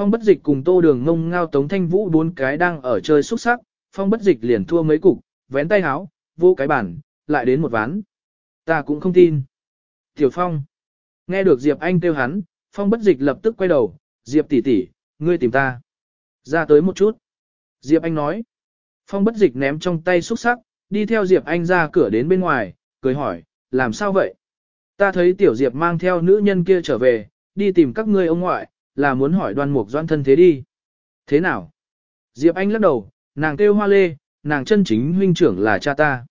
Phong bất dịch cùng tô đường ngông ngao tống thanh vũ bốn cái đang ở chơi xúc sắc, phong bất dịch liền thua mấy cục, vén tay háo, vô cái bản, lại đến một ván. Ta cũng không tin. Tiểu Phong. Nghe được Diệp Anh kêu hắn, Phong bất dịch lập tức quay đầu, Diệp tỷ tỷ, ngươi tìm ta. Ra tới một chút. Diệp Anh nói. Phong bất dịch ném trong tay xúc sắc, đi theo Diệp Anh ra cửa đến bên ngoài, cười hỏi, làm sao vậy? Ta thấy tiểu Diệp mang theo nữ nhân kia trở về, đi tìm các ngươi ông ngoại, là muốn hỏi đoan mục doan thân thế đi. Thế nào? Diệp Anh lắc đầu, nàng kêu hoa lê, nàng chân chính huynh trưởng là cha ta.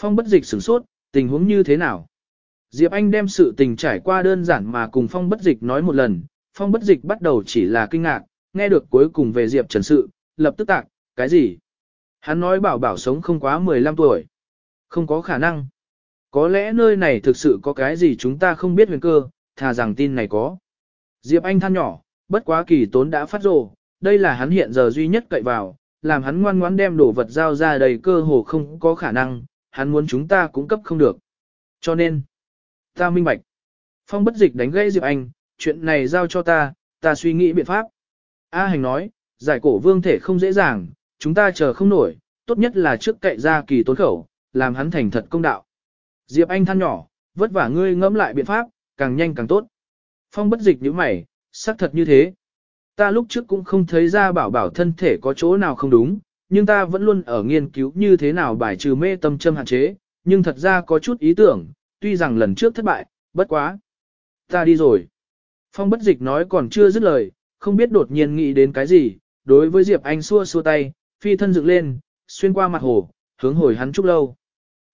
Phong bất dịch sửng sốt, tình huống như thế nào? Diệp Anh đem sự tình trải qua đơn giản mà cùng Phong bất dịch nói một lần, Phong bất dịch bắt đầu chỉ là kinh ngạc, nghe được cuối cùng về Diệp Trần sự, lập tức tạc, cái gì? Hắn nói bảo bảo sống không quá 15 tuổi. Không có khả năng. Có lẽ nơi này thực sự có cái gì chúng ta không biết huyền cơ, thà rằng tin này có. Diệp Anh than nhỏ, bất quá kỳ tốn đã phát rồ, đây là hắn hiện giờ duy nhất cậy vào, làm hắn ngoan ngoãn đem đồ vật giao ra đầy cơ hồ không có khả năng, hắn muốn chúng ta cũng cấp không được. Cho nên, ta minh bạch. Phong bất dịch đánh gây Diệp Anh, chuyện này giao cho ta, ta suy nghĩ biện pháp. A hành nói, giải cổ vương thể không dễ dàng, chúng ta chờ không nổi, tốt nhất là trước cậy ra kỳ tốn khẩu, làm hắn thành thật công đạo. Diệp Anh than nhỏ, vất vả ngươi ngẫm lại biện pháp, càng nhanh càng tốt. Phong bất dịch như mày, xác thật như thế. Ta lúc trước cũng không thấy ra bảo bảo thân thể có chỗ nào không đúng, nhưng ta vẫn luôn ở nghiên cứu như thế nào bài trừ mê tâm châm hạn chế, nhưng thật ra có chút ý tưởng, tuy rằng lần trước thất bại, bất quá. Ta đi rồi. Phong bất dịch nói còn chưa dứt lời, không biết đột nhiên nghĩ đến cái gì, đối với Diệp Anh xua xua tay, phi thân dựng lên, xuyên qua mặt hồ, hướng hồi hắn chúc lâu.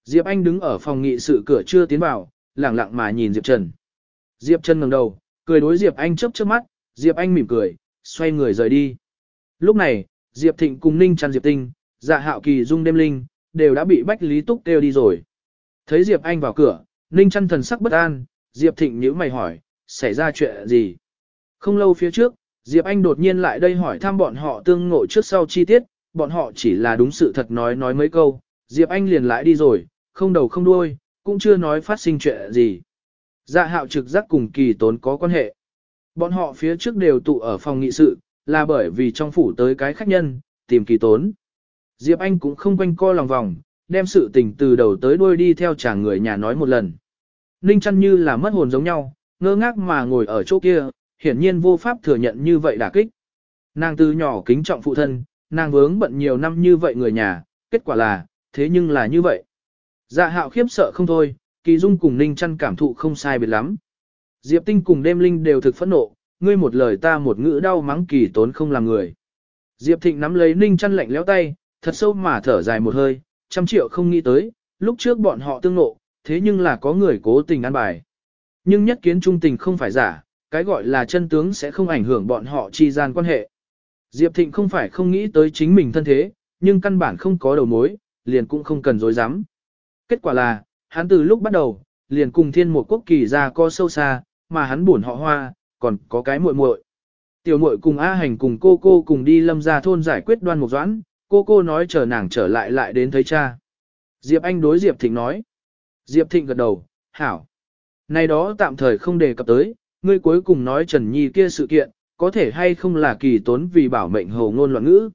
Diệp Anh đứng ở phòng nghị sự cửa chưa tiến vào, lặng lặng mà nhìn Diệp Trần. Diệp Trần ngẩng đầu, cười đối Diệp Anh chớp chớp mắt, Diệp Anh mỉm cười, xoay người rời đi. Lúc này, Diệp Thịnh cùng Ninh Trăn Diệp Tinh, Dạ Hạo Kỳ Dung đêm linh, đều đã bị Bách Lý Túc kêu đi rồi. Thấy Diệp Anh vào cửa, Ninh Trăn thần sắc bất an, Diệp Thịnh nhíu mày hỏi, xảy ra chuyện gì? Không lâu phía trước, Diệp Anh đột nhiên lại đây hỏi thăm bọn họ tương ngộ trước sau chi tiết, bọn họ chỉ là đúng sự thật nói nói mấy câu, Diệp Anh liền lại đi rồi, không đầu không đuôi, cũng chưa nói phát sinh chuyện gì. Dạ hạo trực giác cùng kỳ tốn có quan hệ. Bọn họ phía trước đều tụ ở phòng nghị sự, là bởi vì trong phủ tới cái khách nhân, tìm kỳ tốn. Diệp Anh cũng không quanh co lòng vòng, đem sự tình từ đầu tới đuôi đi theo chàng người nhà nói một lần. Ninh chăn như là mất hồn giống nhau, ngơ ngác mà ngồi ở chỗ kia, hiển nhiên vô pháp thừa nhận như vậy đả kích. Nàng từ nhỏ kính trọng phụ thân, nàng vướng bận nhiều năm như vậy người nhà, kết quả là, thế nhưng là như vậy. Dạ hạo khiếp sợ không thôi, kỳ dung cùng ninh chăn cảm thụ không sai biệt lắm. Diệp tinh cùng đêm linh đều thực phẫn nộ, ngươi một lời ta một ngữ đau mắng kỳ tốn không làm người. Diệp thịnh nắm lấy ninh chăn lạnh lẽo tay, thật sâu mà thở dài một hơi, trăm triệu không nghĩ tới, lúc trước bọn họ tương nộ, thế nhưng là có người cố tình ăn bài. Nhưng nhất kiến trung tình không phải giả, cái gọi là chân tướng sẽ không ảnh hưởng bọn họ chi gian quan hệ. Diệp Thịnh không phải không nghĩ tới chính mình thân thế, nhưng căn bản không có đầu mối, liền cũng không cần dối dám. Kết quả là, hắn từ lúc bắt đầu, liền cùng thiên một quốc kỳ ra co sâu xa, mà hắn buồn họ hoa, còn có cái muội muội. Tiểu muội cùng A hành cùng cô cô cùng đi lâm ra thôn giải quyết đoan mục doãn, cô cô nói chờ nàng trở lại lại đến thấy cha. Diệp Anh đối Diệp Thịnh nói. Diệp Thịnh gật đầu, hảo. Này đó tạm thời không đề cập tới, ngươi cuối cùng nói Trần Nhi kia sự kiện, có thể hay không là kỳ tốn vì bảo mệnh hồ ngôn loạn ngữ.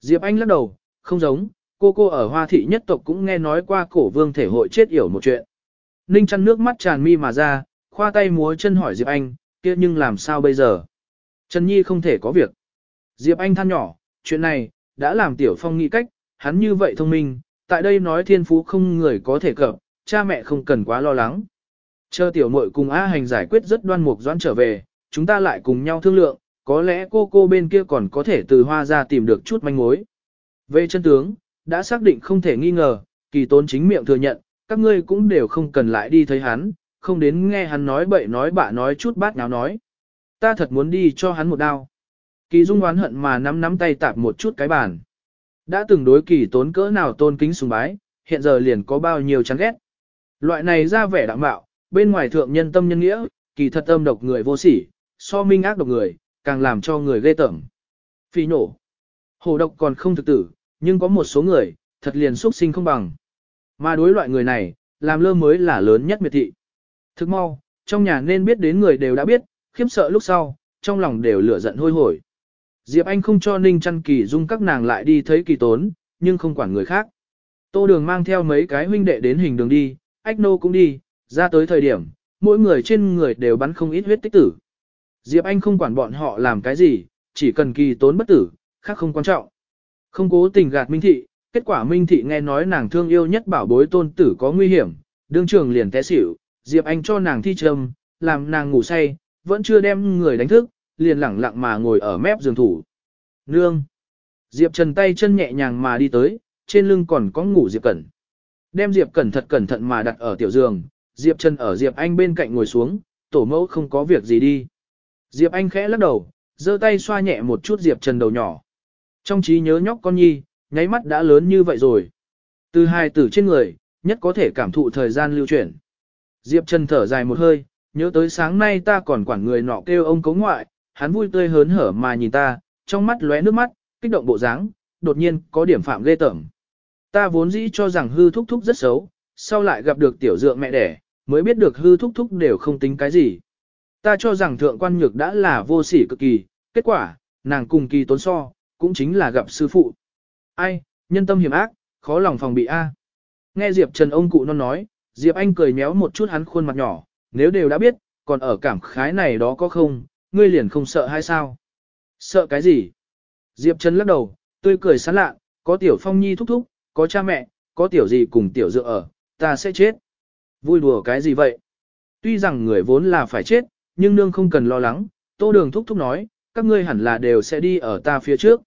Diệp Anh lắc đầu, không giống, cô cô ở hoa thị nhất tộc cũng nghe nói qua cổ vương thể hội chết yểu một chuyện. Ninh chăn nước mắt tràn mi mà ra, khoa tay múa chân hỏi Diệp Anh, kia nhưng làm sao bây giờ? Trần Nhi không thể có việc. Diệp Anh than nhỏ, chuyện này, đã làm Tiểu Phong nghĩ cách, hắn như vậy thông minh, tại đây nói thiên phú không người có thể cập, cha mẹ không cần quá lo lắng. Chờ Tiểu muội cùng A Hành giải quyết rất đoan mục doãn trở về, chúng ta lại cùng nhau thương lượng, có lẽ cô cô bên kia còn có thể từ hoa ra tìm được chút manh mối. Về chân tướng, đã xác định không thể nghi ngờ, kỳ tốn chính miệng thừa nhận, các ngươi cũng đều không cần lại đi thấy hắn, không đến nghe hắn nói bậy nói bạ nói chút bát nháo nói. Ta thật muốn đi cho hắn một đao. Kỳ dung oán hận mà nắm nắm tay tạp một chút cái bàn. Đã từng đối kỳ tốn cỡ nào tôn kính sùng bái, hiện giờ liền có bao nhiêu chán ghét. Loại này ra vẻ đạm bạo, bên ngoài thượng nhân tâm nhân nghĩa, kỳ thật âm độc người vô sỉ, so minh ác độc người, càng làm cho người ghê tởm. Phi nổ. Hồ độc còn không thực tử, nhưng có một số người, thật liền xuất sinh không bằng. Mà đối loại người này, làm lơ mới là lớn nhất miệt thị. Thức mau, trong nhà nên biết đến người đều đã biết, khiếp sợ lúc sau, trong lòng đều lửa giận hôi hổi. Diệp Anh không cho Ninh Trăn Kỳ dung các nàng lại đi thấy kỳ tốn, nhưng không quản người khác. Tô đường mang theo mấy cái huynh đệ đến hình đường đi, ách nô cũng đi, ra tới thời điểm, mỗi người trên người đều bắn không ít huyết tích tử. Diệp Anh không quản bọn họ làm cái gì, chỉ cần kỳ tốn bất tử, khác không quan trọng. Không cố tình gạt Minh Thị, kết quả Minh Thị nghe nói nàng thương yêu nhất bảo bối tôn tử có nguy hiểm, đương trường liền té xỉu, Diệp Anh cho nàng thi trầm, làm nàng ngủ say, vẫn chưa đem người đánh thức, liền lẳng lặng mà ngồi ở mép giường thủ. Nương! Diệp Trần tay chân nhẹ nhàng mà đi tới, trên lưng còn có ngủ Diệp Cẩn. Đem Diệp Cẩn thật cẩn thận mà đặt ở tiểu giường, Diệp Trần ở Diệp Anh bên cạnh ngồi xuống, tổ mẫu không có việc gì đi. Diệp Anh khẽ lắc đầu, giơ tay xoa nhẹ một chút Diệp Trần đầu nhỏ. Trong trí nhớ nhóc con nhi, nháy mắt đã lớn như vậy rồi. Từ hai tử trên người, nhất có thể cảm thụ thời gian lưu chuyển. Diệp Trần thở dài một hơi, nhớ tới sáng nay ta còn quản người nọ kêu ông cấu ngoại, hắn vui tươi hớn hở mà nhìn ta, trong mắt lóe nước mắt, kích động bộ dáng, đột nhiên có điểm phạm ghê tởm. Ta vốn dĩ cho rằng hư thúc thúc rất xấu, sau lại gặp được tiểu dượng mẹ đẻ, mới biết được hư thúc thúc đều không tính cái gì. Ta cho rằng thượng quan nhược đã là vô sỉ cực kỳ, kết quả, nàng cùng kỳ tốn so, cũng chính là gặp sư phụ. Ai, nhân tâm hiểm ác, khó lòng phòng bị A. Nghe Diệp Trần ông cụ non nói, Diệp Anh cười méo một chút hắn khuôn mặt nhỏ, nếu đều đã biết, còn ở cảm khái này đó có không, ngươi liền không sợ hay sao? Sợ cái gì? Diệp Trần lắc đầu, tươi cười sán lạ, có tiểu phong nhi thúc thúc, có cha mẹ, có tiểu gì cùng tiểu dựa ở, ta sẽ chết. Vui đùa cái gì vậy? Tuy rằng người vốn là phải chết, nhưng nương không cần lo lắng, tô đường thúc thúc nói, các ngươi hẳn là đều sẽ đi ở ta phía trước.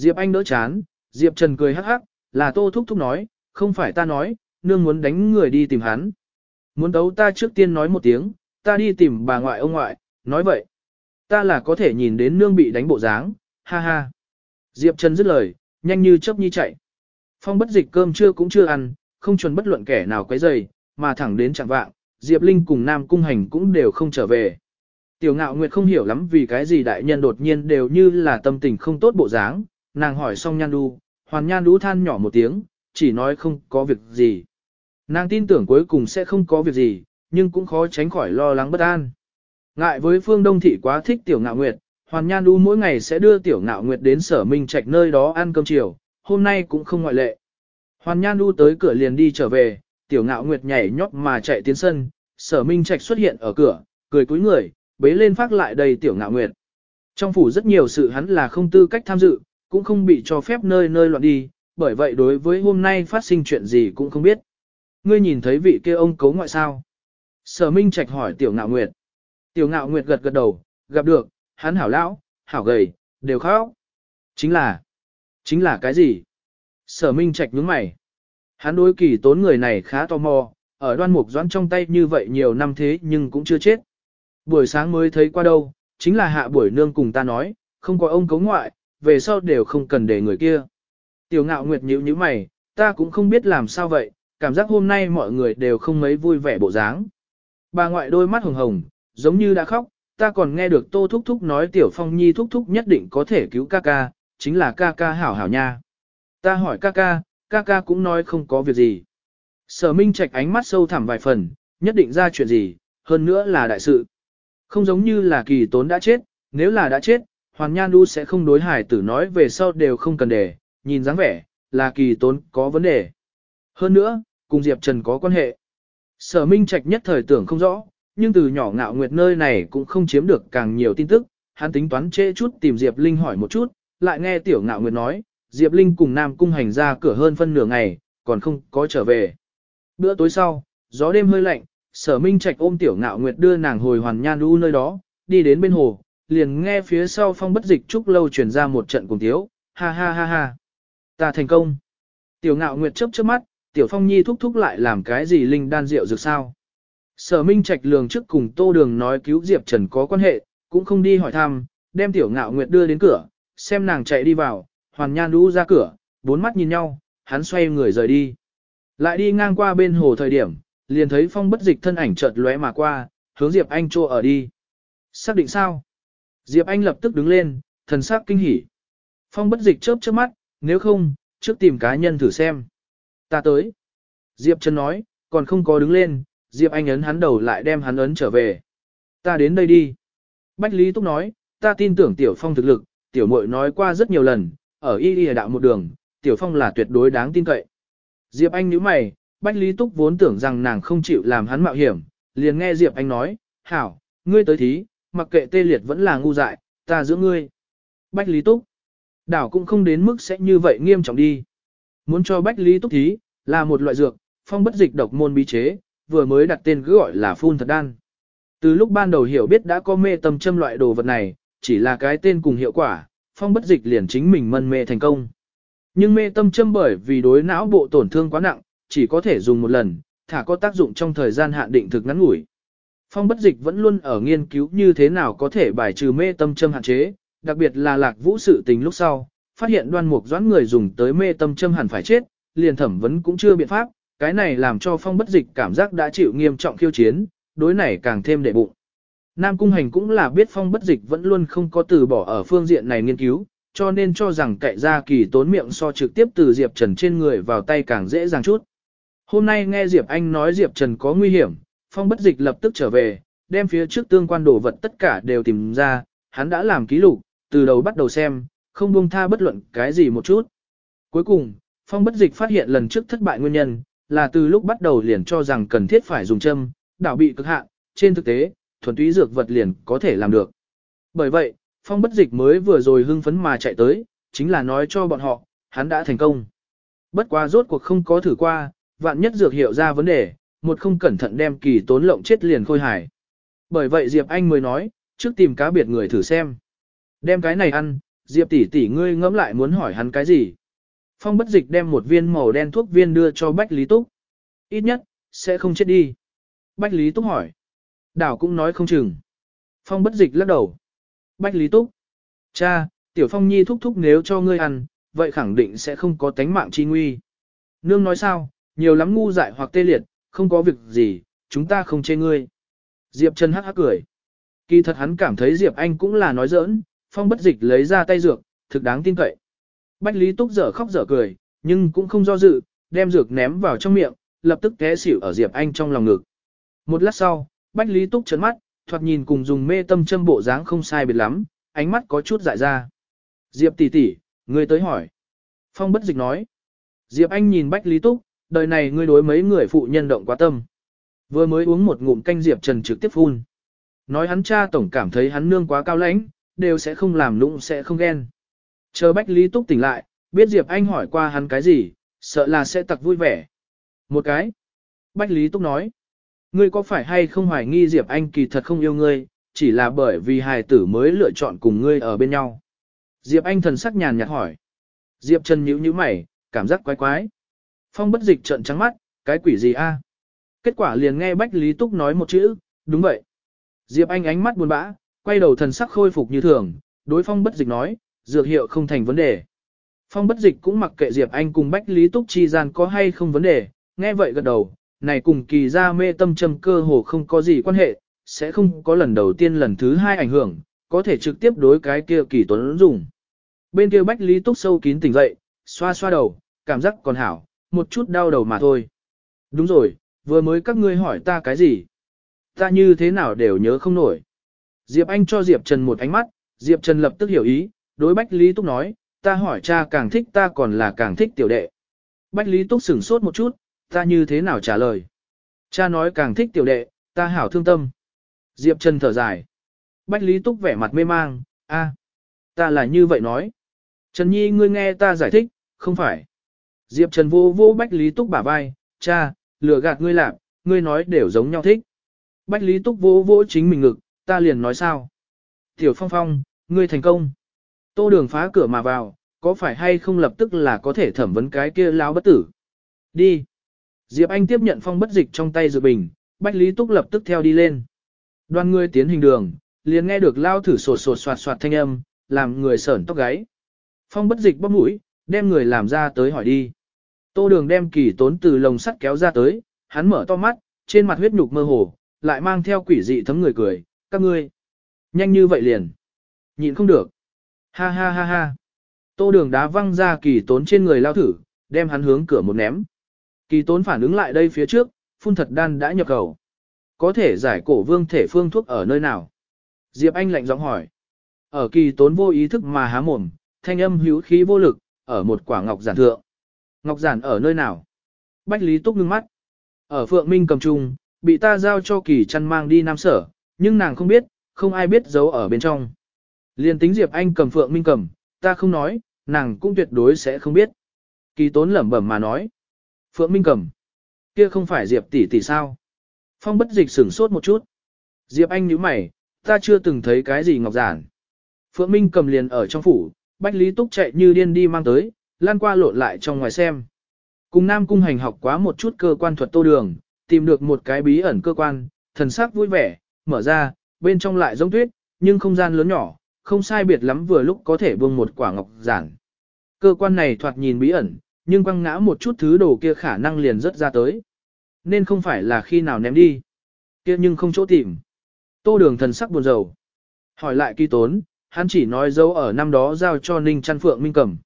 Diệp Anh đỡ chán, Diệp Trần cười hắc hắc, là tô thúc thúc nói, không phải ta nói, nương muốn đánh người đi tìm hắn. Muốn đấu ta trước tiên nói một tiếng, ta đi tìm bà ngoại ông ngoại, nói vậy. Ta là có thể nhìn đến nương bị đánh bộ dáng, ha ha. Diệp Trần dứt lời, nhanh như chớp nhi chạy. Phong bất dịch cơm trưa cũng chưa ăn, không chuẩn bất luận kẻ nào quấy rầy, mà thẳng đến chẳng vạng, Diệp Linh cùng Nam Cung Hành cũng đều không trở về. Tiểu ngạo nguyệt không hiểu lắm vì cái gì đại nhân đột nhiên đều như là tâm tình không tốt bộ dáng, nàng hỏi xong nhan đu, hoàn nhan đu than nhỏ một tiếng, chỉ nói không có việc gì. Nàng tin tưởng cuối cùng sẽ không có việc gì, nhưng cũng khó tránh khỏi lo lắng bất an. Ngại với phương đông thị quá thích tiểu ngạo nguyệt, hoàn nhan đu mỗi ngày sẽ đưa tiểu ngạo nguyệt đến sở minh trạch nơi đó ăn cơm chiều, hôm nay cũng không ngoại lệ. Hoàn nhan đu tới cửa liền đi trở về, tiểu ngạo nguyệt nhảy nhót mà chạy tiến sân, sở minh trạch xuất hiện ở cửa, cười cúi người, bế lên phát lại đầy tiểu ngạo nguyệt. Trong phủ rất nhiều sự hắn là không tư cách tham dự, cũng không bị cho phép nơi nơi loạn đi, bởi vậy đối với hôm nay phát sinh chuyện gì cũng không biết. Ngươi nhìn thấy vị kia ông cấu ngoại sao? Sở Minh Trạch hỏi Tiểu Ngạo Nguyệt. Tiểu Ngạo Nguyệt gật gật đầu, gặp được, hắn hảo lão, hảo gầy, đều khóc. Chính là, chính là cái gì? Sở Minh Trạch nhướng mày. Hắn đối kỳ tốn người này khá tò mò, ở đoan mục doãn trong tay như vậy nhiều năm thế nhưng cũng chưa chết. Buổi sáng mới thấy qua đâu, chính là hạ buổi nương cùng ta nói, không có ông cấu ngoại, về sau đều không cần để người kia. Tiểu ngạo nguyệt nhíu nhíu mày, ta cũng không biết làm sao vậy, cảm giác hôm nay mọi người đều không mấy vui vẻ bộ dáng. Bà ngoại đôi mắt hồng hồng, giống như đã khóc, ta còn nghe được Tô Thúc Thúc nói Tiểu Phong Nhi Thúc Thúc nhất định có thể cứu ca ca, chính là ca ca hảo hảo nha. Ta hỏi ca ca, ca ca cũng nói không có việc gì. Sở Minh Trạch ánh mắt sâu thẳm vài phần, nhất định ra chuyện gì, hơn nữa là đại sự. Không giống như là kỳ tốn đã chết, nếu là đã chết, Hoàn Nhan Du sẽ không đối hải tử nói về sau đều không cần để, nhìn dáng vẻ, là kỳ tốn có vấn đề. Hơn nữa, cùng Diệp Trần có quan hệ. Sở Minh Trạch nhất thời tưởng không rõ, nhưng từ nhỏ ngạo nguyệt nơi này cũng không chiếm được càng nhiều tin tức, hắn tính toán trễ chút tìm Diệp Linh hỏi một chút, lại nghe tiểu ngạo nguyệt nói, Diệp Linh cùng Nam Cung hành ra cửa hơn phân nửa ngày, còn không có trở về. Bữa tối sau, gió đêm hơi lạnh, sở Minh Trạch ôm tiểu ngạo nguyệt đưa nàng hồi hoàn nhan đu nơi đó, đi đến bên hồ, liền nghe phía sau phong bất dịch trúc lâu truyền ra một trận cùng tiếu, ha ha ha ha. Ta thành công. Tiểu ngạo nguyệt chớp chớp mắt, tiểu phong nhi thúc thúc lại làm cái gì linh đan rượu dược sao. Sở Minh Trạch lường trước cùng Tô Đường nói cứu Diệp Trần có quan hệ, cũng không đi hỏi thăm, đem tiểu ngạo nguyệt đưa đến cửa, xem nàng chạy đi vào, hoàn nhan đu ra cửa, bốn mắt nhìn nhau, hắn xoay người rời đi. Lại đi ngang qua bên hồ thời điểm, liền thấy phong bất dịch thân ảnh chợt lóe mà qua, hướng Diệp Anh trô ở đi. Xác định sao? Diệp Anh lập tức đứng lên, thần sắc kinh hỉ. Phong bất dịch chớp chớp mắt, nếu không, trước tìm cá nhân thử xem. Ta tới. Diệp Trần nói, còn không có đứng lên, Diệp Anh ấn hắn đầu lại đem hắn ấn trở về. Ta đến đây đi. Bách Lý Túc nói, ta tin tưởng Tiểu Phong thực lực, tiểu muội nói qua rất nhiều lần, ở y y đạo một đường, tiểu phong là tuyệt đối đáng tin cậy. Diệp Anh nhíu mày, Bách Lý Túc vốn tưởng rằng nàng không chịu làm hắn mạo hiểm, liền nghe Diệp Anh nói, hảo, ngươi tới thí, mặc kệ tê liệt vẫn là ngu dại, ta giữ ngươi. Bách Lý Túc, đảo cũng không đến mức sẽ như vậy nghiêm trọng đi. Muốn cho Bách Lý Túc thí, là một loại dược, phong bất dịch độc môn bí chế, vừa mới đặt tên cứ gọi là phun thật đan. Từ lúc ban đầu hiểu biết đã có mê tâm châm loại đồ vật này, chỉ là cái tên cùng hiệu quả, phong bất dịch liền chính mình mân mê thành công. Nhưng mê tâm châm bởi vì đối não bộ tổn thương quá nặng, chỉ có thể dùng một lần, thả có tác dụng trong thời gian hạn định thực ngắn ngủi. Phong bất dịch vẫn luôn ở nghiên cứu như thế nào có thể bài trừ mê tâm châm hạn chế, đặc biệt là lạc vũ sự tình lúc sau, phát hiện đoan mục doãn người dùng tới mê tâm châm hẳn phải chết, liền thẩm vấn cũng chưa biện pháp, cái này làm cho phong bất dịch cảm giác đã chịu nghiêm trọng khiêu chiến, đối này càng thêm đệ bụng. Nam Cung Hành cũng là biết phong bất dịch vẫn luôn không có từ bỏ ở phương diện này nghiên cứu, cho nên cho rằng cậy ra kỳ tốn miệng so trực tiếp từ Diệp Trần trên người vào tay càng dễ dàng chút. Hôm nay nghe Diệp Anh nói Diệp Trần có nguy hiểm, phong bất dịch lập tức trở về, đem phía trước tương quan đồ vật tất cả đều tìm ra, hắn đã làm ký lục, từ đầu bắt đầu xem, không buông tha bất luận cái gì một chút. Cuối cùng, phong bất dịch phát hiện lần trước thất bại nguyên nhân, là từ lúc bắt đầu liền cho rằng cần thiết phải dùng châm, đảo bị cực hạn, trên thực tế, thuần túy dược vật liền có thể làm được. Bởi vậy, phong bất dịch mới vừa rồi hưng phấn mà chạy tới, chính là nói cho bọn họ, hắn đã thành công. Bất quá rốt cuộc không có thử qua, vạn nhất dược hiệu ra vấn đề, một không cẩn thận đem kỳ tốn lộng chết liền khôi hải. Bởi vậy Diệp Anh mới nói, trước tìm cá biệt người thử xem. Đem cái này ăn, Diệp tỷ tỷ ngươi ngẫm lại muốn hỏi hắn cái gì. Phong bất dịch đem một viên màu đen thuốc viên đưa cho Bách Lý Túc. Ít nhất, sẽ không chết đi. Bách Lý Túc hỏi. Đảo cũng nói không chừng. Phong bất dịch lắc đầu. Bách Lý Túc. Cha, Tiểu Phong Nhi thúc thúc nếu cho ngươi ăn, vậy khẳng định sẽ không có tánh mạng chi nguy. Nương nói sao, nhiều lắm ngu dại hoặc tê liệt, không có việc gì, chúng ta không chê ngươi. Diệp Trần hắc hắc cười. Kỳ thật hắn cảm thấy Diệp Anh cũng là nói giỡn, Phong bất dịch lấy ra tay dược, thực đáng tin cậy. Bách Lý Túc dở khóc dở cười, nhưng cũng không do dự, đem dược ném vào trong miệng, lập tức té xỉu ở Diệp Anh trong lòng ngực. Một lát sau, Bách Lý Túc trấn mắt, thoạt nhìn cùng dùng mê tâm châm bộ dáng không sai biệt lắm, ánh mắt có chút dại ra. Diệp tỷ tỷ, ngươi tới hỏi. Phong bất dịch nói. Diệp Anh nhìn Bách Lý Túc, đời này ngươi đối mấy người phụ nhân động quá tâm. Vừa mới uống một ngụm canh Diệp Trần trực tiếp phun. Nói hắn cha tổng cảm thấy hắn nương quá cao lãnh, đều sẽ không làm lũng sẽ không ghen. Chờ Bách Lý Túc tỉnh lại, biết Diệp Anh hỏi qua hắn cái gì, sợ là sẽ tặc vui vẻ. Một cái. Bách Lý Túc nói. Ngươi có phải hay không hoài nghi Diệp Anh kỳ thật không yêu ngươi, chỉ là bởi vì hài tử mới lựa chọn cùng ngươi ở bên nhau. Diệp Anh thần sắc nhàn nhạt hỏi. Diệp Trần nhíu nhíu mày, cảm giác quái quái. Phong bất dịch trận trắng mắt, cái quỷ gì a? Kết quả liền nghe Bách Lý Túc nói một chữ, đúng vậy. Diệp Anh ánh mắt buồn bã, quay đầu thần sắc khôi phục như thường, đối phong bất dịch nói, dược hiệu không thành vấn đề. Phong bất dịch cũng mặc kệ Diệp Anh cùng Bách Lý Túc chi gian có hay không vấn đề, nghe vậy gật đầu, này cùng kỳ ra mê tâm trầm cơ hồ không có gì quan hệ, sẽ không có lần đầu tiên lần thứ hai ảnh hưởng, có thể trực tiếp đối cái kia kỳ tuấn dùng. Bên kia Bách Lý Túc sâu kín tỉnh dậy, xoa xoa đầu, cảm giác còn hảo, một chút đau đầu mà thôi. Đúng rồi, vừa mới các ngươi hỏi ta cái gì? Ta như thế nào đều nhớ không nổi. Diệp Anh cho Diệp Trần một ánh mắt, Diệp Trần lập tức hiểu ý, đối Bách Lý Túc nói, ta hỏi cha càng thích ta còn là càng thích tiểu đệ. Bách Lý Túc sửng sốt một chút, ta như thế nào trả lời? Cha nói càng thích tiểu đệ, ta hảo thương tâm. Diệp Trần thở dài. Bách Lý Túc vẻ mặt mê mang, a, ta là như vậy nói. Trần Nhi ngươi nghe ta giải thích, không phải. Diệp Trần vô vô Bách Lý Túc bả vai, cha, lừa gạt ngươi làm, ngươi nói đều giống nhau thích. Bách Lý Túc vô vô chính mình ngực, ta liền nói sao. Tiểu Phong Phong, ngươi thành công. Tô đường phá cửa mà vào, có phải hay không lập tức là có thể thẩm vấn cái kia lão bất tử. Đi. Diệp Anh tiếp nhận phong bất dịch trong tay dự bình, Bách Lý Túc lập tức theo đi lên. Đoàn người tiến hình đường, liền nghe được lao thử sột sột soạt soạt thanh âm, làm người sởn tóc gáy. Phong bất dịch bóp mũi, đem người làm ra tới hỏi đi. Tô đường đem kỳ tốn từ lồng sắt kéo ra tới, hắn mở to mắt, trên mặt huyết nhục mơ hồ, lại mang theo quỷ dị thấm người cười, các ngươi. Nhanh như vậy liền. Nhịn không được. Ha ha ha ha. Tô đường đá văng ra kỳ tốn trên người lao thử, đem hắn hướng cửa một ném. Kỳ tốn phản ứng lại đây phía trước, phun thật đan đã nhập cầu. Có thể giải cổ vương thể phương thuốc ở nơi nào? Diệp Anh lạnh giọng hỏi. Ở kỳ tốn vô ý thức mà há mồm, thanh âm hữu khí vô lực, ở một quả ngọc giản thượng. Ngọc giản ở nơi nào? Bách Lý Túc ngưng mắt. Ở Phượng Minh cầm trung, bị ta giao cho kỳ chăn mang đi Nam Sở, nhưng nàng không biết, không ai biết giấu ở bên trong. Liên tính Diệp Anh cầm Phượng Minh cầm, ta không nói, nàng cũng tuyệt đối sẽ không biết. Kỳ tốn lẩm bẩm mà nói. Phượng Minh cầm. Kia không phải Diệp tỷ tỷ sao? Phong bất dịch sửng sốt một chút. Diệp Anh nhíu mày, ta chưa từng thấy cái gì ngọc giản. Phượng Minh cầm liền ở trong phủ, Bách Lý Túc chạy như điên đi mang tới, lan qua lộn lại trong ngoài xem. Cùng Nam Cung hành học quá một chút cơ quan thuật tô đường, tìm được một cái bí ẩn cơ quan, thần sắc vui vẻ, mở ra, bên trong lại giống tuyết, nhưng không gian lớn nhỏ, không sai biệt lắm vừa lúc có thể buông một quả ngọc giản. Cơ quan này thoạt nhìn bí ẩn, nhưng quăng ngã một chút thứ đồ kia khả năng liền rất ra tới. Nên không phải là khi nào ném đi. kia nhưng không chỗ tìm. Tô đường thần sắc buồn rầu. Hỏi lại kỳ tốn, hắn chỉ nói dấu ở năm đó giao cho Ninh Trăn Phượng Minh Cẩm.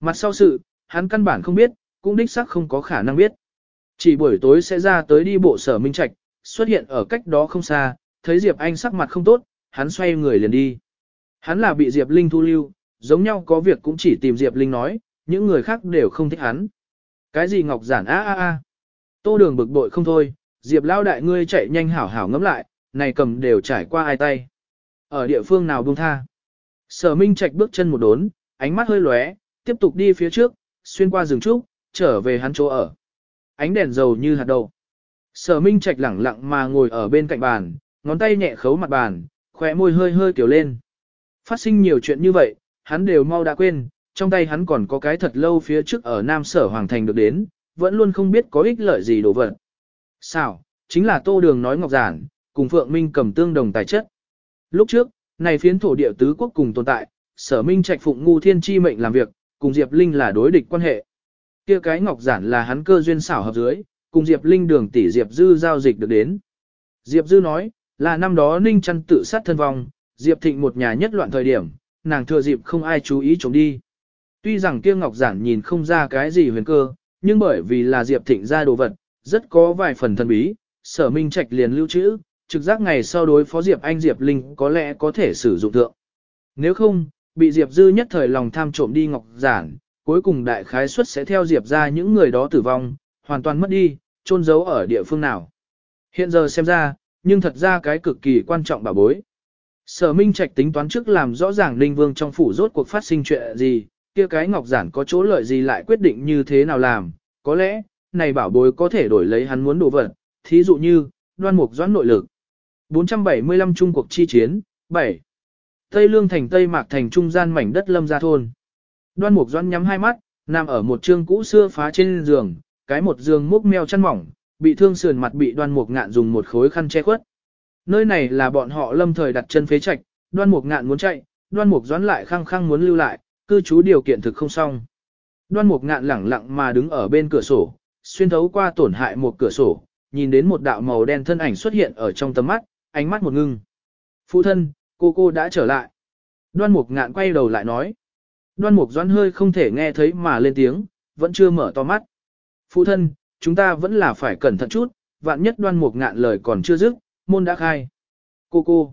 Mặt sau sự, hắn căn bản không biết, cũng đích xác không có khả năng biết. Chỉ buổi tối sẽ ra tới đi bộ sở Minh Trạch, xuất hiện ở cách đó không xa, thấy Diệp Anh sắc mặt không tốt, hắn xoay người liền đi. Hắn là bị Diệp Linh thu lưu, giống nhau có việc cũng chỉ tìm Diệp Linh nói, những người khác đều không thích hắn. Cái gì ngọc giản a a a. Tô đường bực bội không thôi, Diệp lao đại ngươi chạy nhanh hảo hảo ngẫm lại, này cầm đều trải qua ai tay. Ở địa phương nào buông tha. Sở Minh Trạch bước chân một đốn, ánh mắt hơi lóe, tiếp tục đi phía trước, xuyên qua rừng trúc, trở về hắn chỗ ở. Ánh đèn dầu như hạt đậu. Sở Minh Trạch lẳng lặng mà ngồi ở bên cạnh bàn, ngón tay nhẹ khấu mặt bàn, khóe môi hơi hơi kiểu lên. Phát sinh nhiều chuyện như vậy, hắn đều mau đã quên, trong tay hắn còn có cái thật lâu phía trước ở Nam Sở Hoàng Thành được đến, vẫn luôn không biết có ích lợi gì đồ vật. Sao, chính là Tô Đường nói ngọc giản, cùng Phượng Minh cầm tương đồng tài chất. Lúc trước, này phiến thổ địa tứ quốc cùng tồn tại, Sở Minh trạch phụng ngu thiên chi mệnh làm việc, cùng Diệp Linh là đối địch quan hệ. Kia cái ngọc giản là hắn cơ duyên xảo hợp dưới, cùng Diệp Linh đường tỷ Diệp Dư giao dịch được đến. Diệp Dư nói, là năm đó Ninh trăn tự sát thân vong, Diệp Thịnh một nhà nhất loạn thời điểm, nàng thừa dịp không ai chú ý chống đi. Tuy rằng kia ngọc giản nhìn không ra cái gì huyền cơ, nhưng bởi vì là Diệp Thịnh ra đồ vật, rất có vài phần thần bí, sở minh trạch liền lưu trữ, trực giác ngày sau đối phó Diệp Anh Diệp Linh có lẽ có thể sử dụng thượng. Nếu không, bị Diệp Dư nhất thời lòng tham trộm đi ngọc giản, cuối cùng đại khái suất sẽ theo Diệp ra những người đó tử vong, hoàn toàn mất đi, trôn giấu ở địa phương nào. Hiện giờ xem ra, nhưng thật ra cái cực kỳ quan trọng bảo bối. Sở Minh Trạch tính toán trước làm rõ ràng Ninh Vương trong phủ rốt cuộc phát sinh chuyện gì, kia cái ngọc giản có chỗ lợi gì lại quyết định như thế nào làm, có lẽ, này bảo bối có thể đổi lấy hắn muốn đồ vật, thí dụ như, đoan mục doãn nội lực. 475 Trung cuộc chi chiến, 7. Tây Lương thành Tây Mạc thành trung gian mảnh đất lâm gia thôn. Đoan mục doãn nhắm hai mắt, nằm ở một trương cũ xưa phá trên giường, cái một giường múc meo chăn mỏng, bị thương sườn mặt bị đoan mục ngạn dùng một khối khăn che khuất. Nơi này là bọn họ lâm thời đặt chân phế trạch, đoan mục ngạn muốn chạy, đoan mục doãn lại khăng khăng muốn lưu lại, cư trú điều kiện thực không xong. Đoan mục ngạn lẳng lặng mà đứng ở bên cửa sổ, xuyên thấu qua tổn hại một cửa sổ, nhìn đến một đạo màu đen thân ảnh xuất hiện ở trong tầm mắt, ánh mắt một ngưng. Phụ thân, cô cô đã trở lại. Đoan mục ngạn quay đầu lại nói. Đoan mục doãn hơi không thể nghe thấy mà lên tiếng, vẫn chưa mở to mắt. Phụ thân, chúng ta vẫn là phải cẩn thận chút, vạn nhất đoan mục ngạn lời còn chưa dứt, môn đã khai. Cô cô.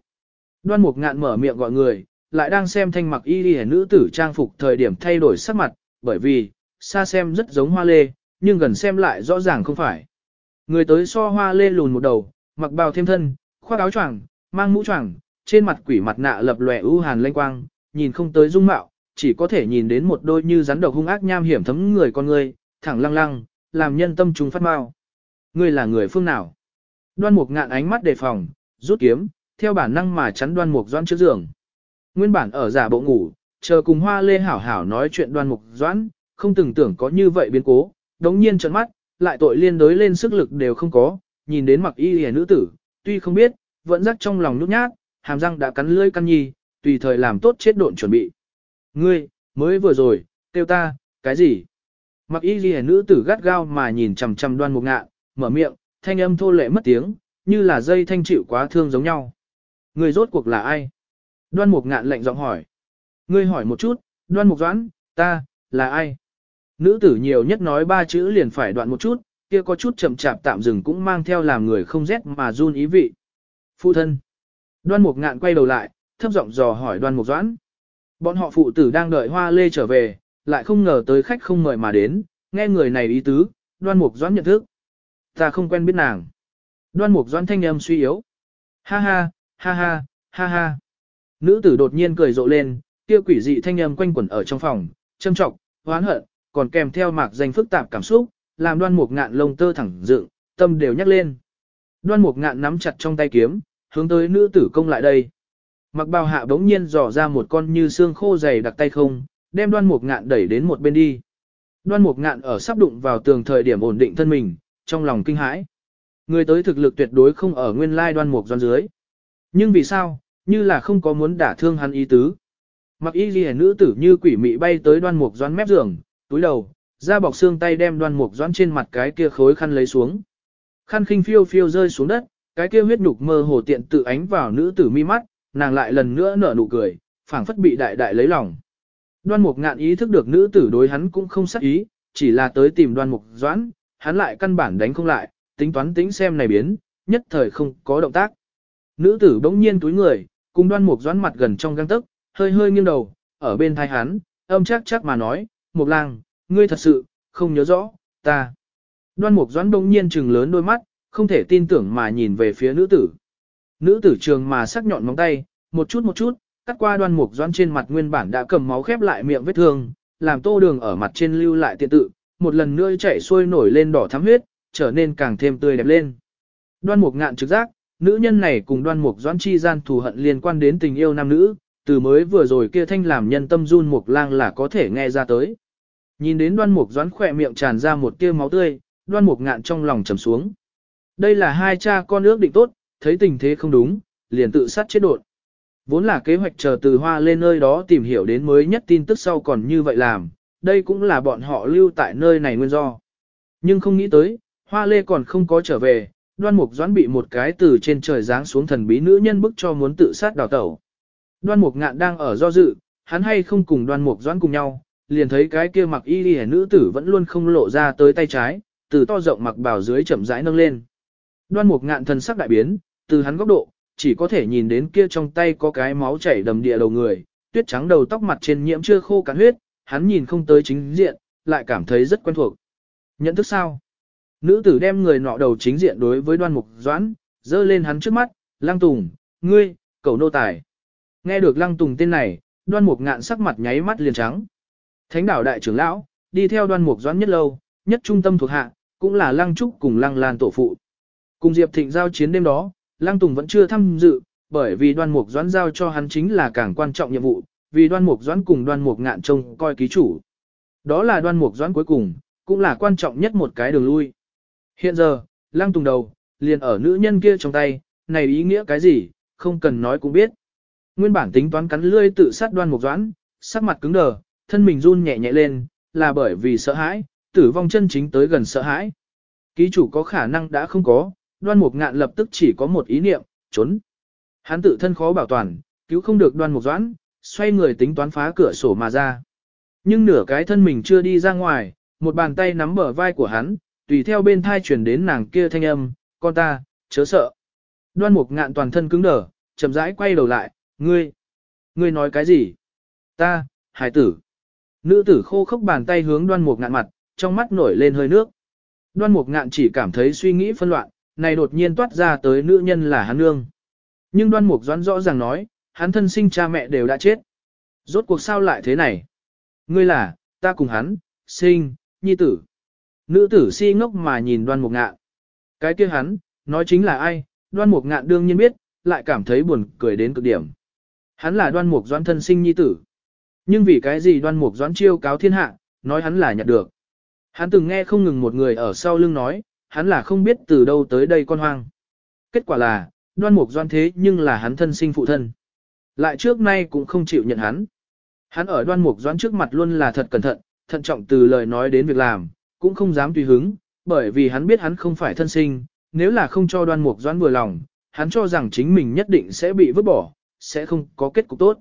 Đoan mục ngạn mở miệng gọi người, lại đang xem thanh mặc y đi nữ tử trang phục thời điểm thay đổi sắc mặt, bởi vì, xa xem rất giống hoa lê, nhưng gần xem lại rõ ràng không phải. Người tới so hoa lê lùn một đầu, mặc bào thêm thân, khoác áo choàng, mang mũ choàng, trên mặt quỷ mặt nạ lập lòe ưu hàn lanh quang, nhìn không tới dung mạo, chỉ có thể nhìn đến một đôi như rắn độc hung ác nham hiểm thấm người con người, thẳng lăng lăng, làm nhân tâm trùng phát mau. Ngươi là người phương nào? Đoan mục ngạn ánh mắt đề phòng, rút kiếm, theo bản năng mà chắn đoan mục doãn trước giường. Nguyên bản ở giả bộ ngủ, chờ cùng hoa lê hảo hảo nói chuyện đoan mục doãn, không từng tưởng có như vậy biến cố, đống nhiên trợn mắt, lại tội liên đối lên sức lực đều không có, nhìn đến mặc y hề nữ tử, tuy không biết, vẫn rắc trong lòng nhút nhát, hàm răng đã cắn lưỡi căn nhi, tùy thời làm tốt chết độn chuẩn bị. Ngươi, mới vừa rồi, kêu ta, cái gì? Mặc y ghi nữ tử gắt gao mà nhìn chằm chằm đoan mục ngạn, mở miệng, thanh âm thô lệ mất tiếng, như là dây thanh chịu quá thương giống nhau. Người rốt cuộc là ai? Đoan mục ngạn lệnh giọng hỏi. Ngươi hỏi một chút, đoan mục doãn, ta, là ai? Nữ tử nhiều nhất nói ba chữ liền phải đoạn một chút, kia có chút chậm chạp tạm dừng cũng mang theo làm người không rét mà run ý vị. Phụ thân. Đoan mục ngạn quay đầu lại, thấp giọng dò hỏi đoan mục doãn. Bọn họ phụ tử đang đợi hoa lê trở về, lại không ngờ tới khách không mời mà đến, nghe người này ý tứ, đoan mục doãn nhận thức. Ta không quen biết nàng. Đoan mục doãn thanh âm suy yếu. Ha ha, ha ha, ha ha. Nữ tử đột nhiên cười rộ lên, kia quỷ dị thanh âm quanh quẩn ở trong phòng, châm trọng, hoán hận, còn kèm theo mạc danh phức tạp cảm xúc, làm đoan mục ngạn lông tơ thẳng dựng, tâm đều nhắc lên. Đoan mục ngạn nắm chặt trong tay kiếm, hướng tới nữ tử công lại đây. Mặc bào hạ bỗng nhiên dò ra một con như xương khô dày đặc tay không, đem đoan mục ngạn đẩy đến một bên đi. Đoan mục ngạn ở sắp đụng vào tường thời điểm ổn định thân mình, trong lòng kinh hãi. Người tới thực lực tuyệt đối không ở nguyên lai đoan mục doan dưới. Nhưng vì sao, như là không có muốn đả thương hắn ý tứ. Mặc y ghi nữ tử như quỷ mị bay tới đoan mục doan mép giường, túi đầu, ra bọc xương tay đem đoan mục doãn trên mặt cái kia khối khăn lấy xuống. Khăn khinh phiêu phiêu rơi xuống đất, cái kia huyết nhục mơ hồ tiện tự ánh vào nữ tử mi mắt, nàng lại lần nữa nở nụ cười, phảng phất bị đại đại lấy lòng. Đoan mục ngạn ý thức được nữ tử đối hắn cũng không sắc ý, chỉ là tới tìm đoan mục doãn, hắn lại căn bản đánh không lại, tính toán tính xem này biến, nhất thời không có động tác. Nữ tử bỗng nhiên túi người, cùng đoan mục doãn mặt gần trong găng tức, hơi hơi nghiêng đầu, ở bên thai hắn, âm chắc chắc mà nói, mục lang, ngươi thật sự, không nhớ rõ, ta. Đoan mục doãn đông nhiên trừng lớn đôi mắt, không thể tin tưởng mà nhìn về phía nữ tử. Nữ tử trường mà sắc nhọn móng tay, một chút một chút, cắt qua đoan mục doãn trên mặt nguyên bản đã cầm máu khép lại miệng vết thương, làm tô đường ở mặt trên lưu lại tiện tự, một lần nữa chảy xuôi nổi lên đỏ thắm huyết, trở nên càng thêm tươi đẹp lên. Đoan mục ngạn trực giác, nữ nhân này cùng đoan mục doãn chi gian thù hận liên quan đến tình yêu nam nữ, từ mới vừa rồi kia thanh làm nhân tâm run mục lang là có thể nghe ra tới. Nhìn đến đoan mục doãn khỏe miệng tràn ra một tia máu tươi, đoan mục ngạn trong lòng trầm xuống. Đây là hai cha con ước định tốt, thấy tình thế không đúng, liền tự sát chết đột. Vốn là kế hoạch chờ từ hoa lên nơi đó tìm hiểu đến mới nhất tin tức sau còn như vậy làm, đây cũng là bọn họ lưu tại nơi này nguyên do. Nhưng không nghĩ tới, hoa lê còn không có trở về, đoan mục doãn bị một cái từ trên trời giáng xuống thần bí nữ nhân bức cho muốn tự sát đào tẩu. Đoan mục ngạn đang ở do dự, hắn hay không cùng đoan mục doãn cùng nhau, liền thấy cái kia mặc y đi nữ tử vẫn luôn không lộ ra tới tay trái, từ to rộng mặc bào dưới chậm rãi nâng lên. Đoan mục ngạn thần sắc đại biến, từ hắn góc độ, chỉ có thể nhìn đến kia trong tay có cái máu chảy đầm địa đầu người, tuyết trắng đầu tóc mặt trên nhiễm chưa khô cạn huyết, hắn nhìn không tới chính diện, lại cảm thấy rất quen thuộc. Nhận thức sao? Nữ tử đem người nọ đầu chính diện đối với đoan mục doãn, dơ lên hắn trước mắt, lăng tùng, ngươi, cầu nô tài. Nghe được lăng tùng tên này, đoan mục ngạn sắc mặt nháy mắt liền trắng. Thánh đảo đại trưởng lão, đi theo đoan mục doãn nhất lâu, nhất trung tâm thuộc hạ, cũng là lăng trúc cùng lăng lan tổ phụ. Cùng Diệp Thịnh giao chiến đêm đó, Lăng Tùng vẫn chưa tham dự, bởi vì đoan mục doãn giao cho hắn chính là càng quan trọng nhiệm vụ, vì đoan mục doãn cùng đoan mục ngạn trông coi ký chủ. Đó là đoan mục doãn cuối cùng, cũng là quan trọng nhất một cái đường lui. Hiện giờ, Lăng Tùng đầu, liền ở nữ nhân kia trong tay, này ý nghĩa cái gì, không cần nói cũng biết. Nguyên bản tính toán cắn lươi tự sát đoan mục doãn, sắc mặt cứng đờ, thân mình run nhẹ nhẹ lên, là bởi vì sợ hãi, tử vong chân chính tới gần sợ hãi. Ký chủ có khả năng đã không có, đoan mục ngạn lập tức chỉ có một ý niệm, trốn. Hắn tự thân khó bảo toàn, cứu không được đoan mục doãn, xoay người tính toán phá cửa sổ mà ra. Nhưng nửa cái thân mình chưa đi ra ngoài, một bàn tay nắm bờ vai của hắn, tùy theo bên thai chuyển đến nàng kia thanh âm, con ta, chớ sợ. Đoan mục ngạn toàn thân cứng đờ, chậm rãi quay đầu lại, ngươi, ngươi nói cái gì? Ta, hải tử. Nữ tử khô khốc bàn tay hướng đoan mục ngạn mặt, trong mắt nổi lên hơi nước. Đoan mục ngạn chỉ cảm thấy suy nghĩ phân loạn, này đột nhiên toát ra tới nữ nhân là hắn nương. Nhưng đoan mục doãn rõ ràng nói, hắn thân sinh cha mẹ đều đã chết. Rốt cuộc sao lại thế này? Ngươi là, ta cùng hắn, sinh, nhi tử. Nữ tử si ngốc mà nhìn đoan mục ngạn. Cái kia hắn, nói chính là ai, đoan mục ngạn đương nhiên biết, lại cảm thấy buồn cười đến cực điểm. Hắn là đoan mục doãn thân sinh nhi tử. Nhưng vì cái gì đoan mục doãn chiêu cáo thiên hạ, nói hắn là nhận được. Hắn từng nghe không ngừng một người ở sau lưng nói, hắn là không biết từ đâu tới đây con hoang. Kết quả là, đoan mục doan thế nhưng là hắn thân sinh phụ thân. Lại trước nay cũng không chịu nhận hắn. Hắn ở đoan mục doan trước mặt luôn là thật cẩn thận, thận trọng từ lời nói đến việc làm, cũng không dám tùy hứng, bởi vì hắn biết hắn không phải thân sinh, nếu là không cho đoan mục doan vừa lòng, hắn cho rằng chính mình nhất định sẽ bị vứt bỏ, sẽ không có kết cục tốt.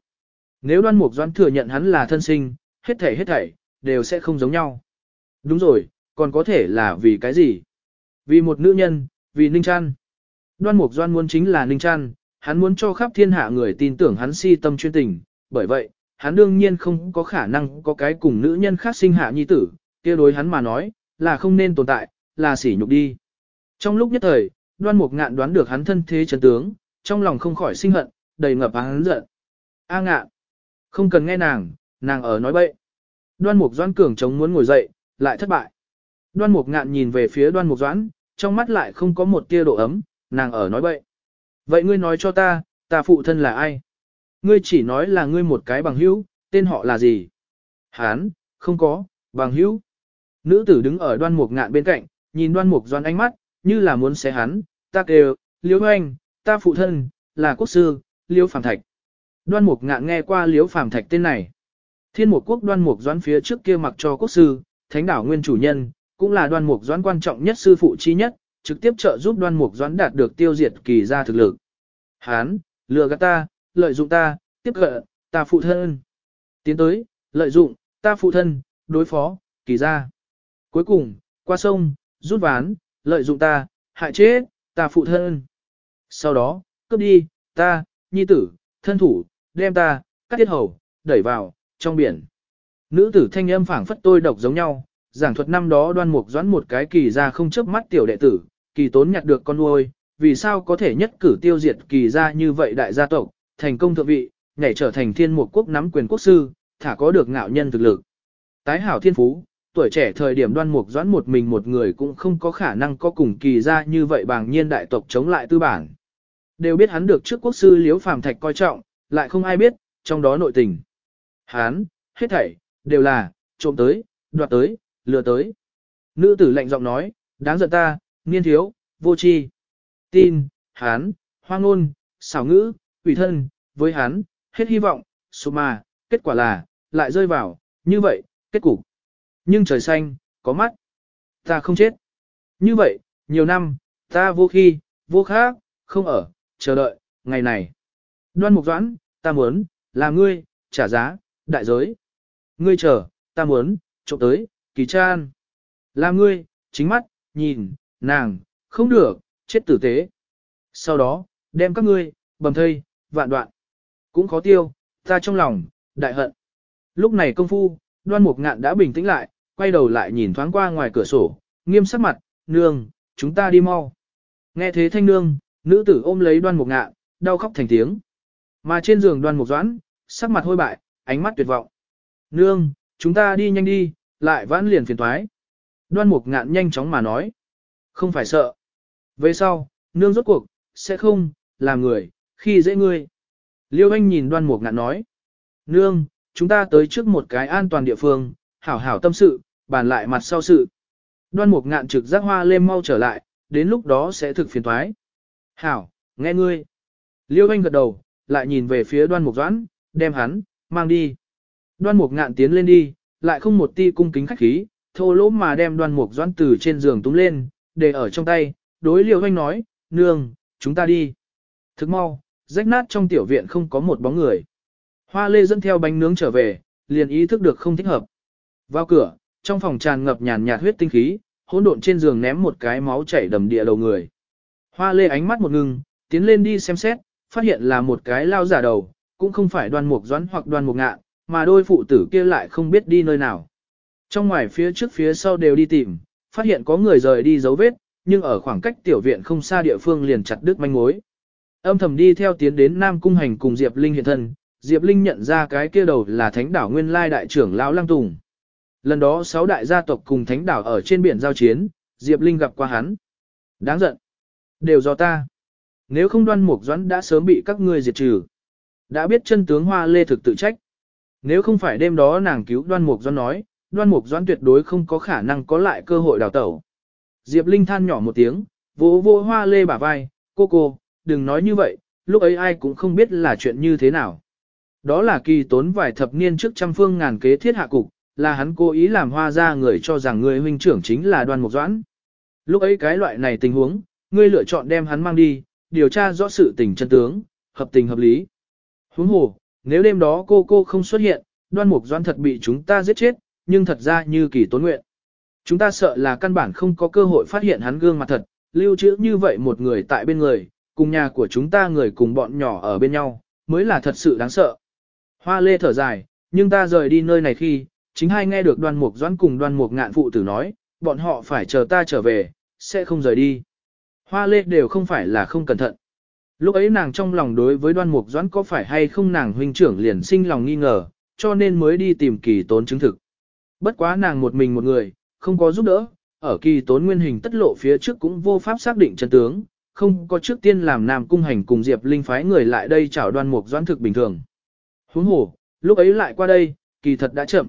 Nếu đoan mục doan thừa nhận hắn là thân sinh, hết thảy hết thảy, đều sẽ không giống nhau. Đúng rồi, còn có thể là vì cái gì? Vì một nữ nhân, vì Ninh Trăn. Đoan Mục Doan muốn chính là Ninh Trăn, hắn muốn cho khắp thiên hạ người tin tưởng hắn si tâm chuyên tình, bởi vậy, hắn đương nhiên không có khả năng có cái cùng nữ nhân khác sinh hạ nhi tử, kia đối hắn mà nói, là không nên tồn tại, là sỉ nhục đi. Trong lúc nhất thời, đoan mục ngạn đoán được hắn thân thế chấn tướng, trong lòng không khỏi sinh hận, đầy ngập hắn giận. A ngạn, không cần nghe nàng, nàng ở nói bậy. Đoan mục doãn cường chống muốn ngồi dậy, lại thất bại. Đoan mục ngạn nhìn về phía đoan mục doãn, trong mắt lại không có một tia độ ấm, nàng ở nói bậy. Vậy ngươi nói cho ta, ta phụ thân là ai? Ngươi chỉ nói là ngươi một cái bằng hữu, tên họ là gì? Hán, không có, bằng hữu. Nữ tử đứng ở đoan mục ngạn bên cạnh, nhìn đoan mục doan ánh mắt, như là muốn xé hắn, ta kêu, liễu anh, ta phụ thân, là quốc sư, liễu phàm thạch. Đoan mục ngạn nghe qua liễu phàm thạch tên này. Thiên mục quốc đoan mục Doãn phía trước kia mặc cho quốc sư, thánh đảo nguyên chủ nhân, cũng là đoan mục Doãn quan trọng nhất sư phụ chi nhất, trực tiếp trợ giúp đoan mục Doãn đạt được tiêu diệt kỳ gia thực lực. Hán, lừa gạt ta, lợi dụng ta, tiếp cận, ta phụ thân. Tiến tới, lợi dụng, ta phụ thân, đối phó, kỳ gia. Cuối cùng, qua sông, rút ván, lợi dụng ta, hại chết, ta phụ thân. Sau đó, cướp đi, ta, nhi tử, thân thủ, đem ta, cắt tiết hầu, đẩy vào, trong biển. Nữ tử thanh âm phảng phất tôi độc giống nhau, giảng thuật năm đó đoan mục doãn một cái kỳ ra không chớp mắt tiểu đệ tử, kỳ tốn nhặt được con nuôi, vì sao có thể nhất cử tiêu diệt kỳ ra như vậy đại gia tộc, thành công thượng vị, nhảy trở thành thiên mục quốc nắm quyền quốc sư, thả có được ngạo nhân thực lực. Tái hảo thiên phú, tuổi trẻ thời điểm đoan mục doãn một mình một người cũng không có khả năng có cùng kỳ ra như vậy bàng nhiên đại tộc chống lại tư bản. Đều biết hắn được trước quốc sư liếu phàm thạch coi trọng, lại không ai biết, trong đó nội tình. Hán, hết thảy, đều là, trộm tới, đoạt tới, lừa tới. Nữ tử lạnh giọng nói, đáng giận ta, niên thiếu, vô tri, tin, hán, hoang ngôn, xảo ngữ, ủy thân, với hán, hết hy vọng, số mà, kết quả là, lại rơi vào, như vậy, kết cục. Nhưng trời xanh, có mắt. Ta không chết. Như vậy, nhiều năm, ta vô khi, vô khác, không ở, chờ đợi, ngày này. Đoan mục doãn, ta muốn, là ngươi, trả giá, đại giới. Ngươi chờ, ta muốn, trộm tới, kỳ chan. Là ngươi, chính mắt, nhìn, nàng, không được, chết tử tế. Sau đó, đem các ngươi, bầm thây, vạn đoạn. Cũng khó tiêu, ta trong lòng, đại hận. Lúc này công phu, đoan mục ngạn đã bình tĩnh lại, quay đầu lại nhìn thoáng qua ngoài cửa sổ, nghiêm sắc mặt, nương, chúng ta đi mau. Nghe thế thanh nương, nữ tử ôm lấy đoan mục ngạn, đau khóc thành tiếng. Mà trên giường đoan mục doãn, sắc mặt hôi bại, ánh mắt tuyệt vọng. Nương, chúng ta đi nhanh đi, lại vãn liền phiền thoái. Đoan mục ngạn nhanh chóng mà nói. Không phải sợ. Về sau, nương rốt cuộc, sẽ không, làm người, khi dễ ngươi. Liêu anh nhìn đoan mục ngạn nói. Nương, chúng ta tới trước một cái an toàn địa phương, hảo hảo tâm sự, bàn lại mặt sau sự. Đoan mục ngạn trực giác hoa lên mau trở lại, đến lúc đó sẽ thực phiền thoái. Hảo, nghe ngươi. Liêu anh gật đầu, lại nhìn về phía đoan mục doãn, đem hắn, mang đi. Đoan mục ngạn tiến lên đi, lại không một ti cung kính khách khí, thô lỗ mà đem đoan mục doãn từ trên giường túng lên, để ở trong tay, đối liêu anh nói, nương, chúng ta đi. Thức mau, rách nát trong tiểu viện không có một bóng người. Hoa lê dẫn theo bánh nướng trở về, liền ý thức được không thích hợp. Vào cửa, trong phòng tràn ngập nhàn nhạt huyết tinh khí, hỗn độn trên giường ném một cái máu chảy đầm địa đầu người. Hoa lê ánh mắt một ngừng, tiến lên đi xem xét, phát hiện là một cái lao giả đầu, cũng không phải đoan mục doãn hoặc đoan mục ngạn, mà đôi phụ tử kia lại không biết đi nơi nào. Trong ngoài phía trước phía sau đều đi tìm, phát hiện có người rời đi dấu vết, nhưng ở khoảng cách tiểu viện không xa địa phương liền chặt đứt manh mối. Âm thầm đi theo tiến đến Nam Cung Hành cùng Diệp Linh hiện thân, Diệp Linh nhận ra cái kia đầu là thánh đảo nguyên lai đại trưởng lão Lăng Tùng. Lần đó sáu đại gia tộc cùng thánh đảo ở trên biển giao chiến, Diệp Linh gặp qua hắn. Đáng giận. Đều do ta. Nếu không đoan mục doãn đã sớm bị các ngươi diệt trừ. Đã biết chân tướng hoa lê thực tự trách. Nếu không phải đêm đó nàng cứu đoan mục doãn nói, đoan mục doãn tuyệt đối không có khả năng có lại cơ hội đào tẩu. Diệp Linh than nhỏ một tiếng, vỗ vỗ hoa lê bả vai, cô cô, đừng nói như vậy, lúc ấy ai cũng không biết là chuyện như thế nào. Đó là kỳ tốn vài thập niên trước trăm phương ngàn kế thiết hạ cục, là hắn cố ý làm hoa ra người cho rằng người huynh trưởng chính là đoan mục doãn. Lúc ấy cái loại này tình huống, ngươi lựa chọn đem hắn mang đi, điều tra rõ sự tình chân tướng, hợp tình hợp lý. Huống hồ, nếu đêm đó cô cô không xuất hiện, đoan mục Doan thật bị chúng ta giết chết, nhưng thật ra như kỳ tốn nguyện. Chúng ta sợ là căn bản không có cơ hội phát hiện hắn gương mặt thật, lưu trữ như vậy một người tại bên người, cùng nhà của chúng ta người cùng bọn nhỏ ở bên nhau, mới là thật sự đáng sợ. Hoa lê thở dài, nhưng ta rời đi nơi này khi, chính hai nghe được đoan mục doãn cùng đoan mục ngạn phụ tử nói, bọn họ phải chờ ta trở về, sẽ không rời đi. Hoa lê đều không phải là không cẩn thận. Lúc ấy nàng trong lòng đối với đoan mục doãn có phải hay không nàng huynh trưởng liền sinh lòng nghi ngờ, cho nên mới đi tìm kỳ tốn chứng thực. Bất quá nàng một mình một người, không có giúp đỡ, ở kỳ tốn nguyên hình tất lộ phía trước cũng vô pháp xác định chân tướng, không có trước tiên làm nam cung hành cùng Diệp Linh phái người lại đây chào đoan mục doãn thực bình thường. Huống hồ, lúc ấy lại qua đây, kỳ thật đã chậm.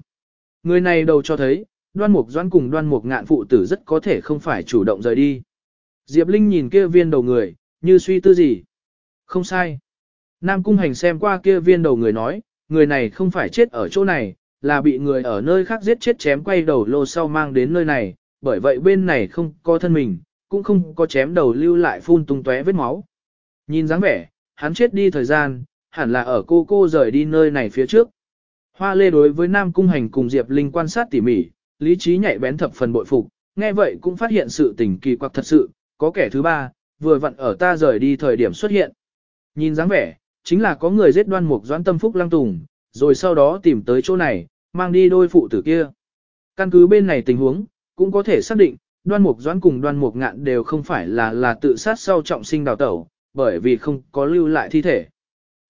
Người này đầu cho thấy, đoan mục doãn cùng đoan mục ngạn phụ tử rất có thể không phải chủ động rời đi. Diệp Linh nhìn kia viên đầu người, như suy tư gì. Không sai. Nam cung hành xem qua kia viên đầu người nói, người này không phải chết ở chỗ này, là bị người ở nơi khác giết chết chém quay đầu lô sau mang đến nơi này, bởi vậy bên này không có thân mình, cũng không có chém đầu lưu lại phun tung tóe vết máu. Nhìn dáng vẻ, hắn chết đi thời gian, hẳn là ở cô cô rời đi nơi này phía trước. Hoa lê đối với Nam Cung Hành cùng Diệp Linh quan sát tỉ mỉ, lý trí nhạy bén thập phần bội phục, nghe vậy cũng phát hiện sự tình kỳ quặc thật sự, có kẻ thứ ba, vừa vặn ở ta rời đi thời điểm xuất hiện. Nhìn dáng vẻ, chính là có người giết đoan mục doãn tâm phúc lăng tùng, rồi sau đó tìm tới chỗ này, mang đi đôi phụ tử kia. Căn cứ bên này tình huống, cũng có thể xác định, đoan mục doãn cùng đoan mục ngạn đều không phải là là tự sát sau trọng sinh đào tẩu, bởi vì không có lưu lại thi thể.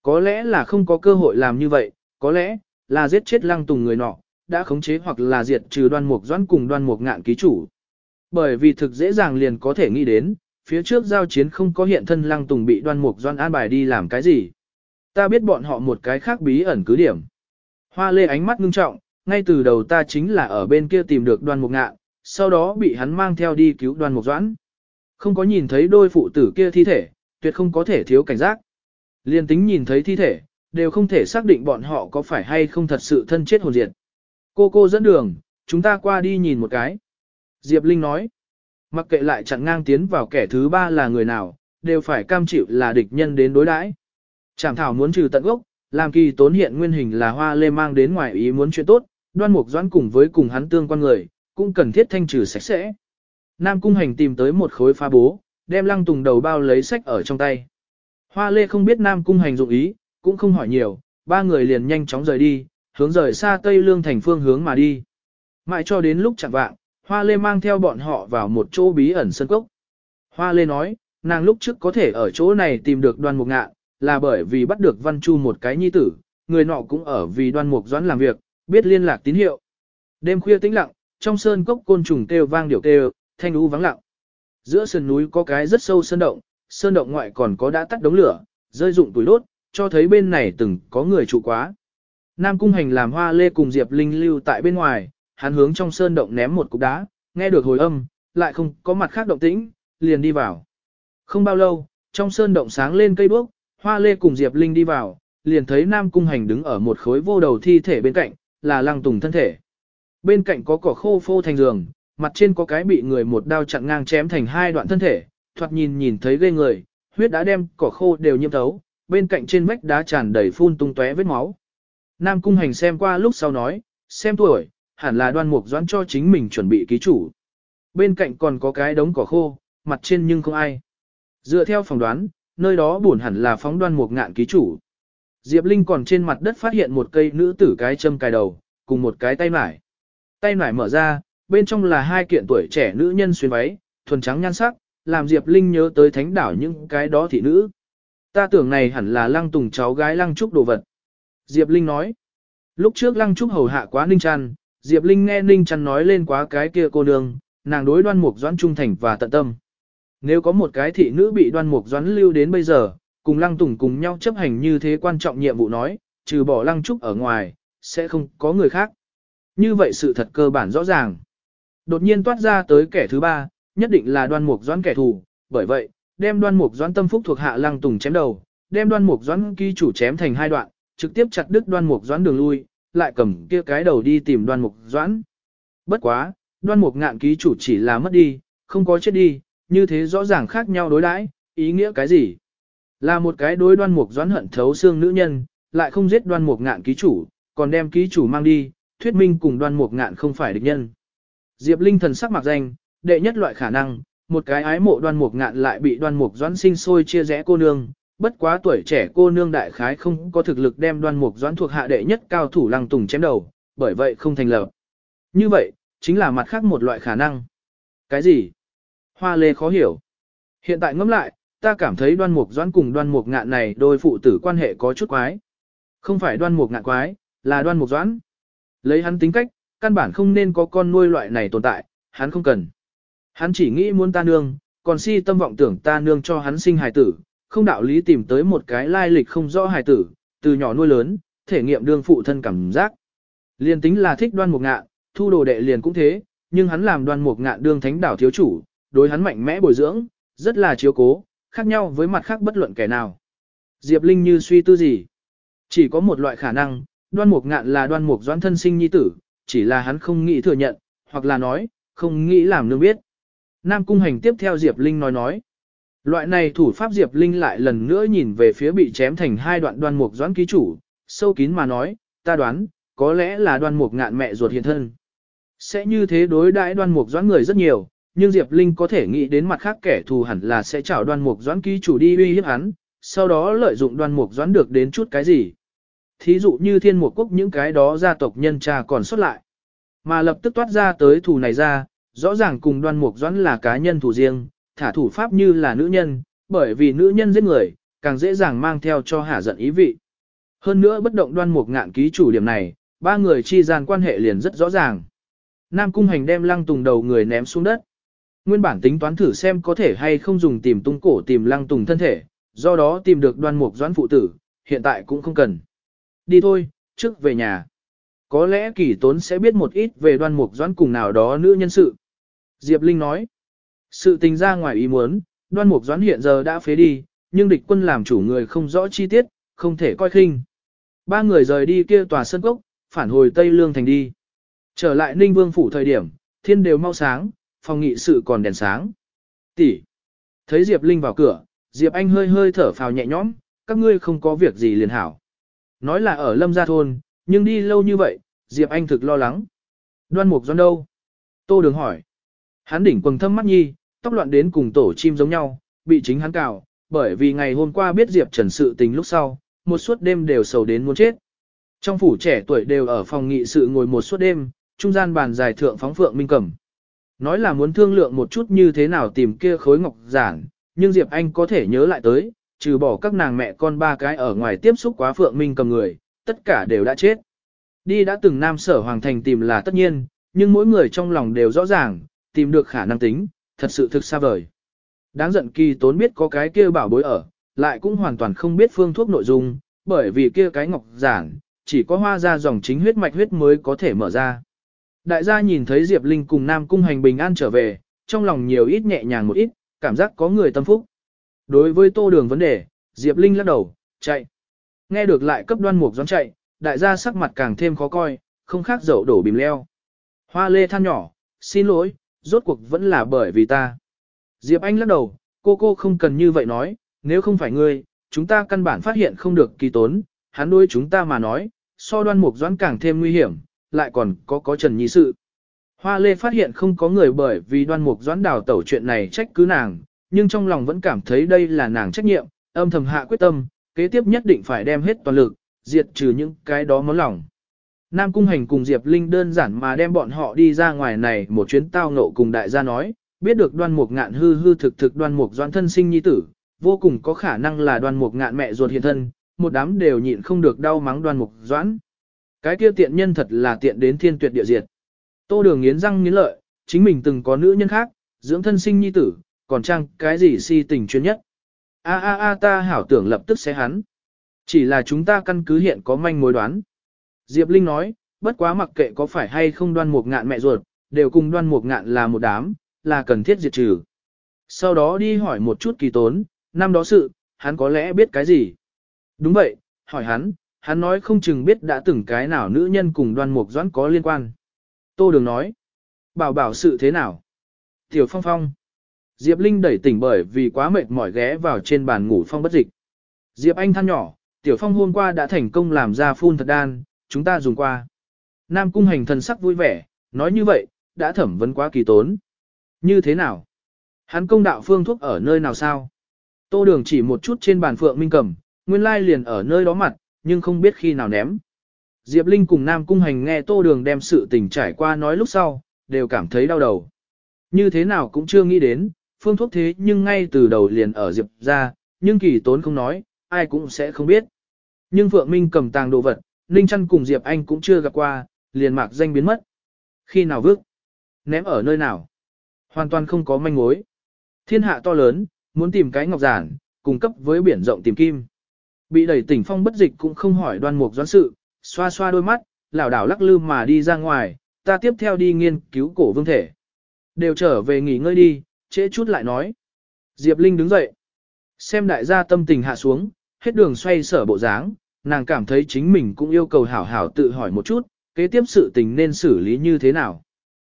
Có lẽ là không có cơ hội làm như vậy, có lẽ là giết chết lăng tùng người nọ, đã khống chế hoặc là diệt trừ đoan mục doãn cùng đoan mục ngạn ký chủ. Bởi vì thực dễ dàng liền có thể nghĩ đến, phía trước giao chiến không có hiện thân lăng tùng bị đoan mục doan an bài đi làm cái gì. Ta biết bọn họ một cái khác bí ẩn cứ điểm. Hoa lê ánh mắt ngưng trọng, ngay từ đầu ta chính là ở bên kia tìm được đoan mục ngạ sau đó bị hắn mang theo đi cứu đoan mục doãn. Không có nhìn thấy đôi phụ tử kia thi thể, tuyệt không có thể thiếu cảnh giác. Liên tính nhìn thấy thi thể, đều không thể xác định bọn họ có phải hay không thật sự thân chết hồn diệt. Cô cô dẫn đường, chúng ta qua đi nhìn một cái. Diệp Linh nói, mặc kệ lại chặn ngang tiến vào kẻ thứ ba là người nào, đều phải cam chịu là địch nhân đến đối đãi. Trảm thảo muốn trừ tận gốc, làm kỳ tốn hiện nguyên hình là hoa lê mang đến ngoài ý muốn chuyện tốt, đoan mục doãn cùng với cùng hắn tương quan người, cũng cần thiết thanh trừ sạch sẽ. Nam cung hành tìm tới một khối pha bố, đem lăng tùng đầu bao lấy sách ở trong tay. Hoa lê không biết Nam cung hành dụng ý, cũng không hỏi nhiều, ba người liền nhanh chóng rời đi, hướng rời xa Tây Lương thành phương hướng mà đi. Mãi cho đến lúc chẳng vạng, Hoa Lê mang theo bọn họ vào một chỗ bí ẩn sân cốc. Hoa Lê nói, nàng lúc trước có thể ở chỗ này tìm được đoan mục ngạn, là bởi vì bắt được Văn Chu một cái nhi tử, người nọ cũng ở vì đoan mục doãn làm việc, biết liên lạc tín hiệu. Đêm khuya tĩnh lặng, trong sơn cốc côn trùng kêu vang điệu kêu, thanh u vắng lặng. Giữa sườn núi có cái rất sâu sơn động, sơn động ngoại còn có đã tắt đống lửa, rơi dụng tuổi đốt, cho thấy bên này từng có người trụ quá. Nam Cung Hành làm hoa lê cùng Diệp Linh lưu tại bên ngoài, hắn hướng trong sơn động ném một cục đá, nghe được hồi âm, lại không có mặt khác động tĩnh, liền đi vào. Không bao lâu, trong sơn động sáng lên cây đuốc, hoa lê cùng Diệp Linh đi vào, liền thấy Nam Cung Hành đứng ở một khối vô đầu thi thể bên cạnh, là lăng tùng thân thể. Bên cạnh có cỏ khô phô thành giường, mặt trên có cái bị người một đao chặn ngang chém thành hai đoạn thân thể, thoạt nhìn nhìn thấy ghê người, huyết đã đem cỏ khô đều nhiễm thấu, bên cạnh trên vách đá tràn đầy phun tung tóe vết máu. Nam Cung Hành xem qua lúc sau nói, xem tuổi, hẳn là đoan mục doãn cho chính mình chuẩn bị ký chủ. Bên cạnh còn có cái đống cỏ khô, mặt trên nhưng không ai. Dựa theo phỏng đoán, nơi đó buồn hẳn là phóng đoan mục ngạn ký chủ. Diệp Linh còn trên mặt đất phát hiện một cây nữ tử cái châm cài đầu, cùng một cái tay nải. Tay nải mở ra, bên trong là hai kiện tuổi trẻ nữ nhân xuyên váy, thuần trắng nhan sắc, làm Diệp Linh nhớ tới thánh đảo những cái đó thị nữ. Ta tưởng này hẳn là lăng tùng cháu gái lăng trúc đồ vật. Diệp Linh nói. Lúc trước lăng trúc hầu hạ quá Ninh Trăn, Diệp Linh nghe Ninh Trăn nói lên quá cái kia cô nương, nàng đối đoan mục doãn trung thành và tận tâm. Nếu có một cái thị nữ bị đoan mục doãn lưu đến bây giờ, cùng lăng tùng cùng nhau chấp hành như thế quan trọng nhiệm vụ nói, trừ bỏ lăng trúc ở ngoài, sẽ không có người khác. Như vậy sự thật cơ bản rõ ràng. Đột nhiên toát ra tới kẻ thứ ba, nhất định là đoan mục doãn kẻ thù, bởi vậy, đem đoan mục doãn tâm phúc thuộc hạ lăng tùng chém đầu, đem đoan mục doãn ký chủ chém thành hai đoạn, trực tiếp chặt đứt đoan mục doãn đường lui, lại cầm kia cái đầu đi tìm đoan mục doãn. Bất quá, đoan mục ngạn ký chủ chỉ là mất đi, không có chết đi, như thế rõ ràng khác nhau đối đãi, ý nghĩa cái gì? Là một cái đối đoan mục doãn hận thấu xương nữ nhân, lại không giết đoan mục ngạn ký chủ, còn đem ký chủ mang đi, thuyết minh cùng đoan mục ngạn không phải địch nhân. Diệp Linh thần sắc mặc danh, đệ nhất loại khả năng, một cái ái mộ đoan mục ngạn lại bị đoan mục doãn sinh sôi chia rẽ cô nương, bất quá tuổi trẻ cô nương đại khái không có thực lực đem đoan mục doãn thuộc hạ đệ nhất cao thủ lăng tùng chém đầu, bởi vậy không thành lập. Như vậy, chính là mặt khác một loại khả năng. Cái gì? Hoa lê khó hiểu. Hiện tại ngẫm lại, ta cảm thấy đoan mục doãn cùng đoan mục ngạn này đôi phụ tử quan hệ có chút quái. Không phải đoan mục ngạn quái, là đoan mục doãn. Lấy hắn tính cách, căn bản không nên có con nuôi loại này tồn tại, hắn không cần. Hắn chỉ nghĩ muốn ta nương, còn si tâm vọng tưởng ta nương cho hắn sinh hài tử, không đạo lý tìm tới một cái lai lịch không rõ hài tử, từ nhỏ nuôi lớn, thể nghiệm đương phụ thân cảm giác. Liên tính là thích đoan mục ngạn, thu đồ đệ liền cũng thế, nhưng hắn làm đoan mục ngạn đương thánh đảo thiếu chủ, đối hắn mạnh mẽ bồi dưỡng, rất là chiếu cố, khác nhau với mặt khác bất luận kẻ nào. Diệp Linh như suy tư gì? Chỉ có một loại khả năng, đoan mục ngạn là đoan mục doãn thân sinh nhi tử, chỉ là hắn không nghĩ thừa nhận, hoặc là nói, không nghĩ làm nương biết. Nam Cung Hành tiếp theo Diệp Linh nói nói. Loại này thủ pháp Diệp Linh lại lần nữa nhìn về phía bị chém thành hai đoạn đoan mục doãn ký chủ, sâu kín mà nói, ta đoán, có lẽ là đoan mục ngạn mẹ ruột hiện thân. Sẽ như thế đối đãi đoan mục doãn người rất nhiều, nhưng Diệp Linh có thể nghĩ đến mặt khác kẻ thù hẳn là sẽ chảo đoan mục doãn ký chủ đi uy hiếp hắn, sau đó lợi dụng đoan mục doãn được đến chút cái gì. Thí dụ như thiên mục quốc những cái đó gia tộc nhân trà còn xuất lại. Mà lập tức toát ra tới thù này ra, rõ ràng cùng đoan mục doãn là cá nhân thủ riêng, thả thủ pháp như là nữ nhân, bởi vì nữ nhân giết người, càng dễ dàng mang theo cho hạ giận ý vị. Hơn nữa bất động đoan mục ngạn ký chủ điểm này, ba người chi gian quan hệ liền rất rõ ràng. Nam Cung Hành đem lăng tùng đầu người ném xuống đất. Nguyên bản tính toán thử xem có thể hay không dùng tìm tung cổ tìm lăng tùng thân thể, do đó tìm được đoan mục doãn phụ tử, hiện tại cũng không cần. Đi thôi, trước về nhà. Có lẽ kỳ tốn sẽ biết một ít về đoan mục doãn cùng nào đó nữ nhân sự. Diệp Linh nói, sự tình ra ngoài ý muốn, đoan mục doãn hiện giờ đã phế đi, nhưng địch quân làm chủ người không rõ chi tiết, không thể coi khinh. Ba người rời đi kia tòa sân cốc, phản hồi Tây Lương thành đi. Trở lại Ninh Vương phủ thời điểm, thiên đều mau sáng, phòng nghị sự còn đèn sáng. Tỷ. Thấy Diệp Linh vào cửa, Diệp Anh hơi hơi thở phào nhẹ nhõm, các ngươi không có việc gì liền hảo. Nói là ở Lâm Gia Thôn, nhưng đi lâu như vậy, Diệp Anh thực lo lắng. Đoan Mục Doan đâu? Tô Đường hỏi. Hắn đỉnh quần thâm mắt nhi, tóc loạn đến cùng tổ chim giống nhau, bị chính hắn cào, bởi vì ngày hôm qua biết Diệp Trần sự tình lúc sau, một suốt đêm đều sầu đến muốn chết. Trong phủ trẻ tuổi đều ở phòng nghị sự ngồi một suốt đêm, trung gian bàn dài thượng phóng phượng minh cẩm. Nói là muốn thương lượng một chút như thế nào tìm kia khối ngọc giản, nhưng Diệp Anh có thể nhớ lại tới, trừ bỏ các nàng mẹ con ba cái ở ngoài tiếp xúc quá phượng minh cầm người, tất cả đều đã chết. Đi đã từng nam sở hoàng thành tìm là tất nhiên, nhưng mỗi người trong lòng đều rõ ràng, tìm được khả năng tính, thật sự thực xa vời. Đáng giận kỳ tốn biết có cái kia bảo bối ở, lại cũng hoàn toàn không biết phương thuốc nội dung, bởi vì kia cái ngọc giản, chỉ có hoa ra dòng chính huyết mạch huyết mới có thể mở ra. Đại gia nhìn thấy Diệp Linh cùng Nam Cung hành bình an trở về, trong lòng nhiều ít nhẹ nhàng một ít, cảm giác có người tâm phúc. Đối với tô đường vấn đề, Diệp Linh lắc đầu, chạy. Nghe được lại cấp đoan mục doán chạy, đại gia sắc mặt càng thêm khó coi, không khác dậu đổ bìm leo. Hoa lê than nhỏ, xin lỗi, rốt cuộc vẫn là bởi vì ta. Diệp Anh lắc đầu, cô cô không cần như vậy nói, nếu không phải ngươi, chúng ta căn bản phát hiện không được kỳ tốn, hắn đối chúng ta mà nói, so đoan mục doãn càng thêm nguy hiểm, lại còn có có Trần Nhi sự. Hoa Lê phát hiện không có người bởi vì đoan mục doãn đào tẩu chuyện này trách cứ nàng, nhưng trong lòng vẫn cảm thấy đây là nàng trách nhiệm, âm thầm hạ quyết tâm, kế tiếp nhất định phải đem hết toàn lực, diệt trừ những cái đó món lòng. Nam Cung Hành cùng Diệp Linh đơn giản mà đem bọn họ đi ra ngoài này một chuyến tao ngộ cùng đại gia nói, biết được đoan mục ngạn hư hư thực thực đoan mục doãn thân sinh nhi tử, vô cùng có khả năng là đoan mục ngạn mẹ ruột hiện thân, một đám đều nhịn không được đau mắng đoan mục doãn. Cái kia tiện nhân thật là tiện đến thiên tuyệt địa diệt. Tô đường nghiến răng nghiến lợi, chính mình từng có nữ nhân khác, dưỡng thân sinh nhi tử, còn chăng cái gì si tình chuyên nhất. A a a ta hảo tưởng lập tức sẽ hắn. Chỉ là chúng ta căn cứ hiện có manh mối đoán. Diệp Linh nói, bất quá mặc kệ có phải hay không đoan mục ngạn mẹ ruột, đều cùng đoan mục ngạn là một đám, là cần thiết diệt trừ. Sau đó đi hỏi một chút kỳ tốn, năm đó sự, hắn có lẽ biết cái gì. Đúng vậy, hỏi hắn, hắn nói không chừng biết đã từng cái nào nữ nhân cùng đoan mục doãn có liên quan. Tô Đường nói, bảo bảo sự thế nào? Tiểu Phong Phong. Diệp Linh đẩy tỉnh bởi vì quá mệt mỏi ghé vào trên bàn ngủ phong bất dịch. Diệp Anh than nhỏ, Tiểu Phong hôm qua đã thành công làm ra phun thật đan, chúng ta dùng qua. Nam Cung hành thần sắc vui vẻ, nói như vậy, đã thẩm vấn quá kỳ tốn. Như thế nào? Hắn công đạo phương thuốc ở nơi nào sao? Tô đường chỉ một chút trên bàn phượng minh cầm, nguyên lai liền ở nơi đó mặt, nhưng không biết khi nào ném. Diệp Linh cùng Nam Cung Hành nghe Tô Đường đem sự tình trải qua nói lúc sau, đều cảm thấy đau đầu. Như thế nào cũng chưa nghĩ đến, phương thuốc thế nhưng ngay từ đầu liền ở Diệp ra, nhưng kỳ tốn không nói, ai cũng sẽ không biết. Nhưng Phượng Minh cầm tàng đồ vật, Ninh Trăn cùng Diệp Anh cũng chưa gặp qua, liền mạc danh biến mất. Khi nào vứt? Ném ở nơi nào? Hoàn toàn không có manh mối. Thiên hạ to lớn, muốn tìm cái ngọc giản, cung cấp với biển rộng tìm kim. Bị đẩy tỉnh phong bất dịch cũng không hỏi đoan mục doãn sự, xoa xoa đôi mắt, lảo đảo lắc lư mà đi ra ngoài, ta tiếp theo đi nghiên cứu cổ vương thể. Đều trở về nghỉ ngơi đi, trễ chút lại nói. Diệp Linh đứng dậy. Xem đại gia tâm tình hạ xuống, hết đường xoay sở bộ dáng, nàng cảm thấy chính mình cũng yêu cầu hảo hảo tự hỏi một chút, kế tiếp sự tình nên xử lý như thế nào.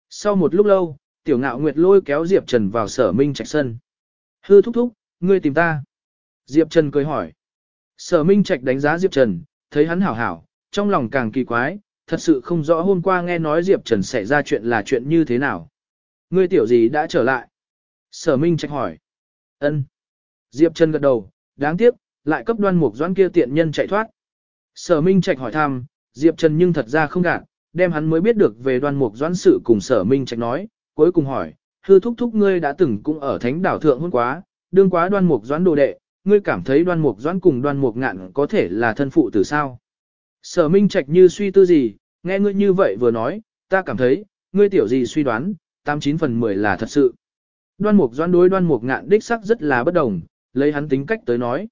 Sau một lúc lâu, tiểu ngạo nguyệt lôi kéo Diệp Trần vào sở minh trạch sân. Hư thúc thúc, ngươi tìm ta. Diệp Trần cười hỏi. Sở minh trạch đánh giá Diệp Trần, thấy hắn hảo hảo, trong lòng càng kỳ quái, thật sự không rõ hôm qua nghe nói Diệp Trần xảy ra chuyện là chuyện như thế nào. Ngươi tiểu gì đã trở lại? Sở Minh Trạch hỏi. Ân. Diệp Trần gật đầu, đáng tiếc, lại cấp đoan mục doãn kia tiện nhân chạy thoát. Sở Minh Trạch hỏi thăm, Diệp Trần nhưng thật ra không gạt, đem hắn mới biết được về đoan mục doãn sự cùng Sở Minh Trạch nói, cuối cùng hỏi, hư thúc thúc ngươi đã từng cũng ở thánh đảo thượng hôn quá, đương quá đoan mục doãn đồ đệ, ngươi cảm thấy đoan mục doãn cùng đoan mục ngạn có thể là thân phụ từ sao? Sở Minh Trạch như suy tư gì, nghe ngươi như vậy vừa nói, ta cảm thấy, ngươi tiểu gì suy đoán, 89 phần 10 là thật sự. Đoan mục doan đối đoan mục ngạn đích sắc rất là bất đồng, lấy hắn tính cách tới nói.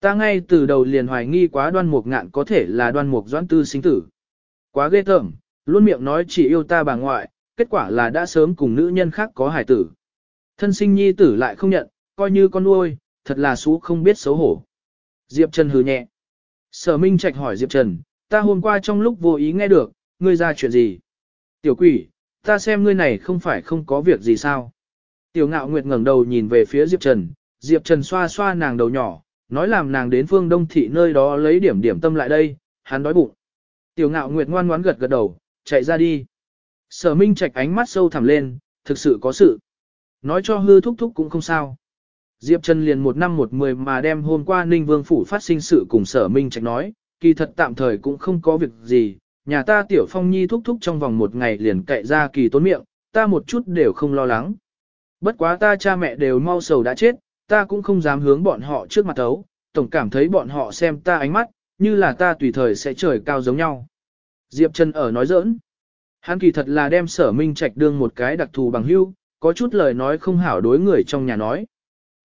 Ta ngay từ đầu liền hoài nghi quá đoan mục ngạn có thể là đoan mục doãn tư sinh tử. Quá ghê tởm, luôn miệng nói chỉ yêu ta bà ngoại, kết quả là đã sớm cùng nữ nhân khác có hài tử. Thân sinh nhi tử lại không nhận, coi như con nuôi, thật là xú không biết xấu hổ. Diệp Trần hừ nhẹ. Sở Minh Trạch hỏi Diệp Trần, ta hôm qua trong lúc vô ý nghe được, ngươi ra chuyện gì? Tiểu quỷ, ta xem ngươi này không phải không có việc gì sao? Tiểu ngạo nguyệt ngẩng đầu nhìn về phía Diệp Trần, Diệp Trần xoa xoa nàng đầu nhỏ, nói làm nàng đến phương đông thị nơi đó lấy điểm điểm tâm lại đây, hắn đói bụng. Tiểu ngạo nguyệt ngoan ngoãn gật gật đầu, chạy ra đi. Sở Minh Trạch ánh mắt sâu thẳm lên, thực sự có sự. Nói cho hư thúc thúc cũng không sao. Diệp Trần liền một năm một mười mà đem hôm qua Ninh Vương Phủ phát sinh sự cùng sở Minh Trạch nói, kỳ thật tạm thời cũng không có việc gì, nhà ta tiểu phong nhi thúc thúc trong vòng một ngày liền cậy ra kỳ tốn miệng, ta một chút đều không lo lắng. Bất quá ta cha mẹ đều mau sầu đã chết, ta cũng không dám hướng bọn họ trước mặt thấu, tổng cảm thấy bọn họ xem ta ánh mắt, như là ta tùy thời sẽ trời cao giống nhau. Diệp Trần ở nói giỡn. Hắn kỳ thật là đem sở minh trạch đương một cái đặc thù bằng hưu, có chút lời nói không hảo đối người trong nhà nói.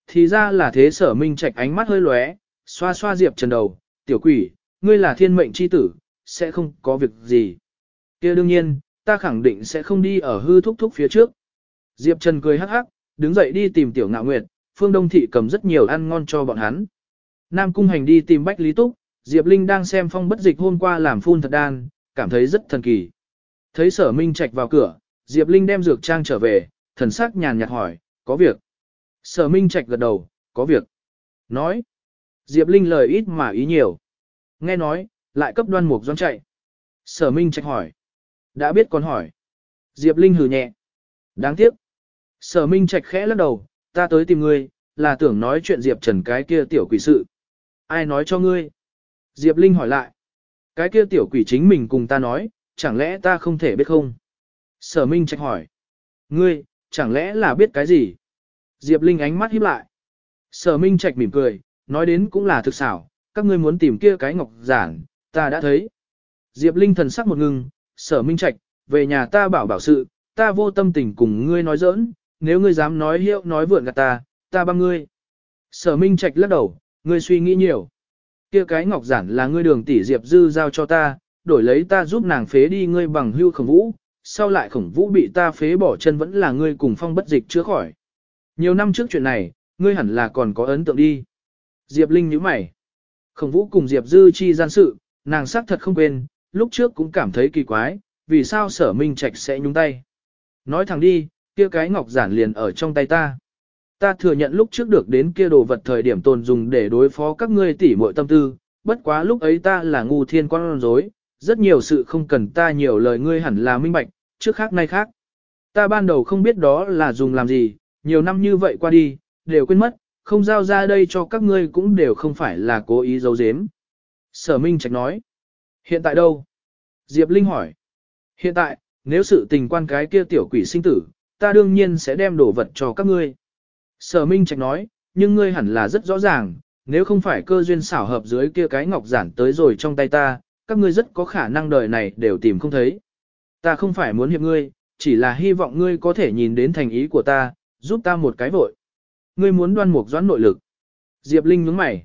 Thì ra là thế sở minh trạch ánh mắt hơi lóe, xoa xoa Diệp Trần đầu, tiểu quỷ, ngươi là thiên mệnh chi tử, sẽ không có việc gì. kia đương nhiên, ta khẳng định sẽ không đi ở hư thúc thúc phía trước. Diệp Trần cười hắc hắc, đứng dậy đi tìm tiểu ngạo nguyệt, phương đông thị cầm rất nhiều ăn ngon cho bọn hắn. Nam cung hành đi tìm Bách Lý Túc, Diệp Linh đang xem phong bất dịch hôm qua làm phun thật đan, cảm thấy rất thần kỳ. Thấy sở minh trạch vào cửa, Diệp Linh đem dược trang trở về, thần sắc nhàn nhạt hỏi, có việc. Sở minh trạch gật đầu, có việc. Nói. Diệp Linh lời ít mà ý nhiều. Nghe nói, lại cấp đoan mục doan chạy. Sở Minh Trạch hỏi. Đã biết còn hỏi. Diệp Linh hừ nhẹ. Đáng tiếc. Sở Minh Trạch khẽ lắc đầu, ta tới tìm ngươi, là tưởng nói chuyện Diệp Trần cái kia tiểu quỷ sự. Ai nói cho ngươi? Diệp Linh hỏi lại. Cái kia tiểu quỷ chính mình cùng ta nói, chẳng lẽ ta không thể biết không? Sở Minh trách hỏi. Ngươi, chẳng lẽ là biết cái gì? Diệp Linh ánh mắt híp lại. Sở Minh Trạch mỉm cười, nói đến cũng là thực xảo, các ngươi muốn tìm kia cái ngọc giản, ta đã thấy. Diệp Linh thần sắc một ngưng, sở minh trạch, về nhà ta bảo bảo sự, ta vô tâm tình cùng ngươi nói giỡn, nếu ngươi dám nói hiệu nói vượn gạt ta, ta băm ngươi. Sở minh trạch lắc đầu, ngươi suy nghĩ nhiều. kia cái ngọc giản là ngươi đường tỷ Diệp Dư giao cho ta, đổi lấy ta giúp nàng phế đi ngươi bằng hưu khổng vũ, sau lại khổng vũ bị ta phế bỏ chân vẫn là ngươi cùng phong bất dịch chữa khỏi. Nhiều năm trước chuyện này, ngươi hẳn là còn có ấn tượng đi. Diệp Linh nhíu mày. Khổng vũ cùng Diệp Dư chi gian sự, nàng xác thật không quên, lúc trước cũng cảm thấy kỳ quái, vì sao sở minh trạch sẽ nhúng tay. Nói thẳng đi, kia cái ngọc giản liền ở trong tay ta. Ta thừa nhận lúc trước được đến kia đồ vật thời điểm tồn dùng để đối phó các ngươi tỉ muội tâm tư, bất quá lúc ấy ta là ngu thiên con rối, rất nhiều sự không cần ta nhiều lời ngươi hẳn là minh bạch, trước khác nay khác. Ta ban đầu không biết đó là dùng làm gì, nhiều năm như vậy qua đi, đều quên mất, không giao ra đây cho các ngươi cũng đều không phải là cố ý giấu giếm. Sở Minh Trạch nói, hiện tại đâu? Diệp Linh hỏi, hiện tại, nếu sự tình quan cái kia tiểu quỷ sinh tử, ta đương nhiên sẽ đem đồ vật cho các ngươi. Sở Minh Trạch nói, nhưng ngươi hẳn là rất rõ ràng, nếu không phải cơ duyên xảo hợp dưới kia cái ngọc giản tới rồi trong tay ta, các ngươi rất có khả năng đời này đều tìm không thấy. Ta không phải muốn hiệp ngươi, chỉ là hy vọng ngươi có thể nhìn đến thành ý của ta, giúp ta một cái vội. Ngươi muốn đoan mục doãn nội lực. Diệp Linh nhướng mày.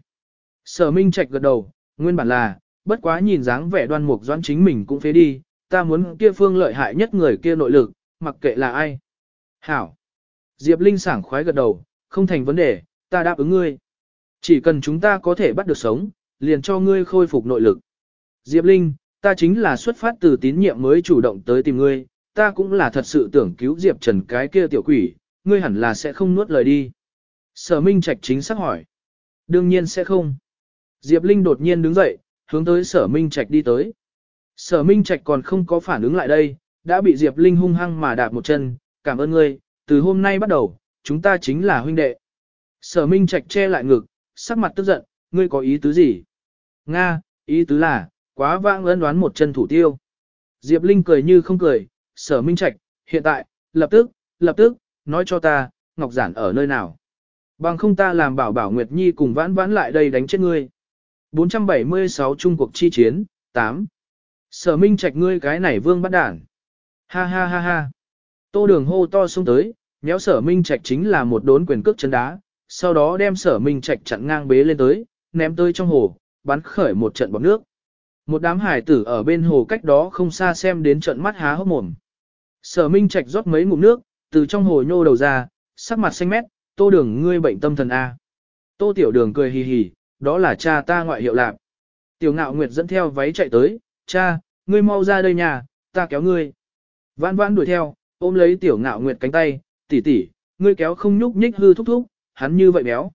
Sở Minh Trạch gật đầu, nguyên bản là, bất quá nhìn dáng vẻ đoan mục doãn chính mình cũng phế đi, ta muốn kia phương lợi hại nhất người kia nội lực, mặc kệ là ai. Hảo. Diệp Linh sảng khoái gật đầu, không thành vấn đề, ta đáp ứng ngươi. Chỉ cần chúng ta có thể bắt được sống, liền cho ngươi khôi phục nội lực. Diệp Linh, ta chính là xuất phát từ tín nhiệm mới chủ động tới tìm ngươi, ta cũng là thật sự tưởng cứu Diệp Trần cái kia tiểu quỷ, ngươi hẳn là sẽ không nuốt lời đi. Sở Minh Trạch chính xác hỏi. Đương nhiên sẽ không. Diệp Linh đột nhiên đứng dậy, hướng tới Sở Minh Trạch đi tới. Sở Minh Trạch còn không có phản ứng lại đây, đã bị Diệp Linh hung hăng mà đạp một chân, cảm ơn ngươi, từ hôm nay bắt đầu, chúng ta chính là huynh đệ. Sở Minh Trạch che lại ngực, sắc mặt tức giận, ngươi có ý tứ gì? Nga, ý tứ là, quá vãng ân đoán một chân thủ tiêu. Diệp Linh cười như không cười, sở Minh Trạch, hiện tại, lập tức, lập tức, nói cho ta, Ngọc Giản ở nơi nào? Bằng không ta làm bảo bảo Nguyệt Nhi cùng vãn vãn lại đây đánh chết ngươi. 476 Trung cuộc chi chiến, 8. Sở Minh Trạch ngươi cái này vương bắt đản. Ha ha ha ha. Tô đường hô to xuống tới, nhéo sở Minh Trạch chính là một đốn quyền cước chân đá, sau đó đem sở Minh Trạch chặn ngang bế lên tới, ném tới trong hồ, bắn khởi một trận bọc nước. Một đám hải tử ở bên hồ cách đó không xa xem đến trận mắt há hốc mồm. Sở Minh Trạch rót mấy ngụm nước, từ trong hồ nhô đầu ra, sắc mặt xanh mét, tô đường ngươi bệnh tâm thần A. Tô tiểu đường cười hì hì, đó là cha ta ngoại hiệu lạc. Tiểu ngạo nguyệt dẫn theo váy chạy tới, cha, ngươi mau ra đây nhà, ta kéo ngươi. Vãn vãn đuổi theo, ôm lấy tiểu ngạo nguyệt cánh tay, tỷ tỷ, ngươi kéo không nhúc nhích hư thúc thúc, hắn như vậy béo.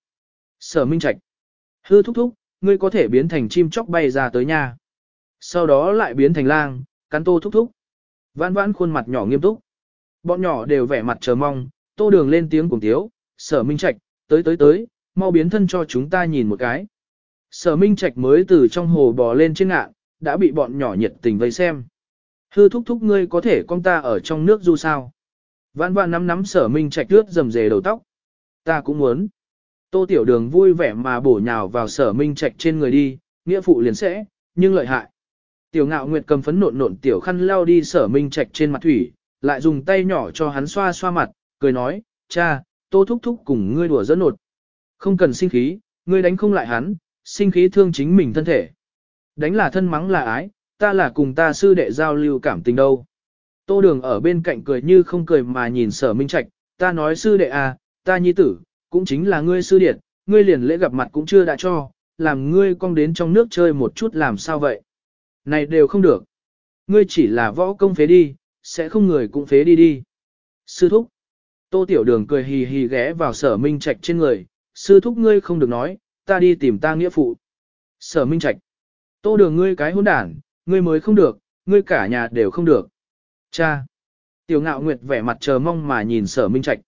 Sở Minh Trạch. Hư thúc thúc, ngươi có thể biến thành chim chóc bay ra tới nhà. Sau đó lại biến thành lang, cắn tô thúc thúc. Vãn vãn khuôn mặt nhỏ nghiêm túc. Bọn nhỏ đều vẻ mặt chờ mong, tô đường lên tiếng cùng tiếu, sở Minh Trạch, tới tới tới, mau biến thân cho chúng ta nhìn một cái. Sở Minh Trạch mới từ trong hồ bò lên trên ngạn, đã bị bọn nhỏ nhiệt tình vây xem. Hư thúc thúc ngươi có thể con ta ở trong nước du sao. Vãn vãn nắm nắm sở Minh Trạch ướt dầm dề đầu tóc. Ta cũng muốn. Tô Tiểu Đường vui vẻ mà bổ nhào vào sở Minh Trạch trên người đi, nghĩa phụ liền sẽ, nhưng lợi hại. Tiểu ngạo nguyệt cầm phấn nộn nộn tiểu khăn lao đi sở Minh Trạch trên mặt thủy, lại dùng tay nhỏ cho hắn xoa xoa mặt, cười nói, cha, tô thúc thúc cùng ngươi đùa dẫn nột. Không cần sinh khí, ngươi đánh không lại hắn, sinh khí thương chính mình thân thể. Đánh là thân mắng là ái, ta là cùng ta sư đệ giao lưu cảm tình đâu. Tô đường ở bên cạnh cười như không cười mà nhìn sở minh trạch, ta nói sư đệ à, ta nhi tử, cũng chính là ngươi sư điện, ngươi liền lễ gặp mặt cũng chưa đã cho, làm ngươi cong đến trong nước chơi một chút làm sao vậy. Này đều không được. Ngươi chỉ là võ công phế đi, sẽ không người cũng phế đi đi. Sư thúc. Tô Tiểu Đường cười hì hì ghé vào sở minh trạch trên người. Sư thúc ngươi không được nói, ta đi tìm ta nghĩa phụ. Sở minh trạch. Tô Đường ngươi cái hỗn đản, ngươi mới không được, ngươi cả nhà đều không được. Cha. Tiểu ngạo nguyệt vẻ mặt chờ mong mà nhìn sở minh trạch.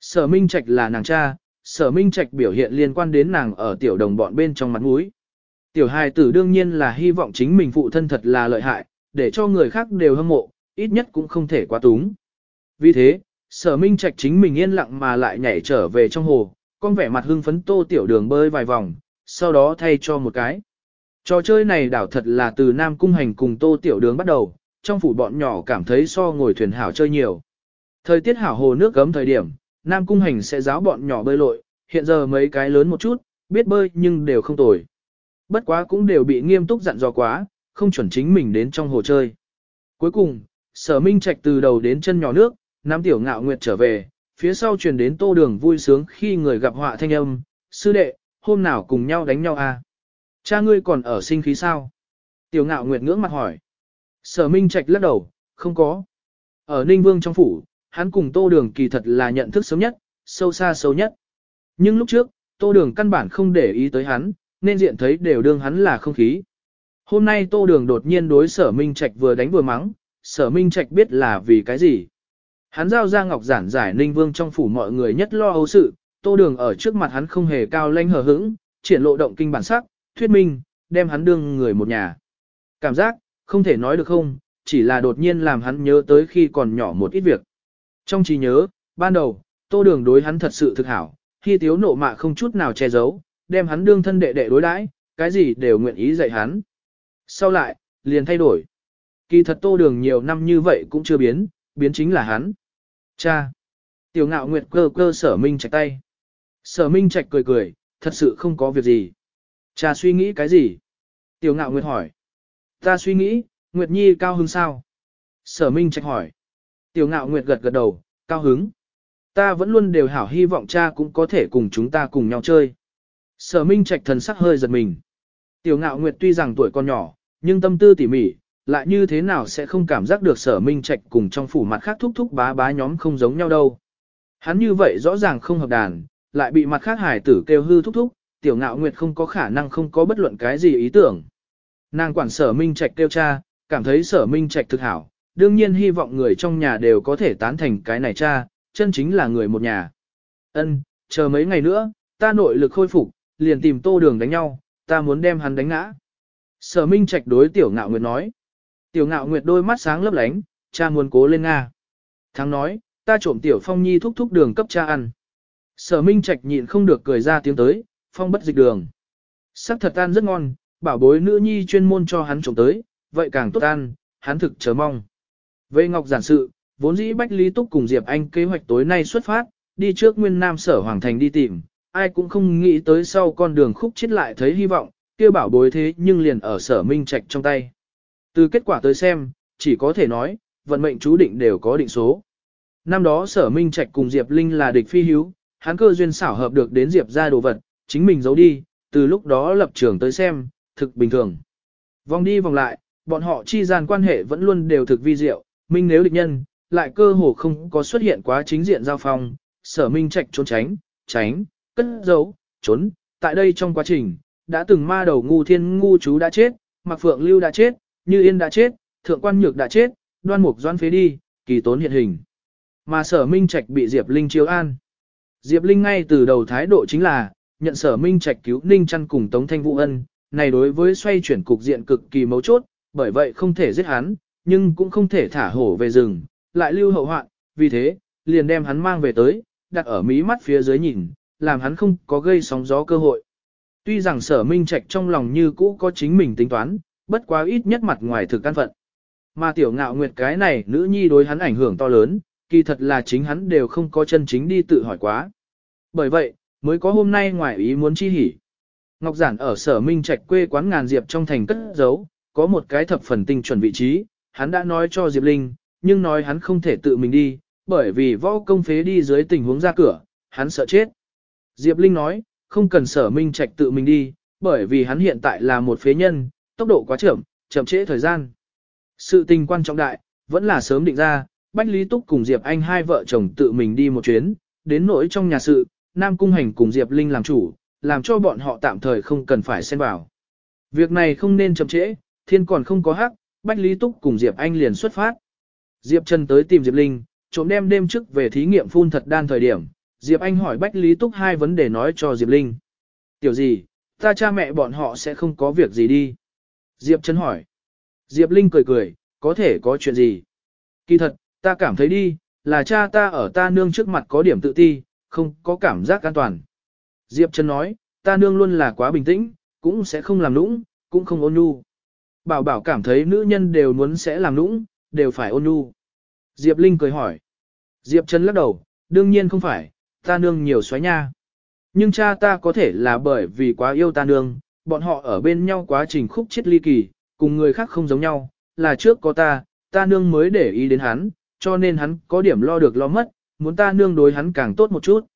Sở minh trạch là nàng cha, sở minh trạch biểu hiện liên quan đến nàng ở tiểu đồng bọn bên trong mặt mũi. Tiểu hài tử đương nhiên là hy vọng chính mình phụ thân thật là lợi hại, để cho người khác đều hâm mộ, ít nhất cũng không thể quá túng. Vì thế, sở minh trạch chính mình yên lặng mà lại nhảy trở về trong hồ, con vẻ mặt hưng phấn tô tiểu đường bơi vài vòng, sau đó thay cho một cái. Trò chơi này đảo thật là từ Nam Cung Hành cùng tô tiểu đường bắt đầu, trong phủ bọn nhỏ cảm thấy so ngồi thuyền hảo chơi nhiều. Thời tiết hảo hồ nước gấm thời điểm, Nam Cung Hành sẽ giáo bọn nhỏ bơi lội, hiện giờ mấy cái lớn một chút, biết bơi nhưng đều không tồi. Bất quá cũng đều bị nghiêm túc dặn dò quá, không chuẩn chính mình đến trong hồ chơi. Cuối cùng, sở minh trạch từ đầu đến chân nhỏ nước, Nam Tiểu Ngạo Nguyệt trở về, phía sau truyền đến tô đường vui sướng khi người gặp họa thanh âm, sư đệ, hôm nào cùng nhau đánh nhau à? Cha ngươi còn ở sinh khí sao? Tiểu Ngạo Nguyệt ngưỡng mặt hỏi. Sở minh trạch lắc đầu, không có. Ở Ninh Vương trong phủ, hắn cùng tô đường kỳ thật là nhận thức sớm nhất, sâu xa sâu nhất. Nhưng lúc trước, tô đường căn bản không để ý tới hắn, nên diện thấy đều đương hắn là không khí. Hôm nay Tô Đường đột nhiên đối sở Minh Trạch vừa đánh vừa mắng, sở Minh Trạch biết là vì cái gì. Hắn giao ra ngọc giản giải ninh vương trong phủ mọi người nhất lo âu sự, tô đường ở trước mặt hắn không hề cao lanh hờ hững, triển lộ động kinh bản sắc, thuyết minh, đem hắn đương người một nhà. Cảm giác, không thể nói được không, chỉ là đột nhiên làm hắn nhớ tới khi còn nhỏ một ít việc. Trong trí nhớ, ban đầu, tô đường đối hắn thật sự thực hảo, khi thiếu nộ mạ không chút nào che giấu, đem hắn đương thân đệ đệ đối đãi, cái gì đều nguyện ý dạy hắn. Sau lại, liền thay đổi. Kỳ thật tô đường nhiều năm như vậy cũng chưa biến, biến chính là hắn. Cha! Tiểu ngạo nguyệt cơ cơ sở minh chạch tay. Sở minh trạch cười cười, thật sự không có việc gì. Cha suy nghĩ cái gì? Tiểu ngạo nguyệt hỏi. Ta suy nghĩ, Nguyệt Nhi cao hứng sao? Sở minh trạch hỏi. Tiểu ngạo Nguyệt gật gật đầu, cao hứng. Ta vẫn luôn đều hảo hy vọng cha cũng có thể cùng chúng ta cùng nhau chơi. Sở minh trạch thần sắc hơi giật mình. Tiểu ngạo Nguyệt tuy rằng tuổi còn nhỏ, nhưng tâm tư tỉ mỉ, lại như thế nào sẽ không cảm giác được sở minh trạch cùng trong phủ mặt khác thúc thúc bá bá nhóm không giống nhau đâu. Hắn như vậy rõ ràng không hợp đàn, lại bị mặt khác hải tử kêu hư thúc thúc, tiểu ngạo nguyệt không có khả năng không có bất luận cái gì ý tưởng. Nàng quản sở minh trạch kêu cha, cảm thấy sở minh trạch thực hảo, đương nhiên hy vọng người trong nhà đều có thể tán thành cái này cha, chân chính là người một nhà. Ân, chờ mấy ngày nữa, ta nội lực khôi phục, liền tìm tô đường đánh nhau, ta muốn đem hắn đánh ngã. Sở minh trạch đối tiểu ngạo nguyệt nói. Tiểu ngạo nguyệt đôi mắt sáng lấp lánh, cha muốn cố lên Nga. Thắng nói, ta trộm tiểu phong nhi thúc thúc đường cấp cha ăn. Sở minh trạch nhịn không được cười ra tiếng tới, phong bất dịch đường. Sắc thật ăn rất ngon, bảo bối nữ nhi chuyên môn cho hắn trộm tới, vậy càng tốt ăn, hắn thực chờ mong. Về Ngọc giản sự, vốn dĩ Bách Lý Túc cùng Diệp Anh kế hoạch tối nay xuất phát, đi trước Nguyên Nam Sở Hoàng Thành đi tìm, ai cũng không nghĩ tới sau con đường khúc chết lại thấy hy vọng, kia bảo bối thế nhưng liền ở Sở Minh Trạch trong tay. Từ kết quả tới xem, chỉ có thể nói, vận mệnh chú định đều có định số. Năm đó Sở Minh Trạch cùng Diệp Linh là địch phi hiếu, hắn cơ duyên xảo hợp được đến Diệp ra đồ vật, chính mình giấu đi, từ lúc đó lập trường tới xem, thực bình thường. Vòng đi vòng lại, bọn họ chi gian quan hệ vẫn luôn đều thực vi diệu, minh nếu địch nhân, lại cơ hồ không có xuất hiện quá chính diện giao phong, sở minh trạch trốn tránh, tránh, cất giấu, trốn, tại đây trong quá trình, đã từng ma đầu ngu thiên ngu chú đã chết, mặc phượng lưu đã chết, như yên đã chết, thượng quan nhược đã chết, đoan mục doan phế đi, kỳ tốn hiện hình. Mà sở minh trạch bị Diệp Linh chiếu an. Diệp Linh ngay từ đầu thái độ chính là, nhận sở minh trạch cứu ninh chăn cùng Tống Thanh Vũ Ân, này đối với xoay chuyển cục diện cực kỳ mấu chốt, bởi vậy không thể giết hắn, nhưng cũng không thể thả hổ về rừng, lại lưu hậu hoạn, vì thế, liền đem hắn mang về tới, đặt ở mí mắt phía dưới nhìn, làm hắn không có gây sóng gió cơ hội. Tuy rằng sở minh trạch trong lòng như cũ có chính mình tính toán, bất quá ít nhất mặt ngoài thực căn phận. Mà tiểu ngạo nguyệt cái này nữ nhi đối hắn ảnh hưởng to lớn, kỳ thật là chính hắn đều không có chân chính đi tự hỏi quá. Bởi vậy, mới có hôm nay ngoài ý muốn chi hỉ. Ngọc Giản ở sở minh trạch quê quán ngàn diệp trong thành cất giấu, có một cái thập phần tinh chuẩn vị trí, hắn đã nói cho Diệp Linh, nhưng nói hắn không thể tự mình đi, bởi vì võ công phế đi dưới tình huống ra cửa, hắn sợ chết. Diệp Linh nói, không cần sở minh trạch tự mình đi, bởi vì hắn hiện tại là một phế nhân, tốc độ quá chậm, chậm trễ thời gian. Sự tình quan trọng đại, vẫn là sớm định ra, Bách Lý Túc cùng Diệp Anh hai vợ chồng tự mình đi một chuyến, đến nỗi trong nhà sự, Nam Cung Hành cùng Diệp Linh làm chủ, làm cho bọn họ tạm thời không cần phải xen vào. Việc này không nên chậm trễ, thiên còn không có hắc, Bách Lý Túc cùng Diệp Anh liền xuất phát. Diệp Trần tới tìm Diệp Linh, trộm đem đêm trước về thí nghiệm phun thật đan thời điểm, Diệp Anh hỏi Bách Lý Túc hai vấn đề nói cho Diệp Linh. Tiểu gì, ta cha mẹ bọn họ sẽ không có việc gì đi. Diệp Trần hỏi. Diệp Linh cười cười, có thể có chuyện gì? Kỳ thật, ta cảm thấy đi, là cha ta ở ta nương trước mặt có điểm tự ti, không có cảm giác an toàn. Diệp Trần nói, ta nương luôn là quá bình tĩnh, cũng sẽ không làm nũng, cũng không ôn nhu. Bảo bảo cảm thấy nữ nhân đều muốn sẽ làm nũng, đều phải ôn nhu. Diệp Linh cười hỏi. Diệp Trần lắc đầu, đương nhiên không phải, ta nương nhiều xoáy nha. Nhưng cha ta có thể là bởi vì quá yêu ta nương, bọn họ ở bên nhau quá trình khúc chết ly kỳ, cùng người khác không giống nhau, là trước có ta, ta nương mới để ý đến hắn, cho nên hắn có điểm lo được lo mất, muốn ta nương đối hắn càng tốt một chút.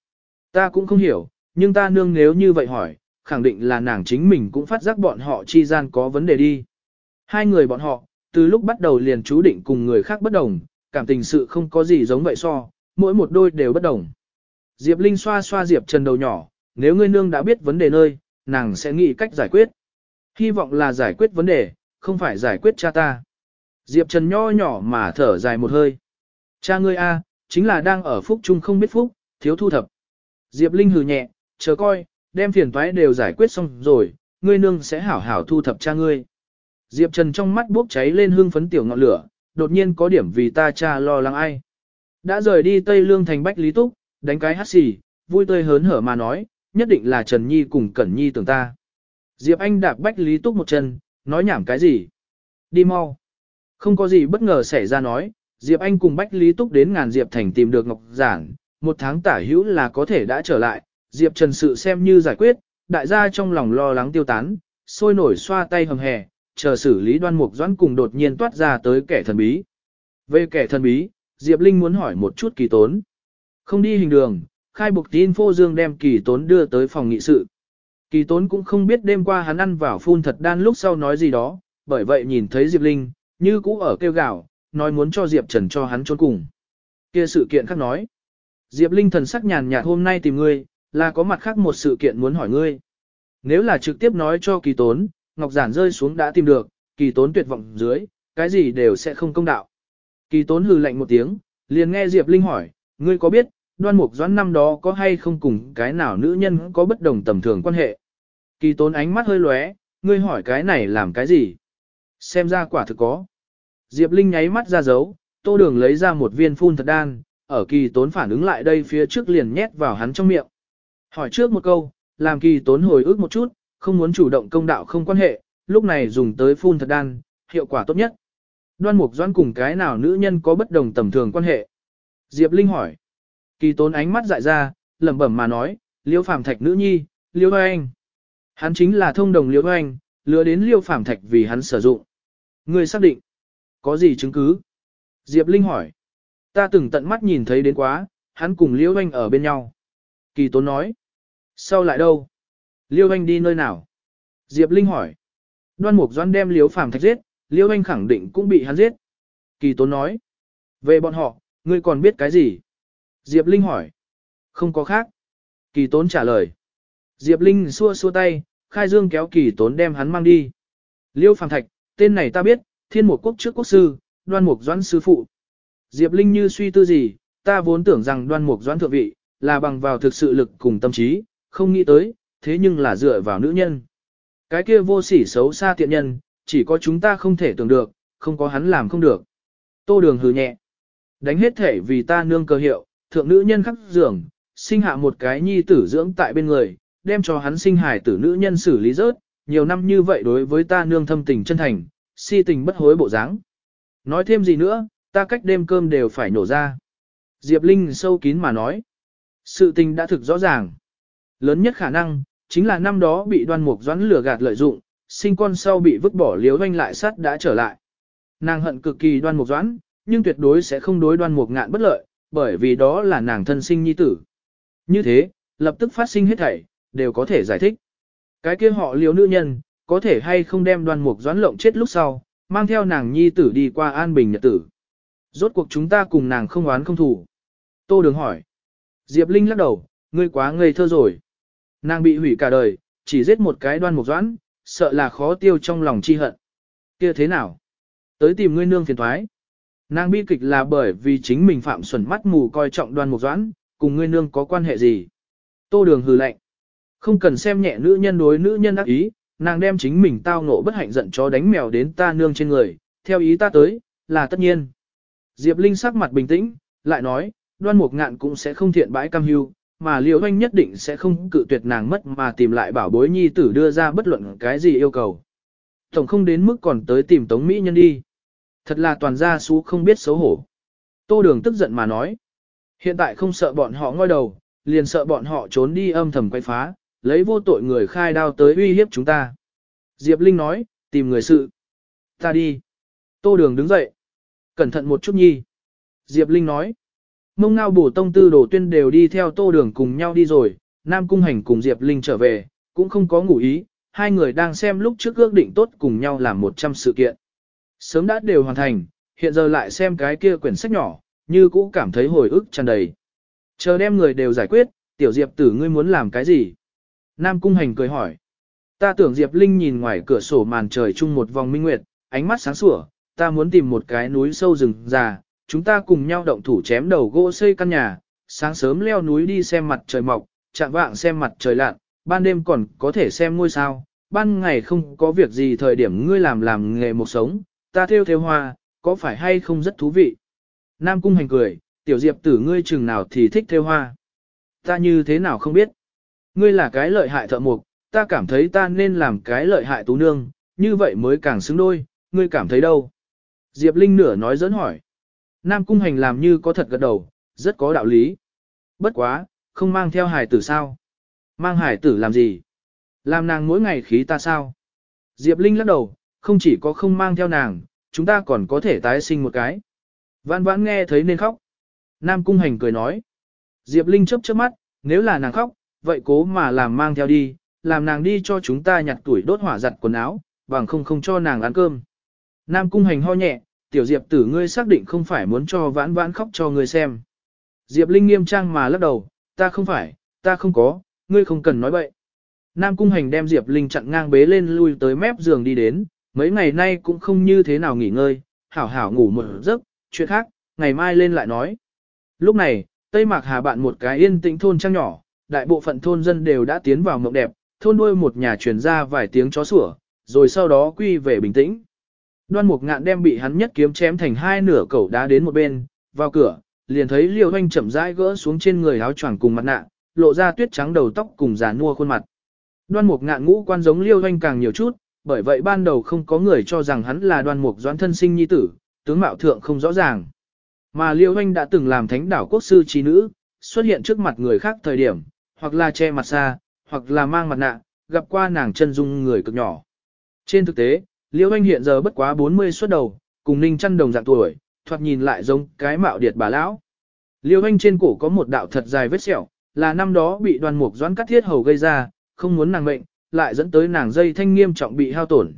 Ta cũng không hiểu, nhưng ta nương nếu như vậy hỏi, khẳng định là nàng chính mình cũng phát giác bọn họ chi gian có vấn đề đi. Hai người bọn họ, từ lúc bắt đầu liền chú định cùng người khác bất đồng, cảm tình sự không có gì giống vậy so, mỗi một đôi đều bất đồng. Diệp Linh xoa xoa Diệp Trần đầu nhỏ, nếu ngươi nương đã biết vấn đề nơi, nàng sẽ nghĩ cách giải quyết. Hy vọng là giải quyết vấn đề, không phải giải quyết cha ta. Diệp Trần nho nhỏ mà thở dài một hơi. Cha ngươi a, chính là đang ở phúc chung không biết phúc, thiếu thu thập. Diệp Linh hừ nhẹ, chờ coi, đem phiền toái đều giải quyết xong rồi, ngươi nương sẽ hảo hảo thu thập cha ngươi. Diệp Trần trong mắt bốc cháy lên hương phấn tiểu ngọn lửa, đột nhiên có điểm vì ta cha lo lắng ai. Đã rời đi Tây Lương thành Bách Lý Túc, đánh cái hát xì, vui tươi hớn hở mà nói, nhất định là Trần Nhi cùng Cẩn Nhi tưởng ta. Diệp Anh đạp Bách Lý Túc một chân, nói nhảm cái gì? Đi mau. Không có gì bất ngờ xảy ra nói, Diệp Anh cùng Bách Lý Túc đến ngàn Diệp Thành tìm được Ngọc Giản, một tháng tả hữu là có thể đã trở lại, Diệp Trần sự xem như giải quyết, đại gia trong lòng lo lắng tiêu tán, sôi nổi xoa tay hầm hè, chờ xử lý đoan mục doãn cùng đột nhiên toát ra tới kẻ thần bí. Về kẻ thần bí, Diệp Linh muốn hỏi một chút kỳ tốn. Không đi hình đường, khai buộc tin phô dương đem kỳ tốn đưa tới phòng nghị sự. Kỳ tốn cũng không biết đêm qua hắn ăn vào phun thật đan lúc sau nói gì đó, bởi vậy nhìn thấy Diệp Linh, như cũ ở kêu gào nói muốn cho Diệp Trần cho hắn trốn cùng. Kia sự kiện khác nói. Diệp Linh thần sắc nhàn nhạt hôm nay tìm ngươi, là có mặt khác một sự kiện muốn hỏi ngươi. Nếu là trực tiếp nói cho kỳ tốn, Ngọc Giản rơi xuống đã tìm được, kỳ tốn tuyệt vọng dưới, cái gì đều sẽ không công đạo. Kỳ tốn hừ lạnh một tiếng, liền nghe Diệp Linh hỏi, ngươi có biết, đoan mục doãn năm đó có hay không cùng cái nào nữ nhân có bất đồng tầm thường quan hệ? Kỳ tốn ánh mắt hơi lóe, ngươi hỏi cái này làm cái gì? Xem ra quả thực có. Diệp Linh nháy mắt ra dấu, tô đường lấy ra một viên phun thật đan, ở kỳ tốn phản ứng lại đây phía trước liền nhét vào hắn trong miệng. Hỏi trước một câu, làm kỳ tốn hồi ức một chút, không muốn chủ động công đạo không quan hệ, lúc này dùng tới phun thật đan, hiệu quả tốt nhất. Đoan mục doan cùng cái nào nữ nhân có bất đồng tầm thường quan hệ? Diệp Linh hỏi. Kỳ tốn ánh mắt dại ra, lẩm bẩm mà nói, liêu phàm thạch nữ nhi, liêu anh. Hắn chính là thông đồng liêu anh, lừa đến liêu phàm thạch vì hắn sử dụng. Người xác định. Có gì chứng cứ? Diệp Linh hỏi. Ta từng tận mắt nhìn thấy đến quá, hắn cùng liêu anh ở bên nhau. Kỳ tốn nói. Sau lại đâu? Liêu anh đi nơi nào? Diệp Linh hỏi. Đoan Mục Doan đem Liêu Phàm Thạch giết, Liêu anh khẳng định cũng bị hắn giết. Kỳ Tốn nói. Về bọn họ, ngươi còn biết cái gì? Diệp Linh hỏi. Không có khác. Kỳ Tốn trả lời. Diệp Linh xua xua tay, khai dương kéo Kỳ Tốn đem hắn mang đi. Liêu Phàm Thạch, tên này ta biết, thiên một quốc trước quốc sư, đoan mục doãn sư phụ. Diệp Linh như suy tư gì, ta vốn tưởng rằng đoan mục doãn thượng vị, là bằng vào thực sự lực cùng tâm trí, không nghĩ tới, thế nhưng là dựa vào nữ nhân. Cái kia vô sỉ xấu xa tiện nhân, chỉ có chúng ta không thể tưởng được, không có hắn làm không được. Tô đường hừ nhẹ. Đánh hết thể vì ta nương cơ hiệu, thượng nữ nhân khắc giường, sinh hạ một cái nhi tử dưỡng tại bên người, đem cho hắn sinh hài tử nữ nhân xử lý rớt, nhiều năm như vậy đối với ta nương thâm tình chân thành, si tình bất hối bộ dáng. Nói thêm gì nữa, ta cách đêm cơm đều phải nổ ra. Diệp Linh sâu kín mà nói. Sự tình đã thực rõ ràng. Lớn nhất khả năng, chính là năm đó bị đoan mục doãn lừa gạt lợi dụng, sinh con sau bị vứt bỏ liếu doanh lại sát đã trở lại. Nàng hận cực kỳ đoan mục doãn, nhưng tuyệt đối sẽ không đối đoan mục ngạn bất lợi, bởi vì đó là nàng thân sinh nhi tử. Như thế, lập tức phát sinh hết thảy, đều có thể giải thích. Cái kia họ liếu nữ nhân, có thể hay không đem đoan mục doãn lộng chết lúc sau, mang theo nàng nhi tử đi qua an bình nhật tử. Rốt cuộc chúng ta cùng nàng không oán không thủ. Tô Đường hỏi. Diệp Linh lắc đầu, ngươi quá ngây thơ rồi. Nàng bị hủy cả đời, chỉ giết một cái đoan mục doãn, sợ là khó tiêu trong lòng chi hận. Kia thế nào? Tới tìm ngươi nương phiền thoái. Nàng bi kịch là bởi vì chính mình phạm xuẩn mắt mù coi trọng đoan mục doãn, cùng ngươi nương có quan hệ gì? Tô đường hừ lạnh. Không cần xem nhẹ nữ nhân đối nữ nhân ác ý, nàng đem chính mình tao ngộ bất hạnh giận chó đánh mèo đến ta nương trên người, theo ý ta tới, là tất nhiên. Diệp Linh sắc mặt bình tĩnh, lại nói, đoan mục ngạn cũng sẽ không thiện bãi cam hưu, mà liệu anh nhất định sẽ không cự tuyệt nàng mất mà tìm lại bảo bối nhi tử đưa ra bất luận cái gì yêu cầu. Tổng không đến mức còn tới tìm tống mỹ nhân đi. Thật là toàn gia xú không biết xấu hổ. Tô đường tức giận mà nói. Hiện tại không sợ bọn họ ngoi đầu, liền sợ bọn họ trốn đi âm thầm quay phá, lấy vô tội người khai đao tới uy hiếp chúng ta. Diệp Linh nói, tìm người sự. Ta đi. Tô đường đứng dậy. Cẩn thận một chút nhi. Diệp Linh nói. Mông ngao bổ tông tư đồ tuyên đều đi theo tô đường cùng nhau đi rồi, Nam Cung Hành cùng Diệp Linh trở về, cũng không có ngủ ý, hai người đang xem lúc trước ước định tốt cùng nhau làm 100 sự kiện. Sớm đã đều hoàn thành, hiện giờ lại xem cái kia quyển sách nhỏ, như cũ cảm thấy hồi ức tràn đầy. Chờ đem người đều giải quyết, tiểu Diệp tử ngươi muốn làm cái gì? Nam Cung Hành cười hỏi. Ta tưởng Diệp Linh nhìn ngoài cửa sổ màn trời chung một vòng minh nguyệt, ánh mắt sáng sủa, ta muốn tìm một cái núi sâu rừng già, chúng ta cùng nhau động thủ chém đầu gỗ xây căn nhà, sáng sớm leo núi đi xem mặt trời mọc, chạm vạng xem mặt trời lặn, ban đêm còn có thể xem ngôi sao, ban ngày không có việc gì thời điểm ngươi làm làm nghề một sống, ta theo theo hoa, có phải hay không rất thú vị. Nam Cung Hành cười, tiểu diệp tử ngươi chừng nào thì thích theo hoa. Ta như thế nào không biết. Ngươi là cái lợi hại thợ mộc, ta cảm thấy ta nên làm cái lợi hại tú nương, như vậy mới càng xứng đôi, ngươi cảm thấy đâu? Diệp Linh nửa nói dẫn hỏi. Nam Cung Hành làm như có thật gật đầu, rất có đạo lý. Bất quá, không mang theo hải tử sao? Mang hải tử làm gì? Làm nàng mỗi ngày khí ta sao? Diệp Linh lắc đầu, không chỉ có không mang theo nàng, chúng ta còn có thể tái sinh một cái. Vãn vãn nghe thấy nên khóc. Nam Cung Hành cười nói. Diệp Linh chớp chớp mắt, nếu là nàng khóc, vậy cố mà làm mang theo đi, làm nàng đi cho chúng ta nhặt tuổi đốt hỏa giặt quần áo, bằng không không cho nàng ăn cơm. Nam Cung Hành ho nhẹ, tiểu Diệp tử ngươi xác định không phải muốn cho vãn vãn khóc cho ngươi xem. Diệp Linh nghiêm trang mà lắc đầu, ta không phải, ta không có, ngươi không cần nói bậy. Nam Cung Hành đem Diệp Linh chặn ngang bế lên lui tới mép giường đi đến, mấy ngày nay cũng không như thế nào nghỉ ngơi, hảo hảo ngủ một giấc, chuyện khác, ngày mai lên lại nói. Lúc này, Tây Mạc Hà bạn một cái yên tĩnh thôn trang nhỏ, đại bộ phận thôn dân đều đã tiến vào mộng đẹp, thôn nuôi một nhà truyền ra vài tiếng chó sủa, rồi sau đó quy về bình tĩnh. Đoan Mục Ngạn đem bị hắn nhất kiếm chém thành hai nửa cẩu đá đến một bên, vào cửa, liền thấy Liêu Hoanh chậm rãi gỡ xuống trên người áo choàng cùng mặt nạ, lộ ra tuyết trắng đầu tóc cùng già nua khuôn mặt. Đoan Mục Ngạn ngũ quan giống Liêu Hoanh càng nhiều chút, bởi vậy ban đầu không có người cho rằng hắn là Đoan Mục Doãn thân sinh nhi tử, tướng mạo thượng không rõ ràng. Mà Liêu Hoanh đã từng làm thánh đảo quốc sư trí nữ, xuất hiện trước mặt người khác thời điểm, hoặc là che mặt xa, hoặc là mang mặt nạ, gặp qua nàng chân dung người cực nhỏ. Trên thực tế, Liễu Anh hiện giờ bất quá 40 xuất đầu, cùng Ninh Chân đồng dạng tuổi, thoạt nhìn lại giống cái mạo điệt bà lão. Liễu Anh trên cổ có một đạo thật dài vết sẹo, là năm đó bị đoàn mục doãn cắt thiết hầu gây ra, không muốn nàng mệnh, lại dẫn tới nàng dây thanh nghiêm trọng bị hao tổn.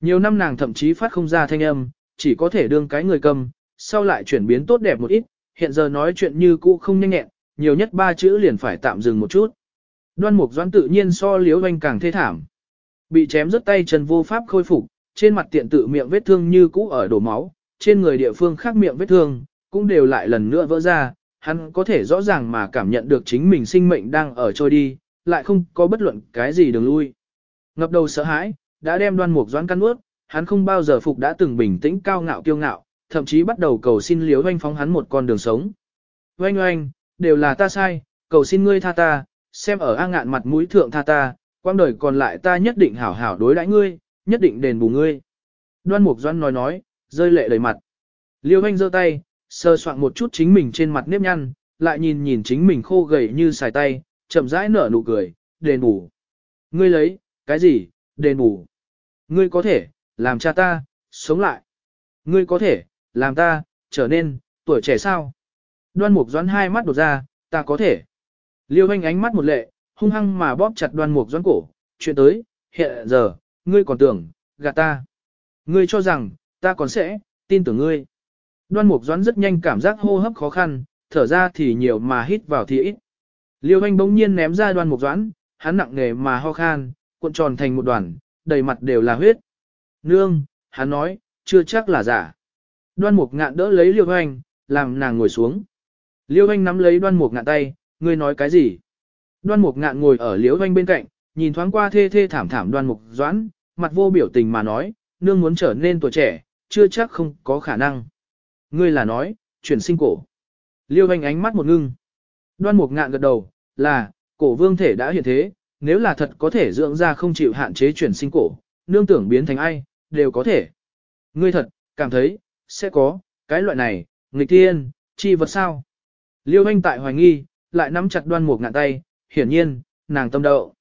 Nhiều năm nàng thậm chí phát không ra thanh âm, chỉ có thể đương cái người cầm, sau lại chuyển biến tốt đẹp một ít, hiện giờ nói chuyện như cũ không nhanh nhẹn, nhiều nhất ba chữ liền phải tạm dừng một chút. Đoan mục doãn tự nhiên so liếu oanh càng thê thảm. Bị chém rất tay chân vô pháp khôi phục, trên mặt tiện tự miệng vết thương như cũ ở đổ máu, trên người địa phương khác miệng vết thương, cũng đều lại lần nữa vỡ ra, hắn có thể rõ ràng mà cảm nhận được chính mình sinh mệnh đang ở trôi đi, lại không có bất luận cái gì đường lui. Ngập đầu sợ hãi, đã đem đoan mục doãn căn ướt, hắn không bao giờ phục đã từng bình tĩnh cao ngạo kiêu ngạo, thậm chí bắt đầu cầu xin liếu oanh phóng hắn một con đường sống. Oanh oanh, đều là ta sai, cầu xin ngươi tha ta, xem ở A ngạn mặt mũi thượng tha ta, quang đời còn lại ta nhất định hảo hảo đối đãi ngươi, nhất định đền bù ngươi. Đoan Mục Doan nói nói, rơi lệ đầy mặt. Liêu Anh giơ tay, sơ soạn một chút chính mình trên mặt nếp nhăn, lại nhìn nhìn chính mình khô gầy như xài tay, chậm rãi nở nụ cười, đền bù. Ngươi lấy, cái gì, đền bù. Ngươi có thể, làm cha ta, sống lại. Ngươi có thể, làm ta, trở nên, tuổi trẻ sao. Đoan Mục Doãn hai mắt đột ra, ta có thể. Liêu Anh ánh mắt một lệ, hung hăng mà bóp chặt Đoan Mục Doãn cổ, chuyện tới, hiện giờ, ngươi còn tưởng, gạt ta. Ngươi cho rằng, ta còn sẽ, tin tưởng ngươi. Đoan Mục Doãn rất nhanh cảm giác hô hấp khó khăn, thở ra thì nhiều mà hít vào thì ít. Liêu Anh bỗng nhiên ném ra Đoan Mục Doãn, hắn nặng nề mà ho khan, cuộn tròn thành một đoàn, đầy mặt đều là huyết. Nương, hắn nói, chưa chắc là giả. Đoan Mục ngạn đỡ lấy Liêu Anh, làm nàng ngồi xuống. Liêu Anh nắm lấy Đoan Mục ngạn tay, ngươi nói cái gì? Đoan Mục ngạn ngồi ở Liêu Anh bên cạnh, nhìn thoáng qua thê thê thảm thảm Đoan Mục Doãn, mặt vô biểu tình mà nói, nương muốn trở nên tuổi trẻ, chưa chắc không có khả năng. Ngươi là nói, chuyển sinh cổ. Liêu anh ánh mắt một ngưng. Đoan mục ngạn gật đầu, là, cổ vương thể đã hiện thế, nếu là thật có thể dưỡng ra không chịu hạn chế chuyển sinh cổ, nương tưởng biến thành ai, đều có thể. Ngươi thật, cảm thấy, sẽ có, cái loại này, nghịch tiên, chi vật sao. Liêu anh tại hoài nghi, lại nắm chặt đoan mục ngạn tay, hiển nhiên, nàng tâm đậu.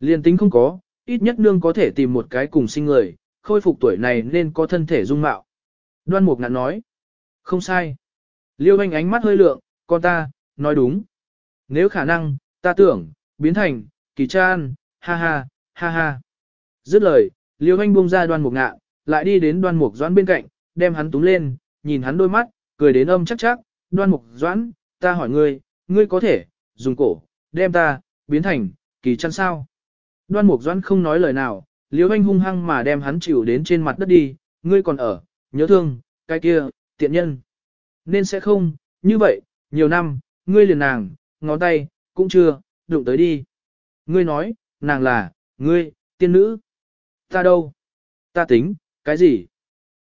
Liên tính không có, ít nhất nương có thể tìm một cái cùng sinh người, khôi phục tuổi này nên có thân thể dung mạo. Đoan Mục ngạn nói. Không sai. Liêu anh ánh mắt hơi lượng, con ta, nói đúng. Nếu khả năng, ta tưởng, biến thành, kỳ chan, ha ha, ha ha. Dứt lời, Liêu anh buông ra đoan mục ngạn, lại đi đến đoan mục doãn bên cạnh, đem hắn túm lên, nhìn hắn đôi mắt, cười đến âm chắc chắc, đoan mục doãn, ta hỏi ngươi, ngươi có thể, dùng cổ, đem ta, biến thành, kỳ chăn sao. Đoan Mục Doãn không nói lời nào, Liễu Anh hung hăng mà đem hắn chịu đến trên mặt đất đi, ngươi còn ở, nhớ thương, cái kia, tiện nhân. Nên sẽ không, như vậy, nhiều năm, ngươi liền nàng, ngón tay, cũng chưa, đụng tới đi. Ngươi nói, nàng là, ngươi, tiên nữ. Ta đâu? Ta tính, cái gì?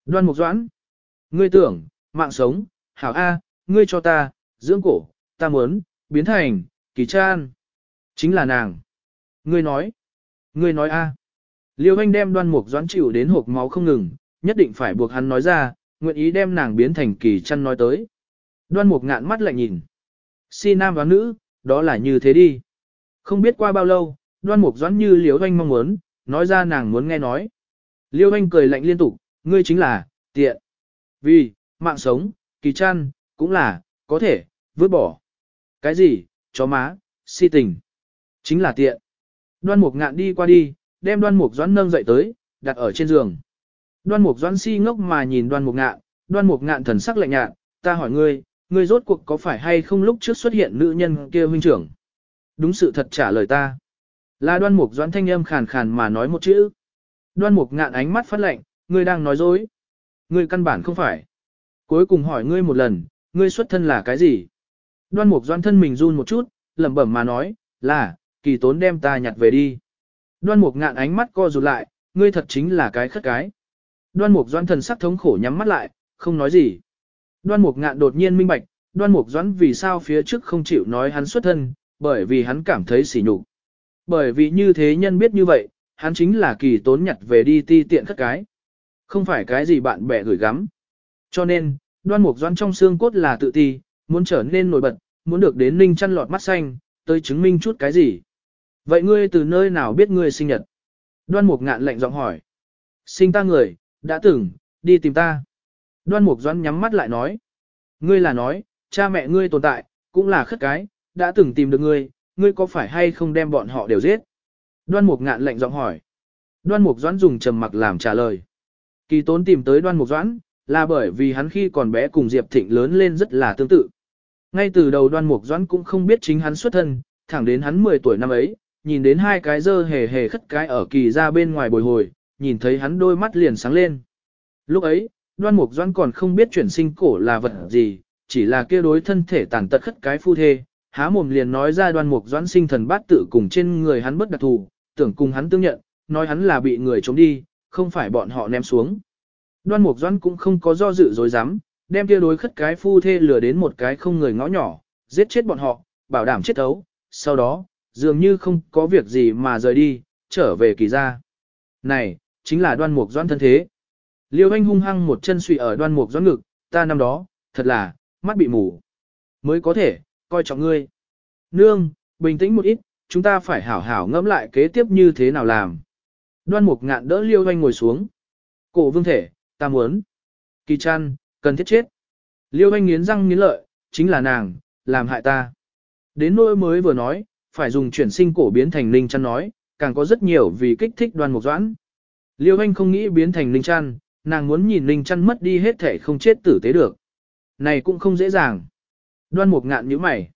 Đoan mục doãn. Ngươi tưởng, mạng sống, hảo A, ngươi cho ta, dưỡng cổ, ta muốn, biến thành, kỳ chan. Chính là nàng. Ngươi nói. Ngươi nói A. Liêu anh đem đoan mục doãn chịu đến hộp máu không ngừng, nhất định phải buộc hắn nói ra, nguyện ý đem nàng biến thành kỳ chăn nói tới. Đoan mục ngạn mắt lại nhìn. Si nam và nữ, đó là như thế đi. Không biết qua bao lâu, đoan mục doãn như liêu anh mong muốn, nói ra nàng muốn nghe nói. Liêu anh cười lạnh liên tục, ngươi chính là, tiện. Vì, mạng sống, kỳ chăn, cũng là, có thể, vứt bỏ. Cái gì, chó má, si tình. Chính là tiện. Đoan mục ngạn đi qua đi, đem đoan mục doãn nâng dậy tới, đặt ở trên giường. Đoan mục doãn si ngốc mà nhìn đoan mục ngạn, đoan mục ngạn thần sắc lạnh nhạt, ta hỏi ngươi, ngươi rốt cuộc có phải hay không lúc trước xuất hiện nữ nhân kia huynh trưởng? Đúng sự thật trả lời ta. Là đoan mục doãn thanh âm khàn khàn mà nói một chữ. Đoan mục ngạn ánh mắt phát lạnh, ngươi đang nói dối. Ngươi căn bản không phải. Cuối cùng hỏi ngươi một lần, ngươi xuất thân là cái gì? Đoan mục doãn thân mình run một chút, lẩm bẩm mà nói, là, kỳ tốn đem ta nhặt về đi. Đoan mục ngạn ánh mắt co rụt lại, ngươi thật chính là cái khất cái. Đoan mục doãn thần sắc thống khổ nhắm mắt lại, không nói gì. Đoan mục ngạn đột nhiên minh bạch, đoan mục doãn vì sao phía trước không chịu nói hắn xuất thân, bởi vì hắn cảm thấy sỉ nhục. Bởi vì như thế nhân biết như vậy, hắn chính là kỳ tốn nhặt về đi ti tiện khất cái. Không phải cái gì bạn bè gửi gắm. Cho nên, đoan mục doãn trong xương cốt là tự ti, muốn trở nên nổi bật, muốn được đến ninh chăn lọt mắt xanh, tới chứng minh chút cái gì. Vậy ngươi từ nơi nào biết ngươi sinh nhật? Đoan mục ngạn lạnh giọng hỏi. Sinh ta người, đã từng, đi tìm ta. Đoan mục doãn nhắm mắt lại nói. Ngươi là nói, cha mẹ ngươi tồn tại, cũng là khất cái, đã từng tìm được ngươi, ngươi có phải hay không đem bọn họ đều giết? Đoan mục ngạn lạnh giọng hỏi. Đoan mục doãn dùng trầm mặc làm trả lời. Kỳ tốn tìm tới đoan mục doãn, là bởi vì hắn khi còn bé cùng Diệp Thịnh lớn lên rất là tương tự. Ngay từ đầu đoan mục doãn cũng không biết chính hắn xuất thân, thẳng đến hắn 10 tuổi năm ấy, nhìn đến hai cái dơ hề hề khất cái ở kỳ ra bên ngoài bồi hồi, nhìn thấy hắn đôi mắt liền sáng lên. Lúc ấy, đoan mục doãn còn không biết chuyển sinh cổ là vật gì, chỉ là kia đối thân thể tàn tật khất cái phu thê, há mồm liền nói ra đoan mục doãn sinh thần bát tự cùng trên người hắn bất đặc thù, tưởng cùng hắn tương nhận, nói hắn là bị người chống đi, không phải bọn họ ném xuống. Đoan mục doãn cũng không có do dự dối dám, đem kia đối khất cái phu thê lừa đến một cái không người ngõ nhỏ, giết chết bọn họ, bảo đảm chết thấu, sau đó, dường như không có việc gì mà rời đi, trở về kỳ gia. Này, chính là đoan mục doãn thân thế. Liêu anh hung hăng một chân suy ở đoan mục doãn ngực, ta năm đó, thật là, mắt bị mù. Mới có thể, coi trọng ngươi. Nương, bình tĩnh một ít, chúng ta phải hảo hảo ngẫm lại kế tiếp như thế nào làm. Đoan mục ngạn đỡ liêu anh ngồi xuống. Cổ vương thể, ta muốn. Kỳ chăn, cần thiết chết. Liêu anh nghiến răng nghiến lợi, chính là nàng, làm hại ta. Đến nỗi mới vừa nói, phải dùng chuyển sinh cổ biến thành ninh chăn nói, càng có rất nhiều vì kích thích đoan mục doãn. Liêu anh không nghĩ biến thành ninh chăn, nàng muốn nhìn ninh chăn mất đi hết thể không chết tử tế được. Này cũng không dễ dàng. Đoan mục ngạn như mày.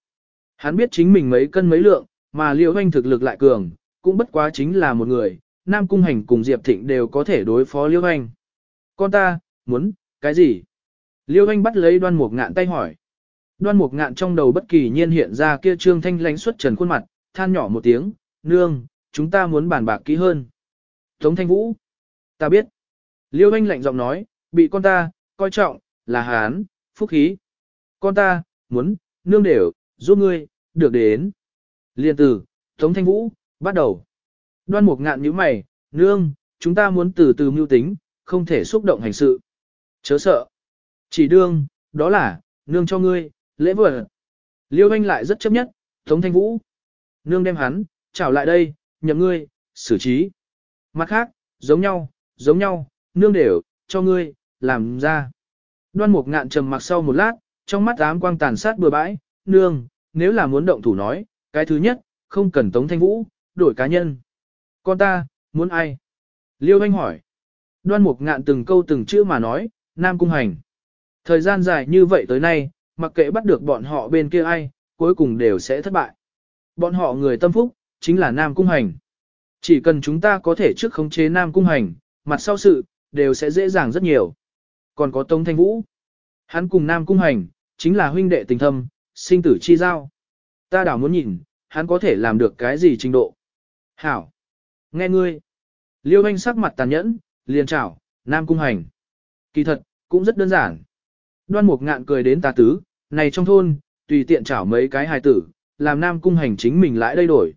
Hắn biết chính mình mấy cân mấy lượng, mà liêu anh thực lực lại cường, cũng bất quá chính là một người, Nam Cung Hành cùng Diệp Thịnh đều có thể đối phó liêu anh. Con ta, muốn, cái gì? Liêu anh bắt lấy đoan mục ngạn tay hỏi. Đoan mục ngạn trong đầu bất kỳ nhiên hiện ra kia trương thanh lánh xuất trần khuôn mặt, than nhỏ một tiếng, nương, chúng ta muốn bàn bạc kỹ hơn. Tống thanh vũ, ta biết. Liêu anh lạnh giọng nói, bị con ta, coi trọng, là hán, phúc khí. Con ta, muốn, nương đều, giúp ngươi, được đến. Liên từ, Tống thanh vũ, bắt đầu. Đoan mục ngạn nhíu mày, nương, chúng ta muốn từ từ mưu tính, không thể xúc động hành sự. Chớ sợ. Chỉ đương, đó là, nương cho ngươi, lễ vừa Liêu anh lại rất chấp nhất, Tống Thanh Vũ. Nương đem hắn, chào lại đây, nhậm ngươi, xử trí. Mặt khác, giống nhau, giống nhau, nương đều, cho ngươi, làm ra. Đoan mục ngạn trầm mặc sau một lát, trong mắt ám quang tàn sát bừa bãi, nương, nếu là muốn động thủ nói, cái thứ nhất, không cần Tống Thanh Vũ, đổi cá nhân. Con ta, muốn ai? Liêu anh hỏi. Đoan mục ngạn từng câu từng chữ mà nói, Nam Cung Hành. Thời gian dài như vậy tới nay, mặc kệ bắt được bọn họ bên kia ai, cuối cùng đều sẽ thất bại. Bọn họ người tâm phúc, chính là Nam Cung Hành. Chỉ cần chúng ta có thể trước khống chế Nam Cung Hành, mặt sau sự, đều sẽ dễ dàng rất nhiều. Còn có Tống Thanh Vũ. Hắn cùng Nam Cung Hành, chính là huynh đệ tình thâm, sinh tử chi giao. Ta đảo muốn nhìn, hắn có thể làm được cái gì trình độ. Hảo! Nghe ngươi! Liêu anh sắc mặt tàn nhẫn, liền chảo, nam cung hành. Kỳ thật, cũng rất đơn giản. Đoan mục ngạn cười đến tà tứ, này trong thôn, tùy tiện chảo mấy cái hài tử, làm nam cung hành chính mình lại đây đổi.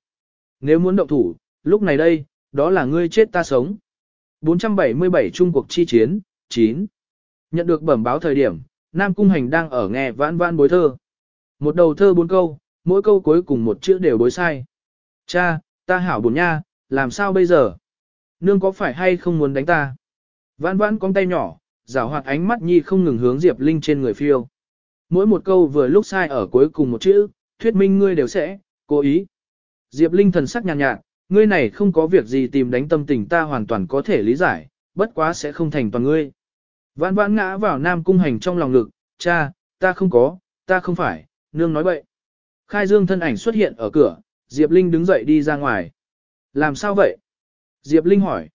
Nếu muốn động thủ, lúc này đây, đó là ngươi chết ta sống. 477 Trung cuộc chi chiến, 9. Nhận được bẩm báo thời điểm, Nam Cung Hành đang ở nghe vãn vãn bối thơ. Một đầu thơ bốn câu, mỗi câu cuối cùng một chữ đều đối sai. Cha, ta hảo buồn nha, làm sao bây giờ? Nương có phải hay không muốn đánh ta? Vãn vãn cong tay nhỏ, rào hoạt ánh mắt nhi không ngừng hướng Diệp Linh trên người phiêu. Mỗi một câu vừa lúc sai ở cuối cùng một chữ, thuyết minh ngươi đều sẽ, cố ý. Diệp Linh thần sắc nhàn nhạt, nhạt, ngươi này không có việc gì tìm đánh tâm tình ta hoàn toàn có thể lý giải, bất quá sẽ không thành toàn ngươi. Vãn vãn ngã vào nam cung hành trong lòng lực, cha, ta không có, ta không phải, nương nói bậy. Khai Dương thân ảnh xuất hiện ở cửa, Diệp Linh đứng dậy đi ra ngoài. Làm sao vậy? Diệp Linh hỏi.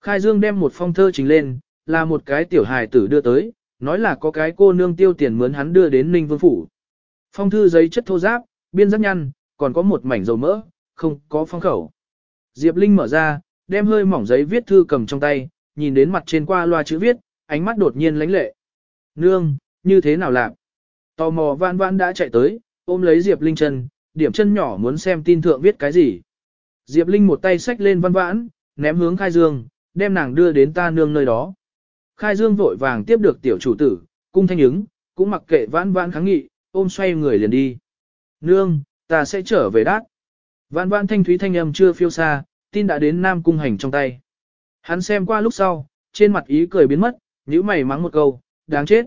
Khai Dương đem một phong thơ trình lên, là một cái tiểu hài tử đưa tới, nói là có cái cô nương tiêu tiền mướn hắn đưa đến Ninh Vương Phủ. Phong thư giấy chất thô giáp, biên rất nhăn, còn có một mảnh dầu mỡ, không có phong khẩu. Diệp Linh mở ra, đem hơi mỏng giấy viết thư cầm trong tay, nhìn đến mặt trên qua loa chữ viết, ánh mắt đột nhiên lánh lệ. Nương, như thế nào làm? Tò mò vãn vãn đã chạy tới, ôm lấy Diệp Linh chân, điểm chân nhỏ muốn xem tin thượng viết cái gì. Diệp Linh một tay xách lên văn vãn, ném hướng Khai Dương, đem nàng đưa đến ta nương nơi đó. Khai Dương vội vàng tiếp được tiểu chủ tử, cung thanh ứng, cũng mặc kệ vãn vãn kháng nghị, ôm xoay người liền đi. Nương, ta sẽ trở về đát. Vãn vãn thanh thúy thanh âm chưa phiêu xa, tin đã đến Nam Cung Hành trong tay. Hắn xem qua lúc sau, trên mặt ý cười biến mất, nhíu mày mắng một câu, đáng chết.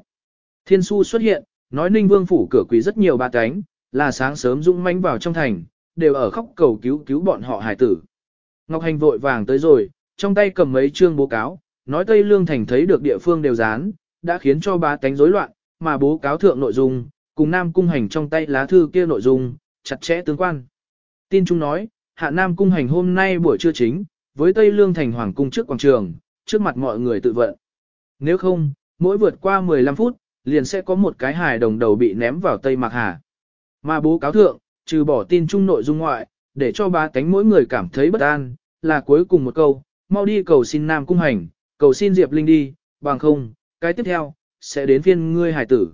Thiên su xuất hiện, nói Ninh Vương phủ cửa quý rất nhiều ba cánh, là sáng sớm dũng manh vào trong thành, đều ở khóc cầu cứu cứu bọn họ hải tử. Ngọc Hành vội vàng tới rồi, trong tay cầm mấy chương bố cáo, nói Tây Lương Thành thấy được địa phương đều dán, đã khiến cho ba cánh rối loạn, mà bố cáo thượng nội dung, cùng Nam Cung Hành trong tay lá thư kia nội dung, chặt chẽ tương quan. Tin Trung nói, Hạ Nam Cung Hành hôm nay buổi trưa chính, với Tây Lương Thành Hoàng Cung trước quảng trường, trước mặt mọi người tự vận. Nếu không, mỗi vượt qua 15 phút, liền sẽ có một cái hài đồng đầu bị ném vào Tây Mạc Hà. Mà bố cáo thượng, trừ bỏ tin chung nội dung ngoại, để cho ba cánh mỗi người cảm thấy bất an, là cuối cùng một câu, mau đi cầu xin Nam Cung Hành, cầu xin Diệp Linh đi, bằng không, cái tiếp theo, sẽ đến phiên ngươi Hải tử.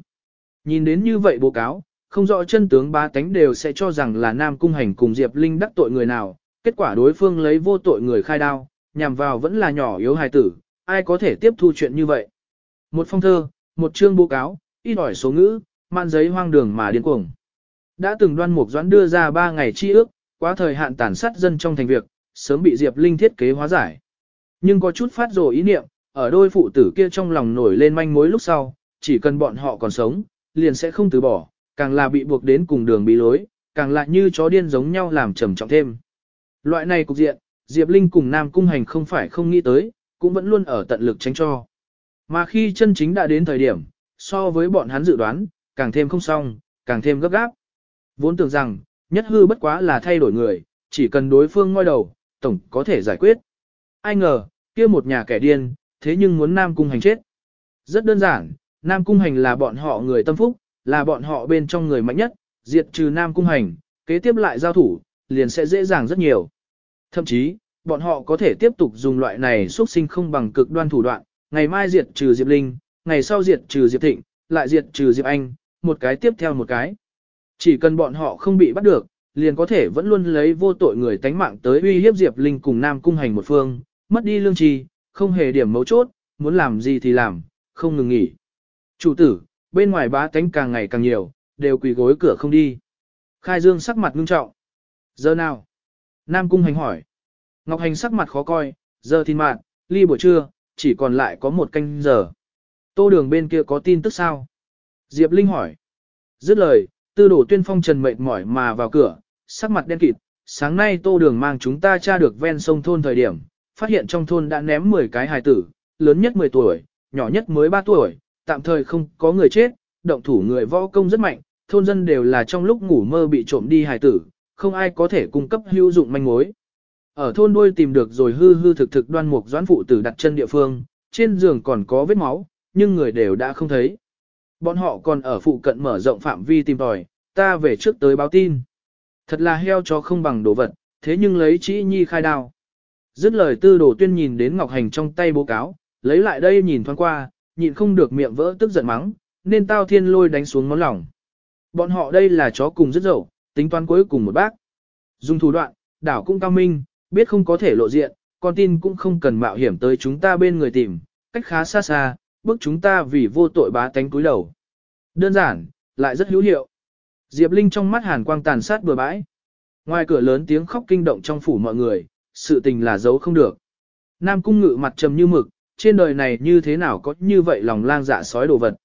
Nhìn đến như vậy bố cáo, không rõ chân tướng ba tánh đều sẽ cho rằng là Nam Cung Hành cùng Diệp Linh đắc tội người nào, kết quả đối phương lấy vô tội người khai đao, nhằm vào vẫn là nhỏ yếu hài tử, ai có thể tiếp thu chuyện như vậy. Một phong thơ, một chương bố cáo, ít ỏi số ngữ, man giấy hoang đường mà điên cuồng. Đã từng đoan mục doãn đưa ra ba ngày chi ước, quá thời hạn tàn sát dân trong thành việc, sớm bị Diệp Linh thiết kế hóa giải. Nhưng có chút phát rồ ý niệm, ở đôi phụ tử kia trong lòng nổi lên manh mối lúc sau, chỉ cần bọn họ còn sống, liền sẽ không từ bỏ, càng là bị buộc đến cùng đường bị lối, càng lại như chó điên giống nhau làm trầm trọng thêm. Loại này cục diện, Diệp Linh cùng Nam Cung Hành không phải không nghĩ tới, cũng vẫn luôn ở tận lực tránh cho. Mà khi chân chính đã đến thời điểm, so với bọn hắn dự đoán, càng thêm không xong, càng thêm gấp gáp. Vốn tưởng rằng, nhất hư bất quá là thay đổi người, chỉ cần đối phương ngoi đầu, tổng có thể giải quyết. Ai ngờ, kia một nhà kẻ điên, thế nhưng muốn Nam Cung Hành chết. Rất đơn giản, Nam Cung Hành là bọn họ người tâm phúc, là bọn họ bên trong người mạnh nhất, diệt trừ Nam Cung Hành, kế tiếp lại giao thủ, liền sẽ dễ dàng rất nhiều. Thậm chí, bọn họ có thể tiếp tục dùng loại này xuất sinh không bằng cực đoan thủ đoạn, ngày mai diệt trừ Diệp Linh, ngày sau diệt trừ Diệp Thịnh, lại diệt trừ Diệp Anh, một cái tiếp theo một cái. Chỉ cần bọn họ không bị bắt được, liền có thể vẫn luôn lấy vô tội người tánh mạng tới uy hiếp Diệp Linh cùng Nam Cung Hành một phương, mất đi lương trì, không hề điểm mấu chốt, muốn làm gì thì làm, không ngừng nghỉ. Chủ tử, bên ngoài bá tánh càng ngày càng nhiều, đều quỳ gối cửa không đi. Khai Dương sắc mặt ngưng trọng. Giờ nào? Nam Cung Hành hỏi. Ngọc Hành sắc mặt khó coi, giờ thì mạng, ly buổi trưa, chỉ còn lại có một canh giờ. Tô đường bên kia có tin tức sao? Diệp Linh hỏi. Dứt lời, tư đổ tuyên phong trần mệt mỏi mà vào cửa, sắc mặt đen kịt. Sáng nay tô đường mang chúng ta tra được ven sông thôn thời điểm, phát hiện trong thôn đã ném 10 cái hài tử, lớn nhất 10 tuổi, nhỏ nhất mới 3 tuổi, tạm thời không có người chết, động thủ người võ công rất mạnh, thôn dân đều là trong lúc ngủ mơ bị trộm đi hài tử, không ai có thể cung cấp hữu dụng manh mối. Ở thôn đuôi tìm được rồi hư hư thực thực đoan mục doãn phụ tử đặt chân địa phương, trên giường còn có vết máu, nhưng người đều đã không thấy. Bọn họ còn ở phụ cận mở rộng phạm vi tìm tòi, ta về trước tới báo tin. Thật là heo cho không bằng đồ vật, thế nhưng lấy chỉ nhi khai đao. Dứt lời tư đồ tuyên nhìn đến Ngọc Hành trong tay bố cáo, lấy lại đây nhìn thoáng qua, nhịn không được miệng vỡ tức giận mắng, nên tao thiên lôi đánh xuống món lòng. Bọn họ đây là chó cùng rất dậu, tính toán cuối cùng một bác. Dùng thủ đoạn, đảo cũng cao minh, biết không có thể lộ diện, con tin cũng không cần mạo hiểm tới chúng ta bên người tìm, cách khá xa xa, bức chúng ta vì vô tội bá tánh cúi đầu. Đơn giản, lại rất hữu hiệu. Diệp Linh trong mắt hàn quang tàn sát bừa bãi. Ngoài cửa lớn tiếng khóc kinh động trong phủ mọi người, sự tình là giấu không được. Nam cung ngự mặt trầm như mực, trên đời này như thế nào có như vậy lòng lang dạ sói đồ vật.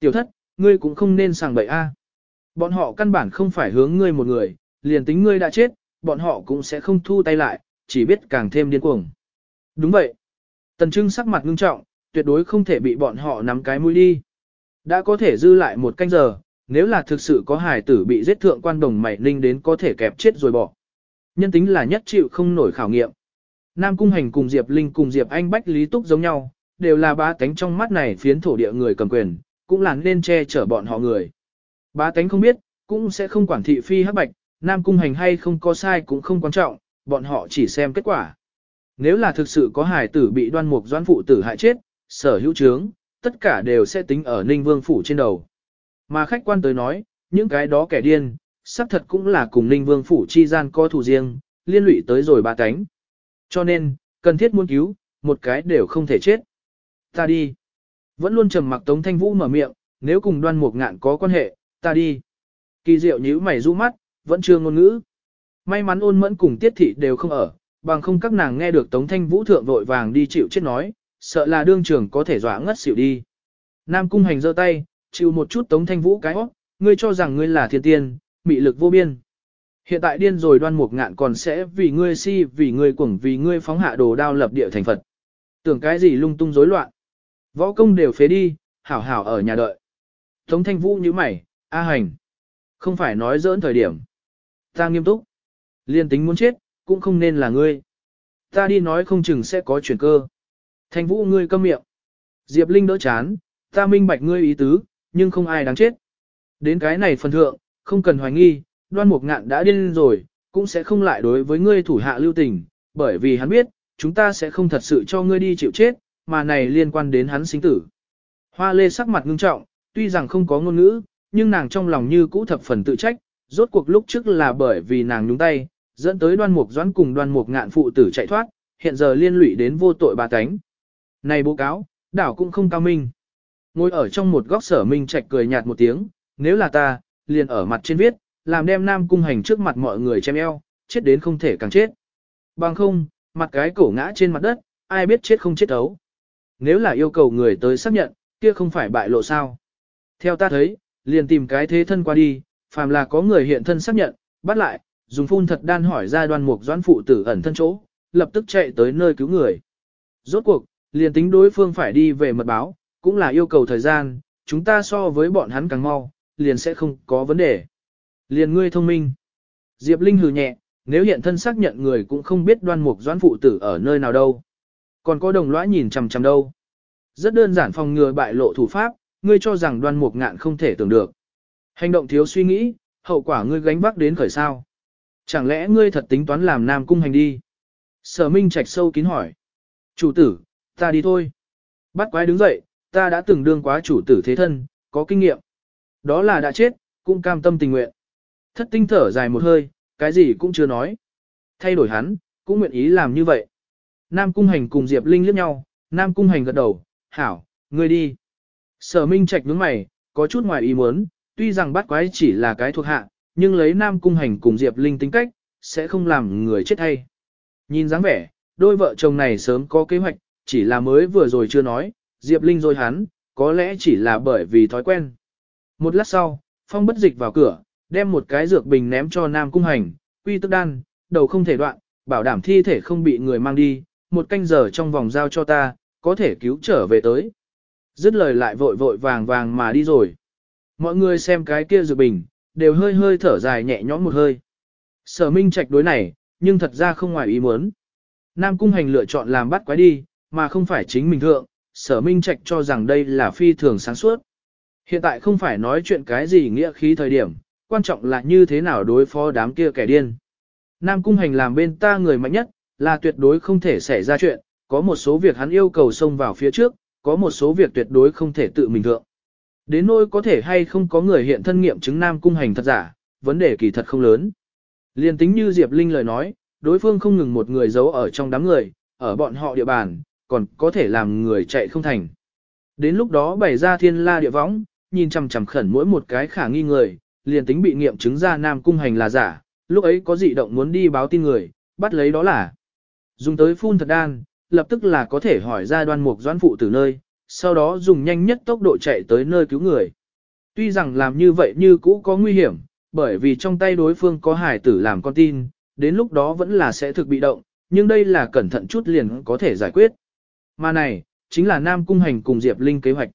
Tiểu thất, ngươi cũng không nên sàng bậy a. Bọn họ căn bản không phải hướng ngươi một người, liền tính ngươi đã chết, bọn họ cũng sẽ không thu tay lại, chỉ biết càng thêm điên cuồng. Đúng vậy. Tần Trưng sắc mặt ngưng trọng, tuyệt đối không thể bị bọn họ nắm cái mũi đi. Đã có thể dư lại một canh giờ, nếu là thực sự có hài tử bị giết thượng quan đồng mày ninh đến có thể kẹp chết rồi bỏ. Nhân tính là nhất chịu không nổi khảo nghiệm. Nam Cung Hành cùng Diệp Linh cùng Diệp Anh Bách Lý Túc giống nhau, đều là ba tánh trong mắt này phiến thổ địa người cầm quyền, cũng là nên che chở bọn họ người. Ba tánh không biết, cũng sẽ không quản thị phi hắc bạch, Nam Cung Hành hay không có sai cũng không quan trọng, bọn họ chỉ xem kết quả. Nếu là thực sự có hải tử bị đoan mục doãn phụ tử hại chết, sở hữu trướng, tất cả đều sẽ tính ở Ninh Vương Phủ trên đầu. Mà khách quan tới nói, những cái đó kẻ điên, xác thật cũng là cùng Ninh Vương Phủ chi gian co thù riêng, liên lụy tới rồi ba cánh. Cho nên, cần thiết muốn cứu, một cái đều không thể chết. Ta đi. Vẫn luôn trầm mặc Tống Thanh Vũ mở miệng, nếu cùng đoan một ngạn có quan hệ, ta đi. Kỳ diệu nhíu mày rũ mắt, vẫn chưa ngôn ngữ. May mắn ôn mẫn cùng tiết thị đều không ở, bằng không các nàng nghe được Tống Thanh Vũ thượng vội vàng đi chịu chết nói, sợ là đương trưởng có thể dọa ngất xỉu đi. Nam cung hành giơ tay, chịu một chút Tống Thanh Vũ cái óc, ngươi cho rằng ngươi là thiên tiên, mị lực vô biên. Hiện tại điên rồi đoan mục ngạn còn sẽ vì ngươi si vì ngươi cuồng vì ngươi phóng hạ đồ đao lập địa thành Phật. Tưởng cái gì lung tung rối loạn. Võ công đều phế đi, hảo hảo ở nhà đợi. Tống thanh vũ như mày, A hành. Không phải nói dỡn thời điểm. Ta nghiêm túc. Liên tính muốn chết, cũng không nên là ngươi. Ta đi nói không chừng sẽ có chuyển cơ. Thanh vũ ngươi câm miệng. Diệp Linh đỡ chán, ta minh bạch ngươi ý tứ, nhưng không ai đáng chết. Đến cái này phần thượng, không cần hoài nghi, đoan mục ngạn đã điên rồi, cũng sẽ không lại đối với ngươi thủ hạ lưu tình, bởi vì hắn biết, chúng ta sẽ không thật sự cho ngươi đi chịu chết, mà này liên quan đến hắn sinh tử. Hoa lê sắc mặt ngưng trọng, tuy rằng không có ngôn ngữ, nhưng nàng trong lòng như cũ thập phần tự trách, rốt cuộc lúc trước là bởi vì nàng nhúng tay, dẫn tới đoan mục doãn cùng đoan mục ngạn phụ tử chạy thoát, hiện giờ liên lụy đến vô tội bà cánh. Này bố cáo, đảo cũng không cao minh. Ngồi ở trong một góc sở minh trạch cười nhạt một tiếng, nếu là ta, liền ở mặt trên viết, làm đem nam cung hành trước mặt mọi người chém eo, chết đến không thể càng chết. Bằng không, mặt cái cổ ngã trên mặt đất, ai biết chết không chết ấu. Nếu là yêu cầu người tới xác nhận, kia không phải bại lộ sao. Theo ta thấy, liền tìm cái thế thân qua đi, phàm là có người hiện thân xác nhận, bắt lại, dùng phun thật đan hỏi ra đoan mục doãn phụ tử ẩn thân chỗ, lập tức chạy tới nơi cứu người. Rốt cuộc, liền tính đối phương phải đi về mật báo, cũng là yêu cầu thời gian, chúng ta so với bọn hắn càng mau, liền sẽ không có vấn đề. Liền ngươi thông minh. Diệp Linh hừ nhẹ, nếu hiện thân xác nhận người cũng không biết đoan mục doãn phụ tử ở nơi nào đâu. Còn có đồng lõa nhìn chằm chằm đâu. Rất đơn giản phòng ngừa bại lộ thủ pháp, ngươi cho rằng đoan mục ngạn không thể tưởng được. Hành động thiếu suy nghĩ, hậu quả ngươi gánh vác đến khởi sao. Chẳng lẽ ngươi thật tính toán làm nam cung hành đi? Sở Minh Trạch sâu kín hỏi. Chủ tử, ta đi thôi. Bắt quái đứng dậy, ta đã từng đương quá chủ tử thế thân, có kinh nghiệm. Đó là đã chết, cũng cam tâm tình nguyện. Thất tinh thở dài một hơi, cái gì cũng chưa nói. Thay đổi hắn, cũng nguyện ý làm như vậy. Nam Cung Hành cùng Diệp Linh liếc nhau, Nam Cung Hành gật đầu, hảo, ngươi đi. Sở Minh Trạch nhướng mày, có chút ngoài ý muốn, tuy rằng bắt quái chỉ là cái thuộc hạ, nhưng lấy Nam Cung Hành cùng Diệp Linh tính cách, sẽ không làm người chết hay. Nhìn dáng vẻ, đôi vợ chồng này sớm có kế hoạch, chỉ là mới vừa rồi chưa nói, Diệp Linh rồi hắn, có lẽ chỉ là bởi vì thói quen. Một lát sau, Phong bất dịch vào cửa, đem một cái dược bình ném cho Nam Cung Hành, quy tức đan, đầu không thể đoạn, bảo đảm thi thể không bị người mang đi, một canh giờ trong vòng giao cho ta, có thể cứu trở về tới. Dứt lời lại vội vội vàng vàng mà đi rồi. Mọi người xem cái kia dược bình, đều hơi hơi thở dài nhẹ nhõm một hơi. Sở Minh Trạch đối này, nhưng thật ra không ngoài ý muốn. Nam Cung Hành lựa chọn làm bắt quái đi, mà không phải chính mình thượng, sở Minh Trạch cho rằng đây là phi thường sáng suốt. Hiện tại không phải nói chuyện cái gì nghĩa khí thời điểm, quan trọng là như thế nào đối phó đám kia kẻ điên. Nam Cung Hành làm bên ta người mạnh nhất, là tuyệt đối không thể xảy ra chuyện, có một số việc hắn yêu cầu xông vào phía trước, có một số việc tuyệt đối không thể tự mình thượng. Đến nỗi có thể hay không có người hiện thân nghiệm chứng Nam Cung Hành thật giả, vấn đề kỳ thật không lớn. Liên tính như Diệp Linh lời nói, đối phương không ngừng một người giấu ở trong đám người, ở bọn họ địa bàn, còn có thể làm người chạy không thành. Đến lúc đó bày ra thiên la địa võng, nhìn chằm chằm khẩn mỗi một cái khả nghi người, liền tính bị nghiệm chứng ra Nam Cung Hành là giả, lúc ấy có dị động muốn đi báo tin người, bắt lấy đó là dùng tới phun thật đan, lập tức là có thể hỏi ra đoan mục doãn phụ từ nơi, sau đó dùng nhanh nhất tốc độ chạy tới nơi cứu người. Tuy rằng làm như vậy như cũ có nguy hiểm, bởi vì trong tay đối phương có hải tử làm con tin, đến lúc đó vẫn là sẽ thực bị động, nhưng đây là cẩn thận chút liền có thể giải quyết. Mà này, chính là Nam Cung Hành cùng Diệp Linh kế hoạch.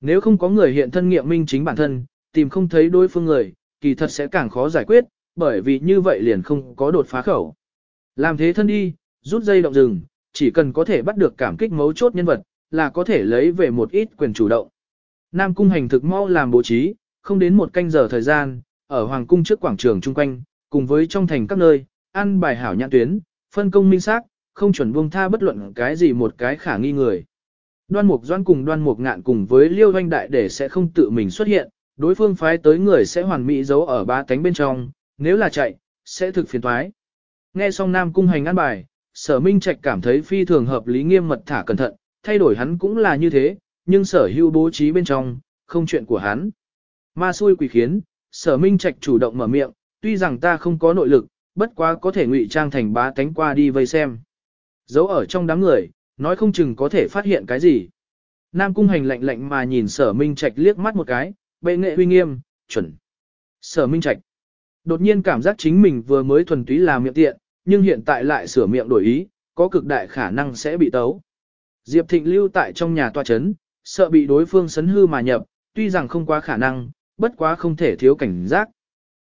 Nếu không có người hiện thân nghiệm minh chính bản thân, tìm không thấy đối phương người, kỳ thật sẽ càng khó giải quyết, bởi vì như vậy liền không có đột phá khẩu. Làm thế thân đi, rút dây động rừng, chỉ cần có thể bắt được cảm kích mấu chốt nhân vật, là có thể lấy về một ít quyền chủ động. Nam cung hành thực mau làm bố trí, không đến một canh giờ thời gian, ở hoàng cung trước quảng trường chung quanh, cùng với trong thành các nơi, ăn bài hảo nhãn tuyến, phân công minh xác, không chuẩn buông tha bất luận cái gì một cái khả nghi người. Đoan Mục Doan cùng Đoan Mục Ngạn cùng với Liêu Doanh Đại để sẽ không tự mình xuất hiện, đối phương phái tới người sẽ hoàn mỹ giấu ở ba cánh bên trong, nếu là chạy, sẽ thực phiền toái. Nghe xong Nam Cung hành ăn bài, sở minh trạch cảm thấy phi thường hợp lý nghiêm mật thả cẩn thận, thay đổi hắn cũng là như thế, nhưng sở hưu bố trí bên trong, không chuyện của hắn. Ma xui quỷ khiến, sở minh trạch chủ động mở miệng, tuy rằng ta không có nội lực, bất quá có thể ngụy trang thành bá tánh qua đi vây xem. Giấu ở trong đám người, nói không chừng có thể phát hiện cái gì. Nam cung hành lạnh lạnh mà nhìn sở minh trạch liếc mắt một cái, bệ nghệ uy nghiêm, chuẩn. Sở minh trạch. Đột nhiên cảm giác chính mình vừa mới thuần túy làm miệng tiện, nhưng hiện tại lại sửa miệng đổi ý, có cực đại khả năng sẽ bị tấu. Diệp Thịnh lưu tại trong nhà tòa chấn, sợ bị đối phương sấn hư mà nhập, tuy rằng không quá khả năng, bất quá không thể thiếu cảnh giác.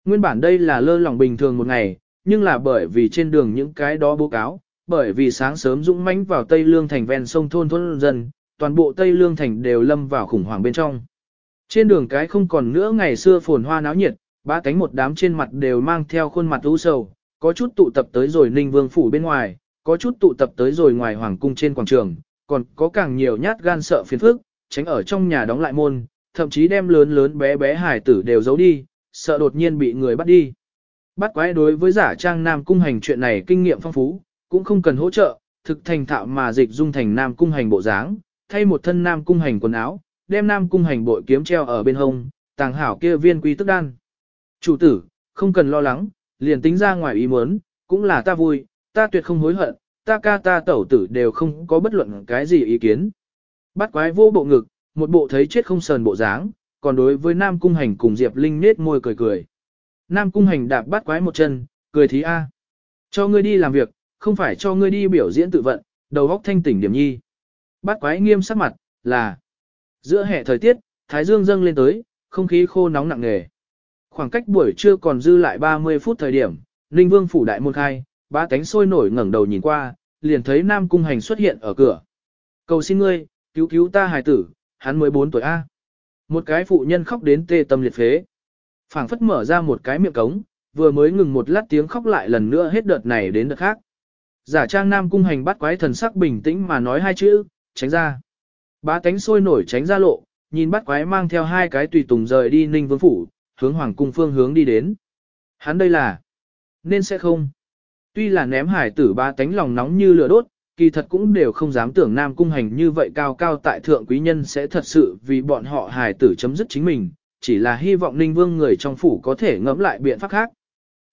Nguyên bản đây là lơ lỏng bình thường một ngày, nhưng là bởi vì trên đường những cái đó bố cáo, bởi vì sáng sớm dũng mãnh vào Tây Lương thành ven sông thôn thôn dân, toàn bộ Tây Lương thành đều lâm vào khủng hoảng bên trong. Trên đường cái không còn nữa ngày xưa phồn hoa náo nhiệt, ba cánh một đám trên mặt đều mang theo khuôn mặt u sầu, có chút tụ tập tới rồi Ninh Vương phủ bên ngoài, có chút tụ tập tới rồi ngoài hoàng cung trên quảng trường, còn có càng nhiều nhát gan sợ phiền phức, tránh ở trong nhà đóng lại môn, thậm chí đem lớn lớn bé bé hải tử đều giấu đi, sợ đột nhiên bị người bắt đi. Bắt quái đối với giả trang nam cung hành chuyện này kinh nghiệm phong phú, cũng không cần hỗ trợ, thực thành thạo mà dịch dung thành nam cung hành bộ dáng, thay một thân nam cung hành quần áo, đem nam cung hành bội kiếm treo ở bên hông, tàng hảo kia viên quý tức đan. Chủ tử, không cần lo lắng, liền tính ra ngoài ý muốn, cũng là ta vui, ta tuyệt không hối hận, ta ca ta tẩu tử đều không có bất luận cái gì ý kiến. Bắt quái vô bộ ngực, một bộ thấy chết không sờn bộ dáng, còn đối với Nam Cung Hành cùng Diệp Linh nết môi cười cười. Nam Cung Hành đạp bắt quái một chân, cười thí a. Cho ngươi đi làm việc, không phải cho ngươi đi biểu diễn tự vận, đầu góc thanh tỉnh điểm nhi. Bắt quái nghiêm sắc mặt, là giữa hè thời tiết, thái dương dâng lên tới, không khí khô nóng nặng nề. Khoảng cách buổi trưa còn dư lại 30 phút thời điểm, Ninh Vương phủ đại môn khai, ba cánh sôi nổi ngẩng đầu nhìn qua, liền thấy Nam Cung Hành xuất hiện ở cửa. Cầu xin ngươi, cứu cứu ta hài tử, hắn mới 4 tuổi A. Một cái phụ nhân khóc đến tê tâm liệt phế. phảng phất mở ra một cái miệng cống, vừa mới ngừng một lát tiếng khóc lại lần nữa hết đợt này đến đợt khác. Giả trang Nam Cung Hành bắt quái thần sắc bình tĩnh mà nói hai chữ, tránh ra. Ba tánh sôi nổi tránh ra lộ, nhìn bắt quái mang theo hai cái tùy tùng rời đi Ninh Vương phủ, hướng hoàng cung phương hướng đi đến. Hắn đây là, nên sẽ không. Tuy là ném hải tử ba tánh lòng nóng như lửa đốt, kỳ thật cũng đều không dám tưởng nam cung hành như vậy cao cao tại thượng quý nhân sẽ thật sự vì bọn họ hải tử chấm dứt chính mình, chỉ là hy vọng ninh vương người trong phủ có thể ngẫm lại biện pháp khác.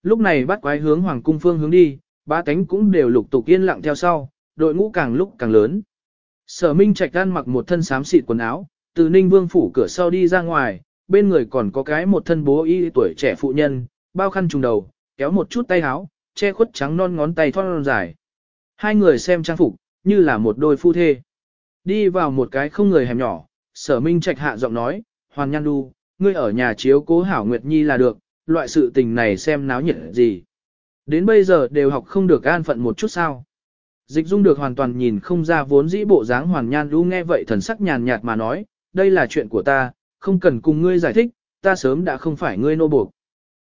Lúc này bắt quái hướng hoàng cung phương hướng đi, ba cánh cũng đều lục tục yên lặng theo sau, đội ngũ càng lúc càng lớn. Sở Minh Trạch đan mặc một thân xám xịt quần áo, từ Ninh Vương phủ cửa sau đi ra ngoài, bên người còn có cái một thân bố y tuổi trẻ phụ nhân, bao khăn trùng đầu, kéo một chút tay áo, che khuất trắng non ngón tay thon dài. Hai người xem trang phục, như là một đôi phu thê. Đi vào một cái không người hẻm nhỏ, sở minh trạch hạ giọng nói, Hoàn Nhan du ngươi ở nhà chiếu cố hảo Nguyệt Nhi là được, loại sự tình này xem náo nhiệt gì. Đến bây giờ đều học không được an phận một chút sao. Dịch dung được hoàn toàn nhìn không ra vốn dĩ bộ dáng Hoàn Nhan lũ nghe vậy thần sắc nhàn nhạt mà nói, đây là chuyện của ta, không cần cùng ngươi giải thích, ta sớm đã không phải ngươi nô buộc.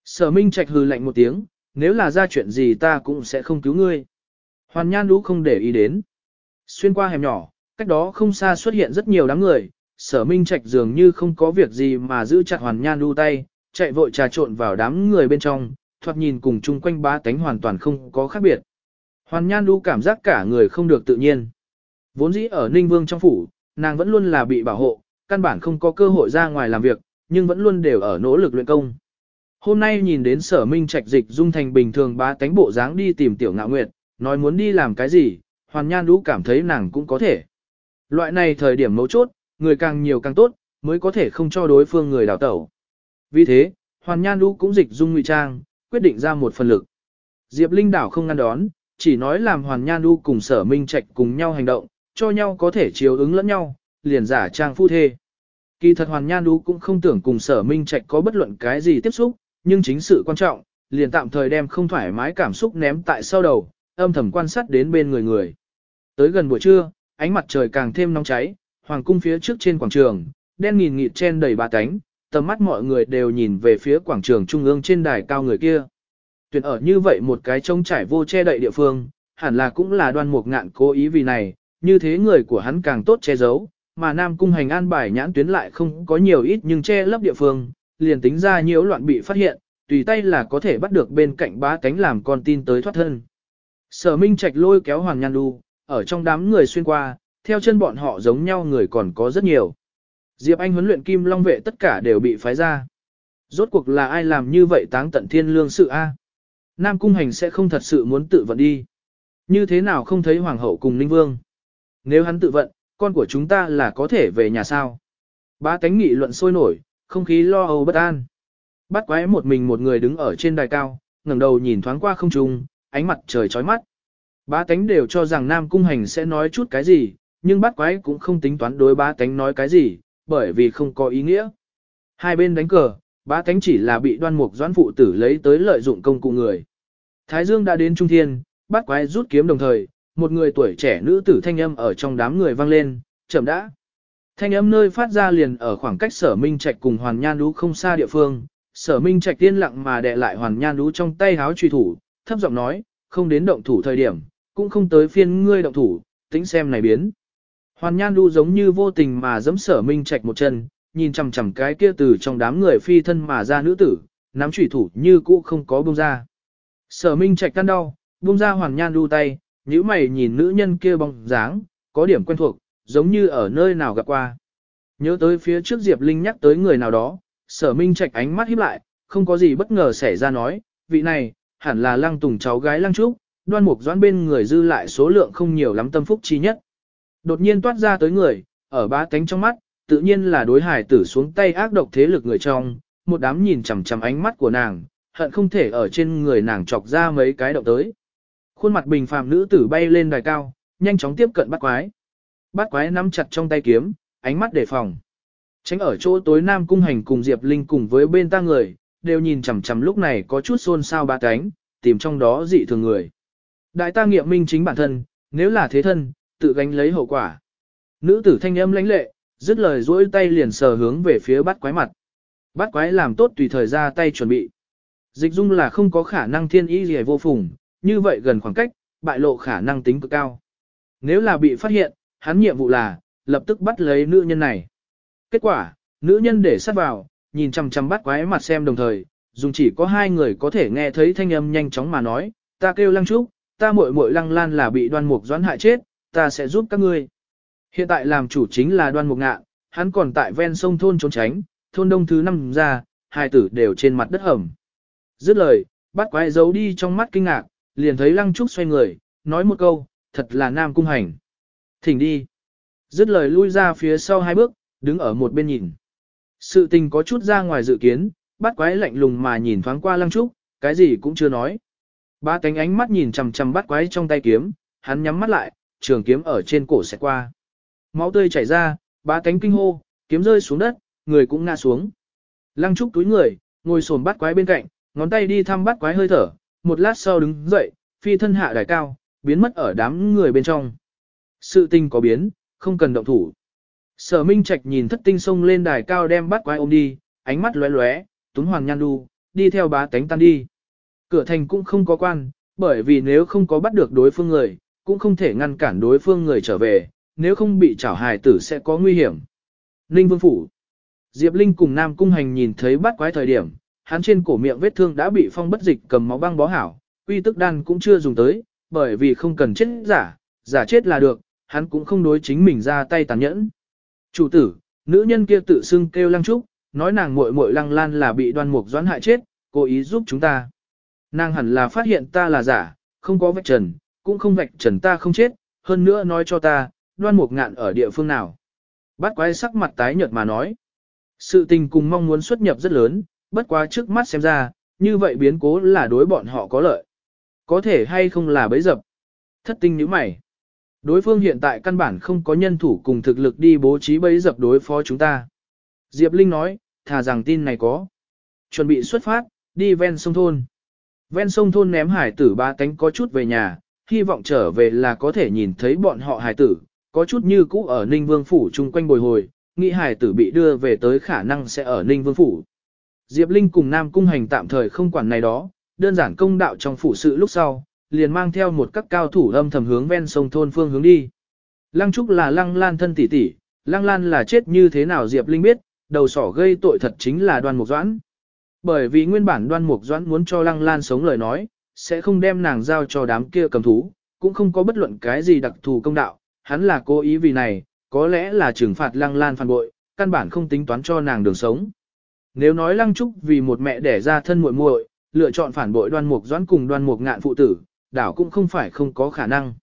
Sở Minh Trạch hừ lạnh một tiếng, nếu là ra chuyện gì ta cũng sẽ không cứu ngươi. Hoàn Nhan lũ không để ý đến. Xuyên qua hẻm nhỏ, cách đó không xa xuất hiện rất nhiều đám người, sở Minh Trạch dường như không có việc gì mà giữ chặt Hoàn Nhan lũ tay, chạy vội trà trộn vào đám người bên trong, thoạt nhìn cùng chung quanh ba tánh hoàn toàn không có khác biệt. Hoàn Nhan Đũ cảm giác cả người không được tự nhiên. Vốn dĩ ở Ninh Vương trong phủ, nàng vẫn luôn là bị bảo hộ, căn bản không có cơ hội ra ngoài làm việc, nhưng vẫn luôn đều ở nỗ lực luyện công. Hôm nay nhìn đến sở minh trạch dịch dung thành bình thường ba tánh bộ dáng đi tìm tiểu ngạo nguyệt, nói muốn đi làm cái gì, hoàn nhan đũ cảm thấy nàng cũng có thể. Loại này thời điểm mấu chốt, người càng nhiều càng tốt, mới có thể không cho đối phương người đào tẩu. Vì thế, hoàn nhan đũ cũng dịch dung ngụy trang, quyết định ra một phần lực. Diệp Linh đảo không ngăn đón, chỉ nói làm hoàn nhan Du cùng sở minh trạch cùng nhau hành động, cho nhau có thể chiếu ứng lẫn nhau, liền giả trang phu thê. Kỳ thật hoàn nhan Du cũng không tưởng cùng sở minh trạch có bất luận cái gì tiếp xúc, nhưng chính sự quan trọng, liền tạm thời đem không thoải mái cảm xúc ném tại sau đầu, âm thầm quan sát đến bên người người. Tới gần buổi trưa, ánh mặt trời càng thêm nóng cháy, hoàng cung phía trước trên quảng trường, đen nghìn nghịt chen đầy ba cánh, tầm mắt mọi người đều nhìn về phía quảng trường trung ương trên đài cao người kia. Tuyển ở như vậy một cái trông trải vô che đậy địa phương, hẳn là cũng là đoan mục ngạn cố ý vì này, như thế người của hắn càng tốt che giấu, mà Nam Cung hành an bài nhãn tuyến lại không có nhiều ít nhưng che lấp địa phương, liền tính ra nhiễu loạn bị phát hiện, tùy tay là có thể bắt được bên cạnh bá cánh làm con tin tới thoát thân. Sở Minh Trạch lôi kéo Hoàng Nhan Đu, ở trong đám người xuyên qua, theo chân bọn họ giống nhau người còn có rất nhiều. Diệp Anh huấn luyện Kim Long vệ tất cả đều bị phái ra. Rốt cuộc là ai làm như vậy táng tận thiên lương sự A? Nam Cung Hành sẽ không thật sự muốn tự vận đi. Như thế nào không thấy Hoàng hậu cùng Ninh Vương? Nếu hắn tự vận, con của chúng ta là có thể về nhà sao? Bá tánh nghị luận sôi nổi, không khí lo âu bất an. Bắt quái một mình một người đứng ở trên đài cao, ngẩng đầu nhìn thoáng qua không trung, ánh mặt trời chói mắt. Bá tánh đều cho rằng Nam Cung Hành sẽ nói chút cái gì, nhưng bắt quái cũng không tính toán đối bá tánh nói cái gì, bởi vì không có ý nghĩa. Hai bên đánh cờ, bá tánh chỉ là bị đoan mục doãn phụ tử lấy tới lợi dụng công cụ người. Thái Dương đã đến Trung Thiên, bắt quái rút kiếm đồng thời, một người tuổi trẻ nữ tử thanh âm ở trong đám người vang lên, chậm đã. Thanh âm nơi phát ra liền ở khoảng cách sở minh trạch cùng hoàn nhan đú không xa địa phương, sở minh trạch tiên lặng mà đè lại hoàn nhan đú trong tay háo truy thủ, thấp giọng nói, không đến động thủ thời điểm, cũng không tới phiên ngươi động thủ, tính xem này biến. Hoàn nhan Du giống như vô tình mà giẫm sở minh trạch một chân, nhìn chằm chằm cái kia từ trong đám người phi thân mà ra nữ tử, nắm chủy thủ như cũ không có buông ra. Sở minh trạch căn đau, buông ra hoàn nhan Du tay, nhíu mày nhìn nữ nhân kia bóng dáng, có điểm quen thuộc, giống như ở nơi nào gặp qua. Nhớ tới phía trước Diệp Linh nhắc tới người nào đó, sở minh trạch ánh mắt híp lại, không có gì bất ngờ xảy ra nói, vị này, hẳn là lăng tùng cháu gái lăng trúc, đoan mục doãn bên người dư lại số lượng không nhiều lắm tâm phúc chi nhất. Đột nhiên toát ra tới người, ở ba tánh trong mắt, tự nhiên là đối hải tử xuống tay ác độc thế lực người trong, một đám nhìn chằm chằm ánh mắt của nàng, hận không thể ở trên người nàng chọc ra mấy cái động tới. Khuôn mặt bình phàm nữ tử bay lên đài cao, nhanh chóng tiếp cận bắt quái. Bắt quái nắm chặt trong tay kiếm, ánh mắt đề phòng. Tránh ở chỗ tối Nam Cung Hành cùng Diệp Linh cùng với bên ta người, đều nhìn chằm chằm lúc này có chút xôn xao ba cánh, tìm trong đó dị thường người. Đại ta nghiệm minh chính bản thân, nếu là thế thân, tự gánh lấy hậu quả. Nữ tử thanh âm lãnh lệ, dứt lời duỗi tay liền sờ hướng về phía bắt quái mặt. Bắt quái làm tốt tùy thời ra tay chuẩn bị. Dịch dung là không có khả năng thiên ý gì vô phùng, như vậy gần khoảng cách, bại lộ khả năng tính cực cao. Nếu là bị phát hiện, hắn nhiệm vụ là, lập tức bắt lấy nữ nhân này. Kết quả, nữ nhân để sát vào, nhìn chằm chằm bắt quái mặt xem đồng thời, dùng chỉ có hai người có thể nghe thấy thanh âm nhanh chóng mà nói, ta kêu lăng trúc, ta muội muội lăng lan là bị đoan mục doãn hại chết, ta sẽ giúp các ngươi. Hiện tại làm chủ chính là đoan mục ngạ, hắn còn tại ven sông thôn trốn tránh, thôn đông thứ năm ra, hai tử đều trên mặt đất hầm. Dứt lời, bắt quái giấu đi trong mắt kinh ngạc, liền thấy lăng trúc xoay người, nói một câu, thật là nam cung hành. Thỉnh đi. Dứt lời lui ra phía sau hai bước, đứng ở một bên nhìn. Sự tình có chút ra ngoài dự kiến, bắt quái lạnh lùng mà nhìn thoáng qua lăng trúc, cái gì cũng chưa nói. Ba cánh ánh mắt nhìn chằm chằm bắt quái trong tay kiếm, hắn nhắm mắt lại, trường kiếm ở trên cổ sẽ qua. Máu tươi chảy ra, ba cánh kinh hô, kiếm rơi xuống đất, người cũng ngã xuống. Lăng trúc túi người, ngồi sồn bắt quái bên cạnh, ngón tay đi thăm bắt quái hơi thở, một lát sau đứng dậy, phi thân hạ đài cao, biến mất ở đám người bên trong. Sự tình có biến, không cần động thủ. Sở Minh Trạch nhìn thất tinh sông lên đài cao đem bắt quái ôm đi, ánh mắt lóe lóe, túng hoàng nhan đu, đi theo bá tánh tan đi. Cửa thành cũng không có quan, bởi vì nếu không có bắt được đối phương người, cũng không thể ngăn cản đối phương người trở về, nếu không bị trảo hài tử sẽ có nguy hiểm. Ninh Vương Phủ Diệp Linh cùng Nam Cung Hành nhìn thấy bắt quái thời điểm, hắn trên cổ miệng vết thương đã bị phong bất dịch cầm máu băng bó hảo, uy tức đan cũng chưa dùng tới, bởi vì không cần chết giả, giả chết là được, hắn cũng không đối chính mình ra tay tàn nhẫn. Chủ tử, nữ nhân kia tự xưng kêu lăng trúc, nói nàng muội muội lăng lan là bị đoan mục doãn hại chết, cố ý giúp chúng ta. Nàng hẳn là phát hiện ta là giả, không có vết trần, cũng không vạch trần ta không chết, hơn nữa nói cho ta, đoan mục ngạn ở địa phương nào. Bát quái sắc mặt tái nhợt mà nói. Sự tình cùng mong muốn xuất nhập rất lớn, bất quá trước mắt xem ra, như vậy biến cố là đối bọn họ có lợi. Có thể hay không là bấy dập. Thất tinh như mày. Đối phương hiện tại căn bản không có nhân thủ cùng thực lực đi bố trí bấy dập đối phó chúng ta. Diệp Linh nói, thà rằng tin này có. Chuẩn bị xuất phát, đi ven sông thôn. Ven sông thôn ném hải tử ba tánh có chút về nhà, hy vọng trở về là có thể nhìn thấy bọn họ hài tử, có chút như cũ ở Ninh Vương Phủ chung quanh bồi hồi, nghĩ hài tử bị đưa về tới khả năng sẽ ở Ninh Vương Phủ. Diệp Linh cùng Nam Cung Hành tạm thời không quản này đó, đơn giản công đạo trong phủ sự lúc sau, liền mang theo một các cao thủ âm thầm hướng ven sông thôn phương hướng đi. Lăng Trúc là Lăng Lan thân tỷ tỷ, Lăng Lan là chết như thế nào Diệp Linh biết, đầu sỏ gây tội thật chính là đoan mục doãn. Bởi vì nguyên bản đoan mục doãn muốn cho Lăng Lan sống lời nói, sẽ không đem nàng giao cho đám kia cầm thú, cũng không có bất luận cái gì đặc thù công đạo, hắn là cố ý vì này, có lẽ là trừng phạt Lăng Lan phản bội, căn bản không tính toán cho nàng đường sống. Nếu nói Lăng Trúc vì một mẹ đẻ ra thân muội muội, lựa chọn phản bội đoan mục doãn cùng đoan mục ngạn phụ tử, đảo cũng không phải không có khả năng.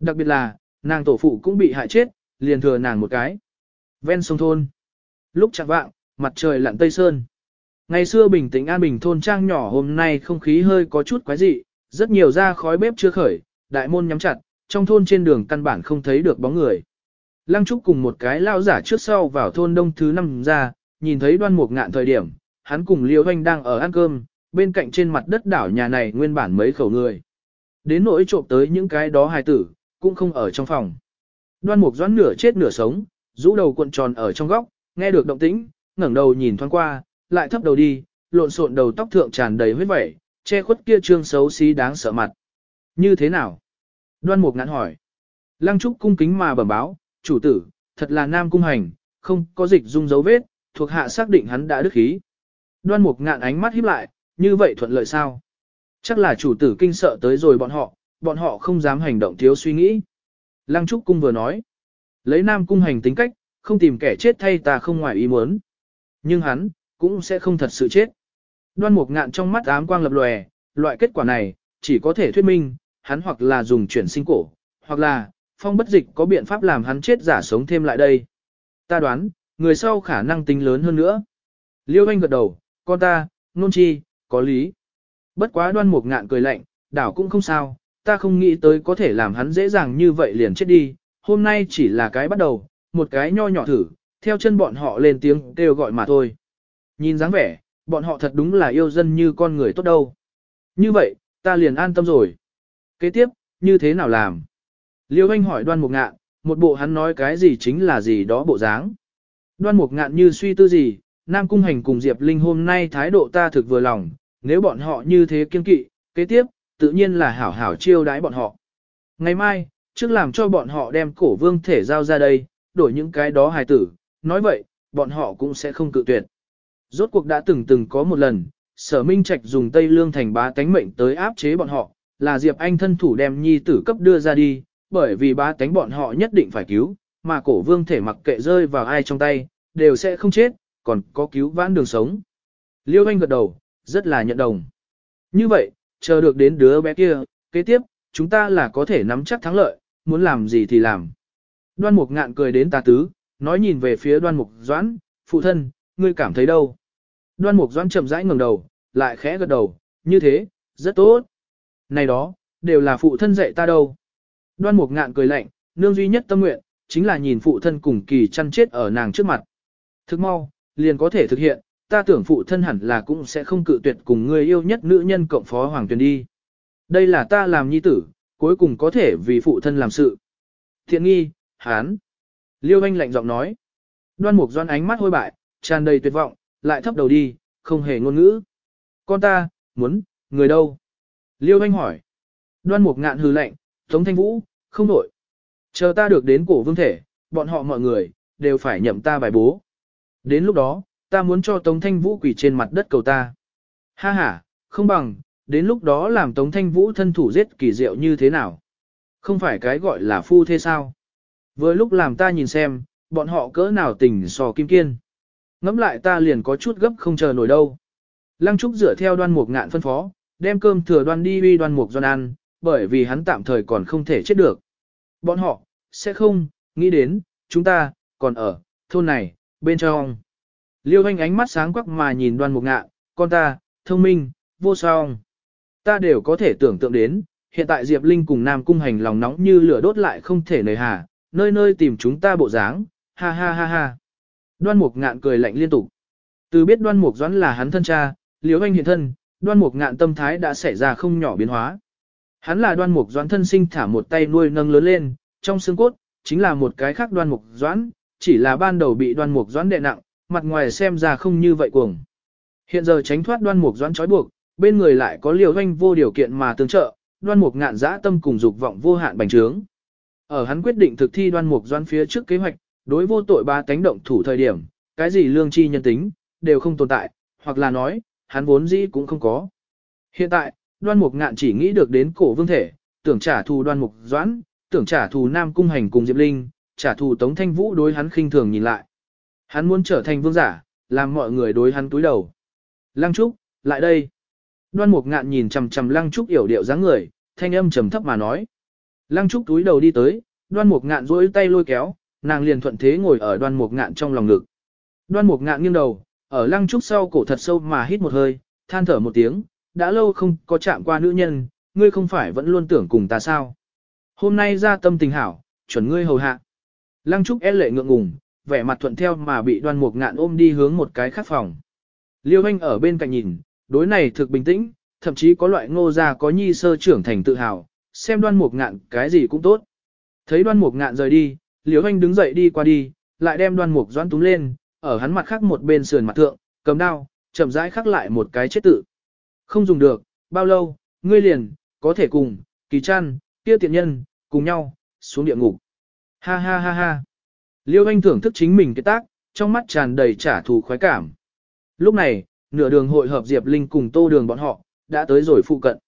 Đặc biệt là, nàng tổ phụ cũng bị hại chết, liền thừa nàng một cái. Ven sông thôn. Lúc chẳng vạng, mặt trời lặn tây sơn. Ngày xưa bình tĩnh an bình thôn trang nhỏ hôm nay không khí hơi có chút quái dị, rất nhiều ra khói bếp chưa khởi, đại môn nhắm chặt, trong thôn trên đường căn bản không thấy được bóng người. Lăng Trúc cùng một cái lao giả trước sau vào thôn đông thứ năm ra, nhìn thấy đoan mục ngạn thời điểm, hắn cùng Liêu Hoanh đang ở ăn cơm, bên cạnh trên mặt đất đảo nhà này nguyên bản mấy khẩu người. Đến nỗi trộm tới những cái đó hài tử, cũng không ở trong phòng. Đoan mục doãn nửa chết nửa sống, rũ đầu cuộn tròn ở trong góc, nghe được động tĩnh, ngẩng đầu nhìn thoáng qua, lại thấp đầu đi, lộn xộn đầu tóc thượng tràn đầy huyết vẩy, che khuất kia trương xấu xí đáng sợ mặt. Như thế nào? Đoan mục ngạn hỏi. Lăng trúc cung kính mà bẩm báo, chủ tử, thật là nam cung hành, không có dịch dung dấu vết, thuộc hạ xác định hắn đã đức khí. Đoan mục ngạn ánh mắt híp lại, như vậy thuận lợi sao? Chắc là chủ tử kinh sợ tới rồi bọn họ, bọn họ không dám hành động thiếu suy nghĩ. Lăng Trúc Cung vừa nói, lấy Nam Cung hành tính cách, không tìm kẻ chết thay ta không ngoài ý muốn. Nhưng hắn, cũng sẽ không thật sự chết. Đoan Mục Ngạn trong mắt ám quang lập lòe, loại kết quả này, chỉ có thể thuyết minh, hắn hoặc là dùng chuyển sinh cổ, hoặc là, phong bất dịch có biện pháp làm hắn chết giả sống thêm lại đây. Ta đoán, người sau khả năng tính lớn hơn nữa. Liêu anh gật đầu, con ta, nôn chi, có lý. Bất quá đoan mục ngạn cười lạnh, đảo cũng không sao, ta không nghĩ tới có thể làm hắn dễ dàng như vậy liền chết đi, hôm nay chỉ là cái bắt đầu, một cái nho nhỏ thử, theo chân bọn họ lên tiếng kêu gọi mà thôi. Nhìn dáng vẻ, bọn họ thật đúng là yêu dân như con người tốt đâu. Như vậy, ta liền an tâm rồi. Kế tiếp, như thế nào làm? Liêu anh hỏi đoan mục ngạn, một bộ hắn nói cái gì chính là gì đó bộ dáng. Đoan mục ngạn như suy tư gì, Nam Cung Hành cùng Diệp Linh hôm nay thái độ ta thực vừa lòng, nếu bọn họ như thế kiên kỵ, kế tiếp, tự nhiên là hảo hảo chiêu đái bọn họ. Ngày mai, trước làm cho bọn họ đem cổ vương thể giao ra đây, đổi những cái đó hài tử, nói vậy, bọn họ cũng sẽ không cự tuyệt. Rốt cuộc đã từng từng có một lần, sở minh trạch dùng Tây Lương thành bá tánh mệnh tới áp chế bọn họ, là Diệp Anh thân thủ đem nhi tử cấp đưa ra đi, bởi vì bá tánh bọn họ nhất định phải cứu, mà cổ vương thể mặc kệ rơi vào ai trong tay, đều sẽ không chết, còn có cứu vãn đường sống. Liêu Anh gật đầu, rất là nhận đồng. Như vậy, chờ được đến đứa bé kia, kế tiếp, chúng ta là có thể nắm chắc thắng lợi, muốn làm gì thì làm. Đoan mục ngạn cười đến tà tứ, nói nhìn về phía đoan mục doãn, phụ thân, ngươi cảm thấy đâu? Đoan mục doãn chậm rãi ngẩng đầu, lại khẽ gật đầu, như thế, rất tốt. Này đó, đều là phụ thân dạy ta đâu. Đoan mục ngạn cười lạnh, nương duy nhất tâm nguyện, chính là nhìn phụ thân cùng kỳ chăn chết ở nàng trước mặt. Thức mau, liền có thể thực hiện, ta tưởng phụ thân hẳn là cũng sẽ không cự tuyệt cùng người yêu nhất nữ nhân cộng phó hoàng tuyền đi. Đây là ta làm nhi tử, cuối cùng có thể vì phụ thân làm sự. Thiện nghi, hán. Liêu anh lạnh giọng nói. Đoan mục doan ánh mắt hôi bại, tràn đầy tuyệt vọng, lại thấp đầu đi, không hề ngôn ngữ. Con ta, muốn, người đâu? Liêu anh hỏi. Đoan mục ngạn hừ lạnh, Tống Thanh Vũ, không nổi. Chờ ta được đến cổ vương thể, bọn họ mọi người, đều phải nhậm ta bài bố. Đến lúc đó, ta muốn cho Tống Thanh Vũ quỷ trên mặt đất cầu ta. Ha ha, không bằng, đến lúc đó làm Tống Thanh Vũ thân thủ giết kỳ diệu như thế nào. Không phải cái gọi là phu thế sao. Với lúc làm ta nhìn xem, bọn họ cỡ nào tình sò kim kiên. Ngẫm lại ta liền có chút gấp không chờ nổi đâu. Lăng Trúc dựa theo đoan mục ngạn phân phó, đem cơm thừa đoan đi uy đoan mục doan ăn, bởi vì hắn tạm thời còn không thể chết được. Bọn họ, sẽ không, nghĩ đến, chúng ta, còn ở, thôn này, bên trong. Liêu anh ánh mắt sáng quắc mà nhìn đoan mục ngạn, con ta, thông minh, vô song. Ta đều có thể tưởng tượng đến, hiện tại Diệp Linh cùng Nam Cung hành lòng nóng như lửa đốt lại không thể nời hà, nơi nơi tìm chúng ta bộ dáng, ha ha ha ha. Đoan mục ngạn cười lạnh liên tục. Từ biết đoan mục doãn là hắn thân cha, liếu anh hiện thân, đoan mục ngạn tâm thái đã xảy ra không nhỏ biến hóa. Hắn là đoan mục doãn thân sinh thả một tay nuôi nâng lớn lên, trong xương cốt, chính là một cái khác đoan mục doãn, chỉ là ban đầu bị đoan mục doãn đệ nặng, mặt ngoài xem ra không như vậy cuồng. Hiện giờ tránh thoát đoan mục doãn trói buộc, bên người lại có liều anh vô điều kiện mà tương trợ, đoan mục ngạn dã tâm cùng dục vọng vô hạn bành trướng. Ở hắn quyết định thực thi đoan mục doãn phía trước kế hoạch, đối vô tội ba tánh động thủ thời điểm, cái gì lương tri nhân tính, đều không tồn tại, hoặc là nói, hắn vốn dĩ cũng không có. Hiện tại, đoan mục ngạn chỉ nghĩ được đến cổ vương thể, tưởng trả thù đoan mục doãn, tưởng trả thù nam cung hành cùng Diệp Linh, trả thù Tống Thanh Vũ đối hắn khinh thường nhìn lại. Hắn muốn trở thành vương giả, làm mọi người đối hắn túi đầu. Lăng Trúc, lại đây. Đoan mục ngạn nhìn chằm chằm Lăng Trúc yểu điệu dáng người, thanh âm trầm thấp mà nói. Lăng Trúc túi đầu đi tới, đoan mục ngạn duỗi tay lôi kéo, nàng liền thuận thế ngồi ở đoan mục ngạn trong lòng ngực. Đoan mục ngạn nghiêng đầu, ở lăng trúc sau cổ thật sâu mà hít một hơi, than thở một tiếng, đã lâu không có chạm qua nữ nhân, ngươi không phải vẫn luôn tưởng cùng ta sao. Hôm nay ra tâm tình hảo, chuẩn ngươi hầu hạ. Lăng trúc e lệ ngượng ngùng, vẻ mặt thuận theo mà bị đoan mục ngạn ôm đi hướng một cái khác phòng. Liêu anh ở bên cạnh nhìn, đối này thực bình tĩnh, thậm chí có loại ngô gia có nhi sơ trưởng thành tự hào, xem đoan mục ngạn cái gì cũng tốt. Thấy đoan mục ngạn rời đi, Liêu anh đứng dậy đi qua đi, lại đem đoan mục doãn túm lên, ở hắn mặt khác một bên sườn mặt thượng, cầm đao, chậm rãi khắc lại một cái chết tự. Không dùng được, bao lâu, ngươi liền, có thể cùng, kỳ chăn, kia tiện nhân, cùng nhau, xuống địa ngục. Ha ha ha ha. Liêu anh thưởng thức chính mình cái tác, trong mắt tràn đầy trả thù khoái cảm. Lúc này, nửa đường hội hợp Diệp Linh cùng tô đường bọn họ, đã tới rồi phụ cận.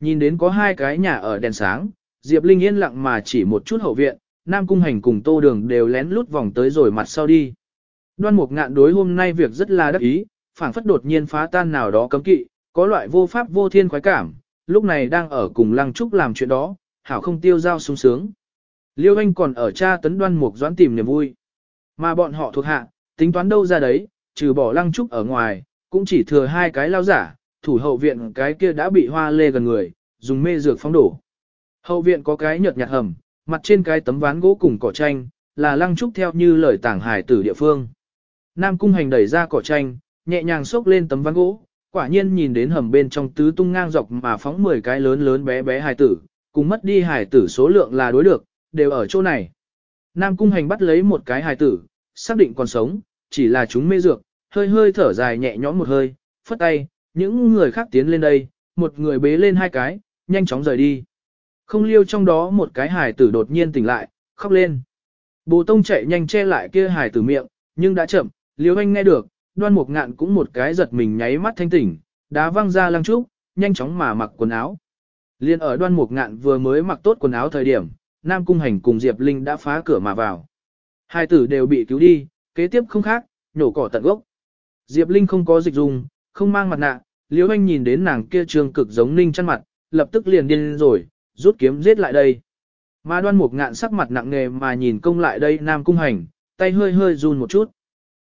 Nhìn đến có hai cái nhà ở đèn sáng, Diệp Linh yên lặng mà chỉ một chút hậu viện, Nam Cung Hành cùng tô đường đều lén lút vòng tới rồi mặt sau đi. Đoan mục ngạn đối hôm nay việc rất là đắc ý, phảng phất đột nhiên phá tan nào đó cấm kỵ, có loại vô pháp vô thiên khoái cảm, lúc này đang ở cùng lăng trúc làm chuyện đó, hảo không tiêu giao sung sướng. Liêu anh còn ở cha tấn đoan mục doãn tìm niềm vui. Mà bọn họ thuộc hạ, tính toán đâu ra đấy, trừ bỏ lăng trúc ở ngoài, cũng chỉ thừa hai cái lao giả, thủ hậu viện cái kia đã bị hoa lê gần người, dùng mê dược phóng đổ. Hậu viện có cái nhợt nhạt hầm, mặt trên cái tấm ván gỗ cùng cỏ tranh, là lăng trúc theo như lời tảng hải tử địa phương. Nam cung hành đẩy ra cỏ tranh, nhẹ nhàng xốc lên tấm ván gỗ, quả nhiên nhìn đến hầm bên trong tứ tung ngang dọc mà phóng 10 cái lớn lớn bé bé hài tử, cùng mất đi hài tử số lượng là đối được, đều ở chỗ này. Nam cung hành bắt lấy một cái hài tử, xác định còn sống, chỉ là chúng mê dược, hơi hơi thở dài nhẹ nhõm một hơi, phất tay, những người khác tiến lên đây, một người bế lên hai cái, nhanh chóng rời đi. Không liêu trong đó một cái hài tử đột nhiên tỉnh lại, khóc lên. Bồ tông chạy nhanh che lại kia hài tử miệng, nhưng đã chậm, Liêu anh nghe được, đoan mục ngạn cũng một cái giật mình nháy mắt thanh tỉnh, đá văng ra lăng trúc, nhanh chóng mà mặc quần áo. Liên ở đoan mục ngạn vừa mới mặc tốt quần áo thời điểm, Nam Cung Hành cùng Diệp Linh đã phá cửa mà vào. Hai tử đều bị cứu đi, kế tiếp không khác, nhổ cỏ tận gốc. Diệp Linh không có dịch dùng, không mang mặt nạ, Liêu anh nhìn đến nàng kia trường cực giống ninh chăn mặt, lập tức liền điên rồi, rút kiếm giết lại đây. Mà đoan mục ngạn sắc mặt nặng nề mà nhìn công lại đây Nam Cung Hành, tay hơi hơi run một chút.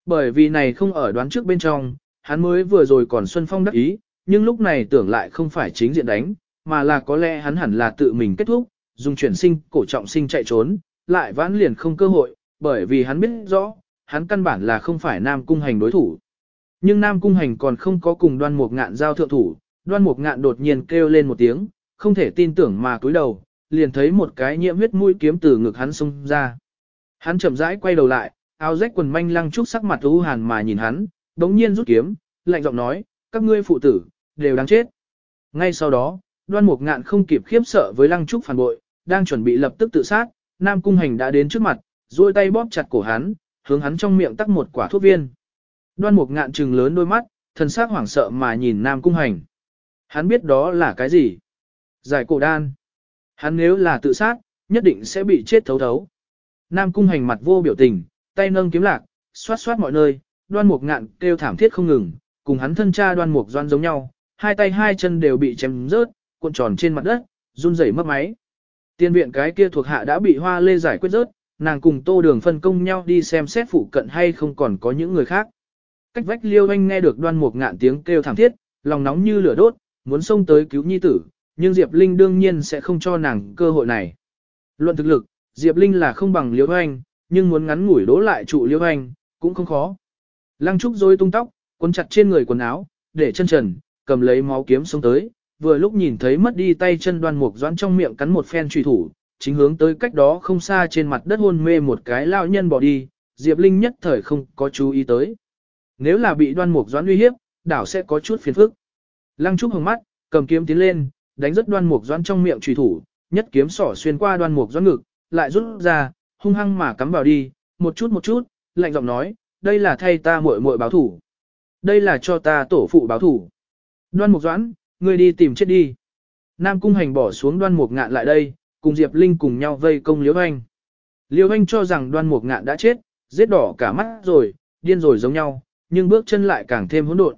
Bởi vì này không ở đoán trước bên trong, hắn mới vừa rồi còn Xuân Phong đắc ý, nhưng lúc này tưởng lại không phải chính diện đánh, mà là có lẽ hắn hẳn là tự mình kết thúc, dùng chuyển sinh, cổ trọng sinh chạy trốn, lại vãn liền không cơ hội, bởi vì hắn biết rõ, hắn căn bản là không phải Nam Cung Hành đối thủ. Nhưng Nam Cung Hành còn không có cùng đoan mục ngạn giao thượng thủ, đoan mục ngạn đột nhiên kêu lên một tiếng, không thể tin tưởng mà cúi đầu, liền thấy một cái nhiễm huyết mũi kiếm từ ngực hắn xông ra. Hắn chậm rãi quay đầu lại, áo rách quần manh lăng trúc sắc mặt u hàn mà nhìn hắn, đống nhiên rút kiếm, lạnh giọng nói, các ngươi phụ tử, đều đáng chết. Ngay sau đó, đoan mục ngạn không kịp khiếp sợ với lăng trúc phản bội, đang chuẩn bị lập tức tự sát, nam cung hành đã đến trước mặt, duỗi tay bóp chặt cổ hắn, hướng hắn trong miệng tắc một quả thuốc viên. Đoan mục ngạn trừng lớn đôi mắt, thần sắc hoảng sợ mà nhìn nam cung hành. Hắn biết đó là cái gì? Giải cổ đan. Hắn nếu là tự sát, nhất định sẽ bị chết thấu thấu. Nam cung hành mặt vô biểu tình, tay nâng kiếm lạc, xoát xoát mọi nơi, đoan mục ngạn kêu thảm thiết không ngừng, cùng hắn thân cha đoan mục doan giống nhau, hai tay hai chân đều bị chém rớt, cuộn tròn trên mặt đất, run rẩy mất máy. Tiên viện cái kia thuộc hạ đã bị hoa lê giải quyết rớt, nàng cùng tô đường phân công nhau đi xem xét phụ cận hay không còn có những người khác. Cách vách liêu anh nghe được đoan mục ngạn tiếng kêu thảm thiết, lòng nóng như lửa đốt, muốn xông tới cứu nhi tử, nhưng Diệp Linh đương nhiên sẽ không cho nàng cơ hội này. Luận thực lực, Diệp Linh là không bằng Liễu anh, nhưng muốn ngắn ngủi đố lại trụ Liễu anh, cũng không khó. Lăng Trúc rối tung tóc, cuốn chặt trên người quần áo, để chân trần, cầm lấy máu kiếm xuống tới, vừa lúc nhìn thấy mất đi tay chân đoan mục doãn trong miệng cắn một phen truy thủ, chính hướng tới cách đó không xa trên mặt đất hôn mê một cái lao nhân bỏ đi, Diệp Linh nhất thời không có chú ý tới. Nếu là bị đoan mục doãn uy hiếp, đảo sẽ có chút phiền phức. Lăng Trúc hồng mắt, cầm kiếm tiến lên, đánh rất đoan mục doãn trong miệng trùy thủ, nhất kiếm sỏ xuyên qua đoan mục doãn ngực, lại rút ra, hung hăng mà cắm vào đi, một chút một chút, lạnh giọng nói, đây là thay ta muội muội báo thủ. Đây là cho ta tổ phụ báo thủ. Đoan mục doãn, ngươi đi tìm chết đi. Nam cung hành bỏ xuống đoan mục ngạn lại đây, cùng Diệp Linh cùng nhau vây công Liễu Anh. Liễu Anh cho rằng đoan mục ngạn đã chết, giết đỏ cả mắt rồi, điên rồi giống nhau, nhưng bước chân lại càng thêm hỗn độn.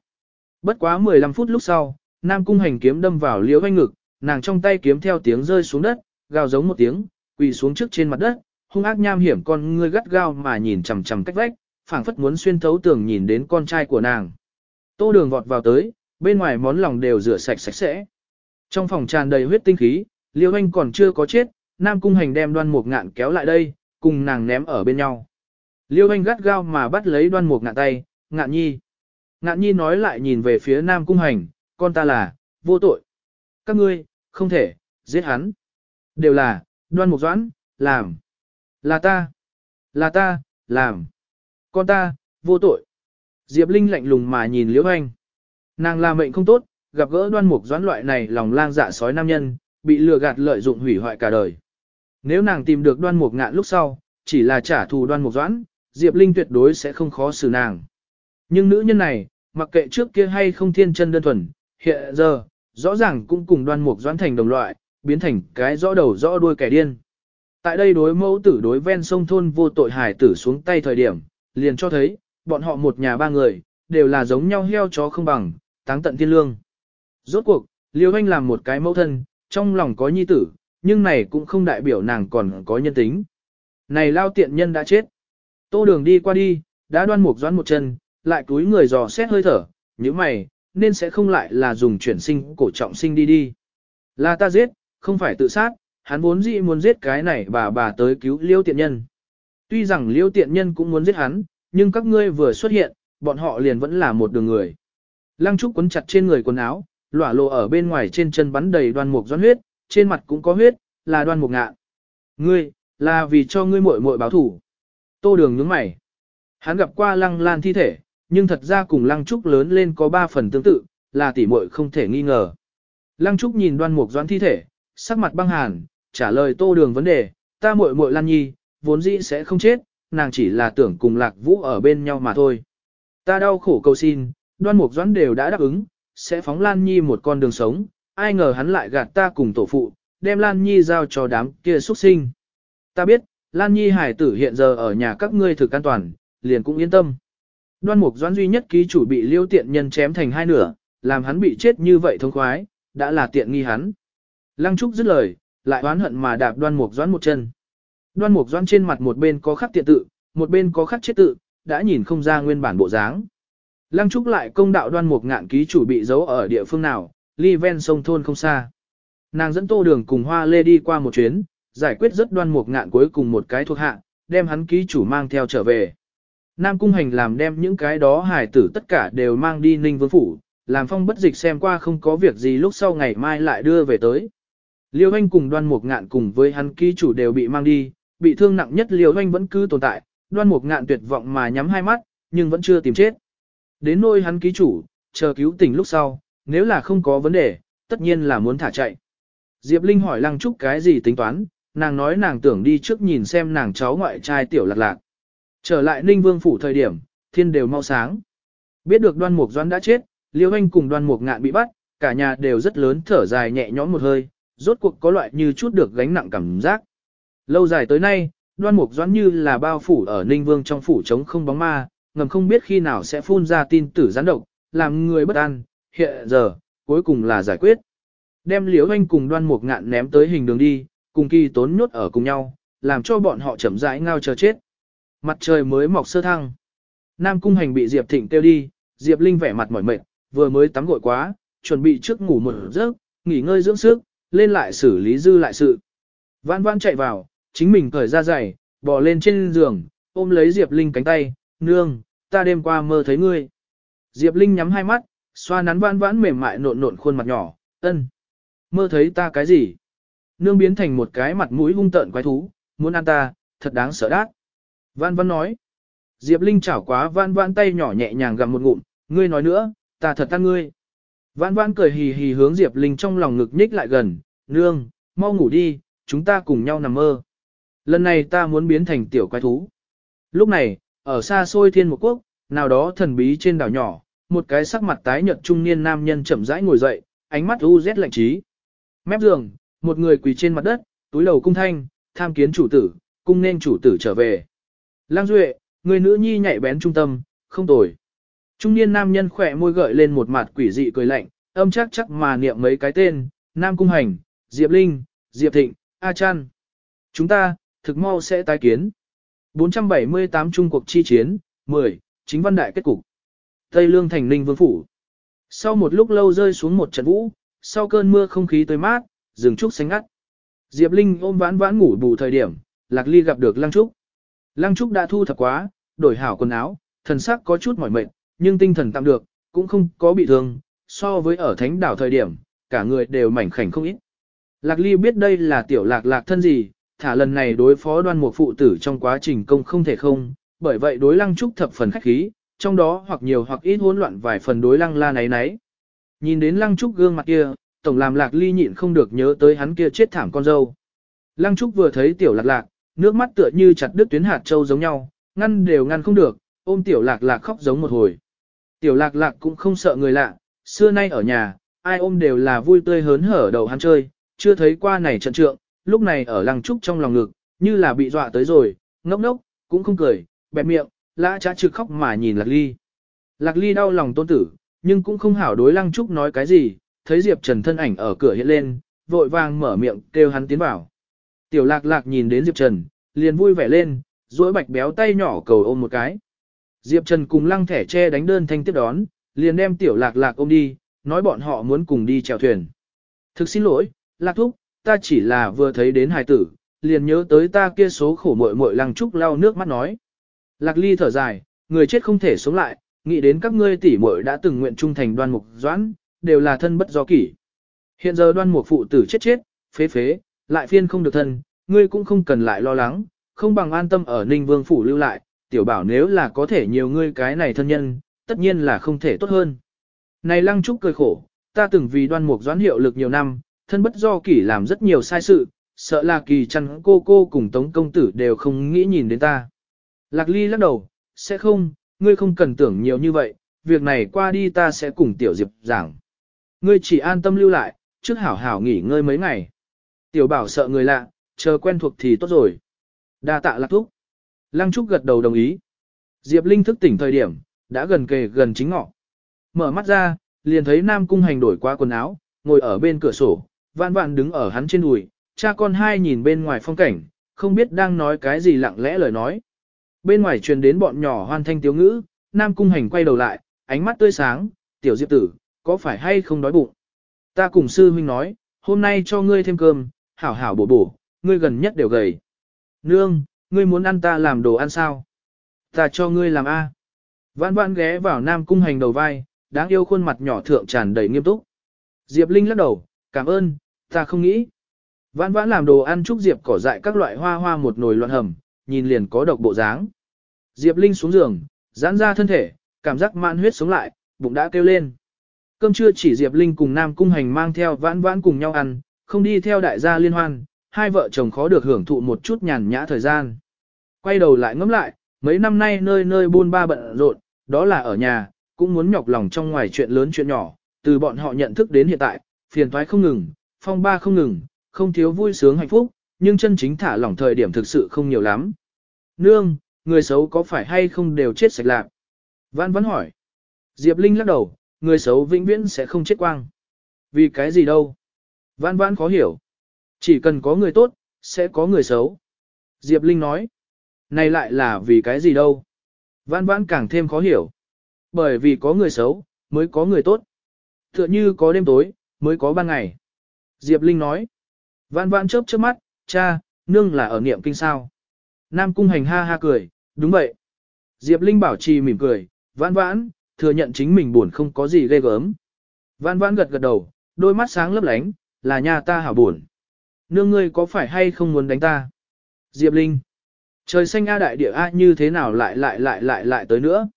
Bất quá 15 phút lúc sau, Nam cung hành kiếm đâm vào Liễu Anh ngực, nàng trong tay kiếm theo tiếng rơi xuống đất, gào giống một tiếng, quỳ xuống trước trên mặt đất, hung ác nham hiểm con ngươi gắt gao mà nhìn chằm chằm cách vách, phảng phất muốn xuyên thấu tường nhìn đến con trai của nàng. Tô đường vọt vào tới, bên ngoài món lòng đều rửa sạch sạch sẽ. Trong phòng tràn đầy huyết tinh khí, Liễu Anh còn chưa có chết, Nam Cung Hành đem đoan mục ngạn kéo lại đây, cùng nàng ném ở bên nhau. Liêu Anh gắt gao mà bắt lấy đoan mục ngạn tay, ngạn nhi. Ngạn nhi nói lại nhìn về phía Nam Cung Hành, con ta là, vô tội. Các ngươi, không thể, giết hắn. Đều là, đoan mục doãn, làm. Là ta. Là ta, làm. Con ta, vô tội. Diệp Linh lạnh lùng mà nhìn Liễu Anh. Nàng là mệnh không tốt, gặp gỡ đoan mục doãn loại này lòng lang dạ sói nam nhân, bị lừa gạt lợi dụng hủy hoại cả đời. Nếu nàng tìm được đoan mục ngạn lúc sau, chỉ là trả thù đoan mục doãn, Diệp Linh tuyệt đối sẽ không khó xử nàng. Nhưng nữ nhân này, mặc kệ trước kia hay không thiên chân đơn thuần, hiện giờ, rõ ràng cũng cùng đoan mục doãn thành đồng loại, biến thành cái rõ đầu rõ đuôi kẻ điên. Tại đây đối mẫu tử đối ven sông thôn vô tội hải tử xuống tay thời điểm, liền cho thấy, bọn họ một nhà ba người, đều là giống nhau heo chó không bằng, táng tận thiên lương. Rốt cuộc, Liêu Anh làm một cái mẫu thân, trong lòng có nhi tử, nhưng này cũng không đại biểu nàng còn có nhân tính. Này lao tiện nhân đã chết. Tô đường đi qua đi, đã đoan mục doãn một chân, lại túi người dò xét hơi thở, như mày, nên sẽ không lại là dùng chuyển sinh cổ trọng sinh đi đi. Là ta giết, không phải tự sát, hắn vốn dĩ muốn giết cái này bà bà tới cứu liêu tiện nhân. Tuy rằng liêu tiện nhân cũng muốn giết hắn, nhưng các ngươi vừa xuất hiện, bọn họ liền vẫn là một đường người. Lăng Trúc quấn chặt trên người quần áo, lỏa lộ ở bên ngoài trên chân bắn đầy đoan mục doan huyết, trên mặt cũng có huyết, là đoan mục ngạ Ngươi, là vì cho ngươi muội muội báo thủ. Tô đường nhướng mày. Hắn gặp qua lăng lan thi thể, nhưng thật ra cùng lăng trúc lớn lên có ba phần tương tự, là tỉ muội không thể nghi ngờ. Lăng trúc nhìn đoan mục Doãn thi thể, sắc mặt băng hàn, trả lời tô đường vấn đề, ta muội muội lan nhi, vốn dĩ sẽ không chết, nàng chỉ là tưởng cùng lạc vũ ở bên nhau mà thôi. Ta đau khổ cầu xin, đoan mục doãn đều đã đáp ứng, sẽ phóng Lan Nhi một con đường sống, ai ngờ hắn lại gạt ta cùng tổ phụ, đem Lan Nhi giao cho đám kia xuất sinh. Ta biết, Lan Nhi hải tử hiện giờ ở nhà các ngươi thực an toàn, liền cũng yên tâm. Đoan mục doãn duy nhất ký chủ bị liêu tiện nhân chém thành hai nửa, làm hắn bị chết như vậy thông khoái, đã là tiện nghi hắn. Lăng Trúc dứt lời, lại oán hận mà đạp đoan mục doãn một chân. Đoan mục doãn trên mặt một bên có khắc tiện tự, một bên có khắc chết tự, đã nhìn không ra nguyên bản bộ dáng. Lăng Trúc lại công đạo đoan mục ngạn ký chủ bị giấu ở địa phương nào, ly ven sông thôn không xa. Nàng dẫn tô đường cùng hoa lê đi qua một chuyến, giải quyết rất đoan mục ngạn cuối cùng một cái thuộc hạ, đem hắn ký chủ mang theo trở về. Nam Cung Hành làm đem những cái đó hải tử tất cả đều mang đi ninh vương phủ, làm phong bất dịch xem qua không có việc gì lúc sau ngày mai lại đưa về tới. Liêu Anh cùng đoan mục ngạn cùng với hắn ký chủ đều bị mang đi, bị thương nặng nhất Liêu Anh vẫn cứ tồn tại, đoan mục ngạn tuyệt vọng mà nhắm hai mắt, nhưng vẫn chưa tìm chết. Đến nôi hắn ký chủ, chờ cứu tỉnh lúc sau, nếu là không có vấn đề, tất nhiên là muốn thả chạy. Diệp Linh hỏi Lăng Trúc cái gì tính toán, nàng nói nàng tưởng đi trước nhìn xem nàng cháu ngoại trai tiểu lạc lạc. Trở lại Ninh Vương phủ thời điểm, thiên đều mau sáng. Biết được đoan mục doãn đã chết, Liêu Anh cùng đoan mục ngạn bị bắt, cả nhà đều rất lớn thở dài nhẹ nhõm một hơi, rốt cuộc có loại như chút được gánh nặng cảm giác. Lâu dài tới nay, đoan mục doãn như là bao phủ ở Ninh Vương trong phủ chống không bóng ma, ngầm không biết khi nào sẽ phun ra tin tử gián độc, làm người bất an, hiện giờ, cuối cùng là giải quyết. Đem Liễu Anh cùng đoan mục ngạn ném tới hình đường đi, cùng kỳ tốn nhốt ở cùng nhau, làm cho bọn họ chậm rãi ngao chờ chết. Mặt trời mới mọc sơ thăng. Nam Cung Hành bị Diệp Thịnh tiêu đi, Diệp Linh vẻ mặt mỏi mệt, vừa mới tắm gội quá, chuẩn bị trước ngủ một giấc, nghỉ ngơi dưỡng sức, lên lại xử lý dư lại sự. Vãn vãn chạy vào, chính mình cởi ra giày, bò lên trên giường, ôm lấy Diệp Linh cánh tay, nương, ta đêm qua mơ thấy ngươi. Diệp Linh nhắm hai mắt, xoa nắn vãn vãn mềm mại nộn nộn khuôn mặt nhỏ, ân. Mơ thấy ta cái gì? Nương biến thành một cái mặt mũi hung tợn quái thú, muốn ăn ta, thật đáng sợ đát. Vãn vãn nói. Diệp Linh chảo quá vãn vãn tay nhỏ nhẹ nhàng gặm một ngụm, ngươi nói nữa, ta thật tan ngươi. Vãn vãn cười hì hì hướng Diệp Linh trong lòng ngực nhích lại gần, nương, mau ngủ đi, chúng ta cùng nhau nằm mơ. Lần này ta muốn biến thành tiểu quái thú. Lúc này, ở xa xôi thiên một quốc, nào đó thần bí trên đảo nhỏ, một cái sắc mặt tái nhợt trung niên nam nhân chậm rãi ngồi dậy, ánh mắt u rét lạnh trí. Mép giường, một người quỳ trên mặt đất, túi đầu cung thanh, tham kiến chủ tử, cung nên chủ tử trở về. Lang Duệ, người nữ nhi nhạy bén trung tâm, không tồi. Trung niên nam nhân khỏe môi gợi lên một mặt quỷ dị cười lạnh, âm chắc chắc mà niệm mấy cái tên, Nam Cung Hành, Diệp Linh, Diệp Thịnh, A Chan. Chúng ta, thực mau sẽ tái kiến. 478 Trung cuộc chi chiến, 10, chính văn đại kết cục. Tây Lương thành Ninh Vương Phủ. Sau một lúc lâu rơi xuống một trận vũ, sau cơn mưa không khí tới mát, rừng trúc xanh ngắt. Diệp Linh ôm vãn vãn ngủ bù thời điểm, Lạc Ly gặp được Lăng Trúc. Lăng Trúc đã thu thập quá, đổi hảo quần áo, thần sắc có chút mỏi mệt, nhưng tinh thần tạm được, cũng không có bị thương, so với ở thánh đảo thời điểm, cả người đều mảnh khảnh không ít. Lạc Ly biết đây là tiểu lạc lạc thân gì, thả lần này đối phó đoan một phụ tử trong quá trình công không thể không, bởi vậy đối lăng trúc thập phần khách khí, trong đó hoặc nhiều hoặc ít hỗn loạn vài phần đối lăng la náy náy. Nhìn đến lăng trúc gương mặt kia, tổng làm lạc ly nhịn không được nhớ tới hắn kia chết thảm con dâu. Lăng trúc vừa thấy tiểu lạc lạc, nước mắt tựa như chặt đứt tuyến hạt châu giống nhau, ngăn đều ngăn không được, ôm tiểu lạc lạc khóc giống một hồi. Tiểu lạc lạc cũng không sợ người lạ, xưa nay ở nhà, ai ôm đều là vui tươi hớn hở đầu hắn chơi, chưa thấy qua này trận trượng, lúc này ở lăng trúc trong lòng ngực, như là bị dọa tới rồi, ngốc ngốc, cũng không cười, bẹp miệng, lã trá trực khóc mà nhìn lạc ly. Lạc ly đau lòng tôn tử, nhưng cũng không hảo đối lăng trúc nói cái gì, thấy Diệp Trần thân ảnh ở cửa hiện lên, vội vàng mở miệng kêu hắn tiến vào. Tiểu lạc lạc nhìn đến Diệp Trần, liền vui vẻ lên, duỗi bạch béo tay nhỏ cầu ôm một cái. Diệp Trần cùng lăng thẻ che đánh đơn thanh tiếp đón, liền đem tiểu lạc lạc ôm đi, nói bọn họ muốn cùng đi chèo thuyền. Thực xin lỗi, lạc thúc, ta chỉ là vừa thấy đến hài tử, liền nhớ tới ta kia số khổ muội muội lăng trúc lau nước mắt nói. Lạc ly thở dài, người chết không thể sống lại, nghĩ đến các ngươi tỷ muội đã từng nguyện trung thành đoan mục doãn, đều là thân bất do kỷ. Hiện giờ đoan mục phụ tử chết chết, phế phế, lại phiên không được thân, ngươi cũng không cần lại lo lắng, không bằng an tâm ở Ninh Vương phủ lưu lại, tiểu bảo nếu là có thể nhiều ngươi cái này thân nhân, tất nhiên là không thể tốt hơn. Này lăng trúc cười khổ, ta từng vì đoan mục doãn hiệu lực nhiều năm, thân bất do kỷ làm rất nhiều sai sự, sợ là kỳ chăn cô cô cùng tống công tử đều không nghĩ nhìn đến ta. Lạc ly lắc đầu, sẽ không, ngươi không cần tưởng nhiều như vậy, việc này qua đi ta sẽ cùng tiểu diệp giảng. Ngươi chỉ an tâm lưu lại, trước hảo hảo nghỉ ngơi mấy ngày. Tiểu bảo sợ người lạ, chờ quen thuộc thì tốt rồi. Đa tạ lạc thúc. Lăng Trúc gật đầu đồng ý. Diệp Linh thức tỉnh thời điểm, đã gần kề gần chính ngọ. Mở mắt ra, liền thấy Nam Cung Hành đổi qua quần áo, ngồi ở bên cửa sổ, vạn vạn đứng ở hắn trên đùi, cha con hai nhìn bên ngoài phong cảnh, không biết đang nói cái gì lặng lẽ lời nói. Bên ngoài truyền đến bọn nhỏ hoan thanh tiếu ngữ, Nam Cung Hành quay đầu lại, ánh mắt tươi sáng, tiểu diệp tử, có phải hay không đói bụng? Ta cùng sư huynh nói, hôm nay cho ngươi thêm cơm, hảo hảo bổ bổ, ngươi gần nhất đều gầy. Nương, ngươi muốn ăn ta làm đồ ăn sao? Ta cho ngươi làm A. Vãn vãn ghé vào Nam Cung Hành đầu vai, đáng yêu khuôn mặt nhỏ thượng tràn đầy nghiêm túc. Diệp Linh lắc đầu, cảm ơn, ta không nghĩ. Vãn vãn làm đồ ăn chúc Diệp cỏ dại các loại hoa hoa một nồi loạn hầm, nhìn liền có độc bộ dáng. Diệp Linh xuống giường, giãn ra thân thể, cảm giác mãn huyết sống lại, bụng đã kêu lên. Cơm trưa chỉ Diệp Linh cùng Nam Cung Hành mang theo vãn vãn cùng nhau ăn, không đi theo đại gia liên hoan, hai vợ chồng khó được hưởng thụ một chút nhàn nhã thời gian. Quay đầu lại ngẫm lại, mấy năm nay nơi nơi buôn ba bận rộn, đó là ở nhà, cũng muốn nhọc lòng trong ngoài chuyện lớn chuyện nhỏ, từ bọn họ nhận thức đến hiện tại, phiền toái không ngừng, phong ba không ngừng, không thiếu vui sướng hạnh phúc, nhưng chân chính thả lỏng thời điểm thực sự không nhiều lắm. Nương, người xấu có phải hay không đều chết sạch lạc? Văn vẫn hỏi. Diệp Linh lắc đầu, người xấu vĩnh viễn sẽ không chết quang. Vì cái gì đâu? Văn Văn khó hiểu. Chỉ cần có người tốt, sẽ có người xấu. Diệp Linh nói. Này lại là vì cái gì đâu? Vãn vãn càng thêm khó hiểu. Bởi vì có người xấu, mới có người tốt. Tựa như có đêm tối, mới có ban ngày. Diệp Linh nói. vãn vãn chớp chớp mắt, cha, nương là ở niệm kinh sao. Nam Cung Hành ha ha cười, đúng vậy. Diệp Linh bảo trì mỉm cười, vãn vãn, thừa nhận chính mình buồn không có gì ghê gớm. Vãn vãn gật gật đầu, đôi mắt sáng lấp lánh, là nhà ta hảo buồn. Nương ngươi có phải hay không muốn đánh ta? Diệp Linh. Trời xanh A đại địa A như thế nào lại lại lại lại lại tới nữa?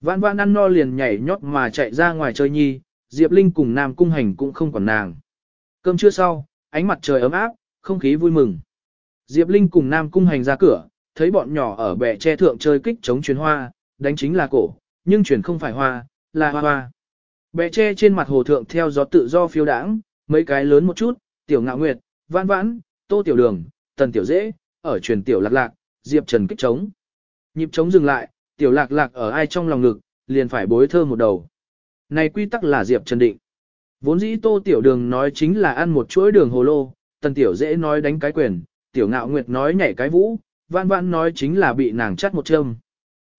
Vãn vãn ăn no liền nhảy nhót mà chạy ra ngoài chơi nhi, Diệp Linh cùng Nam Cung Hành cũng không còn nàng. Cơm trưa sau, ánh mặt trời ấm áp, không khí vui mừng. Diệp Linh cùng Nam Cung Hành ra cửa, thấy bọn nhỏ ở bè tre thượng chơi kích chống chuyến hoa, đánh chính là cổ, nhưng chuyển không phải hoa, là hoa hoa. Bè tre trên mặt hồ thượng theo gió tự do phiêu đãng, mấy cái lớn một chút, tiểu ngạo nguyệt, vãn vãn, tô tiểu đường, tần tiểu dễ, ở truyền tiểu lạc lạc, diệp trần kích trống. Nhịp trống dừng lại, tiểu lạc lạc ở ai trong lòng ngực, liền phải bối thơ một đầu. Này quy tắc là diệp trần định. Vốn dĩ tô tiểu đường nói chính là ăn một chuỗi đường hồ lô, tần tiểu dễ nói đánh cái quyền, tiểu ngạo nguyệt nói nhảy cái vũ, vãn vãn nói chính là bị nàng chắt một châm.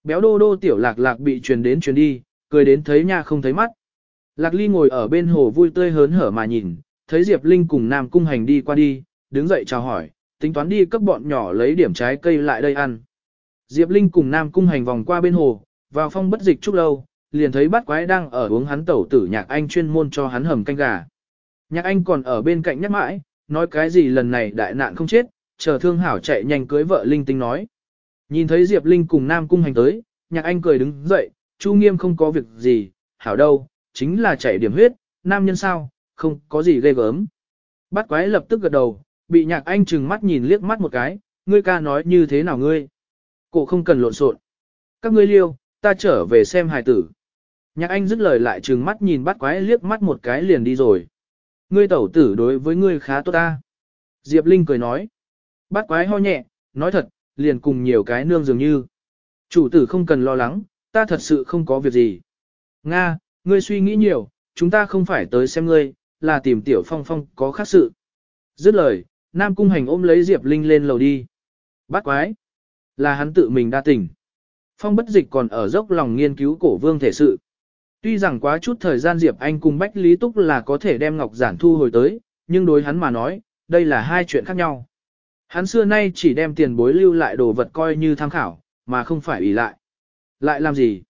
Béo đô đô tiểu lạc lạc bị truyền đến truyền đi, cười đến thấy nha không thấy mắt. Lạc ly ngồi ở bên hồ vui tươi hớn hở mà nhìn, thấy Diệp Linh cùng Nam Cung Hành đi qua đi, đứng dậy chào hỏi, tính toán đi cấp bọn nhỏ lấy điểm trái cây lại đây ăn. Diệp Linh cùng Nam Cung Hành vòng qua bên hồ, vào phong bất dịch chút lâu, liền thấy bắt quái đang ở uống hắn tẩu tử nhạc anh chuyên môn cho hắn hầm canh gà. Nhạc anh còn ở bên cạnh nhắc mãi, nói cái gì lần này đại nạn không chết, chờ thương hảo chạy nhanh cưới vợ Linh tinh nói. Nhìn thấy Diệp Linh cùng Nam Cung Hành tới, nhạc anh cười đứng dậy, Chu Nghiêm không có việc gì, hảo đâu, chính là chảy điểm huyết, nam nhân sao, không có gì ghê gớm. Bắt quái lập tức gật đầu, bị nhạc anh trừng mắt nhìn liếc mắt một cái, ngươi ca nói như thế nào ngươi. Cổ không cần lộn xộn. Các ngươi liêu, ta trở về xem hài tử. Nhạc anh dứt lời lại trừng mắt nhìn bắt quái liếc mắt một cái liền đi rồi. Ngươi tẩu tử đối với ngươi khá tốt ta. Diệp Linh cười nói. Bắt quái ho nhẹ, nói thật, liền cùng nhiều cái nương dường như. Chủ tử không cần lo lắng, ta thật sự không có việc gì. Nga, ngươi suy nghĩ nhiều, chúng ta không phải tới xem ngươi, là tìm tiểu phong phong có khác sự. Dứt lời, Nam Cung Hành ôm lấy Diệp Linh lên lầu đi. Bắt quái. Là hắn tự mình đa tình. Phong bất dịch còn ở dốc lòng nghiên cứu cổ vương thể sự. Tuy rằng quá chút thời gian Diệp Anh cùng Bách Lý Túc là có thể đem Ngọc Giản thu hồi tới, nhưng đối hắn mà nói, đây là hai chuyện khác nhau. Hắn xưa nay chỉ đem tiền bối lưu lại đồ vật coi như tham khảo, mà không phải ủy lại. Lại làm gì?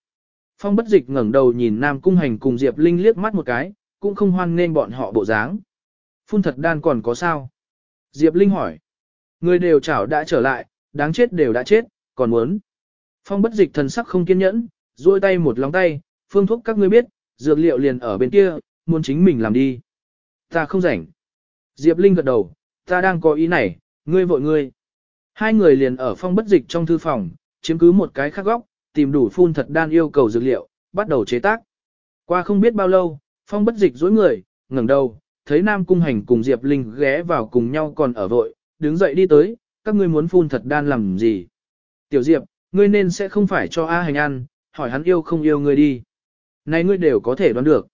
Phong bất dịch ngẩng đầu nhìn Nam Cung Hành cùng Diệp Linh liếc mắt một cái, cũng không hoan nên bọn họ bộ dáng. Phun thật đan còn có sao? Diệp Linh hỏi. Người đều chảo đã trở lại, đáng chết đều đã chết, còn muốn. Phong bất dịch thần sắc không kiên nhẫn, duỗi tay một lòng tay, phương thuốc các ngươi biết, dược liệu liền ở bên kia, muốn chính mình làm đi. Ta không rảnh. Diệp Linh gật đầu, ta đang có ý này, ngươi vội ngươi. Hai người liền ở phong bất dịch trong thư phòng, chiếm cứ một cái khác góc, tìm đủ phun thật đan yêu cầu dược liệu, bắt đầu chế tác. Qua không biết bao lâu, phong bất dịch dối người, ngẩng đầu, thấy Nam Cung Hành cùng Diệp Linh ghé vào cùng nhau còn ở vội, đứng dậy đi tới, các ngươi muốn phun thật đan làm gì? Tiểu Diệp, ngươi nên sẽ không phải cho A Hành ăn, hỏi hắn yêu không yêu ngươi đi. Này ngươi đều có thể đoán được.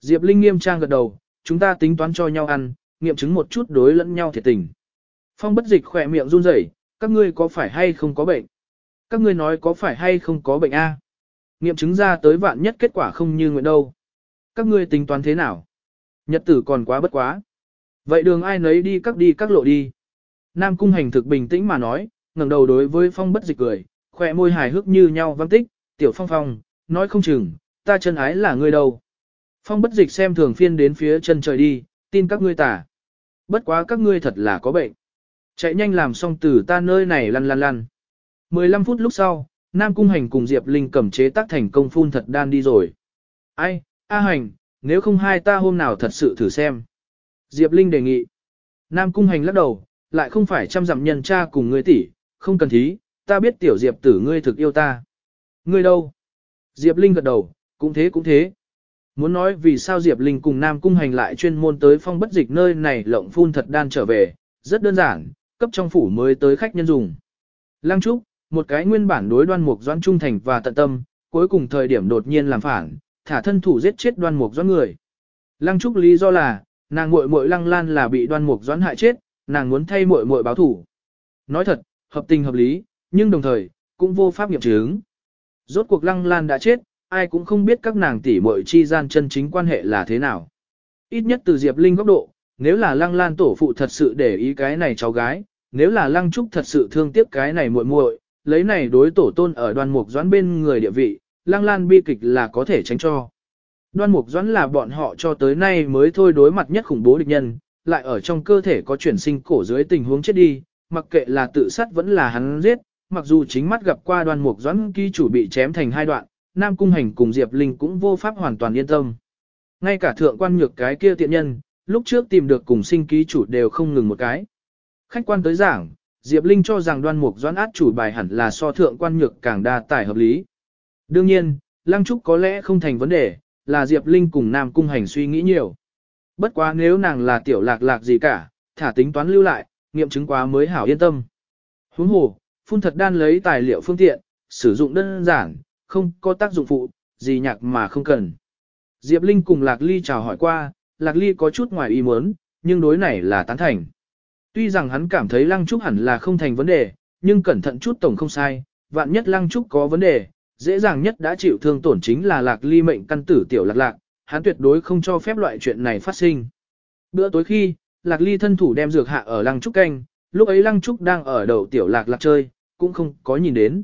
Diệp Linh nghiêm trang gật đầu, chúng ta tính toán cho nhau ăn, nghiệm chứng một chút đối lẫn nhau thiệt tình. Phong bất dịch khỏe miệng run rẩy, các ngươi có phải hay không có bệnh? Các ngươi nói có phải hay không có bệnh a? Nghiệm chứng ra tới vạn nhất kết quả không như nguyện đâu. Các ngươi tính toán thế nào? Nhật tử còn quá bất quá. Vậy đường ai nấy đi các đi các lộ đi. Nam cung hành thực bình tĩnh mà nói, ngẩng đầu đối với phong bất dịch cười, khỏe môi hài hước như nhau văng tích, tiểu phong phong, nói không chừng, ta chân ái là ngươi đâu. Phong bất dịch xem thường phiên đến phía chân trời đi, tin các ngươi tả. Bất quá các ngươi thật là có bệnh. Chạy nhanh làm xong từ ta nơi này lăn lăn lăn. 15 phút lúc sau, Nam Cung Hành cùng Diệp Linh cầm chế tác thành công phun thật đan đi rồi. Ai, A Hành, nếu không hai ta hôm nào thật sự thử xem. Diệp Linh đề nghị. Nam Cung Hành lắc đầu, lại không phải chăm dặm nhân cha cùng ngươi tỷ, không cần thí, ta biết tiểu Diệp tử ngươi thực yêu ta. Ngươi đâu? Diệp Linh gật đầu, cũng thế cũng thế. Muốn nói vì sao Diệp Linh cùng Nam Cung Hành lại chuyên môn tới phong bất dịch nơi này lộng phun thật đan trở về, rất đơn giản, cấp trong phủ mới tới khách nhân dùng. Lăng Trúc, một cái nguyên bản đối đoan mục doãn trung thành và tận tâm, cuối cùng thời điểm đột nhiên làm phản, thả thân thủ giết chết đoan mục doãn người. Lăng Trúc lý do là, nàng muội muội Lăng Lan là bị đoan mục doãn hại chết, nàng muốn thay muội muội báo thủ. Nói thật, hợp tình hợp lý, nhưng đồng thời, cũng vô pháp nghiệm chứng. Rốt cuộc Lăng Lan đã chết, ai cũng không biết các nàng tỷ muội chi gian chân chính quan hệ là thế nào. Ít nhất từ Diệp Linh góc độ, nếu là Lăng Lan tổ phụ thật sự để ý cái này cháu gái, nếu là Lăng Trúc thật sự thương tiếc cái này muội muội, lấy này đối tổ tôn ở đoan mục doãn bên người địa vị, Lang Lan bi kịch là có thể tránh cho. Đoan mục doãn là bọn họ cho tới nay mới thôi đối mặt nhất khủng bố địch nhân, lại ở trong cơ thể có chuyển sinh cổ dưới tình huống chết đi, mặc kệ là tự sát vẫn là hắn giết, mặc dù chính mắt gặp qua đoan mục doãn ký chủ bị chém thành hai đoạn, Nam Cung Hành cùng Diệp Linh cũng vô pháp hoàn toàn yên tâm. Ngay cả thượng quan nhược cái kia tiện nhân, lúc trước tìm được cùng sinh ký chủ đều không ngừng một cái. Khách quan tới giảng, Diệp Linh cho rằng đoan mục doãn át chủ bài hẳn là so thượng quan nhược càng đa tài hợp lý. Đương nhiên, Lăng Trúc có lẽ không thành vấn đề, là Diệp Linh cùng Nam Cung Hành suy nghĩ nhiều. Bất quá nếu nàng là tiểu lạc lạc gì cả, thả tính toán lưu lại, nghiệm chứng quá mới hảo yên tâm. Huống hồ, phun thật đan lấy tài liệu phương tiện, sử dụng đơn giản, không có tác dụng phụ, gì nhạc mà không cần. Diệp Linh cùng Lạc Ly chào hỏi qua, Lạc Ly có chút ngoài ý muốn, nhưng đối này là tán thành. Tuy rằng hắn cảm thấy Lăng Trúc hẳn là không thành vấn đề, nhưng cẩn thận chút tổng không sai, vạn nhất Lăng Trúc có vấn đề, dễ dàng nhất đã chịu thương tổn chính là Lạc Ly mệnh căn tử tiểu Lạc Lạc, hắn tuyệt đối không cho phép loại chuyện này phát sinh. Bữa tối khi, Lạc Ly thân thủ đem dược hạ ở Lăng Trúc canh, lúc ấy Lăng Trúc đang ở đầu tiểu Lạc Lạc chơi, cũng không có nhìn đến.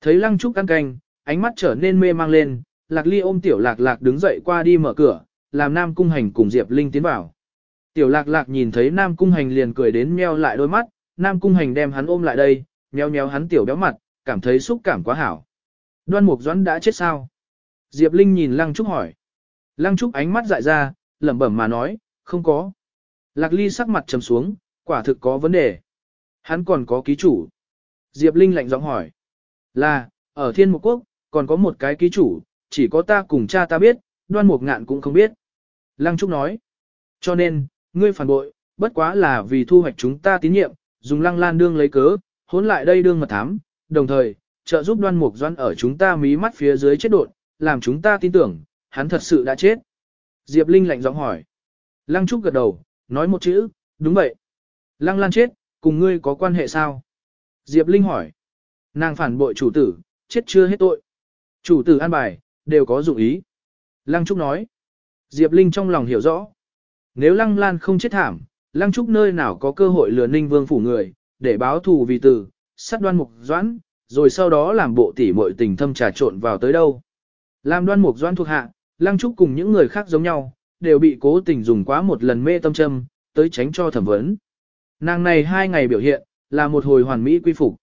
Thấy Lăng Trúc ăn canh, ánh mắt trở nên mê mang lên, Lạc Ly ôm tiểu Lạc Lạc đứng dậy qua đi mở cửa, làm Nam Cung Hành cùng Diệp Linh tiến vào. Tiểu Lạc Lạc nhìn thấy Nam Cung Hành liền cười đến meo lại đôi mắt, Nam Cung Hành đem hắn ôm lại đây, meo meo hắn tiểu béo mặt, cảm thấy xúc cảm quá hảo. Đoan Mục Doãn đã chết sao? Diệp Linh nhìn Lăng Trúc hỏi. Lăng Trúc ánh mắt dại ra, lẩm bẩm mà nói, không có. Lạc Ly sắc mặt trầm xuống, quả thực có vấn đề. Hắn còn có ký chủ. Diệp Linh lạnh giọng hỏi. Là, ở Thiên Mục Quốc, còn có một cái ký chủ, chỉ có ta cùng cha ta biết, đoan mục ngạn cũng không biết. Lăng Trúc nói. Cho nên, ngươi phản bội, bất quá là vì thu hoạch chúng ta tín nhiệm, dùng lăng lan đương lấy cớ, hốn lại đây đương mật thám, đồng thời, trợ giúp đoan mục doan ở chúng ta mí mắt phía dưới chết đột, làm chúng ta tin tưởng, hắn thật sự đã chết. Diệp Linh lạnh giọng hỏi. Lăng Trúc gật đầu, nói một chữ, đúng vậy. Lăng Lan chết, cùng ngươi có quan hệ sao? Diệp Linh hỏi. Nàng phản bội chủ tử, chết chưa hết tội. Chủ tử an bài, đều có dụng ý. Lăng Trúc nói. Diệp Linh trong lòng hiểu rõ. Nếu Lăng Lan không chết thảm, Lăng Trúc nơi nào có cơ hội lừa ninh vương phủ người, để báo thù vì tử, sát đoan mục doãn, rồi sau đó làm bộ tỉ muội tình thâm trà trộn vào tới đâu. Làm đoan mục Doan thuộc hạ, Lăng Trúc cùng những người khác giống nhau, đều bị cố tình dùng quá một lần mê tâm châm, tới tránh cho thẩm vấn. Nàng này hai ngày biểu hiện, là một hồi hoàn mỹ quy phục.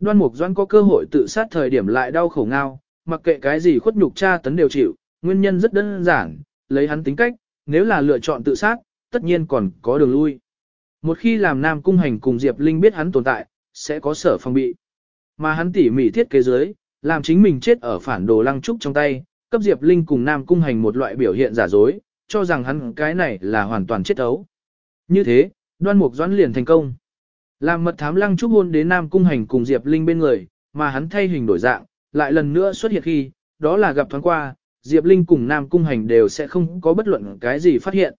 Đoan Mục Doan có cơ hội tự sát thời điểm lại đau khổ ngao, mặc kệ cái gì khuất nhục tra tấn đều chịu, nguyên nhân rất đơn giản, lấy hắn tính cách, nếu là lựa chọn tự sát, tất nhiên còn có đường lui. Một khi làm Nam Cung Hành cùng Diệp Linh biết hắn tồn tại, sẽ có sở phòng bị. Mà hắn tỉ mỉ thiết kế dưới, làm chính mình chết ở phản đồ lăng trúc trong tay, cấp Diệp Linh cùng Nam Cung Hành một loại biểu hiện giả dối, cho rằng hắn cái này là hoàn toàn chết ấu. Như thế, đoan mục doãn liền thành công. Làm mật thám lăng trúc hôn đến Nam Cung Hành cùng Diệp Linh bên người, mà hắn thay hình đổi dạng, lại lần nữa xuất hiện khi, đó là gặp thoáng qua, Diệp Linh cùng Nam Cung Hành đều sẽ không có bất luận cái gì phát hiện.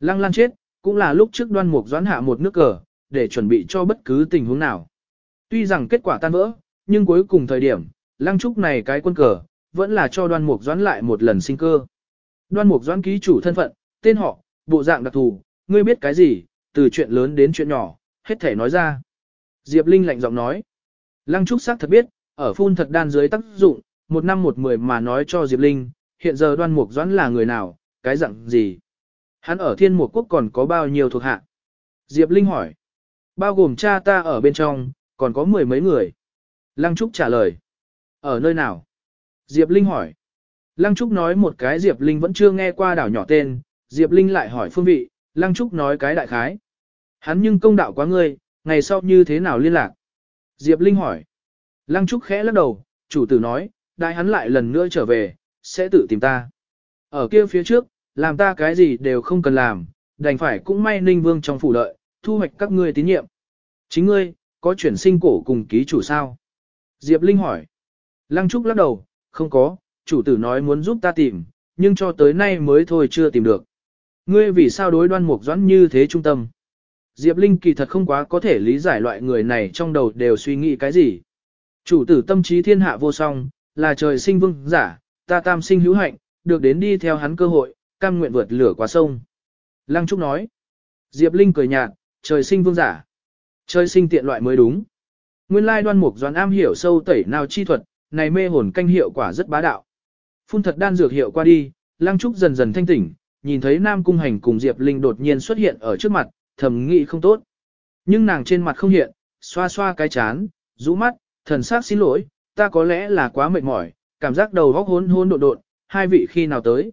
Lăng Lan chết, cũng là lúc trước đoan mục doãn hạ một nước cờ, để chuẩn bị cho bất cứ tình huống nào. Tuy rằng kết quả tan vỡ, nhưng cuối cùng thời điểm, Lăng Trúc này cái quân cờ, vẫn là cho đoan mục doãn lại một lần sinh cơ. Đoan mục doãn ký chủ thân phận, tên họ, bộ dạng đặc thù, ngươi biết cái gì, từ chuyện lớn đến chuyện nhỏ, hết thể nói ra. Diệp Linh lạnh giọng nói. Lăng Trúc xác thật biết, ở phun thật đan dưới tác dụng, một năm một mười mà nói cho Diệp Linh, hiện giờ đoan mục doãn là người nào, cái dạng gì. Hắn ở thiên mục quốc còn có bao nhiêu thuộc hạ. Diệp Linh hỏi. Bao gồm cha ta ở bên trong, còn có mười mấy người. Lăng Trúc trả lời. Ở nơi nào? Diệp Linh hỏi. Lăng Trúc nói một cái Diệp Linh vẫn chưa nghe qua đảo nhỏ tên, Diệp Linh lại hỏi phương vị, Lăng Trúc nói cái đại khái. Hắn nhưng công đạo quá ngươi, ngày sau như thế nào liên lạc? Diệp Linh hỏi. Lăng Trúc khẽ lắc đầu, chủ tử nói, đại hắn lại lần nữa trở về, sẽ tự tìm ta. Ở kia phía trước, làm ta cái gì đều không cần làm, đành phải cũng may Ninh Vương trong phủ đợi, thu hoạch các ngươi tín nhiệm. Chính ngươi, có chuyển sinh cổ cùng ký chủ sao? Diệp Linh hỏi. Lăng Trúc lắc đầu, không có, chủ tử nói muốn giúp ta tìm, nhưng cho tới nay mới thôi chưa tìm được. Ngươi vì sao đối đoan mục doãn như thế trung tâm? Diệp Linh kỳ thật không quá có thể lý giải loại người này trong đầu đều suy nghĩ cái gì. Chủ tử tâm trí thiên hạ vô song, là trời sinh vương giả, ta tam sinh hữu hạnh, được đến đi theo hắn cơ hội, cam nguyện vượt lửa qua sông. Lăng Trúc nói. Diệp Linh cười nhạt, trời sinh vương giả. Trời sinh tiện loại mới đúng. Nguyên lai đoan mục doan am hiểu sâu tẩy nào chi thuật, này mê hồn canh hiệu quả rất bá đạo. Phun thật đan dược hiệu qua đi, Lăng Trúc dần dần thanh tỉnh, nhìn thấy Nam Cung Hành cùng Diệp Linh đột nhiên xuất hiện ở trước mặt, thầm nghĩ không tốt. Nhưng nàng trên mặt không hiện, xoa xoa cái chán, rũ mắt, thần sắc xin lỗi, ta có lẽ là quá mệt mỏi, cảm giác đầu óc hôn hôn độn độn, hai vị khi nào tới.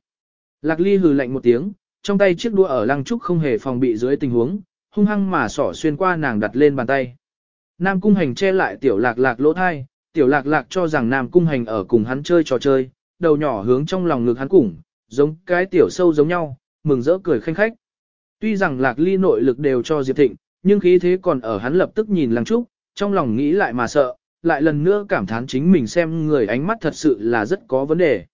Lạc Ly hừ lạnh một tiếng, trong tay chiếc đũa ở Lăng Trúc không hề phòng bị dưới tình huống, hung hăng mà sỏ xuyên qua nàng đặt lên bàn tay. Nam Cung Hành che lại tiểu lạc lạc lỗ thai, tiểu lạc lạc cho rằng Nam Cung Hành ở cùng hắn chơi trò chơi, đầu nhỏ hướng trong lòng ngực hắn cùng, giống cái tiểu sâu giống nhau, mừng rỡ cười khanh khách. Tuy rằng lạc ly nội lực đều cho Diệp Thịnh, nhưng khí thế còn ở hắn lập tức nhìn Lăng Trúc, trong lòng nghĩ lại mà sợ, lại lần nữa cảm thán chính mình xem người ánh mắt thật sự là rất có vấn đề.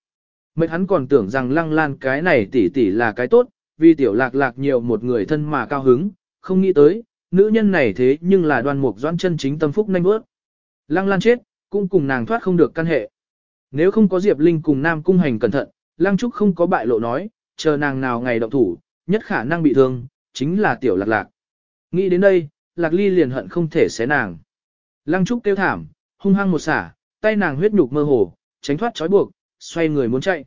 Mấy hắn còn tưởng rằng lăng lan cái này tỷ tỷ là cái tốt, vì tiểu lạc lạc nhiều một người thân mà cao hứng, không nghĩ tới, nữ nhân này thế nhưng là đoan mục doãn chân chính tâm phúc nhanh bước. Lăng lan chết, cũng cùng nàng thoát không được căn hệ. Nếu không có Diệp Linh cùng Nam Cung Hành cẩn thận, Lăng Trúc không có bại lộ nói, chờ nàng nào ngày động thủ, nhất khả năng bị thương, chính là tiểu lạc lạc. Nghĩ đến đây, lạc ly liền hận không thể xé nàng. Lăng Trúc kêu thảm, hung hăng một xả, tay nàng huyết nhục mơ hồ, tránh thoát trói buộc, xoay người muốn chạy.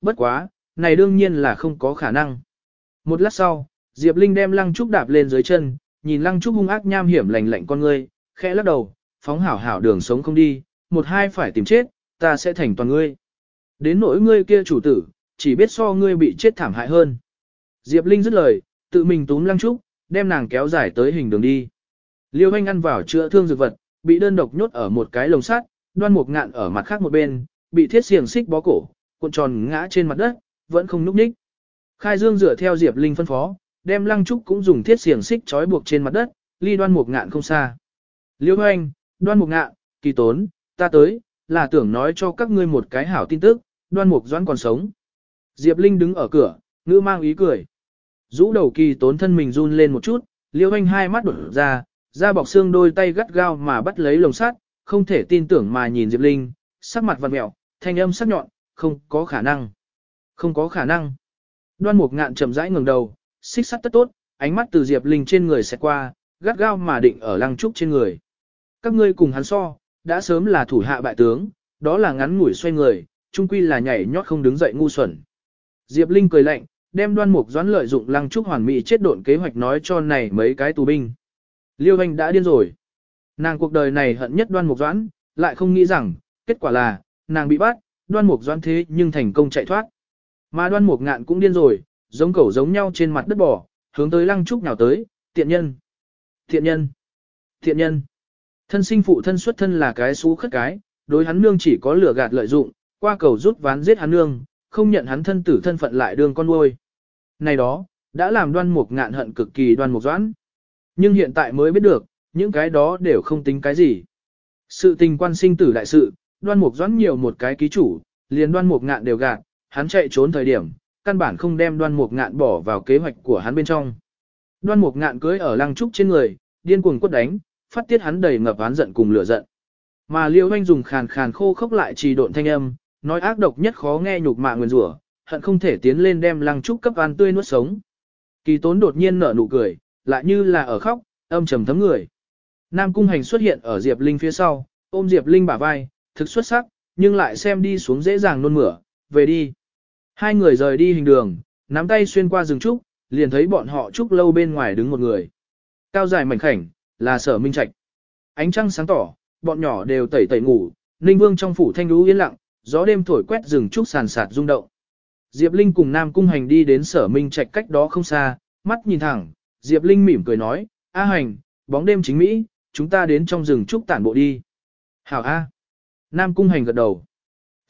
Bất quá, này đương nhiên là không có khả năng. Một lát sau, Diệp Linh đem Lăng Trúc đạp lên dưới chân, nhìn Lăng Trúc hung ác nham hiểm lạnh lạnh con ngươi, khẽ lắc đầu, phóng hảo hảo đường sống không đi, một hai phải tìm chết, ta sẽ thành toàn ngươi. Đến nỗi ngươi kia chủ tử, chỉ biết so ngươi bị chết thảm hại hơn. Diệp Linh dứt lời, tự mình túm Lăng Trúc, đem nàng kéo dài tới hình đường đi. Liêu Anh ăn vào chữa thương dược vật, bị đơn độc nhốt ở một cái lồng sắt, đoan mục ngạn ở mặt khác một bên, bị thiết xiềng xích bó cổ, cuộn tròn ngã trên mặt đất, vẫn không núp ních. Khai Dương dựa theo Diệp Linh phân phó, đem Lăng Trúc cũng dùng thiết xiềng xích trói buộc trên mặt đất, ly đoan mục ngạn không xa. Liêu hoanh, đoan mục ngạn, kỳ tốn, ta tới, là tưởng nói cho các ngươi một cái hảo tin tức, đoan mục doãn còn sống. Diệp Linh đứng ở cửa, ngữ mang ý cười. Rũ đầu kỳ tốn thân mình run lên một chút, liêu hoanh hai mắt đổ ra, da bọc xương đôi tay gắt gao mà bắt lấy lồng sắt, không thể tin tưởng mà nhìn Diệp Linh, sắc mặt vặn mẹo, thanh âm sắc nhọn, không có khả năng. Không có khả năng. Đoan mục ngạn chậm rãi ngẩng đầu, xích sắt tất tốt, ánh mắt từ Diệp Linh trên người sẽ qua, gắt gao mà định ở lăng trúc trên người. Các ngươi cùng hắn so, đã sớm là thủ hạ bại tướng, đó là ngắn ngủi xoay người, trung quy là nhảy nhót không đứng dậy ngu xuẩn. Diệp Linh cười lạnh, đem đoan mục doãn lợi dụng lăng trúc hoàn mỹ chết độn kế hoạch nói cho này mấy cái tù binh. Liêu Anh đã điên rồi. Nàng cuộc đời này hận nhất đoan mục doãn, lại không nghĩ rằng, kết quả là, nàng bị bắt, đoan mục doãn thế nhưng thành công chạy thoát. Mà đoan mục ngạn cũng điên rồi, giống cẩu giống nhau trên mặt đất bò, hướng tới lăng trúc nào tới, tiện nhân. Tiện nhân. Tiện nhân. Thân sinh phụ thân xuất thân là cái xú khất cái, đối hắn nương chỉ có lửa gạt lợi dụng, qua cầu rút ván giết hắn nương, không nhận hắn thân tử thân phận lại đương con nuôi. Này đó, đã làm đoan mục ngạn hận cực kỳ đoan mục doãn. Nhưng hiện tại mới biết được, những cái đó đều không tính cái gì. Sự tình quan sinh tử đại sự, đoan mục doãn nhiều một cái ký chủ, liền đoan mục ngạn đều gạt, hắn chạy trốn thời điểm, căn bản không đem đoan mục ngạn bỏ vào kế hoạch của hắn bên trong. Đoan mục ngạn cưới ở lăng trúc trên người, điên cuồng quất đánh, phát tiết hắn đầy ngập oán giận cùng lửa giận. Mà Liêu Anh dùng khàn khàn khô khốc lại trì độn thanh âm, nói ác độc nhất khó nghe nhục mạ nguyên rủa, hận không thể tiến lên đem lăng trúc cấp an tươi nuốt sống. Kỳ tốn đột nhiên nở nụ cười, lại như là ở khóc, âm trầm thấm người. Nam Cung Hành xuất hiện ở Diệp Linh phía sau, ôm Diệp Linh bả vai, thực xuất sắc, nhưng lại xem đi xuống dễ dàng nôn mửa, về đi. Hai người rời đi hình đường, nắm tay xuyên qua rừng trúc, liền thấy bọn họ trúc lâu bên ngoài đứng một người. Cao dài mảnh khảnh, là sở minh trạch. Ánh trăng sáng tỏ, bọn nhỏ đều tẩy tẩy ngủ, Ninh Vương trong phủ thanh lũ yên lặng, gió đêm thổi quét rừng trúc sàn sạt rung động. Diệp Linh cùng Nam Cung Hành đi đến sở minh trạch cách đó không xa, mắt nhìn thẳng, Diệp Linh mỉm cười nói, A Hành, bóng đêm chính Mỹ, chúng ta đến trong rừng trúc tản bộ đi. Hảo A. Nam Cung Hành gật đầu.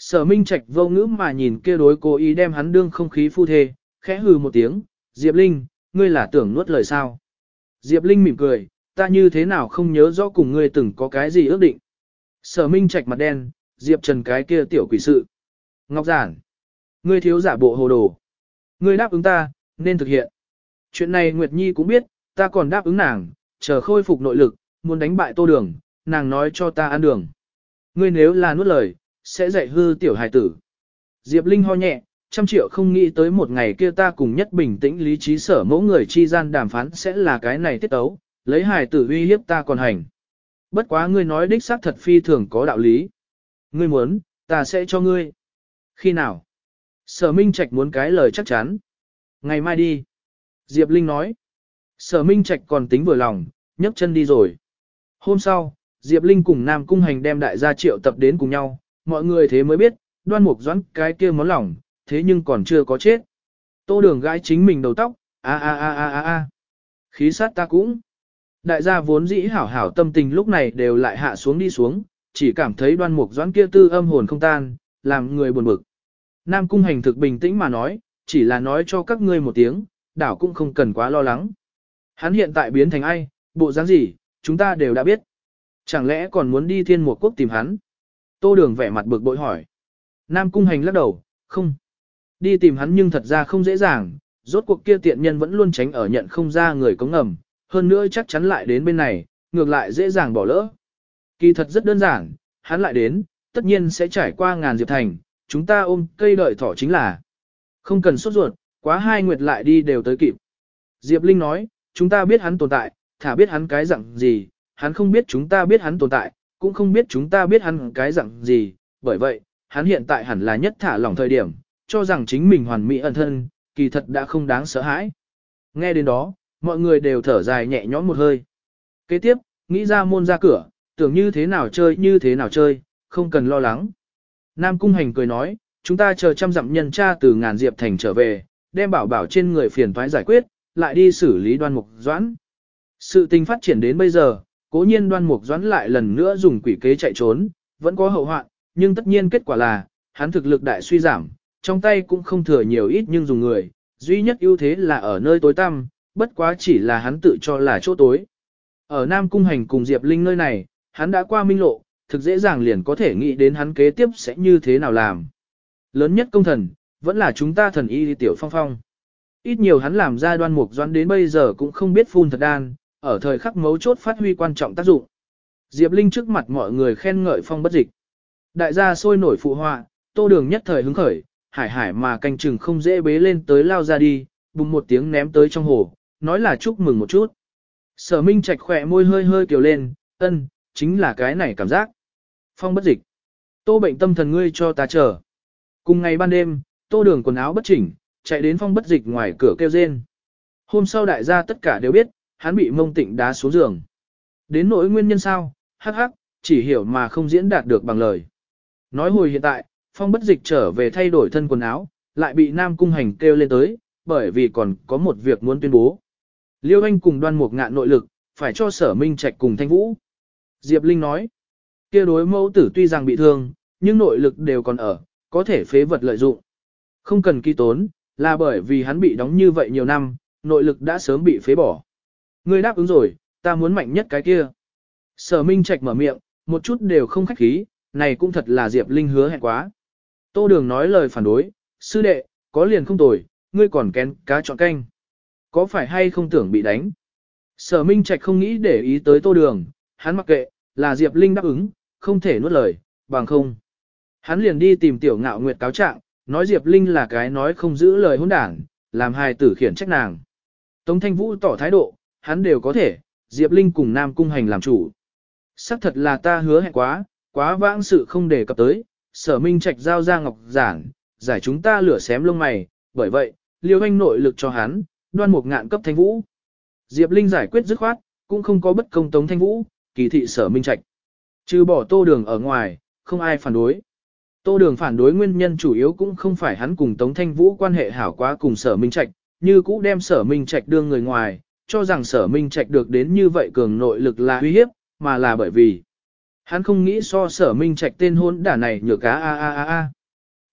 Sở minh trạch vô ngữ mà nhìn kia đối cố ý đem hắn đương không khí phu thê, khẽ hừ một tiếng, Diệp Linh, ngươi là tưởng nuốt lời sao. Diệp Linh mỉm cười, ta như thế nào không nhớ rõ cùng ngươi từng có cái gì ước định. Sở minh trạch mặt đen, Diệp Trần cái kia tiểu quỷ sự. Ngọc giản. Ngươi thiếu giả bộ hồ đồ. Ngươi đáp ứng ta, nên thực hiện. Chuyện này Nguyệt Nhi cũng biết, ta còn đáp ứng nàng, chờ khôi phục nội lực, muốn đánh bại tô đường, nàng nói cho ta ăn đường. Ngươi nếu là nuốt lời, sẽ dạy hư tiểu hài tử. Diệp Linh ho nhẹ, trăm triệu không nghĩ tới một ngày kia ta cùng nhất bình tĩnh lý trí sở mẫu người chi gian đàm phán sẽ là cái này tiết tấu, lấy hài tử uy hiếp ta còn hành. Bất quá ngươi nói đích xác thật phi thường có đạo lý. Ngươi muốn, ta sẽ cho ngươi. Khi nào? Sở Minh Trạch muốn cái lời chắc chắn. Ngày mai đi. Diệp Linh nói. Sở Minh Trạch còn tính vừa lòng, nhấc chân đi rồi. Hôm sau, Diệp Linh cùng Nam Cung Hành đem đại gia triệu tập đến cùng nhau, mọi người thế mới biết, đoan mục doãn cái kia món lỏng, thế nhưng còn chưa có chết. Tô đường gãi chính mình đầu tóc, a a a a a a. Khí sát ta cũng. Đại gia vốn dĩ hảo hảo tâm tình lúc này đều lại hạ xuống đi xuống, chỉ cảm thấy đoan mục doãn kia tư âm hồn không tan, làm người buồn bực. Nam cung hành thực bình tĩnh mà nói, chỉ là nói cho các ngươi một tiếng, đảo cũng không cần quá lo lắng. Hắn hiện tại biến thành ai, bộ dáng gì, chúng ta đều đã biết. Chẳng lẽ còn muốn đi thiên mục quốc tìm hắn? Tô đường vẻ mặt bực bội hỏi. Nam cung hành lắc đầu, không. Đi tìm hắn nhưng thật ra không dễ dàng, rốt cuộc kia tiện nhân vẫn luôn tránh ở nhận không ra người cống ngầm, hơn nữa chắc chắn lại đến bên này, ngược lại dễ dàng bỏ lỡ. Kỳ thật rất đơn giản, hắn lại đến, tất nhiên sẽ trải qua ngàn diệp thành, chúng ta ôm cây đợi thỏ chính là. Không cần sốt ruột, quá hai nguyệt lại đi đều tới kịp. Diệp Linh nói, chúng ta biết hắn tồn tại, thả biết hắn cái dạng gì, hắn không biết chúng ta biết hắn tồn tại, cũng không biết chúng ta biết hắn cái dạng gì, bởi vậy, hắn hiện tại hẳn là nhất thả lỏng thời điểm, cho rằng chính mình hoàn mỹ ẩn thân, kỳ thật đã không đáng sợ hãi. Nghe đến đó, mọi người đều thở dài nhẹ nhõm một hơi. Kế tiếp, nghĩ ra môn ra cửa, tưởng như thế nào chơi như thế nào chơi, không cần lo lắng. Nam Cung Hành cười nói, chúng ta chờ trăm dặm nhân cha từ ngàn diệp thành trở về, đem bảo bảo trên người phiền thoái giải quyết, lại đi xử lý đoan mục doãn. Sự tình phát triển đến bây giờ, cố nhiên đoan mục doãn lại lần nữa dùng quỷ kế chạy trốn, vẫn có hậu hoạn, nhưng tất nhiên kết quả là, hắn thực lực đại suy giảm, trong tay cũng không thừa nhiều ít nhưng dùng người, duy nhất ưu thế là ở nơi tối tăm, bất quá chỉ là hắn tự cho là chỗ tối. Ở Nam Cung Hành cùng Diệp Linh nơi này, hắn đã qua minh lộ, thực dễ dàng liền có thể nghĩ đến hắn kế tiếp sẽ như thế nào làm. Lớn nhất công thần, vẫn là chúng ta thần y tiểu phong phong. Ít nhiều hắn làm ra đoan mục doãn đến bây giờ cũng không biết phun thật đan, ở thời khắc mấu chốt phát huy quan trọng tác dụng. Diệp Linh trước mặt mọi người khen ngợi phong bất dịch. Đại gia sôi nổi phụ họa, tô đường nhất thời hứng khởi, hải hải mà canh chừng không dễ bế lên tới lao ra đi, bùng một tiếng ném tới trong hồ, nói là chúc mừng một chút. Sở Minh Trạch khỏe môi hơi hơi kiều lên, ân, chính là cái này cảm giác. Phong bất dịch. Tô bệnh tâm thần ngươi cho ta chờ. Cùng ngày ban đêm, tô đường quần áo bất chỉnh, chạy đến phong bất dịch ngoài cửa kêu rên. Hôm sau đại gia tất cả đều biết, hắn bị mông tịnh đá xuống giường. Đến nỗi nguyên nhân sao, hắc hắc, chỉ hiểu mà không diễn đạt được bằng lời. Nói hồi hiện tại, phong bất dịch trở về thay đổi thân quần áo, lại bị nam cung hành kêu lên tới, bởi vì còn có một việc muốn tuyên bố. Liêu Anh cùng đoan một ngạn nội lực, phải cho sở minh trạch cùng thanh vũ. Diệp Linh nói, kia đối mẫu tử tuy rằng bị thương, nhưng nội lực đều còn ở, có thể phế vật lợi dụng. Không cần kỳ tốn, là bởi vì hắn bị đóng như vậy nhiều năm, nội lực đã sớm bị phế bỏ. Ngươi đáp ứng rồi, ta muốn mạnh nhất cái kia. Sở Minh Trạch mở miệng, một chút đều không khách khí, này cũng thật là Diệp Linh hứa hẹn quá. Tô Đường nói lời phản đối, sư đệ, có liền không tồi, ngươi còn kén cá chọn canh. Có phải hay không tưởng bị đánh? Sở Minh Trạch không nghĩ để ý tới Tô Đường, hắn mặc kệ, là Diệp Linh đáp ứng, không thể nuốt lời, bằng không. Hắn liền đi tìm tiểu ngạo nguyệt cáo trạng, nói Diệp Linh là cái nói không giữ lời hỗn đảng, làm hài tử khiển trách nàng. Tống Thanh Vũ tỏ thái độ, hắn đều có thể, Diệp Linh cùng Nam Cung Hành làm chủ. Sắc thật là ta hứa hẹn quá, quá vãng sự không đề cập tới, sở minh trạch giao ra ngọc giản, giải chúng ta lửa xém lông mày, bởi vậy, liêu anh nội lực cho hắn, đoan một ngạn cấp Thanh Vũ. Diệp Linh giải quyết dứt khoát, cũng không có bất công Tống Thanh Vũ, kỳ thị sở minh trạch. Trừ bỏ tô đường ở ngoài, không ai phản đối. Tô Đường phản đối nguyên nhân chủ yếu cũng không phải hắn cùng Tống Thanh Vũ quan hệ hảo quá cùng Sở Minh Trạch, như cũ đem Sở Minh Trạch đưa người ngoài, cho rằng Sở Minh Trạch được đến như vậy cường nội lực là uy hiếp, mà là bởi vì hắn không nghĩ so Sở Minh Trạch tên hôn đả này nhược cá a a a a.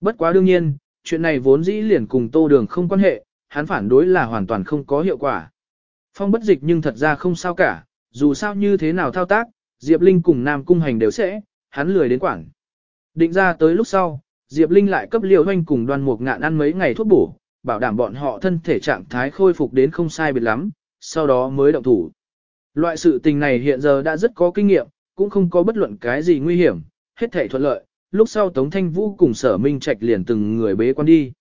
Bất quá đương nhiên, chuyện này vốn dĩ liền cùng Tô Đường không quan hệ, hắn phản đối là hoàn toàn không có hiệu quả. Phong bất dịch nhưng thật ra không sao cả, dù sao như thế nào thao tác, Diệp Linh cùng Nam Cung Hành đều sẽ, hắn lười đến quảng. Định ra tới lúc sau, Diệp Linh lại cấp liều hoanh cùng đoan mục ngạn ăn mấy ngày thuốc bổ, bảo đảm bọn họ thân thể trạng thái khôi phục đến không sai biệt lắm, sau đó mới động thủ. Loại sự tình này hiện giờ đã rất có kinh nghiệm, cũng không có bất luận cái gì nguy hiểm, hết thảy thuận lợi, lúc sau Tống Thanh Vũ cùng sở minh trạch liền từng người bế quan đi.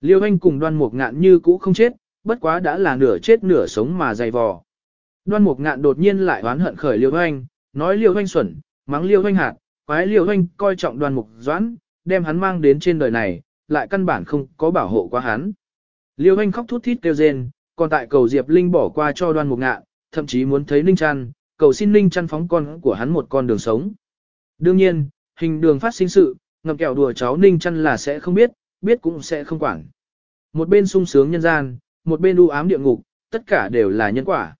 Liêu Anh cùng đoan mục ngạn như cũ không chết, bất quá đã là nửa chết nửa sống mà dày vò. Đoan mục ngạn đột nhiên lại oán hận khởi Liêu Anh, nói Liêu Anh xuẩn, mắng Liêu Anh hạt, quái Liêu Anh coi trọng đoan mục doãn, đem hắn mang đến trên đời này, lại căn bản không có bảo hộ quá hắn. Liêu Anh khóc thút thít kêu rên, còn tại cầu Diệp Linh bỏ qua cho đoan mục ngạn, thậm chí muốn thấy Ninh Trăn, cầu xin Ninh Trăn phóng con của hắn một con đường sống. Đương nhiên, hình đường phát sinh sự, ngầm kẹo đùa cháu Ninh Trăn là sẽ không biết, biết cũng sẽ không quản. Một bên sung sướng nhân gian, một bên u ám địa ngục, tất cả đều là nhân quả.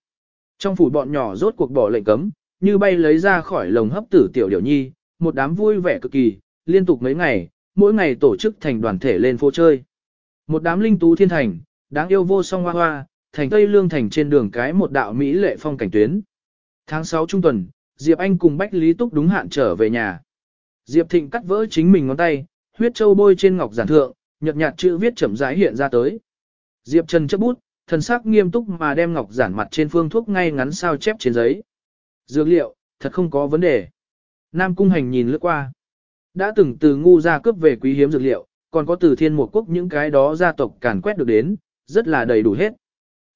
Trong phủ bọn nhỏ rốt cuộc bỏ lệnh cấm, như bay lấy ra khỏi lồng hấp tử tiểu điểu nhi, một đám vui vẻ cực kỳ, liên tục mấy ngày, mỗi ngày tổ chức thành đoàn thể lên phố chơi. Một đám linh tú thiên thành, đáng yêu vô song hoa hoa, thành Tây Lương thành trên đường cái một đạo Mỹ lệ phong cảnh tuyến. Tháng 6 trung tuần, Diệp Anh cùng Bách Lý Túc đúng hạn trở về nhà. Diệp Thịnh cắt vỡ chính mình ngón tay, huyết châu bôi trên ngọc giản thượng, nhợt nhạt chữ viết chậm rãi hiện ra tới. Diệp Trần chấp bút, thần sắc nghiêm túc mà đem ngọc giản mặt trên phương thuốc ngay ngắn sao chép trên giấy. Dược liệu, thật không có vấn đề. Nam Cung Hành nhìn lướt qua. Đã từng từ ngu ra cướp về quý hiếm dược liệu, còn có từ thiên một quốc những cái đó gia tộc càn quét được đến, rất là đầy đủ hết.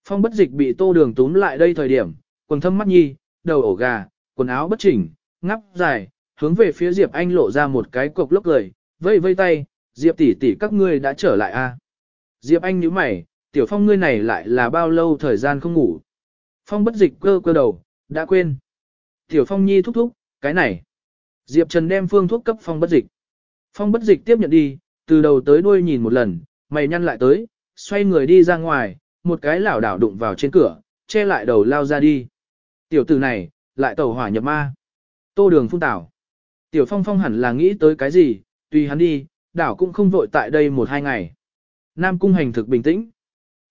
Phong bất dịch bị tô đường túm lại đây thời điểm, quần thâm mắt nhi, đầu ổ gà, quần áo bất chỉnh, ngắp dài, hướng về phía Diệp Anh lộ ra một cái cục lốc cười, vây vây tay, Diệp tỷ tỷ các ngươi đã trở lại a. À? Diệp Anh nhíu mày, tiểu phong ngươi này lại là bao lâu thời gian không ngủ. Phong bất dịch cơ cơ đầu, đã quên. Tiểu phong nhi thúc thúc, cái này. Diệp Trần đem phương thuốc cấp phong bất dịch. Phong bất dịch tiếp nhận đi, từ đầu tới đuôi nhìn một lần, mày nhăn lại tới, xoay người đi ra ngoài, một cái lảo đảo đụng vào trên cửa, che lại đầu lao ra đi. Tiểu tử này, lại tẩu hỏa nhập ma. Tô đường phun tảo. Tiểu phong phong hẳn là nghĩ tới cái gì, tùy hắn đi, đảo cũng không vội tại đây một hai ngày. Nam cung hành thực bình tĩnh.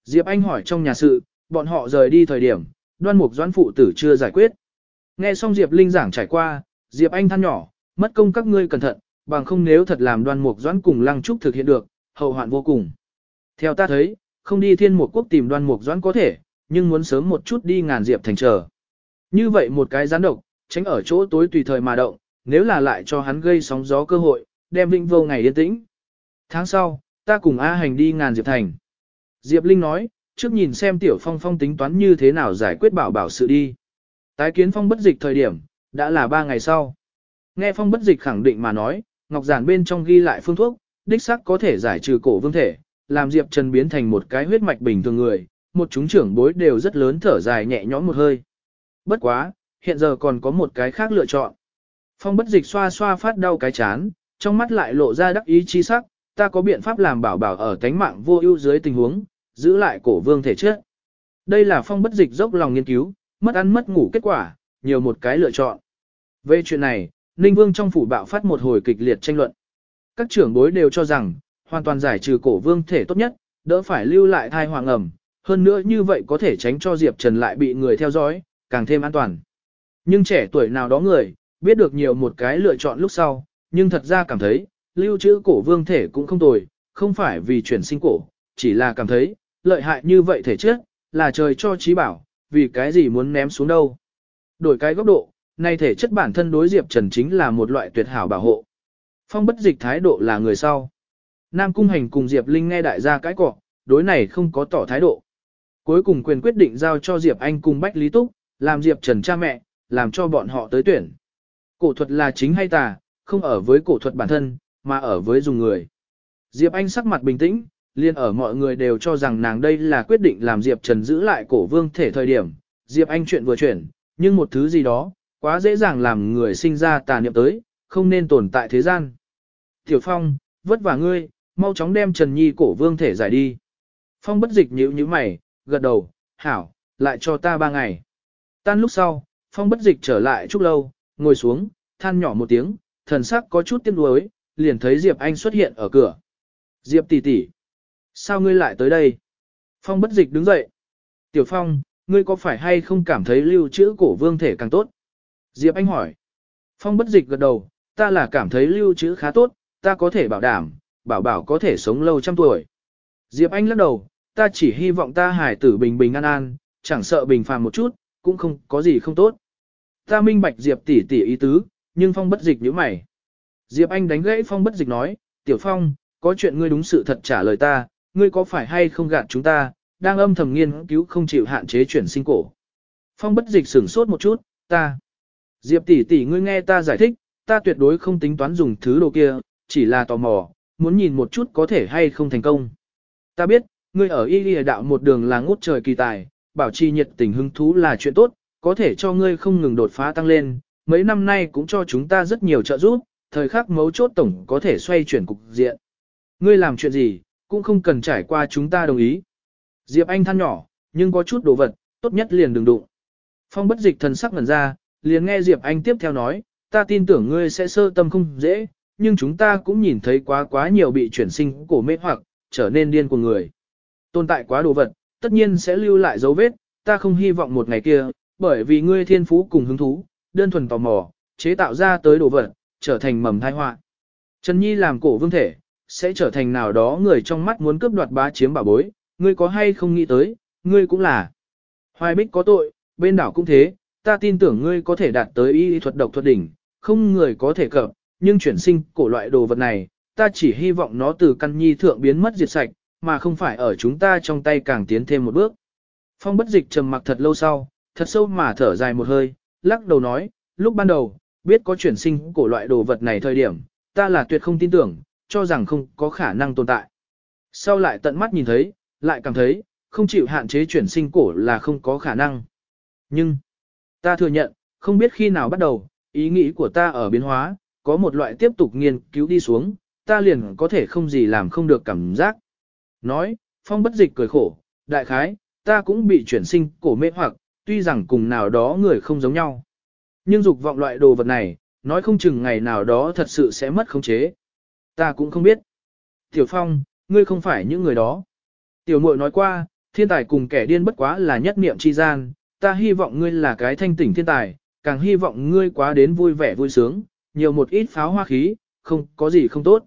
Diệp Anh hỏi trong nhà sự, bọn họ rời đi thời điểm, đoan mục doãn phụ tử chưa giải quyết. Nghe xong Diệp Linh giảng trải qua, Diệp Anh than nhỏ, mất công các ngươi cẩn thận, bằng không nếu thật làm đoan mục doãn cùng lăng trúc thực hiện được, hậu hoạn vô cùng. Theo ta thấy, không đi thiên mục quốc tìm đoan mục doãn có thể, nhưng muốn sớm một chút đi ngàn diệp thành chờ. Như vậy một cái gián độc, tránh ở chỗ tối tùy thời mà động, nếu là lại cho hắn gây sóng gió cơ hội, đem vĩnh vô ngày yên tĩnh. Tháng sau, ta cùng A Hành đi ngàn Diệp Thành. Diệp Linh nói, trước nhìn xem Tiểu Phong Phong tính toán như thế nào giải quyết bảo bảo sự đi. Tái kiến Phong bất dịch thời điểm, đã là ba ngày sau. Nghe Phong bất dịch khẳng định mà nói, Ngọc Giản bên trong ghi lại phương thuốc, đích xác có thể giải trừ cổ vương thể, làm Diệp Trần biến thành một cái huyết mạch bình thường người, một chúng trưởng bối đều rất lớn thở dài nhẹ nhõm một hơi. Bất quá, hiện giờ còn có một cái khác lựa chọn. Phong bất dịch xoa xoa phát đau cái chán, trong mắt lại lộ ra đắc ý chi sắc, ta có biện pháp làm bảo bảo ở cánh mạng vô ưu dưới tình huống, giữ lại cổ vương thể chất. Đây là phong bất dịch dốc lòng nghiên cứu, mất ăn mất ngủ kết quả, nhiều một cái lựa chọn. Về chuyện này, Ninh Vương trong phủ bạo phát một hồi kịch liệt tranh luận. Các trưởng bối đều cho rằng, hoàn toàn giải trừ cổ vương thể tốt nhất, đỡ phải lưu lại thai hoàng ẩm, hơn nữa như vậy có thể tránh cho Diệp Trần lại bị người theo dõi, càng thêm an toàn. Nhưng trẻ tuổi nào đó người, biết được nhiều một cái lựa chọn lúc sau, nhưng thật ra cảm thấy, lưu trữ cổ vương thể cũng không tồi, không phải vì chuyển sinh cổ, chỉ là cảm thấy, lợi hại như vậy thể chất, là trời cho trí bảo, vì cái gì muốn ném xuống đâu. Đổi cái góc độ, nay thể chất bản thân đối Diệp Trần chính là một loại tuyệt hảo bảo hộ. Phong bất dịch thái độ là người sau. Nam Cung Hành cùng Diệp Linh nghe đại gia cãi cọ, đối này không có tỏ thái độ. Cuối cùng quyền quyết định giao cho Diệp Anh cùng Bách Lý Túc, làm Diệp Trần cha mẹ, làm cho bọn họ tới tuyển. Cổ thuật là chính hay tà, không ở với cổ thuật bản thân, mà ở với dùng người. Diệp Anh sắc mặt bình tĩnh, liên ở mọi người đều cho rằng nàng đây là quyết định làm Diệp Trần giữ lại cổ vương thể thời điểm. Diệp Anh chuyện vừa chuyển, nhưng một thứ gì đó, quá dễ dàng làm người sinh ra tà niệm tới, không nên tồn tại thế gian. Tiểu Phong, vất vả ngươi, mau chóng đem Trần Nhi cổ vương thể giải đi. Phong bất dịch nhíu nhíu mày, gật đầu, hảo, lại cho ta ba ngày. Tan lúc sau, Phong bất dịch trở lại chút lâu, ngồi xuống, than nhỏ một tiếng, thần sắc có chút tiếc nuối, liền thấy Diệp Anh xuất hiện ở cửa. Diệp tỷ tỷ, sao ngươi lại tới đây? Phong bất dịch đứng dậy. Tiểu Phong, ngươi có phải hay không cảm thấy lưu trữ cổ vương thể càng tốt? Diệp Anh hỏi. Phong bất dịch gật đầu, ta là cảm thấy lưu trữ khá tốt, ta có thể bảo đảm, bảo bảo có thể sống lâu trăm tuổi. Diệp Anh lắc đầu, ta chỉ hy vọng ta hải tử bình bình an an, chẳng sợ bình phàm một chút, cũng không có gì không tốt. Ta minh bạch Diệp tỷ tỷ ý tứ, nhưng Phong bất dịch như mày. Diệp Anh đánh gãy Phong bất dịch nói, Tiểu Phong, có chuyện ngươi đúng sự thật trả lời ta, ngươi có phải hay không gạt chúng ta, đang âm thầm nghiên cứu không chịu hạn chế chuyển sinh cổ. Phong bất dịch sửng sốt một chút, ta. Diệp tỷ tỷ ngươi nghe ta giải thích, ta tuyệt đối không tính toán dùng thứ đồ kia, chỉ là tò mò, muốn nhìn một chút có thể hay không thành công. Ta biết, ngươi ở y lìa đạo một đường là ngút trời kỳ tài, bảo trì nhiệt tình hứng thú là chuyện tốt, có thể cho ngươi không ngừng đột phá tăng lên, mấy năm nay cũng cho chúng ta rất nhiều trợ giúp, thời khắc mấu chốt tổng có thể xoay chuyển cục diện. Ngươi làm chuyện gì, cũng không cần trải qua chúng ta đồng ý. Diệp Anh than nhỏ, nhưng có chút đồ vật, tốt nhất liền đừng đụng. Phong bất dịch thần sắc ngẩn ra, liền nghe Diệp Anh tiếp theo nói, ta tin tưởng ngươi sẽ sơ tâm không dễ, nhưng chúng ta cũng nhìn thấy quá quá nhiều bị chuyển sinh cổ mê hoặc, trở nên điên của người. Tồn tại quá đồ vật, tất nhiên sẽ lưu lại dấu vết, ta không hy vọng một ngày kia, bởi vì ngươi thiên phú cùng hứng thú, đơn thuần tò mò, chế tạo ra tới đồ vật, trở thành mầm thai họa. Trần Nhi làm cổ vương thể, sẽ trở thành nào đó người trong mắt muốn cướp đoạt bá chiếm bảo bối, ngươi có hay không nghĩ tới, ngươi cũng là. Hoài Bích có tội, bên đảo cũng thế, ta tin tưởng ngươi có thể đạt tới y thuật độc thuật đỉnh, không người có thể cập, nhưng chuyển sinh cổ loại đồ vật này, ta chỉ hy vọng nó từ căn nhi thượng biến mất diệt sạch, mà không phải ở chúng ta trong tay càng tiến thêm một bước. Phong bất dịch trầm mặc thật lâu sau, thật sâu mà thở dài một hơi, lắc đầu nói, lúc ban đầu, biết có chuyển sinh cổ loại đồ vật này thời điểm, ta là tuyệt không tin tưởng, cho rằng không có khả năng tồn tại. Sau lại tận mắt nhìn thấy, lại cảm thấy, không chịu hạn chế chuyển sinh cổ là không có khả năng. Nhưng, ta thừa nhận, không biết khi nào bắt đầu, ý nghĩ của ta ở biến hóa, có một loại tiếp tục nghiên cứu đi xuống, ta liền có thể không gì làm không được cảm giác. Nói, phong bất dịch cười khổ, đại khái, ta cũng bị chuyển sinh cổ mê hoặc, tuy rằng cùng nào đó người không giống nhau. Nhưng dục vọng loại đồ vật này, nói không chừng ngày nào đó thật sự sẽ mất khống chế. Ta cũng không biết. Tiểu Phong, ngươi không phải những người đó. Tiểu muội nói qua, thiên tài cùng kẻ điên bất quá là nhất niệm chi gian, ta hy vọng ngươi là cái thanh tỉnh thiên tài, càng hy vọng ngươi quá đến vui vẻ vui sướng, nhiều một ít pháo hoa khí, không có gì không tốt.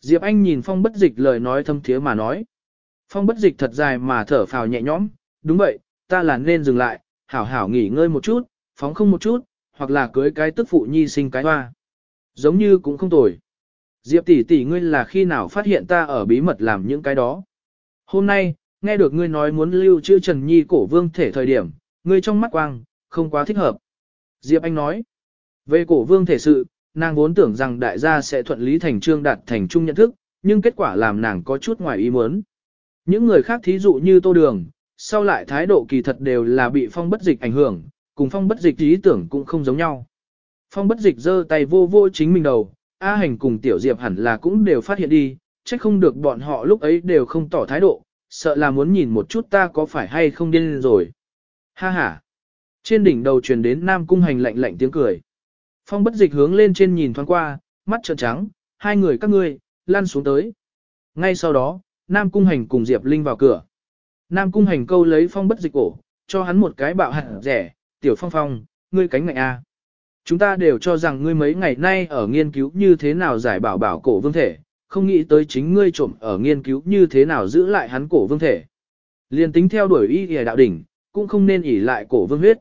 Diệp Anh nhìn Phong bất dịch lời nói thâm thiế mà nói. Phong bất dịch thật dài mà thở phào nhẹ nhõm, đúng vậy, ta là nên dừng lại, hảo hảo nghỉ ngơi một chút, phóng không một chút, hoặc là cưới cái tức phụ nhi sinh cái hoa. Giống như cũng không tồi. Diệp tỷ tỷ ngươi là khi nào phát hiện ta ở bí mật làm những cái đó. Hôm nay, nghe được ngươi nói muốn lưu trữ Trần Nhi cổ vương thể thời điểm, ngươi trong mắt quang, không quá thích hợp. Diệp Anh nói, về cổ vương thể sự, nàng vốn tưởng rằng đại gia sẽ thuận lý thành trương đạt thành chung nhận thức, nhưng kết quả làm nàng có chút ngoài ý muốn. Những người khác thí dụ như tô đường, sau lại thái độ kỳ thật đều là bị phong bất dịch ảnh hưởng, cùng phong bất dịch ý tưởng cũng không giống nhau. Phong bất dịch giơ tay vô vô chính mình đầu, A hành cùng tiểu diệp hẳn là cũng đều phát hiện đi, trách không được bọn họ lúc ấy đều không tỏ thái độ, sợ là muốn nhìn một chút ta có phải hay không điên rồi. Ha ha. Trên đỉnh đầu truyền đến Nam Cung Hành lạnh lạnh tiếng cười. Phong bất dịch hướng lên trên nhìn thoáng qua, mắt trợn trắng, hai người các ngươi, lăn xuống tới. Ngay sau đó, Nam Cung Hành cùng Diệp Linh vào cửa. Nam Cung Hành câu lấy Phong bất dịch cổ, cho hắn một cái bạo hẳn rẻ, tiểu phong phong, ngươi cánh ngạnh A. Chúng ta đều cho rằng ngươi mấy ngày nay ở nghiên cứu như thế nào giải bảo bảo cổ vương thể, không nghĩ tới chính ngươi trộm ở nghiên cứu như thế nào giữ lại hắn cổ vương thể. Liên tính theo đuổi y y đạo đỉnh, cũng không nên ỉ lại cổ vương huyết.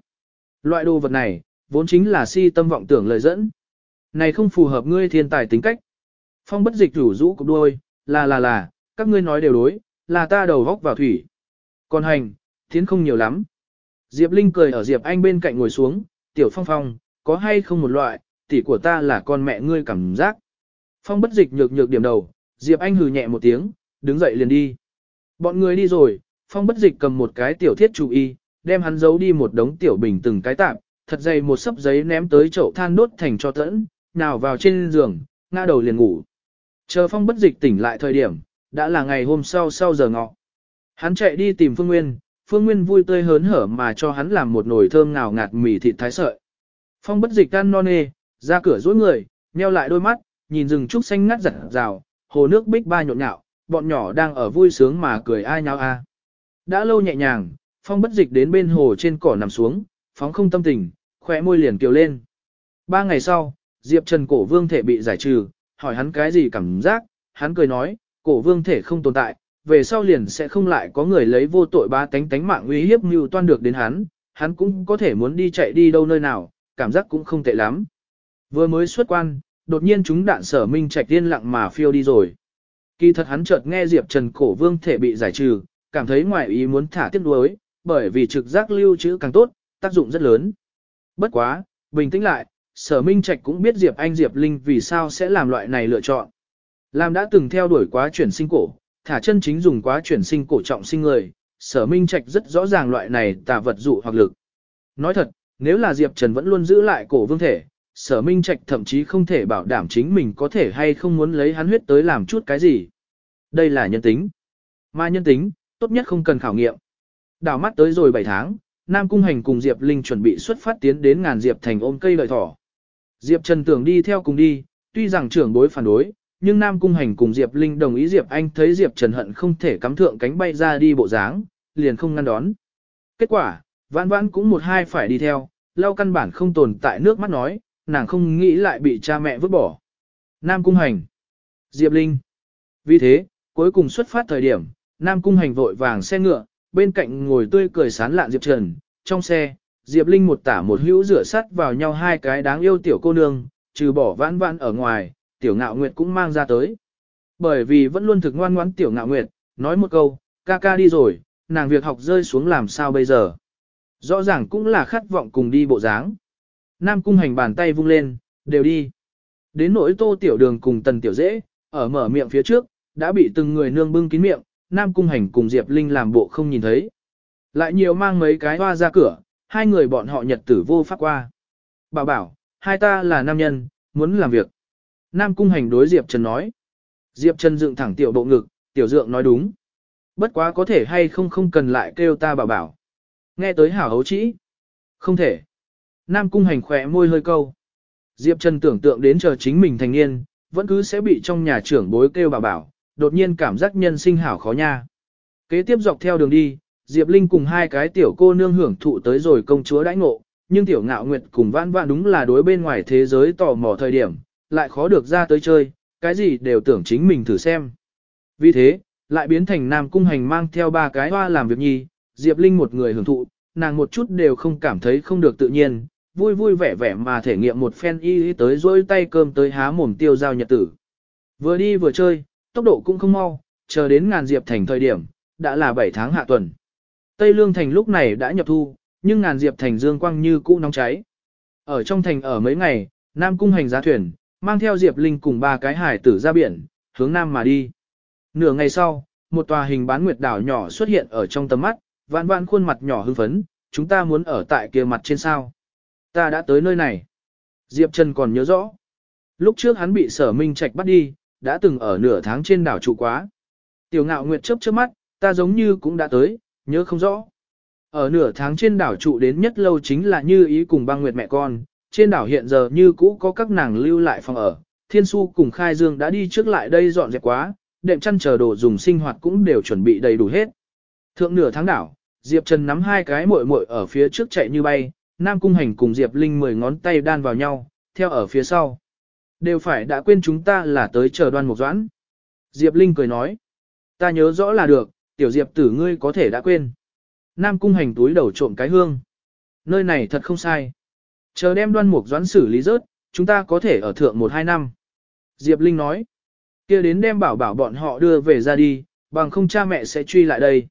Loại đồ vật này, vốn chính là si tâm vọng tưởng lời dẫn. Này không phù hợp ngươi thiên tài tính cách. Phong bất dịch rủ rũ cục đôi, là là là, các ngươi nói đều đối, là ta đầu góc vào thủy. Còn hành, thiến không nhiều lắm. Diệp Linh cười ở Diệp Anh bên cạnh ngồi xuống, tiểu phong phong, có hay không một loại, tỷ của ta là con mẹ ngươi cảm giác. Phong bất dịch nhược nhược điểm đầu, Diệp Anh hừ nhẹ một tiếng, đứng dậy liền đi. Bọn người đi rồi, Phong bất dịch cầm một cái tiểu thiết chủ y, đem hắn giấu đi một đống tiểu bình từng cái tạm, thật dày một sấp giấy ném tới chậu than đốt thành cho tẫn, nào vào trên giường, ngã đầu liền ngủ. Chờ phong bất dịch tỉnh lại thời điểm, đã là ngày hôm sau sau giờ ngọ. Hắn chạy đi tìm Phương Nguyên, Phương Nguyên vui tươi hớn hở mà cho hắn làm một nồi thơm ngào ngạt mì thịt thái sợi. Phong bất dịch tan non nê, ra cửa dối người, nheo lại đôi mắt, nhìn rừng trúc xanh ngắt giật rào, hồ nước bích ba nhộn nhạo, bọn nhỏ đang ở vui sướng mà cười ai nhao a. Đã lâu nhẹ nhàng, phong bất dịch đến bên hồ trên cỏ nằm xuống, phóng không tâm tình, khóe môi liền kiều lên. Ba ngày sau, Diệp Trần cổ vương thể bị giải trừ, hỏi hắn cái gì cảm giác, hắn cười nói, cổ vương thể không tồn tại, về sau liền sẽ không lại có người lấy vô tội ba tánh tánh mạng uy hiếp mưu toan được đến hắn, hắn cũng có thể muốn đi chạy đi đâu nơi nào, cảm giác cũng không tệ lắm. Vừa mới xuất quan, đột nhiên chúng đạn sở minh trạch tiên lặng mà phiêu đi rồi. Kỳ thật hắn chợt nghe Diệp Trần cổ vương thể bị giải trừ, cảm thấy ngoài ý muốn thả tiếc đuối, bởi vì trực giác lưu trữ càng tốt, tác dụng rất lớn. Bất quá, bình tĩnh lại, sở minh trạch cũng biết Diệp Anh Diệp Linh vì sao sẽ làm loại này lựa chọn. Làm đã từng theo đuổi quá chuyển sinh cổ, thả chân chính dùng quá chuyển sinh cổ trọng sinh người, sở minh trạch rất rõ ràng loại này tà vật dụ hoặc lực. Nói thật, nếu là Diệp Trần vẫn luôn giữ lại cổ vương thể, sở minh trạch thậm chí không thể bảo đảm chính mình có thể hay không muốn lấy hắn huyết tới làm chút cái gì. Đây là nhân tính. Mà nhân tính, tốt nhất không cần khảo nghiệm. đào mắt tới rồi 7 tháng, Nam Cung Hành cùng Diệp Linh chuẩn bị xuất phát tiến đến ngàn Diệp thành ôm cây lợi thỏ. Diệp Trần tưởng đi theo cùng đi, tuy rằng trưởng bối phản đối, nhưng Nam Cung Hành cùng Diệp Linh đồng ý Diệp Anh thấy Diệp Trần hận không thể cắm thượng cánh bay ra đi bộ dáng, liền không ngăn đón. Kết quả, vãn vãn cũng một hai phải đi theo, lau căn bản không tồn tại nước mắt nói, nàng không nghĩ lại bị cha mẹ vứt bỏ. Nam Cung Hành, Diệp Linh. Vì thế, cuối cùng xuất phát thời điểm, Nam Cung Hành vội vàng xe ngựa, bên cạnh ngồi tươi cười sán lạn Diệp Trần, trong xe, Diệp Linh một tả một hữu rửa sắt vào nhau hai cái đáng yêu tiểu cô nương, trừ bỏ vãn vãn ở ngoài, tiểu ngạo nguyệt cũng mang ra tới. Bởi vì vẫn luôn thực ngoan ngoãn tiểu ngạo nguyệt, nói một câu, ca ca đi rồi, nàng việc học rơi xuống làm sao bây giờ. Rõ ràng cũng là khát vọng cùng đi bộ dáng. Nam cung hành bàn tay vung lên, đều đi. Đến nỗi tô tiểu đường cùng tần tiểu dễ, ở mở miệng phía trước, đã bị từng người nương bưng kín miệng, Nam cung hành cùng Diệp Linh làm bộ không nhìn thấy. Lại nhiều mang mấy cái hoa ra cửa, hai người bọn họ nhật tử vô pháp qua. Bảo bảo, hai ta là nam nhân, muốn làm việc. Nam cung hành đối Diệp Trần nói. Diệp Trần dựng thẳng tiểu bộ ngực, tiểu dượng nói đúng. Bất quá có thể hay không không cần lại kêu ta bảo bảo. Nghe tới hảo hấu trĩ. Không thể. Nam cung hành khỏe môi hơi câu. Diệp Trần tưởng tượng đến chờ chính mình thành niên, vẫn cứ sẽ bị trong nhà trưởng bối kêu bảo bảo, đột nhiên cảm giác nhân sinh hảo khó nha. Kế tiếp dọc theo đường đi, Diệp Linh cùng hai cái tiểu cô nương hưởng thụ tới rồi công chúa đãi ngộ, nhưng tiểu ngạo nguyệt cùng vãn vãn đúng là đối bên ngoài thế giới tò mò thời điểm, lại khó được ra tới chơi, cái gì đều tưởng chính mình thử xem. Vì thế, lại biến thành nam cung hành mang theo ba cái hoa làm việc nhi, Diệp Linh một người hưởng thụ, nàng một chút đều không cảm thấy không được tự nhiên, vui vui vẻ vẻ mà thể nghiệm một phen y tới dỗi tay cơm tới há mồm tiêu giao nhật tử. Vừa đi vừa chơi, tốc độ cũng không mau, chờ đến ngàn Diệp thành thời điểm, đã là 7 tháng hạ tuần. Tây Lương thành lúc này đã nhập thu, nhưng ngàn Diệp thành dương quang như cũ nóng cháy. Ở trong thành ở mấy ngày, Nam cung hành giá thuyền, mang theo Diệp Linh cùng ba cái hải tử ra biển, hướng Nam mà đi. Nửa ngày sau, một tòa hình bán nguyệt đảo nhỏ xuất hiện ở trong tầm mắt, vạn vạn khuôn mặt nhỏ hưng phấn, chúng ta muốn ở tại kia mặt trên sao. Ta đã tới nơi này. Diệp Trần còn nhớ rõ. Lúc trước hắn bị sở minh trạch bắt đi, đã từng ở nửa tháng trên đảo trụ quá. Tiểu ngạo nguyệt chớp chớp mắt, ta giống như cũng đã tới, nhớ không rõ. Ở nửa tháng trên đảo trụ đến nhất lâu chính là như ý cùng băng nguyệt mẹ con, trên đảo hiện giờ như cũ có các nàng lưu lại phòng ở, thiên su cùng khai dương đã đi trước lại đây dọn dẹp quá, đệm chăn chờ đồ dùng sinh hoạt cũng đều chuẩn bị đầy đủ hết. Thượng nửa tháng đảo, Diệp Trần nắm hai cái muội muội ở phía trước chạy như bay, Nam Cung Hành cùng Diệp Linh mười ngón tay đan vào nhau, theo ở phía sau. Đều phải đã quên chúng ta là tới chờ đoan mục doãn. Diệp Linh cười nói, ta nhớ rõ là được, tiểu Diệp tử ngươi có thể đã quên. Nam Cung Hành túi đầu trộm cái hương. Nơi này thật không sai. Chờ đem đoan mục doãn xử lý rớt, chúng ta có thể ở thượng 1-2 năm. Diệp Linh nói, kia đến đem bảo bảo bọn họ đưa về ra đi, bằng không cha mẹ sẽ truy lại đây.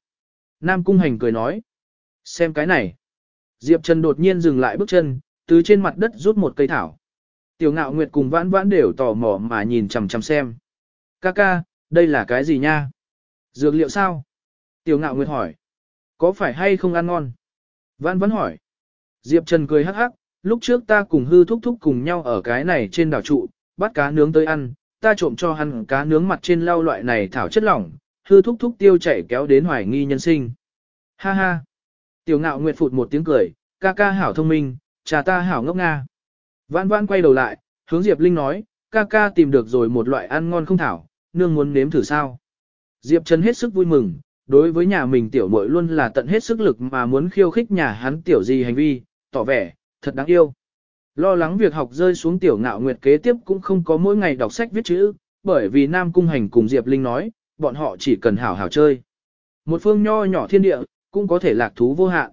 Nam Cung Hành cười nói, xem cái này. Diệp Trần đột nhiên dừng lại bước chân, từ trên mặt đất rút một cây thảo. Tiểu ngạo nguyệt cùng vãn vãn đều tò mò mà nhìn chằm chằm xem. Ca ca, đây là cái gì nha? Dược liệu sao? Tiểu ngạo nguyệt hỏi. Có phải hay không ăn ngon? Vãn vãn hỏi. Diệp Trần cười hắc hắc, lúc trước ta cùng hư thúc thúc cùng nhau ở cái này trên đảo trụ, bắt cá nướng tới ăn, ta trộm cho hắn cá nướng mặt trên lau loại này thảo chất lỏng, hư thúc thúc tiêu chảy kéo đến hoài nghi nhân sinh. Ha ha. Tiểu ngạo nguyệt phụt một tiếng cười, ca ca hảo thông minh, cha ta hảo ngốc nga. Vãn vãn quay đầu lại, hướng Diệp Linh nói, ca ca tìm được rồi một loại ăn ngon không thảo, nương muốn nếm thử sao. Diệp Trần hết sức vui mừng, đối với nhà mình tiểu muội luôn là tận hết sức lực mà muốn khiêu khích nhà hắn tiểu gì hành vi, tỏ vẻ, thật đáng yêu. Lo lắng việc học rơi xuống tiểu ngạo nguyệt kế tiếp cũng không có mỗi ngày đọc sách viết chữ, bởi vì Nam Cung Hành cùng Diệp Linh nói, bọn họ chỉ cần hảo hảo chơi. Một phương nho nhỏ thiên địa, cũng có thể lạc thú vô hạn.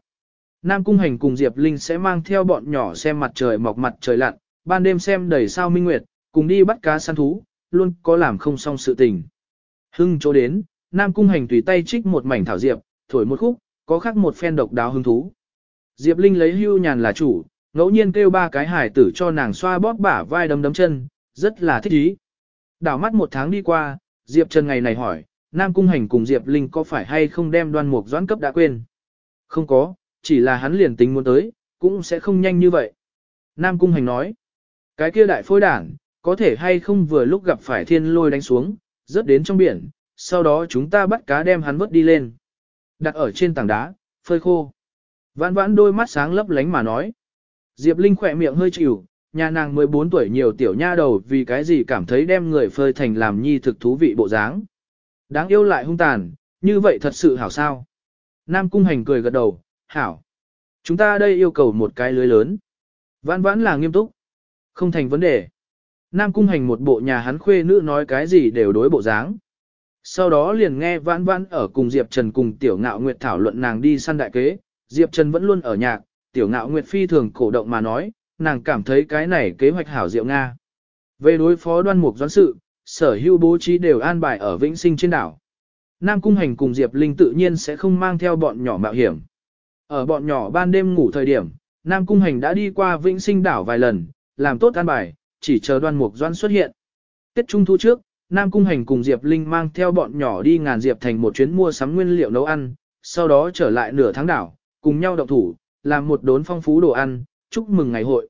Nam Cung Hành cùng Diệp Linh sẽ mang theo bọn nhỏ xem mặt trời mọc mặt trời lặn, ban đêm xem đầy sao minh nguyệt, cùng đi bắt cá săn thú, luôn có làm không xong sự tình. Hưng chỗ đến, Nam Cung Hành tùy tay trích một mảnh thảo diệp, thổi một khúc, có khác một phen độc đáo hứng thú. Diệp Linh lấy hưu nhàn là chủ, ngẫu nhiên kêu ba cái hải tử cho nàng xoa bóp bả vai đấm đấm chân, rất là thích ý. Đảo mắt một tháng đi qua, Diệp Trần ngày này hỏi, Nam Cung Hành cùng Diệp Linh có phải hay không đem đoan mục doãn cấp đã quên? Không có, chỉ là hắn liền tính muốn tới, cũng sẽ không nhanh như vậy. Nam Cung Hành nói, cái kia đại phôi đảng, có thể hay không vừa lúc gặp phải thiên lôi đánh xuống, rớt đến trong biển, sau đó chúng ta bắt cá đem hắn vớt đi lên. Đặt ở trên tảng đá, phơi khô. Vãn vãn đôi mắt sáng lấp lánh mà nói. Diệp Linh khỏe miệng hơi chịu, nhà nàng 14 tuổi nhiều tiểu nha đầu vì cái gì cảm thấy đem người phơi thành làm nhi thực thú vị bộ dáng. Đáng yêu lại hung tàn, như vậy thật sự hảo sao. Nam Cung Hành cười gật đầu, hảo. Chúng ta đây yêu cầu một cái lưới lớn. Vãn vãn là nghiêm túc. Không thành vấn đề. Nam Cung Hành một bộ nhà hắn khuê nữ nói cái gì đều đối bộ dáng. Sau đó liền nghe vãn vãn ở cùng Diệp Trần cùng Tiểu Ngạo Nguyệt thảo luận nàng đi săn đại kế, Diệp Trần vẫn luôn ở nhạc, Tiểu Ngạo Nguyệt phi thường cổ động mà nói, nàng cảm thấy cái này kế hoạch hảo diệu Nga. Về đối phó đoan mục doãn sự, sở hữu bố trí đều an bài ở Vĩnh Sinh trên đảo. Nam Cung Hành cùng Diệp Linh tự nhiên sẽ không mang theo bọn nhỏ mạo hiểm. Ở bọn nhỏ ban đêm ngủ thời điểm, Nam Cung Hành đã đi qua Vĩnh Sinh đảo vài lần, làm tốt an bài, chỉ chờ đoan mục doãn xuất hiện. Tết Trung Thu trước, Nam Cung Hành cùng Diệp Linh mang theo bọn nhỏ đi ngàn Diệp thành một chuyến mua sắm nguyên liệu nấu ăn, sau đó trở lại nửa tháng đảo, cùng nhau động thủ, làm một đốn phong phú đồ ăn, chúc mừng ngày hội.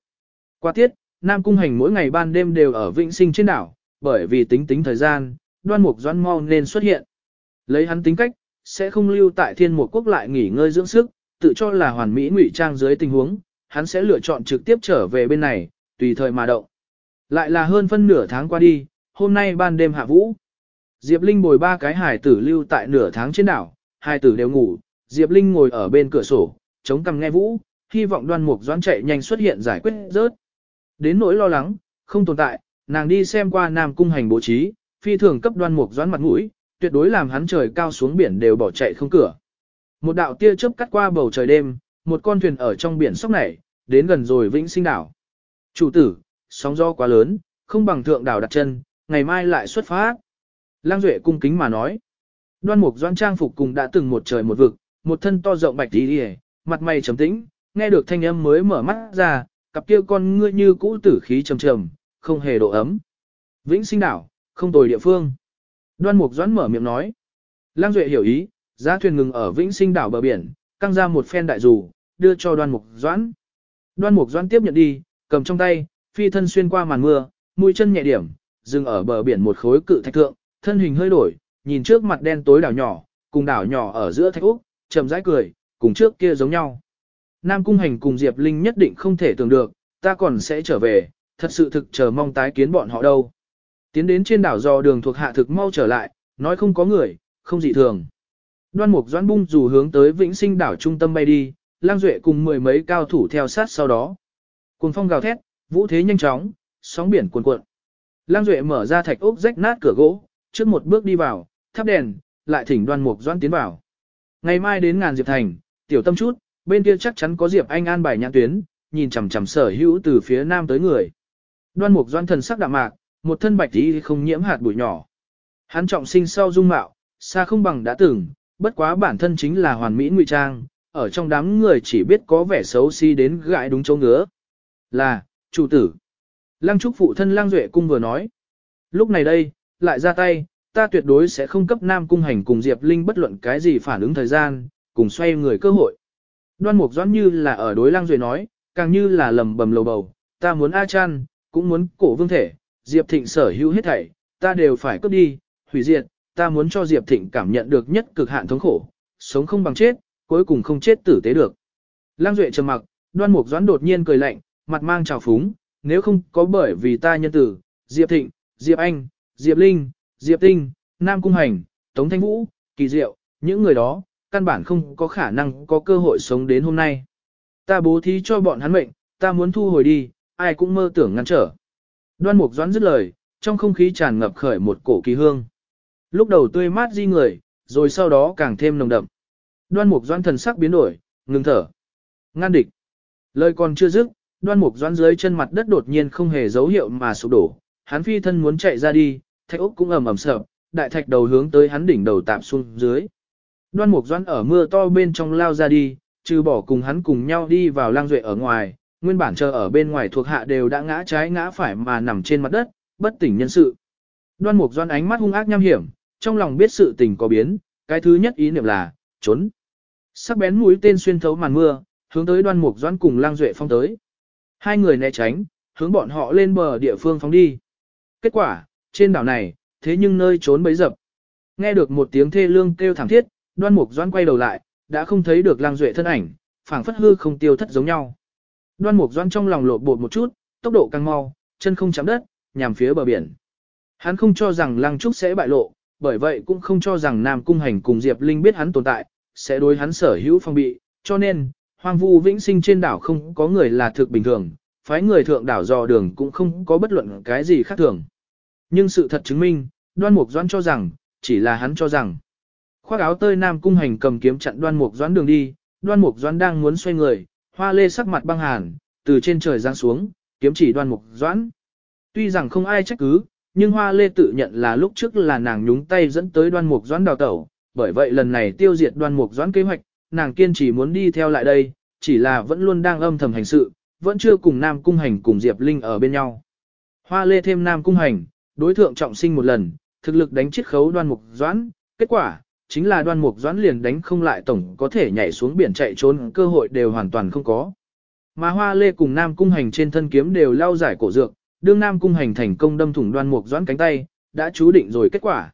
Qua tiết, Nam Cung Hành mỗi ngày ban đêm đều ở Vĩnh Sinh trên đảo, bởi vì tính tính thời gian, đoan mục doan mau nên xuất hiện. Lấy hắn tính cách, sẽ không lưu tại thiên mục quốc lại nghỉ ngơi dưỡng sức, tự cho là hoàn mỹ ngụy trang dưới tình huống, hắn sẽ lựa chọn trực tiếp trở về bên này, tùy thời mà động. Lại là hơn phân nửa tháng qua đi, hôm nay ban đêm hạ vũ. Diệp Linh bồi ba cái hải tử lưu tại nửa tháng trên đảo, hai tử đều ngủ, Diệp Linh ngồi ở bên cửa sổ, chống cằm nghe vũ, hy vọng đoan mục doãn chạy nhanh xuất hiện giải quyết rớt. Đến nỗi lo lắng, không tồn tại, nàng đi xem qua Nam Cung hành bố trí, phi thường cấp đoan mục doãn mặt mũi, tuyệt đối làm hắn trời cao xuống biển đều bỏ chạy không cửa. Một đạo tia chớp cắt qua bầu trời đêm, một con thuyền ở trong biển sóc nảy, đến gần rồi vĩnh sinh đảo. Chủ tử, sóng gió quá lớn, không bằng thượng đảo đặt chân, ngày mai lại xuất phát. Lang Duệ cung kính mà nói. Đoan mục doan trang phục cùng đã từng một trời một vực, một thân to rộng bạch đi đi mặt mày trầm tĩnh, nghe được thanh âm mới mở mắt ra, cặp kia con ngươi như cũ tử khí trầm trầm, không hề độ ấm. Vĩnh sinh đảo, không tồi địa phương. Đoan mục doãn mở miệng nói. Lang Duệ hiểu ý, giá thuyền ngừng ở Vĩnh sinh đảo bờ biển, căng ra một phen đại dù, đưa cho đoan mục doãn. Đoan mục doãn tiếp nhận đi, cầm trong tay, phi thân xuyên qua màn mưa, mũi chân nhẹ điểm, dừng ở bờ biển một khối cự thạch thượng, thân hình hơi đổi, nhìn trước mặt đen tối đảo nhỏ, cùng đảo nhỏ ở giữa thạch úc, chậm rãi cười, cùng trước kia giống nhau. Nam Cung Hành cùng Diệp Linh nhất định không thể tưởng được, ta còn sẽ trở về, thật sự thực chờ mong tái kiến bọn họ đâu. Tiến đến trên đảo do đường thuộc hạ thực mau trở lại, nói không có người, không dị thường. Đoan Mục Doãn bung dù hướng tới Vĩnh Sinh đảo trung tâm bay đi, Lang Duệ cùng mười mấy cao thủ theo sát sau đó. Cuồng phong gào thét, vũ thế nhanh chóng, sóng biển cuồn cuộn. Lang Duệ mở ra thạch ốc rách nát cửa gỗ, trước một bước đi vào, thắp đèn, lại thỉnh Đoan Mục Doãn tiến vào. Ngày mai đến ngàn Diệp Thành, tiểu tâm chút, bên kia chắc chắn có Diệp Anh an bài nhãn tuyến, nhìn chằm chằm sở hữu từ phía nam tới người. Đoan Mục Doãn thần sắc đạm mạc, một thân bạch tí không nhiễm hạt bụi nhỏ. Hắn trọng sinh sau dung mạo, xa không bằng đã từng, bất quá bản thân chính là hoàn mỹ ngụy trang, ở trong đám người chỉ biết có vẻ xấu xí si đến gãi đúng chỗ ngứa. Là, chủ tử. Lăng Trúc phụ thân Lăng Duệ cung vừa nói. Lúc này đây, lại ra tay, ta tuyệt đối sẽ không cấp Nam Cung Hành cùng Diệp Linh bất luận cái gì phản ứng thời gian, cùng xoay người cơ hội. Đoan Mục Doãn như là ở đối Lăng Duệ nói, càng như là lầm bầm lầu bầu, ta muốn A Chan, cũng muốn cổ vương thể, Diệp Thịnh sở hữu hết thảy, ta đều phải cướp đi, hủy diệt, ta muốn cho Diệp Thịnh cảm nhận được nhất cực hạn thống khổ, sống không bằng chết, cuối cùng không chết tử tế được. Lang Duệ trầm mặc, đoan mục doãn đột nhiên cười lạnh, mặt mang trào phúng, nếu không có bởi vì ta nhân tử, Diệp Thịnh, Diệp Anh, Diệp Linh, Diệp Tinh, Nam Cung Hành, Tống Thanh Vũ, Kỳ Diệu, những người đó, căn bản không có khả năng có cơ hội sống đến hôm nay. Ta bố thí cho bọn hắn mệnh, ta muốn thu hồi đi, ai cũng mơ tưởng ngăn trở. Đoan Mục Doãn dứt lời, trong không khí tràn ngập khởi một cổ kỳ hương. Lúc đầu tươi mát di người, rồi sau đó càng thêm nồng đậm. Đoan Mục doan thần sắc biến đổi, ngừng thở. Ngăn địch. Lời còn chưa dứt, Đoan Mục doan dưới chân mặt đất đột nhiên không hề dấu hiệu mà sụp đổ, hắn phi thân muốn chạy ra đi, thạch ốc cũng ầm ầm sợ, đại thạch đầu hướng tới hắn đỉnh đầu tạm xuống dưới. Đoan Mục doan ở mưa to bên trong lao ra đi, trừ bỏ cùng hắn cùng nhau đi vào lang duệ ở ngoài, nguyên bản chờ ở bên ngoài thuộc hạ đều đã ngã trái ngã phải mà nằm trên mặt đất, bất tỉnh nhân sự. Đoan Mục Doan ánh mắt hung ác nham hiểm, trong lòng biết sự tình có biến, cái thứ nhất ý niệm là trốn. Sắc bén mũi tên xuyên thấu màn mưa, hướng tới Đoan Mục Doãn cùng Lang Duệ phong tới. Hai người né tránh, hướng bọn họ lên bờ địa phương phóng đi. Kết quả, trên đảo này, thế nhưng nơi trốn bấy dập. Nghe được một tiếng thê lương kêu thảm thiết, Đoan Mục Doãn quay đầu lại, đã không thấy được Lang Duệ thân ảnh, phảng phất hư không tiêu thất giống nhau. Đoan Mục Doãn trong lòng lộ bột một chút, tốc độ càng mau, chân không chạm đất, nhằm phía bờ biển. Hắn không cho rằng Lăng Trúc sẽ bại lộ, bởi vậy cũng không cho rằng Nam Cung Hành cùng Diệp Linh biết hắn tồn tại, sẽ đối hắn sở hữu phong bị, cho nên, hoang vu vĩnh sinh trên đảo không có người là thực bình thường, phái người thượng đảo dò đường cũng không có bất luận cái gì khác thường. Nhưng sự thật chứng minh, đoan mục doãn cho rằng, chỉ là hắn cho rằng. Khoác áo tơi Nam Cung Hành cầm kiếm chặn đoan mục doãn đường đi, đoan mục doãn đang muốn xoay người, hoa lê sắc mặt băng hàn, từ trên trời giáng xuống, kiếm chỉ đoan mục doãn. Tuy rằng không ai trách cứ, nhưng hoa lê tự nhận là lúc trước là nàng nhúng tay dẫn tới đoan mục doãn đào tẩu, bởi vậy lần này tiêu diệt đoan mục doãn kế hoạch, nàng kiên trì muốn đi theo lại đây, chỉ là vẫn luôn đang âm thầm hành sự, vẫn chưa cùng Nam Cung Hành cùng Diệp Linh ở bên nhau. Hoa lê thêm Nam Cung Hành, đối thượng trọng sinh một lần, thực lực đánh chiết khấu đoan mục doãn, kết quả, chính là đoan mục doãn liền đánh không lại tổng có thể nhảy xuống biển chạy trốn cơ hội đều hoàn toàn không có. Mà hoa lê cùng Nam Cung Hành trên thân kiếm đều lao giải cổ dược, đương Nam Cung Hành thành công đâm thủng đoan mục doãn cánh tay, đã chú định rồi kết quả.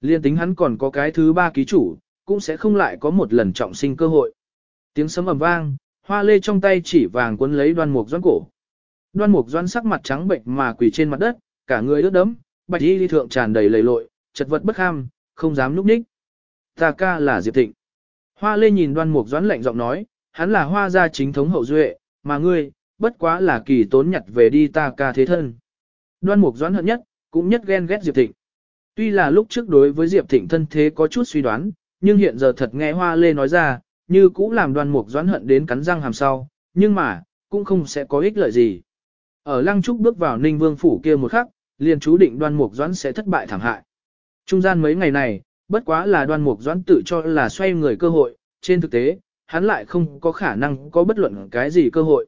Liên tính hắn còn có cái thứ ba ký chủ, cũng sẽ không lại có một lần trọng sinh cơ hội. Tiếng sấm ầm vang, hoa lê trong tay chỉ vàng cuốn lấy đoan mục doãn cổ. Đoan mục doãn sắc mặt trắng bệnh mà quỳ trên mặt đất, cả người ướt đẫm, bạch y đi thượng tràn đầy lầy lội, chật vật bất ham, không dám núp ních. Ta ca là Diệp Thịnh. Hoa lê nhìn đoan mục doãn lạnh giọng nói, hắn là hoa gia chính thống hậu duệ, mà ngươi, bất quá là kỳ tốn nhặt về đi ta ca thế thân. Đoan mục doãn hận nhất, cũng nhất ghen ghét Diệp Thịnh. Tuy là lúc trước đối với Diệp Thịnh thân thế có chút suy đoán, nhưng hiện giờ thật nghe Hoa Lê nói ra, như cũ làm đoan mục doãn hận đến cắn răng hàm sau, nhưng mà, cũng không sẽ có ích lợi gì. Ở Lăng Trúc bước vào Ninh Vương phủ kia một khắc, liền chú định đoan mục doãn sẽ thất bại thảm hại. Trung gian mấy ngày này, bất quá là đoan mục doãn tự cho là xoay người cơ hội, trên thực tế, hắn lại không có khả năng có bất luận cái gì cơ hội.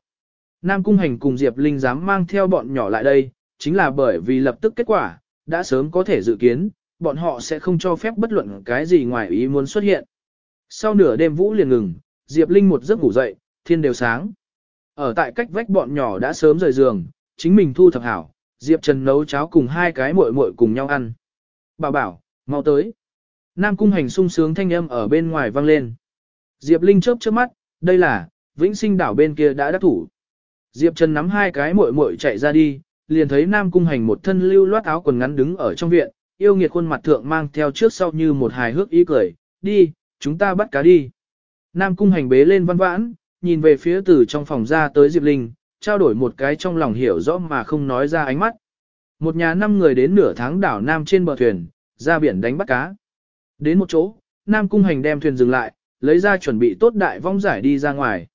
Nam Cung Hành cùng Diệp Linh dám mang theo bọn nhỏ lại đây, chính là bởi vì lập tức kết quả, đã sớm có thể dự kiến, bọn họ sẽ không cho phép bất luận cái gì ngoài ý muốn xuất hiện. Sau nửa đêm vũ liền ngừng, Diệp Linh một giấc ngủ dậy, thiên đều sáng. Ở tại cách vách bọn nhỏ đã sớm rời giường, chính mình thu thập hảo, Diệp Trần nấu cháo cùng hai cái muội muội cùng nhau ăn. Bảo bảo, mau tới. Nam cung hành sung sướng thanh âm ở bên ngoài vang lên. Diệp Linh chớp chớp mắt, đây là, vĩnh sinh đảo bên kia đã đắc thủ. Diệp Trần nắm hai cái muội muội chạy ra đi, liền thấy Nam Cung Hành một thân lưu loát áo quần ngắn đứng ở trong viện, yêu nghiệt khuôn mặt thượng mang theo trước sau như một hài hước ý cười, đi, chúng ta bắt cá đi. Nam Cung Hành bế lên văn vãn, nhìn về phía từ trong phòng ra tới Diệp Linh, trao đổi một cái trong lòng hiểu rõ mà không nói ra ánh mắt. Một nhà năm người đến nửa tháng đảo Nam trên bờ thuyền, ra biển đánh bắt cá. Đến một chỗ, Nam Cung Hành đem thuyền dừng lại, lấy ra chuẩn bị tốt đại vong giải đi ra ngoài.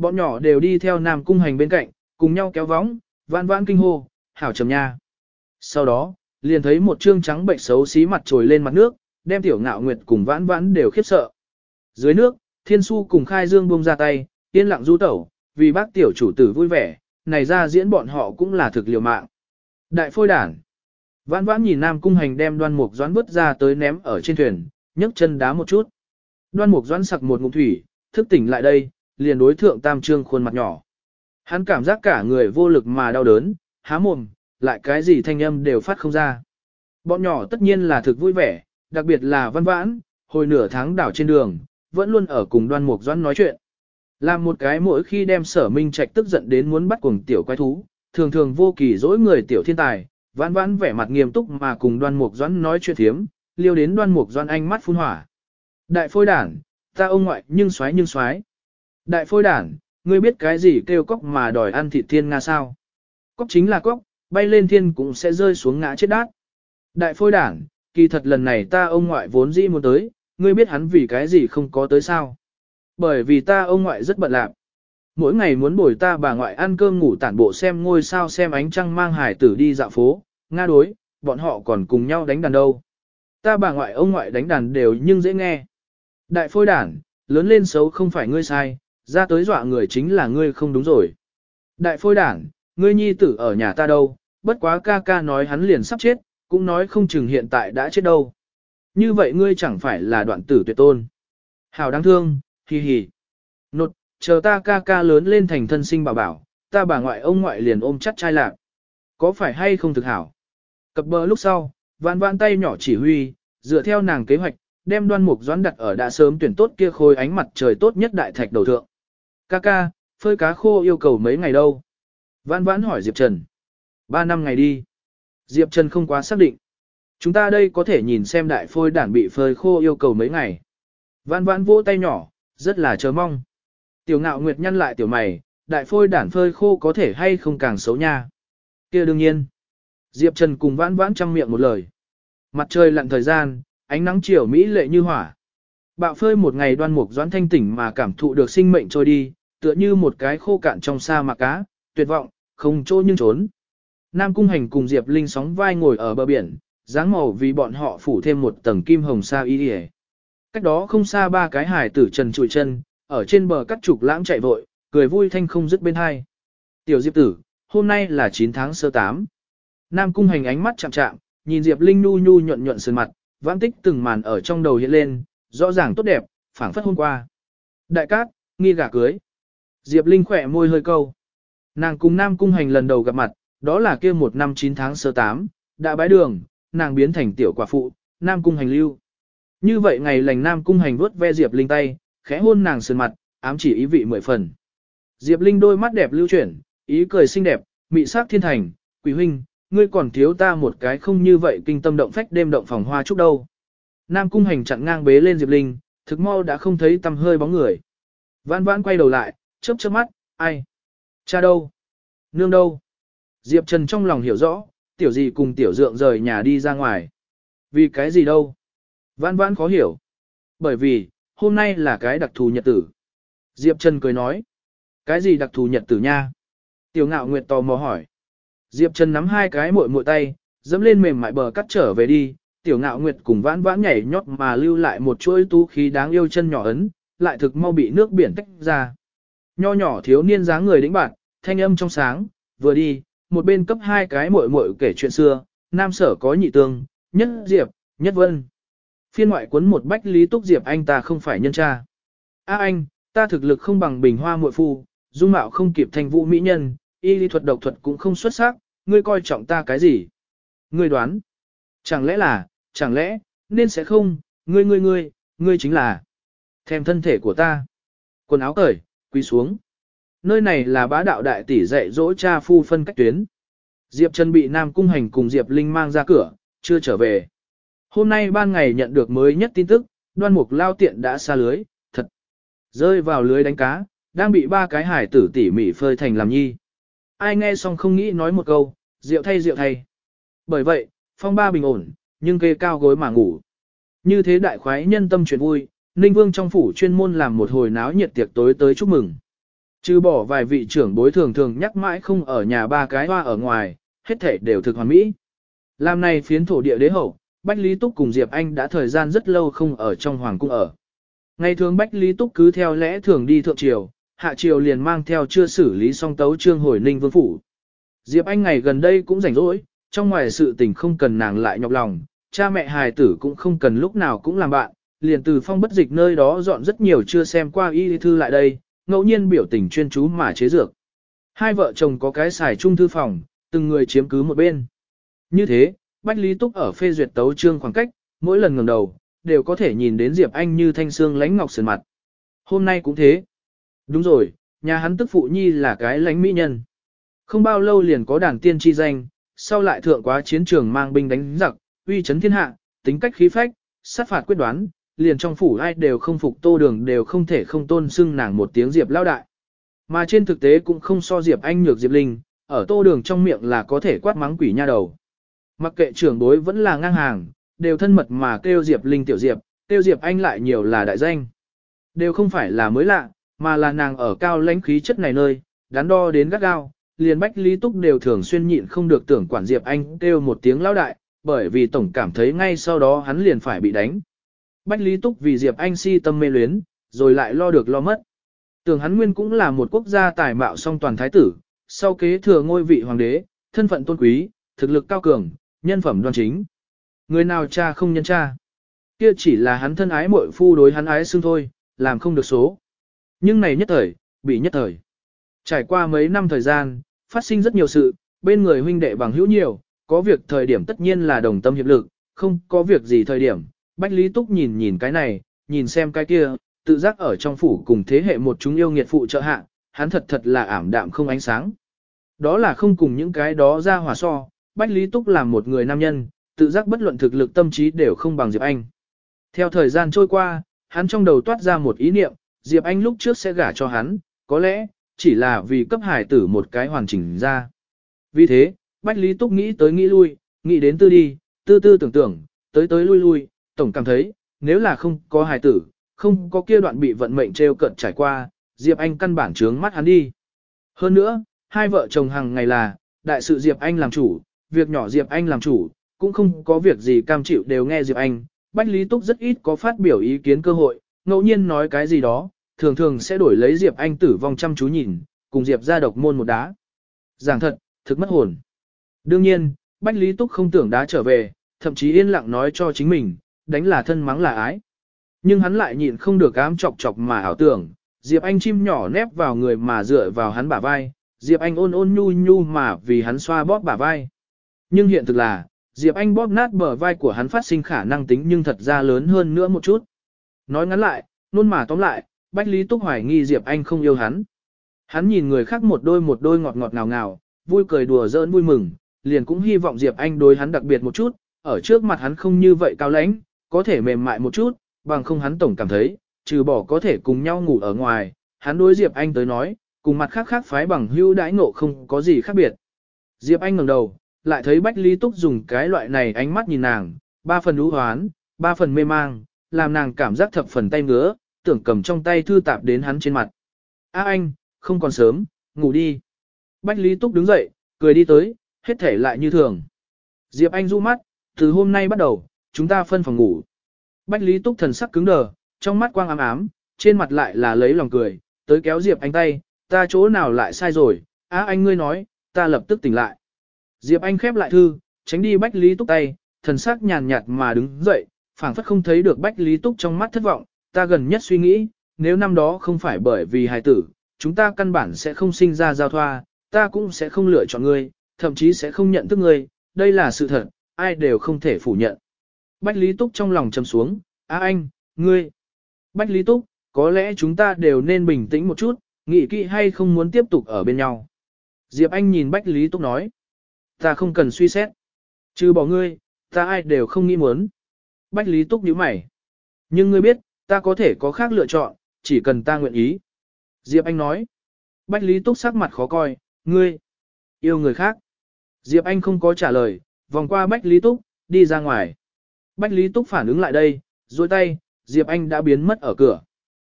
Bọn nhỏ đều đi theo Nam Cung Hành bên cạnh, cùng nhau kéo vóng, vãn vãn kinh hô, hảo trầm nha. Sau đó, liền thấy một trương trắng bệnh xấu xí mặt trồi lên mặt nước, đem tiểu ngạo nguyệt cùng vãn vãn đều khiếp sợ. Dưới nước, thiên su cùng khai dương buông ra tay, yên lặng du tẩu, vì bác tiểu chủ tử vui vẻ, này ra diễn bọn họ cũng là thực liều mạng. Đại phôi đản. Vãn vãn nhìn nam cung hành đem đoan mục doãn vứt ra tới ném ở trên thuyền, nhấc chân đá một chút. Đoan mục doãn sặc một ngụm thủy, thức tỉnh lại đây, liền đối thượng tam trương khuôn mặt nhỏ. Hắn cảm giác cả người vô lực mà đau đớn, há mồm, lại cái gì thanh âm đều phát không ra. Bọn nhỏ tất nhiên là thực vui vẻ, đặc biệt là văn vãn, hồi nửa tháng đảo trên đường, vẫn luôn ở cùng đoan mục doãn nói chuyện. Làm một cái mỗi khi đem sở minh trạch tức giận đến muốn bắt cuồng tiểu quái thú, thường thường vô kỳ dỗi người tiểu thiên tài, vãn vãn vẻ mặt nghiêm túc mà cùng đoan mục doãn nói chuyện thiếm, liêu đến đoan mục doãn anh mắt phun hỏa. Đại phôi đản, ta ông ngoại nhưng xoái nhưng xoái. Đại phôi đản, ngươi biết cái gì kêu cóc mà đòi ăn thịt thiên nga sao? Cóc chính là cóc, bay lên thiên cũng sẽ rơi xuống ngã chết đát. Đại phôi đản, kỳ thật lần này ta ông ngoại vốn dĩ muốn tới, ngươi biết hắn vì cái gì không có tới sao? Bởi vì ta ông ngoại rất bận lạc. Mỗi ngày muốn bồi ta bà ngoại ăn cơm ngủ tản bộ xem ngôi sao xem ánh trăng mang hải tử đi dạo phố, nga đối, bọn họ còn cùng nhau đánh đàn đâu. Ta bà ngoại ông ngoại đánh đàn đều nhưng dễ nghe. Đại phôi đản, lớn lên xấu không phải ngươi sai, ra tới dọa người chính là ngươi không đúng rồi. Đại phôi đản, ngươi nhi tử ở nhà ta đâu, bất quá ca ca nói hắn liền sắp chết, cũng nói không chừng hiện tại đã chết đâu. Như vậy ngươi chẳng phải là đoạn tử tuyệt tôn. Hảo đáng thương, hi hi. Nột, chờ ta ca ca lớn lên thành thân sinh bảo bảo, ta bà ngoại ông ngoại liền ôm chắc trai lạc. Có phải hay không thực hảo? Cập bờ lúc sau, vạn vạn tay nhỏ chỉ huy, dựa theo nàng kế hoạch, đem đoan mục doãn đặt ở đã sớm tuyển tốt kia khôi ánh mặt trời tốt nhất đại thạch đầu thượng. Ca ca, phơi cá khô yêu cầu mấy ngày đâu? Vãn vãn hỏi Diệp Trần. Ba năm ngày đi. Diệp Trần không quá xác định. Chúng ta đây có thể nhìn xem đại phôi đản bị phơi khô yêu cầu mấy ngày. Vãn vãn vỗ tay nhỏ, rất là chờ mong. Tiểu ngạo nguyệt nhăn lại tiểu mày, đại phôi đản phơi khô có thể hay không càng xấu nha. kia đương nhiên. Diệp Trần cùng vãn vãn trong miệng một lời. Mặt trời lặn thời gian, ánh nắng chiều Mỹ lệ như hỏa. Bạo phơi một ngày đoan mục doãn thanh tỉnh mà cảm thụ được sinh mệnh trôi đi, tựa như một cái khô cạn trong sa mạc cá, tuyệt vọng, không chỗ nhưng trốn. Nam Cung Hành cùng Diệp Linh sóng vai ngồi ở bờ biển, dáng màu vì bọn họ phủ thêm một tầng kim hồng sa y điề. Cách đó không xa ba cái hải tử trần trụi chân, ở trên bờ cắt trục lãng chạy vội, cười vui thanh không dứt bên hai. Tiểu Diệp tử, hôm nay là 9 tháng sơ 8. Nam Cung Hành ánh mắt chạm chạm, nhìn Diệp Linh nu nhu nhuận nhuận sườn mặt, vãng tích từng màn ở trong đầu hiện lên, rõ ràng tốt đẹp, phảng phất hôm qua. Đại cát, nghi gả cưới. Diệp Linh khỏe môi hơi câu. Nàng cùng Nam Cung Hành lần đầu gặp mặt, đó là kia một năm 9 tháng sơ 8, đã bái đường, nàng biến thành tiểu quả phụ, Nam Cung Hành lưu. Như vậy ngày lành Nam Cung Hành vuốt ve Diệp Linh tay, khẽ hôn nàng sườn mặt, ám chỉ ý vị mười phần. Diệp Linh đôi mắt đẹp lưu chuyển, ý cười xinh đẹp, mị sắc thiên thành, quỷ huynh, ngươi còn thiếu ta một cái không như vậy kinh tâm động phách đêm động phòng hoa chúc đâu. Nam cung hành chặn ngang bế lên Diệp Linh, thực mau đã không thấy tăm hơi bóng người. Vãn vãn quay đầu lại, chớp chớp mắt, ai? Cha đâu? Nương đâu? Diệp Trần trong lòng hiểu rõ, tiểu gì cùng tiểu dượng rời nhà đi ra ngoài. Vì cái gì đâu? Vãn vãn khó hiểu. Bởi vì, hôm nay là cái đặc thù nhật tử. Diệp Trần cười nói. Cái gì đặc thù nhật tử nha? Tiểu ngạo nguyệt tò mò hỏi. Diệp Trần nắm hai cái muội muội tay, dẫm lên mềm mại bờ cắt trở về đi, tiểu ngạo nguyệt cùng vãn vãn nhảy nhót mà lưu lại một chuỗi tú khí đáng yêu chân nhỏ ấn, lại thực mau bị nước biển tách ra. Nho nhỏ thiếu niên dáng người đĩnh bạn, thanh âm trong sáng, vừa đi, một bên cấp hai cái muội muội kể chuyện xưa, nam sở có nhị tương, nhất diệp, nhất vân. Phiên ngoại cuốn một bách lý túc diệp anh ta không phải nhân cha. A anh, ta thực lực không bằng bình hoa muội phu, dung mạo không kịp thanh vũ mỹ nhân, y lý thuật độc thuật cũng không xuất sắc, ngươi coi trọng ta cái gì? Ngươi đoán. Chẳng lẽ là, chẳng lẽ, nên sẽ không, ngươi ngươi ngươi, ngươi chính là thèm thân thể của ta. Quần áo cởi, quy xuống. Nơi này là bá đạo đại tỷ dạy dỗ cha phu phân cách tuyến. Diệp Trần bị Nam Cung Hành cùng Diệp Linh mang ra cửa, chưa trở về. Hôm nay ban ngày nhận được mới nhất tin tức, đoan mục lao tiện đã xa lưới, thật. Rơi vào lưới đánh cá, đang bị ba cái hải tử tỉ mỉ phơi thành làm nhi. Ai nghe xong không nghĩ nói một câu, rượu thay rượu thay. Bởi vậy, phong ba bình ổn, nhưng kê cao gối mà ngủ. Như thế đại khoái nhân tâm chuyện vui, Ninh Vương trong phủ chuyên môn làm một hồi náo nhiệt tiệc tối tới chúc mừng. Trừ bỏ vài vị trưởng bối thường thường nhắc mãi không ở nhà ba cái hoa ở ngoài, hết thể đều thực hoàn mỹ. Làm này phiến thổ địa đế hậu, Bách Lý Túc cùng Diệp Anh đã thời gian rất lâu không ở trong hoàng cung ở. Ngày thường Bách Lý Túc cứ theo lẽ thường đi thượng triều, hạ triều liền mang theo chưa xử lý xong tấu trương hồi ninh vương phủ. Diệp Anh ngày gần đây cũng rảnh rỗi, trong ngoài sự tình không cần nàng lại nhọc lòng, cha mẹ hài tử cũng không cần lúc nào cũng làm bạn, liền từ phong bất dịch nơi đó dọn rất nhiều chưa xem qua y thư lại đây, ngẫu nhiên biểu tình chuyên chú mà chế dược. Hai vợ chồng có cái xài chung thư phòng, từng người chiếm cứ một bên. Như thế, Bách Lý Túc ở phê duyệt tấu trương khoảng cách, mỗi lần ngẩng đầu, đều có thể nhìn đến Diệp Anh như thanh xương lánh ngọc sườn mặt. Hôm nay cũng thế. Đúng rồi, nhà hắn tức phụ nhi là cái lánh mỹ nhân. Không bao lâu liền có đàn tiên chi danh, sau lại thượng quá chiến trường mang binh đánh giặc, uy chấn thiên hạ, tính cách khí phách, sát phạt quyết đoán, liền trong phủ ai đều không phục tô đường đều không thể không tôn xưng nàng một tiếng Diệp lao đại. Mà trên thực tế cũng không so Diệp Anh nhược Diệp Linh, ở tô đường trong miệng là có thể quát mắng quỷ nha đầu. Mặc kệ trưởng đối vẫn là ngang hàng, đều thân mật mà kêu Diệp Linh tiểu Diệp, kêu Diệp Anh lại nhiều là đại danh. Đều không phải là mới lạ, mà là nàng ở cao lãnh khí chất này nơi, đắn đo đến gắt gao, liền Bách Lý Túc đều thường xuyên nhịn không được tưởng quản Diệp Anh kêu một tiếng lão đại, bởi vì tổng cảm thấy ngay sau đó hắn liền phải bị đánh. Bách Lý Túc vì Diệp Anh si tâm mê luyến, rồi lại lo được lo mất. Tưởng hắn nguyên cũng là một quốc gia tài mạo song toàn thái tử, sau kế thừa ngôi vị hoàng đế, thân phận tôn quý, thực lực cao cường, nhân phẩm đoan chính. Người nào cha không nhân cha. Kia chỉ là hắn thân ái muội phu đối hắn ái xương thôi, làm không được số. Nhưng này nhất thời, bị nhất thời. Trải qua mấy năm thời gian, phát sinh rất nhiều sự, bên người huynh đệ bằng hữu nhiều, có việc thời điểm tất nhiên là đồng tâm hiệp lực, không có việc gì thời điểm. Bách Lý Túc nhìn nhìn cái này, nhìn xem cái kia, tự giác ở trong phủ cùng thế hệ một chúng yêu nghiệt phụ trợ hạ, hắn thật thật là ảm đạm không ánh sáng. Đó là không cùng những cái đó ra hòa so, Bách Lý Túc là một người nam nhân, tự giác bất luận thực lực tâm trí đều không bằng Diệp Anh. Theo thời gian trôi qua, hắn trong đầu toát ra một ý niệm, Diệp Anh lúc trước sẽ gả cho hắn, có lẽ, chỉ là vì cấp hải tử một cái hoàn chỉnh ra. Vì thế, Bách Lý Túc nghĩ tới nghĩ lui, nghĩ đến tư đi, tư tư tưởng tưởng, tới tới lui lui, tổng cảm thấy, nếu là không có hải tử, không có kia đoạn bị vận mệnh treo cận trải qua, Diệp Anh căn bản trướng mắt hắn đi. Hơn nữa, hai vợ chồng hàng ngày là, đại sự Diệp Anh làm chủ, việc nhỏ Diệp Anh làm chủ, cũng không có việc gì cam chịu đều nghe Diệp Anh. Bách Lý Túc rất ít có phát biểu ý kiến cơ hội, ngẫu nhiên nói cái gì đó, thường thường sẽ đổi lấy Diệp Anh tử vong chăm chú nhìn, cùng Diệp ra độc môn một đá. Giảng thật, thực mất hồn. Đương nhiên, Bách Lý Túc không tưởng đá trở về, thậm chí yên lặng nói cho chính mình, đánh là thân mắng là ái. Nhưng hắn lại nhịn không được ám chọc chọc mà ảo tưởng, Diệp Anh chim nhỏ nép vào người mà dựa vào hắn bả vai, Diệp Anh ôn ôn nhu nhu mà vì hắn xoa bóp bả vai. Nhưng hiện thực là, Diệp Anh bóp nát bờ vai của hắn phát sinh khả năng tính nhưng thật ra lớn hơn nữa một chút. Nói ngắn lại, luôn mà tóm lại, Bách Lý Túc hoài nghi Diệp Anh không yêu hắn. Hắn nhìn người khác một đôi một đôi ngọt ngọt ngào ngào, vui cười đùa giỡn vui mừng, liền cũng hy vọng Diệp Anh đối hắn đặc biệt một chút, ở trước mặt hắn không như vậy cao lãnh, có thể mềm mại một chút, bằng không hắn tổng cảm thấy, trừ bỏ có thể cùng nhau ngủ ở ngoài, hắn đối Diệp Anh tới nói, cùng mặt khác khác phái bằng hưu đãi ngộ không có gì khác biệt. Diệp Anh ngẩng đầu, lại thấy Bách Lý Túc dùng cái loại này ánh mắt nhìn nàng, ba phần lũ hoán, ba phần mê mang, làm nàng cảm giác thập phần tay ngứa, tưởng cầm trong tay thư tạp đến hắn trên mặt. A anh, không còn sớm, ngủ đi. Bách Lý Túc đứng dậy, cười đi tới, hết thể lại như thường. Diệp Anh du mắt, từ hôm nay bắt đầu, chúng ta phân phòng ngủ. Bách Lý Túc thần sắc cứng đờ, trong mắt quang ám ám, trên mặt lại là lấy lòng cười, tới kéo Diệp Anh tay, ta chỗ nào lại sai rồi, á anh ngươi nói, ta lập tức tỉnh lại. Diệp Anh khép lại thư, tránh đi Bách Lý Túc tay, thần sắc nhàn nhạt mà đứng dậy, phảng phất không thấy được Bách Lý Túc trong mắt thất vọng, ta gần nhất suy nghĩ, nếu năm đó không phải bởi vì hài tử, chúng ta căn bản sẽ không sinh ra giao thoa, ta cũng sẽ không lựa chọn ngươi, thậm chí sẽ không nhận thức ngươi, đây là sự thật, ai đều không thể phủ nhận. Bách Lý Túc trong lòng trầm xuống, á anh, ngươi. Bách Lý Túc, có lẽ chúng ta đều nên bình tĩnh một chút, nghĩ kỹ hay không muốn tiếp tục ở bên nhau. Diệp Anh nhìn Bách Lý Túc nói, ta không cần suy xét. Trừ bỏ ngươi, ta ai đều không nghĩ muốn. Bách Lý Túc nhíu mày. Nhưng ngươi biết, ta có thể có khác lựa chọn, chỉ cần ta nguyện ý. Diệp Anh nói. Bách Lý Túc sắc mặt khó coi, ngươi, yêu người khác. Diệp Anh không có trả lời, vòng qua Bách Lý Túc, đi ra ngoài. Bách Lý Túc phản ứng lại đây, duỗi tay, Diệp Anh đã biến mất ở cửa.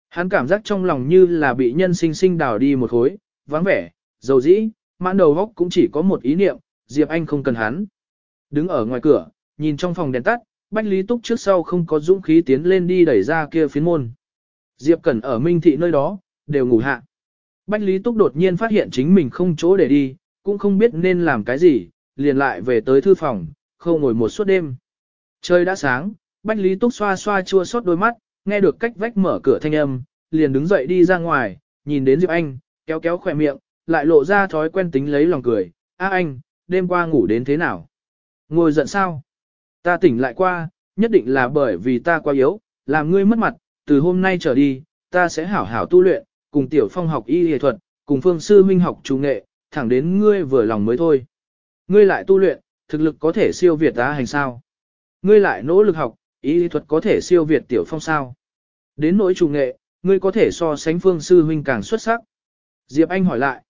Hắn cảm giác trong lòng như là bị nhân sinh sinh đào đi một khối, vắng vẻ, dầu dĩ, mãn đầu góc cũng chỉ có một ý niệm, Diệp Anh không cần hắn. Đứng ở ngoài cửa, nhìn trong phòng đèn tắt, Bách Lý Túc trước sau không có dũng khí tiến lên đi đẩy ra kia phiến môn. Diệp Cẩn ở Minh Thị nơi đó, đều ngủ hạ. Bách Lý Túc đột nhiên phát hiện chính mình không chỗ để đi, cũng không biết nên làm cái gì, liền lại về tới thư phòng, không ngồi một suốt đêm. Trời đã sáng, Bách Lý Túc xoa xoa chua xót đôi mắt, nghe được cách vách mở cửa thanh âm, liền đứng dậy đi ra ngoài, nhìn đến Diệp Anh, kéo kéo khỏe miệng, lại lộ ra thói quen tính lấy lòng cười, a anh, đêm qua ngủ đến thế nào? Ngồi giận sao? Ta tỉnh lại qua, nhất định là bởi vì ta quá yếu, làm ngươi mất mặt, từ hôm nay trở đi, ta sẽ hảo hảo tu luyện, cùng tiểu phong học y y thuật, cùng phương sư minh học trung nghệ, thẳng đến ngươi vừa lòng mới thôi. Ngươi lại tu luyện, thực lực có thể siêu việt ta hành sao? Ngươi lại nỗ lực học, y thuật có thể siêu việt tiểu phong sao? Đến nỗi trung nghệ, ngươi có thể so sánh phương sư huynh càng xuất sắc. Diệp Anh hỏi lại.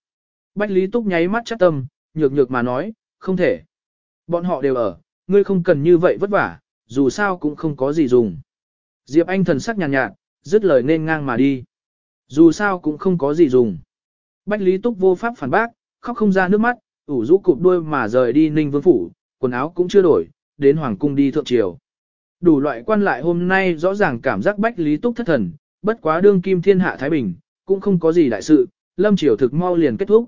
Bách Lý Túc nháy mắt chắc tâm, nhược nhược mà nói, không thể. Bọn họ đều ở, ngươi không cần như vậy vất vả, dù sao cũng không có gì dùng. Diệp Anh thần sắc nhàn nhạt, nhạt, dứt lời nên ngang mà đi. Dù sao cũng không có gì dùng. Bách Lý Túc vô pháp phản bác, khóc không ra nước mắt, ủ rũ cụp đuôi mà rời đi Ninh Vương Phủ, quần áo cũng chưa đổi, đến Hoàng Cung đi thượng triều. Đủ loại quan lại hôm nay rõ ràng cảm giác Bách Lý Túc thất thần, bất quá đương kim thiên hạ Thái Bình, cũng không có gì đại sự, lâm triều thực mau liền kết thúc.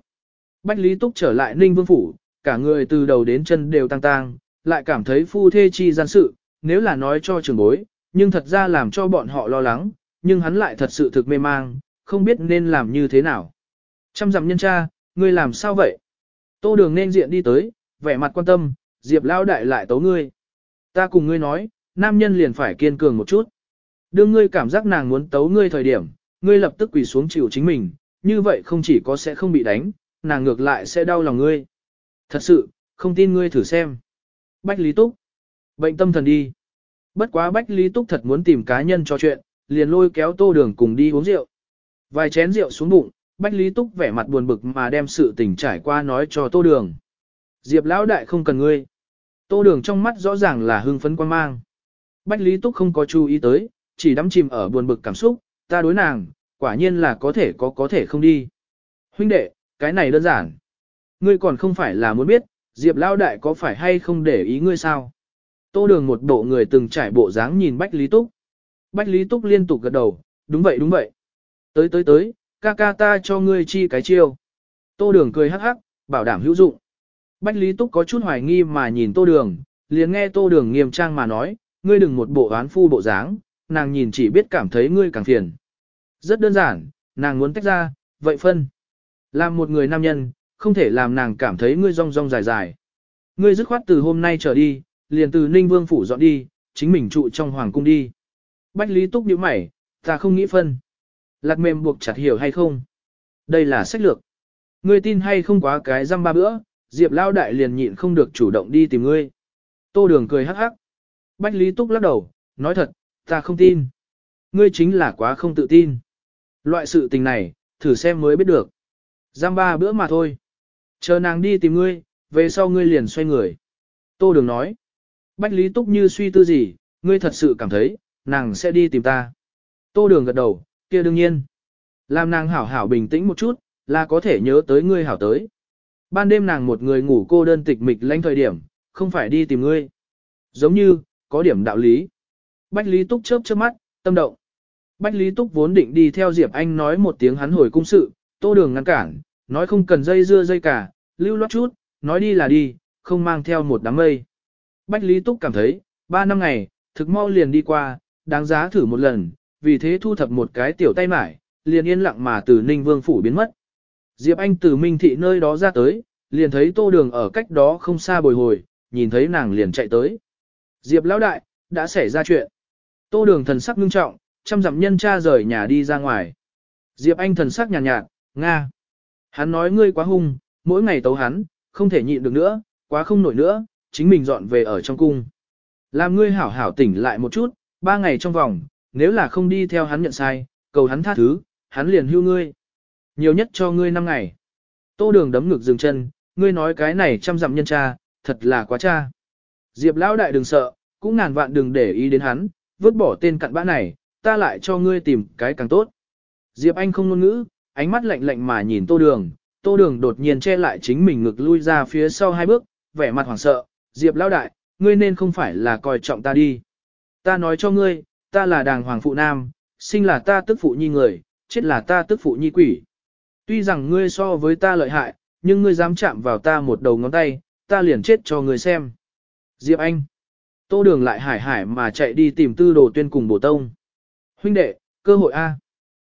Bách Lý Túc trở lại Ninh Vương Phủ, cả người từ đầu đến chân đều tăng tăng, lại cảm thấy phu thê chi gian sự, nếu là nói cho trường bối, nhưng thật ra làm cho bọn họ lo lắng, nhưng hắn lại thật sự thực mê mang, không biết nên làm như thế nào. Trăm dặm nhân cha, ngươi làm sao vậy? Tô đường nên diện đi tới, vẻ mặt quan tâm, Diệp Lao đại lại tấu ngươi. Ta cùng ngươi nói, nam nhân liền phải kiên cường một chút. Đương ngươi cảm giác nàng muốn tấu ngươi thời điểm, ngươi lập tức quỳ xuống chịu chính mình, như vậy không chỉ có sẽ không bị đánh, nàng ngược lại sẽ đau lòng ngươi. Thật sự, không tin ngươi thử xem. Bách Lý Túc. Bệnh tâm thần đi. Bất quá Bách Lý Túc thật muốn tìm cá nhân cho chuyện, liền lôi kéo tô đường cùng đi uống rượu. Vài chén rượu xuống bụng, Bách Lý Túc vẻ mặt buồn bực mà đem sự tình trải qua nói cho tô đường. Diệp lão đại không cần ngươi. Tô đường trong mắt rõ ràng là hưng phấn quan mang. Bách Lý Túc không có chú ý tới, chỉ đắm chìm ở buồn bực cảm xúc, ta đối nàng, quả nhiên là có thể có có thể không đi. Huynh đệ, cái này đơn giản. Ngươi còn không phải là muốn biết, Diệp Lao Đại có phải hay không để ý ngươi sao? Tô đường một bộ người từng trải bộ dáng nhìn Bách Lý Túc. Bách Lý Túc liên tục gật đầu, đúng vậy đúng vậy. Tới tới tới, ca ca ta cho ngươi chi cái chiêu. Tô đường cười hắc hắc, bảo đảm hữu dụng. Bách Lý Túc có chút hoài nghi mà nhìn tô đường, liền nghe tô đường nghiêm trang mà nói, ngươi đừng một bộ oán phu bộ dáng, nàng nhìn chỉ biết cảm thấy ngươi càng phiền. Rất đơn giản, nàng muốn tách ra, vậy phân. Làm một người nam nhân, không thể làm nàng cảm thấy ngươi rong rong dài dài. Ngươi dứt khoát từ hôm nay trở đi, liền từ Ninh Vương phủ dọn đi, chính mình trụ trong hoàng cung đi. Bách Lý Túc nhíu mày, ta không nghĩ phân. Lạc mềm buộc chặt hiểu hay không? Đây là sách lược. Ngươi tin hay không quá cái răm ba bữa, Diệp Lao Đại liền nhịn không được chủ động đi tìm ngươi. Tô Đường cười hắc hắc. Bách Lý Túc lắc đầu, nói thật, ta không tin. Ngươi chính là quá không tự tin. Loại sự tình này, thử xem mới biết được. Giam ba bữa mà thôi. Chờ nàng đi tìm ngươi, về sau ngươi liền xoay người. Tô Đường nói. Bách Lý Túc như suy tư gì, ngươi thật sự cảm thấy, nàng sẽ đi tìm ta. Tô Đường gật đầu, kia đương nhiên. Làm nàng hảo hảo bình tĩnh một chút, là có thể nhớ tới ngươi hảo tới. Ban đêm nàng một người ngủ cô đơn tịch mịch lanh thời điểm, không phải đi tìm ngươi. Giống như, có điểm đạo lý. Bách Lý Túc chớp chớp mắt, tâm động. Bách Lý Túc vốn định đi theo Diệp Anh nói một tiếng hắn hồi cung sự, tô đường ngăn cản, nói không cần dây dưa dây cả, lưu loát chút, nói đi là đi, không mang theo một đám mây. Bách Lý Túc cảm thấy, ba năm ngày, thực mau liền đi qua, đáng giá thử một lần, vì thế thu thập một cái tiểu tay mải, liền yên lặng mà từ Ninh Vương Phủ biến mất. Diệp Anh từ Minh Thị nơi đó ra tới, liền thấy tô đường ở cách đó không xa bồi hồi, nhìn thấy nàng liền chạy tới. Diệp Lão Đại, đã xảy ra chuyện. Tô đường thần sắc ngưng trọng, chăm dặm nhân cha rời nhà đi ra ngoài. Diệp Anh thần sắc nhàn nhạt, nhạt, Nga. Hắn nói ngươi quá hung, mỗi ngày tấu hắn, không thể nhịn được nữa, quá không nổi nữa, chính mình dọn về ở trong cung. Làm ngươi hảo hảo tỉnh lại một chút, ba ngày trong vòng, nếu là không đi theo hắn nhận sai, cầu hắn tha thứ, hắn liền hưu ngươi. Nhiều nhất cho ngươi năm ngày. Tô đường đấm ngực dừng chân, ngươi nói cái này chăm dặm nhân cha, thật là quá cha. Diệp lão đại đừng sợ, cũng ngàn vạn đừng để ý đến hắn, vứt bỏ tên cặn bã này, ta lại cho ngươi tìm cái càng tốt. Diệp Anh không ngôn ngữ, ánh mắt lạnh lạnh mà nhìn tô đường, tô đường đột nhiên che lại chính mình ngực lui ra phía sau hai bước, vẻ mặt hoảng sợ, Diệp lão đại, ngươi nên không phải là coi trọng ta đi. Ta nói cho ngươi, ta là đàng hoàng phụ nam, sinh là ta tức phụ nhi người, chết là ta tức phụ nhi quỷ. Tuy rằng ngươi so với ta lợi hại, nhưng ngươi dám chạm vào ta một đầu ngón tay, ta liền chết cho ngươi xem. Diệp Anh. Tô đường lại hải hải mà chạy đi tìm tư đồ tuyên cùng bổ tông. Huynh đệ, cơ hội A.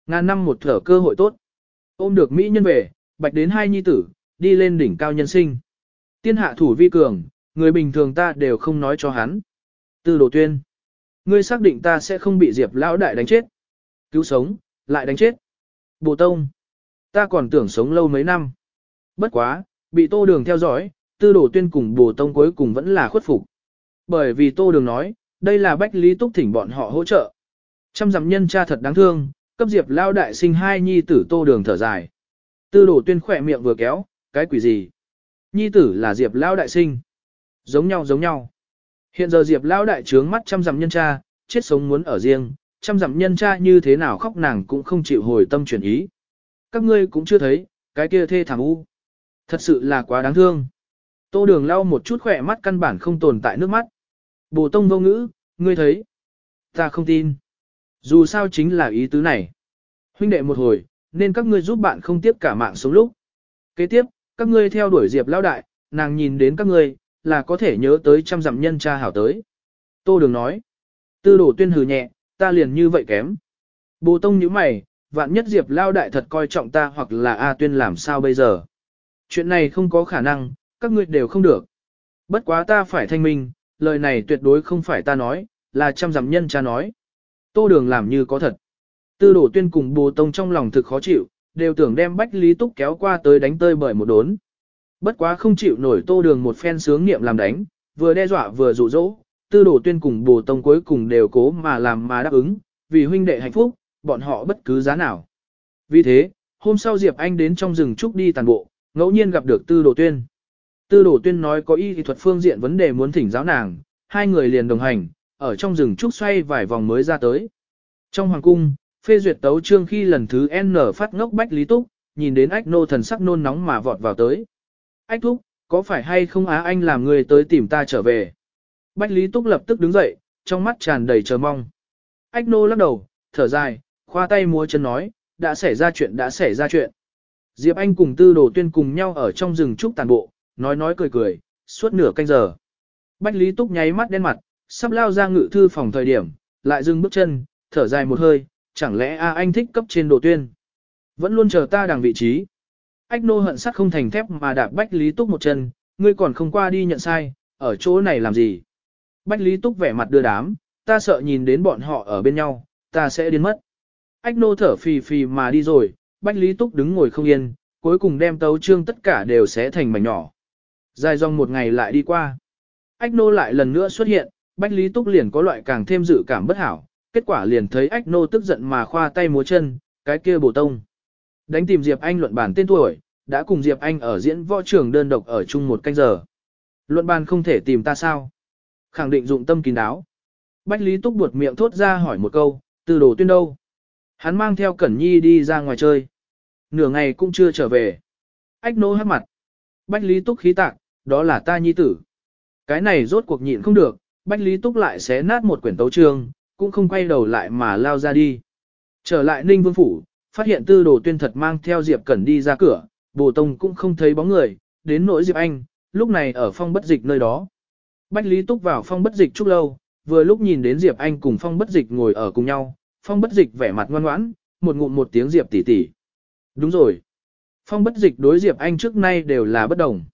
Ngàn năm một thở cơ hội tốt. Ôm được Mỹ nhân về, bạch đến hai nhi tử, đi lên đỉnh cao nhân sinh. Tiên hạ thủ vi cường, người bình thường ta đều không nói cho hắn. Tư đồ tuyên. Ngươi xác định ta sẽ không bị Diệp lão đại đánh chết. Cứu sống, lại đánh chết. Bồ Tông. Ta còn tưởng sống lâu mấy năm. Bất quá, bị tô đường theo dõi, tư đồ tuyên cùng Bồ Tông cuối cùng vẫn là khuất phục. Bởi vì tô đường nói, đây là bách lý túc thỉnh bọn họ hỗ trợ. Trăm dặm nhân cha thật đáng thương, cấp Diệp lao đại sinh hai nhi tử tô đường thở dài. Tư đồ tuyên khỏe miệng vừa kéo, cái quỷ gì? Nhi tử là Diệp lao đại sinh. Giống nhau giống nhau. Hiện giờ Diệp lao đại trướng mắt trăm dặm nhân cha, chết sống muốn ở riêng, trăm dặm nhân cha như thế nào khóc nàng cũng không chịu hồi tâm chuyển ý. Các ngươi cũng chưa thấy, cái kia thê thảm u. Thật sự là quá đáng thương. Tô đường lau một chút khỏe mắt căn bản không tồn tại nước mắt. Bồ tông vô ngữ, ngươi thấy. Ta không tin. Dù sao chính là ý tứ này. Huynh đệ một hồi, nên các ngươi giúp bạn không tiếp cả mạng sống lúc. Kế tiếp, các ngươi theo đuổi Diệp lão đại, nàng nhìn đến các ngươi, là có thể nhớ tới trăm dặm nhân cha hảo tới. Tô Đường nói, tư đổ tuyên hừ nhẹ, ta liền như vậy kém. Bồ Tông nhíu mày, vạn nhất Diệp lao đại thật coi trọng ta hoặc là A tuyên làm sao bây giờ. Chuyện này không có khả năng, các ngươi đều không được. Bất quá ta phải thanh minh, lời này tuyệt đối không phải ta nói, là trăm dặm nhân cha nói. Tô Đường làm như có thật. Tư đổ tuyên cùng Bồ Tông trong lòng thực khó chịu, đều tưởng đem Bách Lý Túc kéo qua tới đánh tơi bởi một đốn. Bất quá không chịu nổi tô đường một phen sướng niệm làm đánh, vừa đe dọa vừa dụ dỗ, tư đổ tuyên cùng bồ tông cuối cùng đều cố mà làm mà đáp ứng, vì huynh đệ hạnh phúc, bọn họ bất cứ giá nào. Vì thế, hôm sau Diệp Anh đến trong rừng trúc đi tàn bộ, ngẫu nhiên gặp được tư đồ tuyên. Tư đồ tuyên nói có y thuật phương diện vấn đề muốn thỉnh giáo nàng, hai người liền đồng hành, ở trong rừng trúc xoay vài vòng mới ra tới. Trong hoàng cung, phê duyệt tấu trương khi lần thứ N phát ngốc bách lý túc, nhìn đến ách nô thần sắc nôn nóng mà vọt vào tới. Ách thúc, có phải hay không á anh làm người tới tìm ta trở về? Bách Lý Túc lập tức đứng dậy, trong mắt tràn đầy chờ mong. Ách nô lắc đầu, thở dài, khoa tay múa chân nói, đã xảy ra chuyện đã xảy ra chuyện. Diệp Anh cùng tư đồ tuyên cùng nhau ở trong rừng trúc tàn bộ, nói nói cười cười, suốt nửa canh giờ. Bách Lý Túc nháy mắt đen mặt, sắp lao ra ngự thư phòng thời điểm, lại dừng bước chân, thở dài một hơi, chẳng lẽ A Anh thích cấp trên đồ tuyên. Vẫn luôn chờ ta đằng vị trí. Ách nô hận sắt không thành thép mà đạp Bách Lý Túc một chân, ngươi còn không qua đi nhận sai, ở chỗ này làm gì? Bách Lý Túc vẻ mặt đưa đám, ta sợ nhìn đến bọn họ ở bên nhau, ta sẽ điên mất. Ách nô thở phì phì mà đi rồi, Bách Lý Túc đứng ngồi không yên, cuối cùng đem tấu trương tất cả đều sẽ thành mảnh nhỏ. Dài dòng một ngày lại đi qua. Ách nô lại lần nữa xuất hiện, Bách Lý Túc liền có loại càng thêm dự cảm bất hảo, kết quả liền thấy ách nô tức giận mà khoa tay múa chân, cái kia bổ tông. Đánh tìm Diệp Anh luận bản tên tuổi, đã cùng Diệp Anh ở diễn võ trường đơn độc ở chung một canh giờ. Luận bàn không thể tìm ta sao? Khẳng định dụng tâm kín đáo. Bách Lý Túc buột miệng thốt ra hỏi một câu, từ đồ tuyên đâu? Hắn mang theo Cẩn Nhi đi ra ngoài chơi. Nửa ngày cũng chưa trở về. Ách nô hát mặt. Bách Lý Túc khí tạc, đó là ta nhi tử. Cái này rốt cuộc nhịn không được, Bách Lý Túc lại xé nát một quyển tấu trường, cũng không quay đầu lại mà lao ra đi. Trở lại Ninh Vương Phủ, phát hiện tư đồ tuyên thật mang theo Diệp Cẩn đi ra cửa, bồ tông cũng không thấy bóng người, đến nỗi Diệp Anh, lúc này ở phong bất dịch nơi đó. Bách Lý Túc vào phong bất dịch chút lâu, vừa lúc nhìn đến Diệp Anh cùng phong bất dịch ngồi ở cùng nhau, phong bất dịch vẻ mặt ngoan ngoãn, một ngụm một tiếng Diệp tỷ tỷ. Đúng rồi. Phong bất dịch đối Diệp Anh trước nay đều là bất đồng.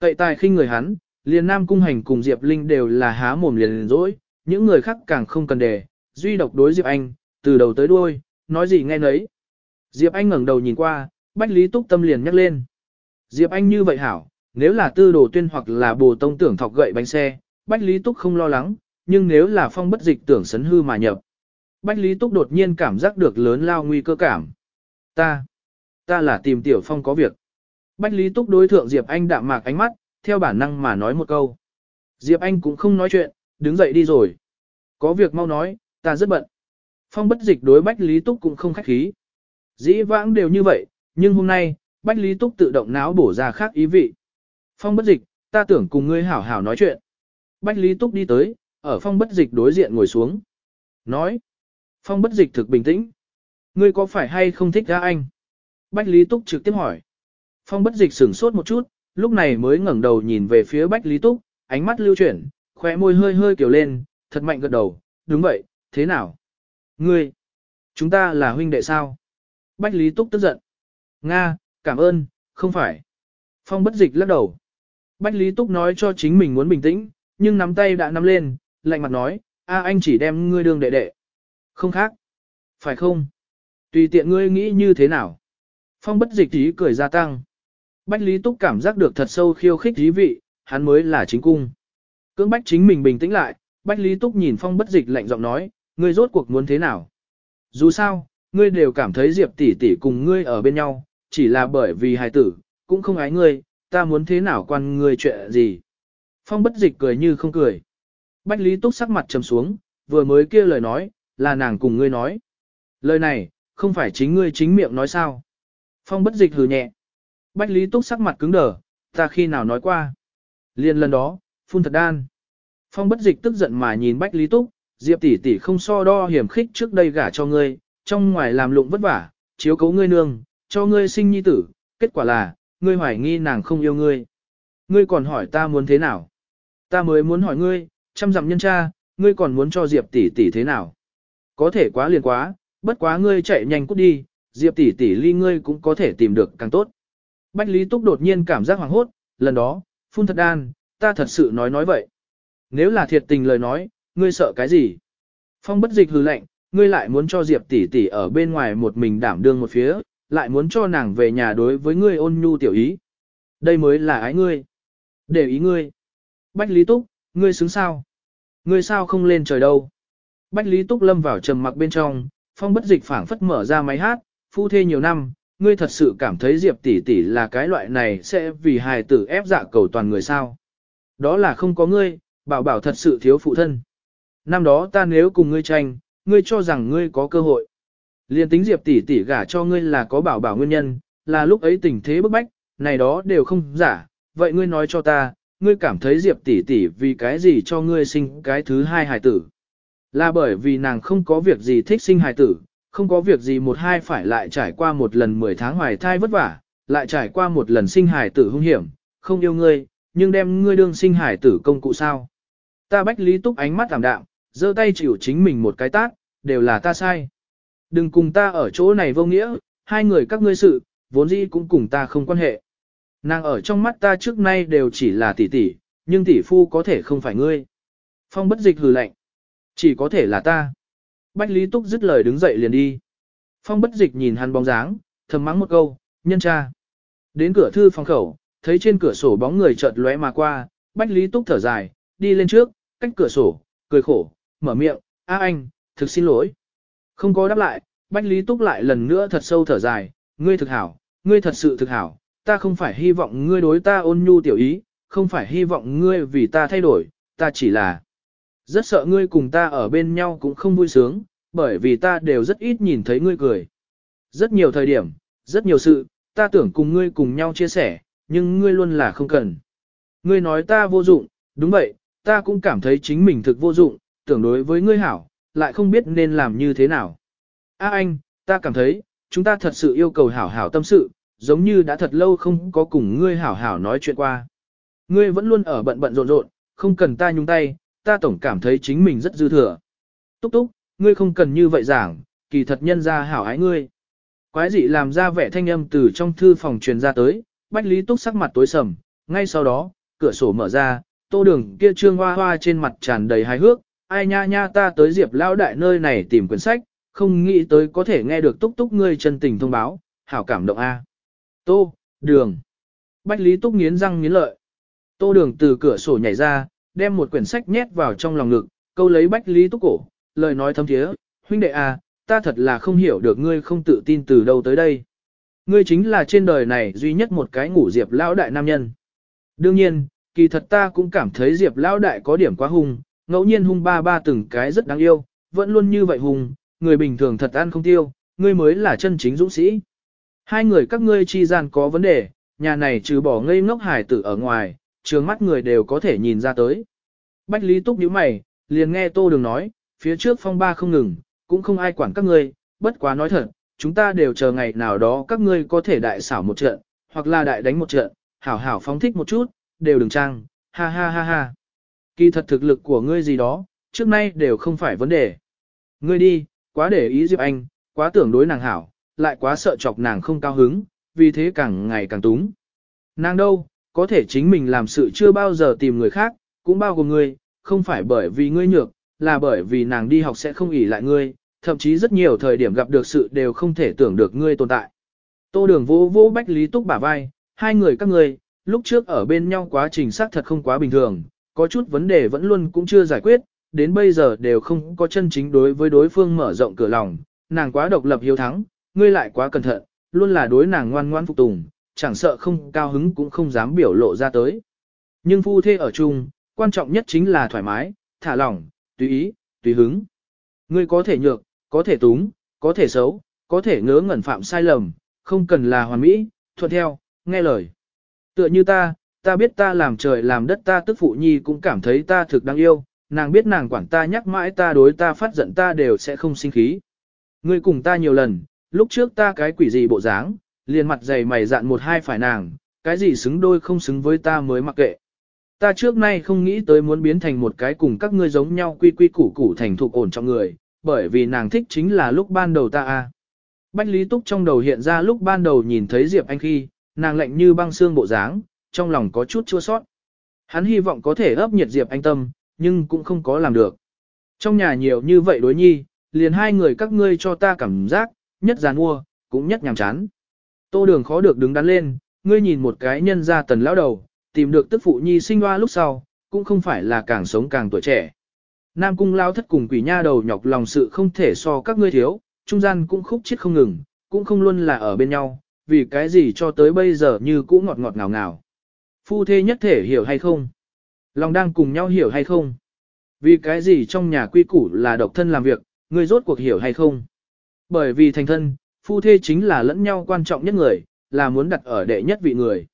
Cậy tài khinh người hắn, liền Nam Cung Hành cùng Diệp Linh đều là há mồm liền liền dối, những người khác càng không cần đề, duy độc đối Diệp Anh, từ đầu tới đuôi, nói gì nghe nấy. Diệp Anh ngẩng đầu nhìn qua, Bách Lý Túc tâm liền nhắc lên. Diệp Anh như vậy hảo, nếu là tư đồ tuyên hoặc là bồ tông tưởng thọc gậy bánh xe, Bách Lý Túc không lo lắng, nhưng nếu là phong bất dịch tưởng sấn hư mà nhập. Bách Lý Túc đột nhiên cảm giác được lớn lao nguy cơ cảm. Ta, ta là tìm tiểu phong có việc. Bách Lý Túc đối thượng Diệp Anh đạm mạc ánh mắt, theo bản năng mà nói một câu. Diệp Anh cũng không nói chuyện, đứng dậy đi rồi. Có việc mau nói, ta rất bận. Phong bất dịch đối Bách Lý Túc cũng không khách khí. Dĩ vãng đều như vậy, nhưng hôm nay, Bách Lý Túc tự động náo bổ ra khác ý vị. Phong bất dịch, ta tưởng cùng ngươi hảo hảo nói chuyện. Bách Lý Túc đi tới, ở phong bất dịch đối diện ngồi xuống. Nói. Phong bất dịch thực bình tĩnh. Ngươi có phải hay không thích ra anh? Bách Lý Túc trực tiếp hỏi. Phong bất dịch sửng sốt một chút, lúc này mới ngẩng đầu nhìn về phía Bách Lý Túc, ánh mắt lưu chuyển, khóe môi hơi hơi kiểu lên, thật mạnh gật đầu, đúng vậy, thế nào? Ngươi, chúng ta là huynh đệ sao? Bách Lý Túc tức giận. Nga, cảm ơn, Không phải. Phong bất dịch lắc đầu. Bách Lý Túc nói cho chính mình muốn bình tĩnh, nhưng nắm tay đã nắm lên, lạnh mặt nói, a anh chỉ đem ngươi đương đệ đệ. Không khác. Phải không? Tùy tiện ngươi nghĩ như thế nào. Phong bất dịch ý cười gia tăng. Bách Lý Túc cảm giác được thật sâu khiêu khích dí vị, hắn mới là chính cung. Cưỡng bách chính mình bình tĩnh lại, Bách Lý Túc nhìn phong bất dịch lạnh giọng nói, ngươi rốt cuộc muốn thế nào? Dù sao, ngươi đều cảm thấy Diệp tỷ tỷ cùng ngươi ở bên nhau, chỉ là bởi vì hài tử, cũng không ái ngươi, ta muốn thế nào quan ngươi chuyện gì? Phong bất dịch cười như không cười. Bách Lý Túc sắc mặt trầm xuống, vừa mới kia lời nói, là nàng cùng ngươi nói. Lời này, không phải chính ngươi chính miệng nói sao? Phong bất dịch hừ nhẹ. Bách Lý Túc sắc mặt cứng đờ, ta khi nào nói qua? Liên lần đó, phun thật đan. Phong bất dịch tức giận mà nhìn Bách Lý Túc, Diệp tỷ tỷ không so đo hiểm khích trước đây gả cho ngươi, trong ngoài làm lụng vất vả, chiếu cấu ngươi nương, cho ngươi sinh nhi tử, kết quả là, ngươi hoài nghi nàng không yêu ngươi. Ngươi còn hỏi ta muốn thế nào? Ta mới muốn hỏi ngươi, chăm dặm nhân cha, ngươi còn muốn cho Diệp tỷ tỷ thế nào? Có thể quá liền quá, bất quá ngươi chạy nhanh cút đi, Diệp tỷ tỷ ly ngươi cũng có thể tìm được càng tốt. Bách Lý Túc đột nhiên cảm giác hoảng hốt, lần đó, phun thật đan, ta thật sự nói nói vậy. Nếu là thiệt tình lời nói, ngươi sợ cái gì? Phong bất dịch hừ lạnh, ngươi lại muốn cho Diệp tỷ tỷ ở bên ngoài một mình đảm đương một phía, lại muốn cho nàng về nhà đối với ngươi ôn nhu tiểu ý. Đây mới là ái ngươi. Để ý ngươi. Bách Lý Túc, ngươi xứng sao? Ngươi sao không lên trời đâu? Bách Lý Túc lâm vào trầm mặc bên trong, phong bất dịch phảng phất mở ra máy hát, phu thê nhiều năm, ngươi thật sự cảm thấy Diệp tỷ tỷ là cái loại này sẽ vì hài tử ép dạ cầu toàn người sao? Đó là không có ngươi, bảo bảo thật sự thiếu phụ thân. Năm đó ta nếu cùng ngươi tranh, ngươi cho rằng ngươi có cơ hội. Liên tính Diệp tỷ tỷ gả cho ngươi là có bảo bảo nguyên nhân, là lúc ấy tình thế bức bách, này đó đều không giả, vậy ngươi nói cho ta, ngươi cảm thấy Diệp tỷ tỷ vì cái gì cho ngươi sinh cái thứ hai hài tử. Là bởi vì nàng không có việc gì thích sinh hài tử, không có việc gì một hai phải lại trải qua một lần 10 tháng hoài thai vất vả, lại trải qua một lần sinh hài tử hung hiểm, không yêu ngươi, nhưng đem ngươi đương sinh hài tử công cụ sao. Ta bách lý túc ánh mắt tạm đạm, giơ tay chịu chính mình một cái tát, đều là ta sai. Đừng cùng ta ở chỗ này vô nghĩa, hai người các ngươi sự, vốn dĩ cũng cùng ta không quan hệ. Nàng ở trong mắt ta trước nay đều chỉ là tỷ tỷ, nhưng tỷ phu có thể không phải ngươi. Phong bất dịch hừ lạnh. Chỉ có thể là ta. Bách Lý Túc dứt lời đứng dậy liền đi. Phong bất dịch nhìn hắn bóng dáng, thầm mắng một câu, nhân cha. Đến cửa thư phòng khẩu, thấy trên cửa sổ bóng người chợt lóe mà qua, Bách Lý Túc thở dài, đi lên trước, cách cửa sổ, cười khổ, mở miệng, a anh, thực xin lỗi. Không có đáp lại, Bách Lý Túc lại lần nữa thật sâu thở dài, ngươi thực hảo, ngươi thật sự thực hảo, ta không phải hy vọng ngươi đối ta ôn nhu tiểu ý, không phải hy vọng ngươi vì ta thay đổi, ta chỉ là rất sợ ngươi cùng ta ở bên nhau cũng không vui sướng, bởi vì ta đều rất ít nhìn thấy ngươi cười. Rất nhiều thời điểm, rất nhiều sự, ta tưởng cùng ngươi cùng nhau chia sẻ, nhưng ngươi luôn là không cần. Ngươi nói ta vô dụng, đúng vậy, ta cũng cảm thấy chính mình thực vô dụng, tưởng đối với ngươi hảo, lại không biết nên làm như thế nào. A anh, ta cảm thấy, chúng ta thật sự yêu cầu hảo hảo tâm sự, giống như đã thật lâu không có cùng ngươi hảo hảo nói chuyện qua. Ngươi vẫn luôn ở bận bận rộn rộn, không cần ta nhúng tay, ta tổng cảm thấy chính mình rất dư thừa. Túc túc, ngươi không cần như vậy giảng, kỳ thật nhân ra hảo ái ngươi. Quái dị làm ra vẻ thanh âm từ trong thư phòng truyền ra tới, Bách Lý Túc sắc mặt tối sầm, ngay sau đó, cửa sổ mở ra, tô đường kia trương hoa hoa trên mặt tràn đầy hài hước, ai nha nha ta tới diệp lão đại nơi này tìm quyển sách, không nghĩ tới có thể nghe được túc túc ngươi chân tình thông báo, hảo cảm động a. Tô, đường. Bách Lý Túc nghiến răng nghiến lợi. Tô đường từ cửa sổ nhảy ra, đem một quyển sách nhét vào trong lòng ngực, câu lấy Bách Lý Túc cổ, lời nói thâm thiế, huynh đệ à, ta thật là không hiểu được ngươi không tự tin từ đâu tới đây. Ngươi chính là trên đời này duy nhất một cái ngủ diệp lão đại nam nhân. Đương nhiên, kỳ thật ta cũng cảm thấy diệp lão đại có điểm quá hung, ngẫu nhiên hung ba ba từng cái rất đáng yêu, vẫn luôn như vậy hung, người bình thường thật ăn không tiêu, ngươi mới là chân chính dũng sĩ. Hai người các ngươi chi gian có vấn đề, nhà này trừ bỏ ngây ngốc hải tử ở ngoài, trường mắt người đều có thể nhìn ra tới. Bách Lý Túc nhíu mày, liền nghe Tô Đường nói, phía trước phong ba không ngừng, cũng không ai quản các ngươi, bất quá nói thật, chúng ta đều chờ ngày nào đó các ngươi có thể đại xảo một trận, hoặc là đại đánh một trận, hảo hảo phóng thích một chút, đều đừng trang, ha ha ha ha. Kỳ thật thực lực của ngươi gì đó, trước nay đều không phải vấn đề. Ngươi đi, quá để ý Diệp Anh, quá tưởng đối nàng hảo, lại quá sợ chọc nàng không cao hứng, vì thế càng ngày càng túng. Nàng đâu, có thể chính mình làm sự chưa bao giờ tìm người khác, cũng bao gồm ngươi, không phải bởi vì ngươi nhược, là bởi vì nàng đi học sẽ không ỉ lại ngươi, thậm chí rất nhiều thời điểm gặp được sự đều không thể tưởng được ngươi tồn tại. Tô đường vô vô bách lý túc bả vai, hai người các ngươi, lúc trước ở bên nhau quá trình xác thật không quá bình thường, có chút vấn đề vẫn luôn cũng chưa giải quyết, đến bây giờ đều không có chân chính đối với đối phương mở rộng cửa lòng, nàng quá độc lập hiếu thắng, ngươi lại quá cẩn thận, luôn là đối nàng ngoan ngoan phục tùng, chẳng sợ không cao hứng cũng không dám biểu lộ ra tới. Nhưng phu thê ở chung, quan trọng nhất chính là thoải mái, thả lỏng, tùy ý, tùy hứng. Ngươi có thể nhược, có thể túng, có thể xấu, có thể ngớ ngẩn phạm sai lầm, không cần là hoàn mỹ, thuận theo, nghe lời. Tựa như ta, ta biết ta làm trời làm đất ta tức phụ nhi cũng cảm thấy ta thực đáng yêu, nàng biết nàng quản ta nhắc mãi ta đối ta phát giận ta đều sẽ không sinh khí. Ngươi cùng ta nhiều lần, lúc trước ta cái quỷ gì bộ dáng, liền mặt dày mày dạn một hai phải nàng, cái gì xứng đôi không xứng với ta mới mặc kệ. Ta trước nay không nghĩ tới muốn biến thành một cái cùng các ngươi giống nhau quy quy củ củ thành thục ổn trong người, bởi vì nàng thích chính là lúc ban đầu ta a. Bách Lý Túc trong đầu hiện ra lúc ban đầu nhìn thấy Diệp Anh khi, nàng lạnh như băng xương bộ dáng, trong lòng có chút chua sót. Hắn hy vọng có thể ấp nhiệt Diệp Anh tâm, nhưng cũng không có làm được. Trong nhà nhiều như vậy đối nhi, liền hai người các ngươi cho ta cảm giác, nhất giàn mua, cũng nhất nhàm chán. Tô đường khó được đứng đắn lên, ngươi nhìn một cái nhân ra tần lão đầu, tìm được tức phụ nhi sinh hoa lúc sau, cũng không phải là càng sống càng tuổi trẻ. Nam cung lao thất cùng quỷ nha đầu nhọc lòng sự không thể so các ngươi thiếu, trung gian cũng khúc chết không ngừng, cũng không luôn là ở bên nhau, vì cái gì cho tới bây giờ như cũ ngọt ngọt ngào ngào. Phu thê nhất thể hiểu hay không? Lòng đang cùng nhau hiểu hay không? Vì cái gì trong nhà quy củ là độc thân làm việc, ngươi rốt cuộc hiểu hay không? Bởi vì thành thân, phu thê chính là lẫn nhau quan trọng nhất người, là muốn đặt ở đệ nhất vị người.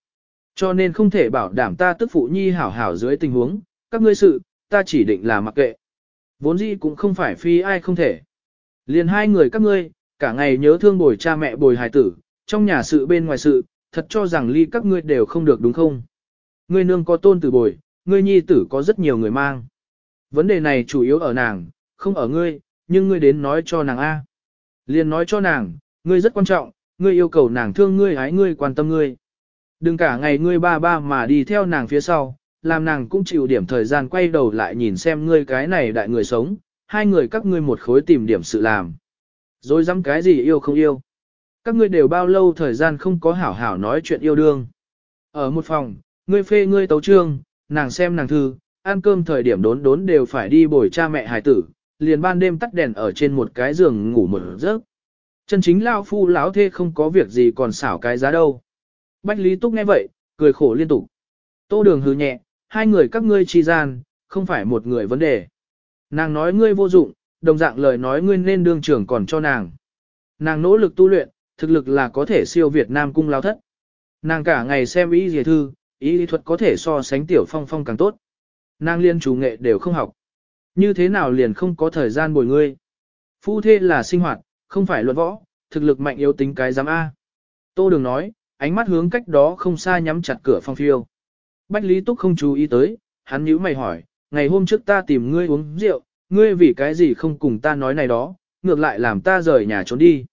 Cho nên không thể bảo đảm ta tức phụ nhi hảo hảo dưới tình huống, các ngươi sự, ta chỉ định là mặc kệ. Vốn gì cũng không phải phi ai không thể. Liền hai người các ngươi, cả ngày nhớ thương bồi cha mẹ bồi hài tử, trong nhà sự bên ngoài sự, thật cho rằng ly các ngươi đều không được đúng không? Ngươi nương có tôn tử bồi, ngươi nhi tử có rất nhiều người mang. Vấn đề này chủ yếu ở nàng, không ở ngươi, nhưng ngươi đến nói cho nàng A. Liền nói cho nàng, ngươi rất quan trọng, ngươi yêu cầu nàng thương ngươi hái ngươi quan tâm ngươi. Đừng cả ngày ngươi ba ba mà đi theo nàng phía sau, làm nàng cũng chịu điểm thời gian quay đầu lại nhìn xem ngươi cái này đại người sống, hai người các ngươi một khối tìm điểm sự làm. Rồi dám cái gì yêu không yêu. Các ngươi đều bao lâu thời gian không có hảo hảo nói chuyện yêu đương. Ở một phòng, ngươi phê ngươi tấu trương, nàng xem nàng thư, ăn cơm thời điểm đốn đốn đều phải đi bồi cha mẹ hài tử, liền ban đêm tắt đèn ở trên một cái giường ngủ một giấc. Chân chính lao phu lão thê không có việc gì còn xảo cái giá đâu. Bách Lý Túc nghe vậy, cười khổ liên tục. Tô đường hừ nhẹ, hai người các ngươi chi gian, không phải một người vấn đề. Nàng nói ngươi vô dụng, đồng dạng lời nói ngươi nên đương trưởng còn cho nàng. Nàng nỗ lực tu luyện, thực lực là có thể siêu Việt Nam cung lao thất. Nàng cả ngày xem ý dề thư, ý lý thuật có thể so sánh tiểu phong phong càng tốt. Nàng liên chủ nghệ đều không học. Như thế nào liền không có thời gian bồi ngươi. Phu thê là sinh hoạt, không phải luận võ, thực lực mạnh yếu tính cái giám A. Tô Đường nói, ánh mắt hướng cách đó không xa nhắm chặt cửa phong phiêu. Bách Lý Túc không chú ý tới, hắn nhíu mày hỏi, ngày hôm trước ta tìm ngươi uống rượu, ngươi vì cái gì không cùng ta nói này đó, ngược lại làm ta rời nhà trốn đi.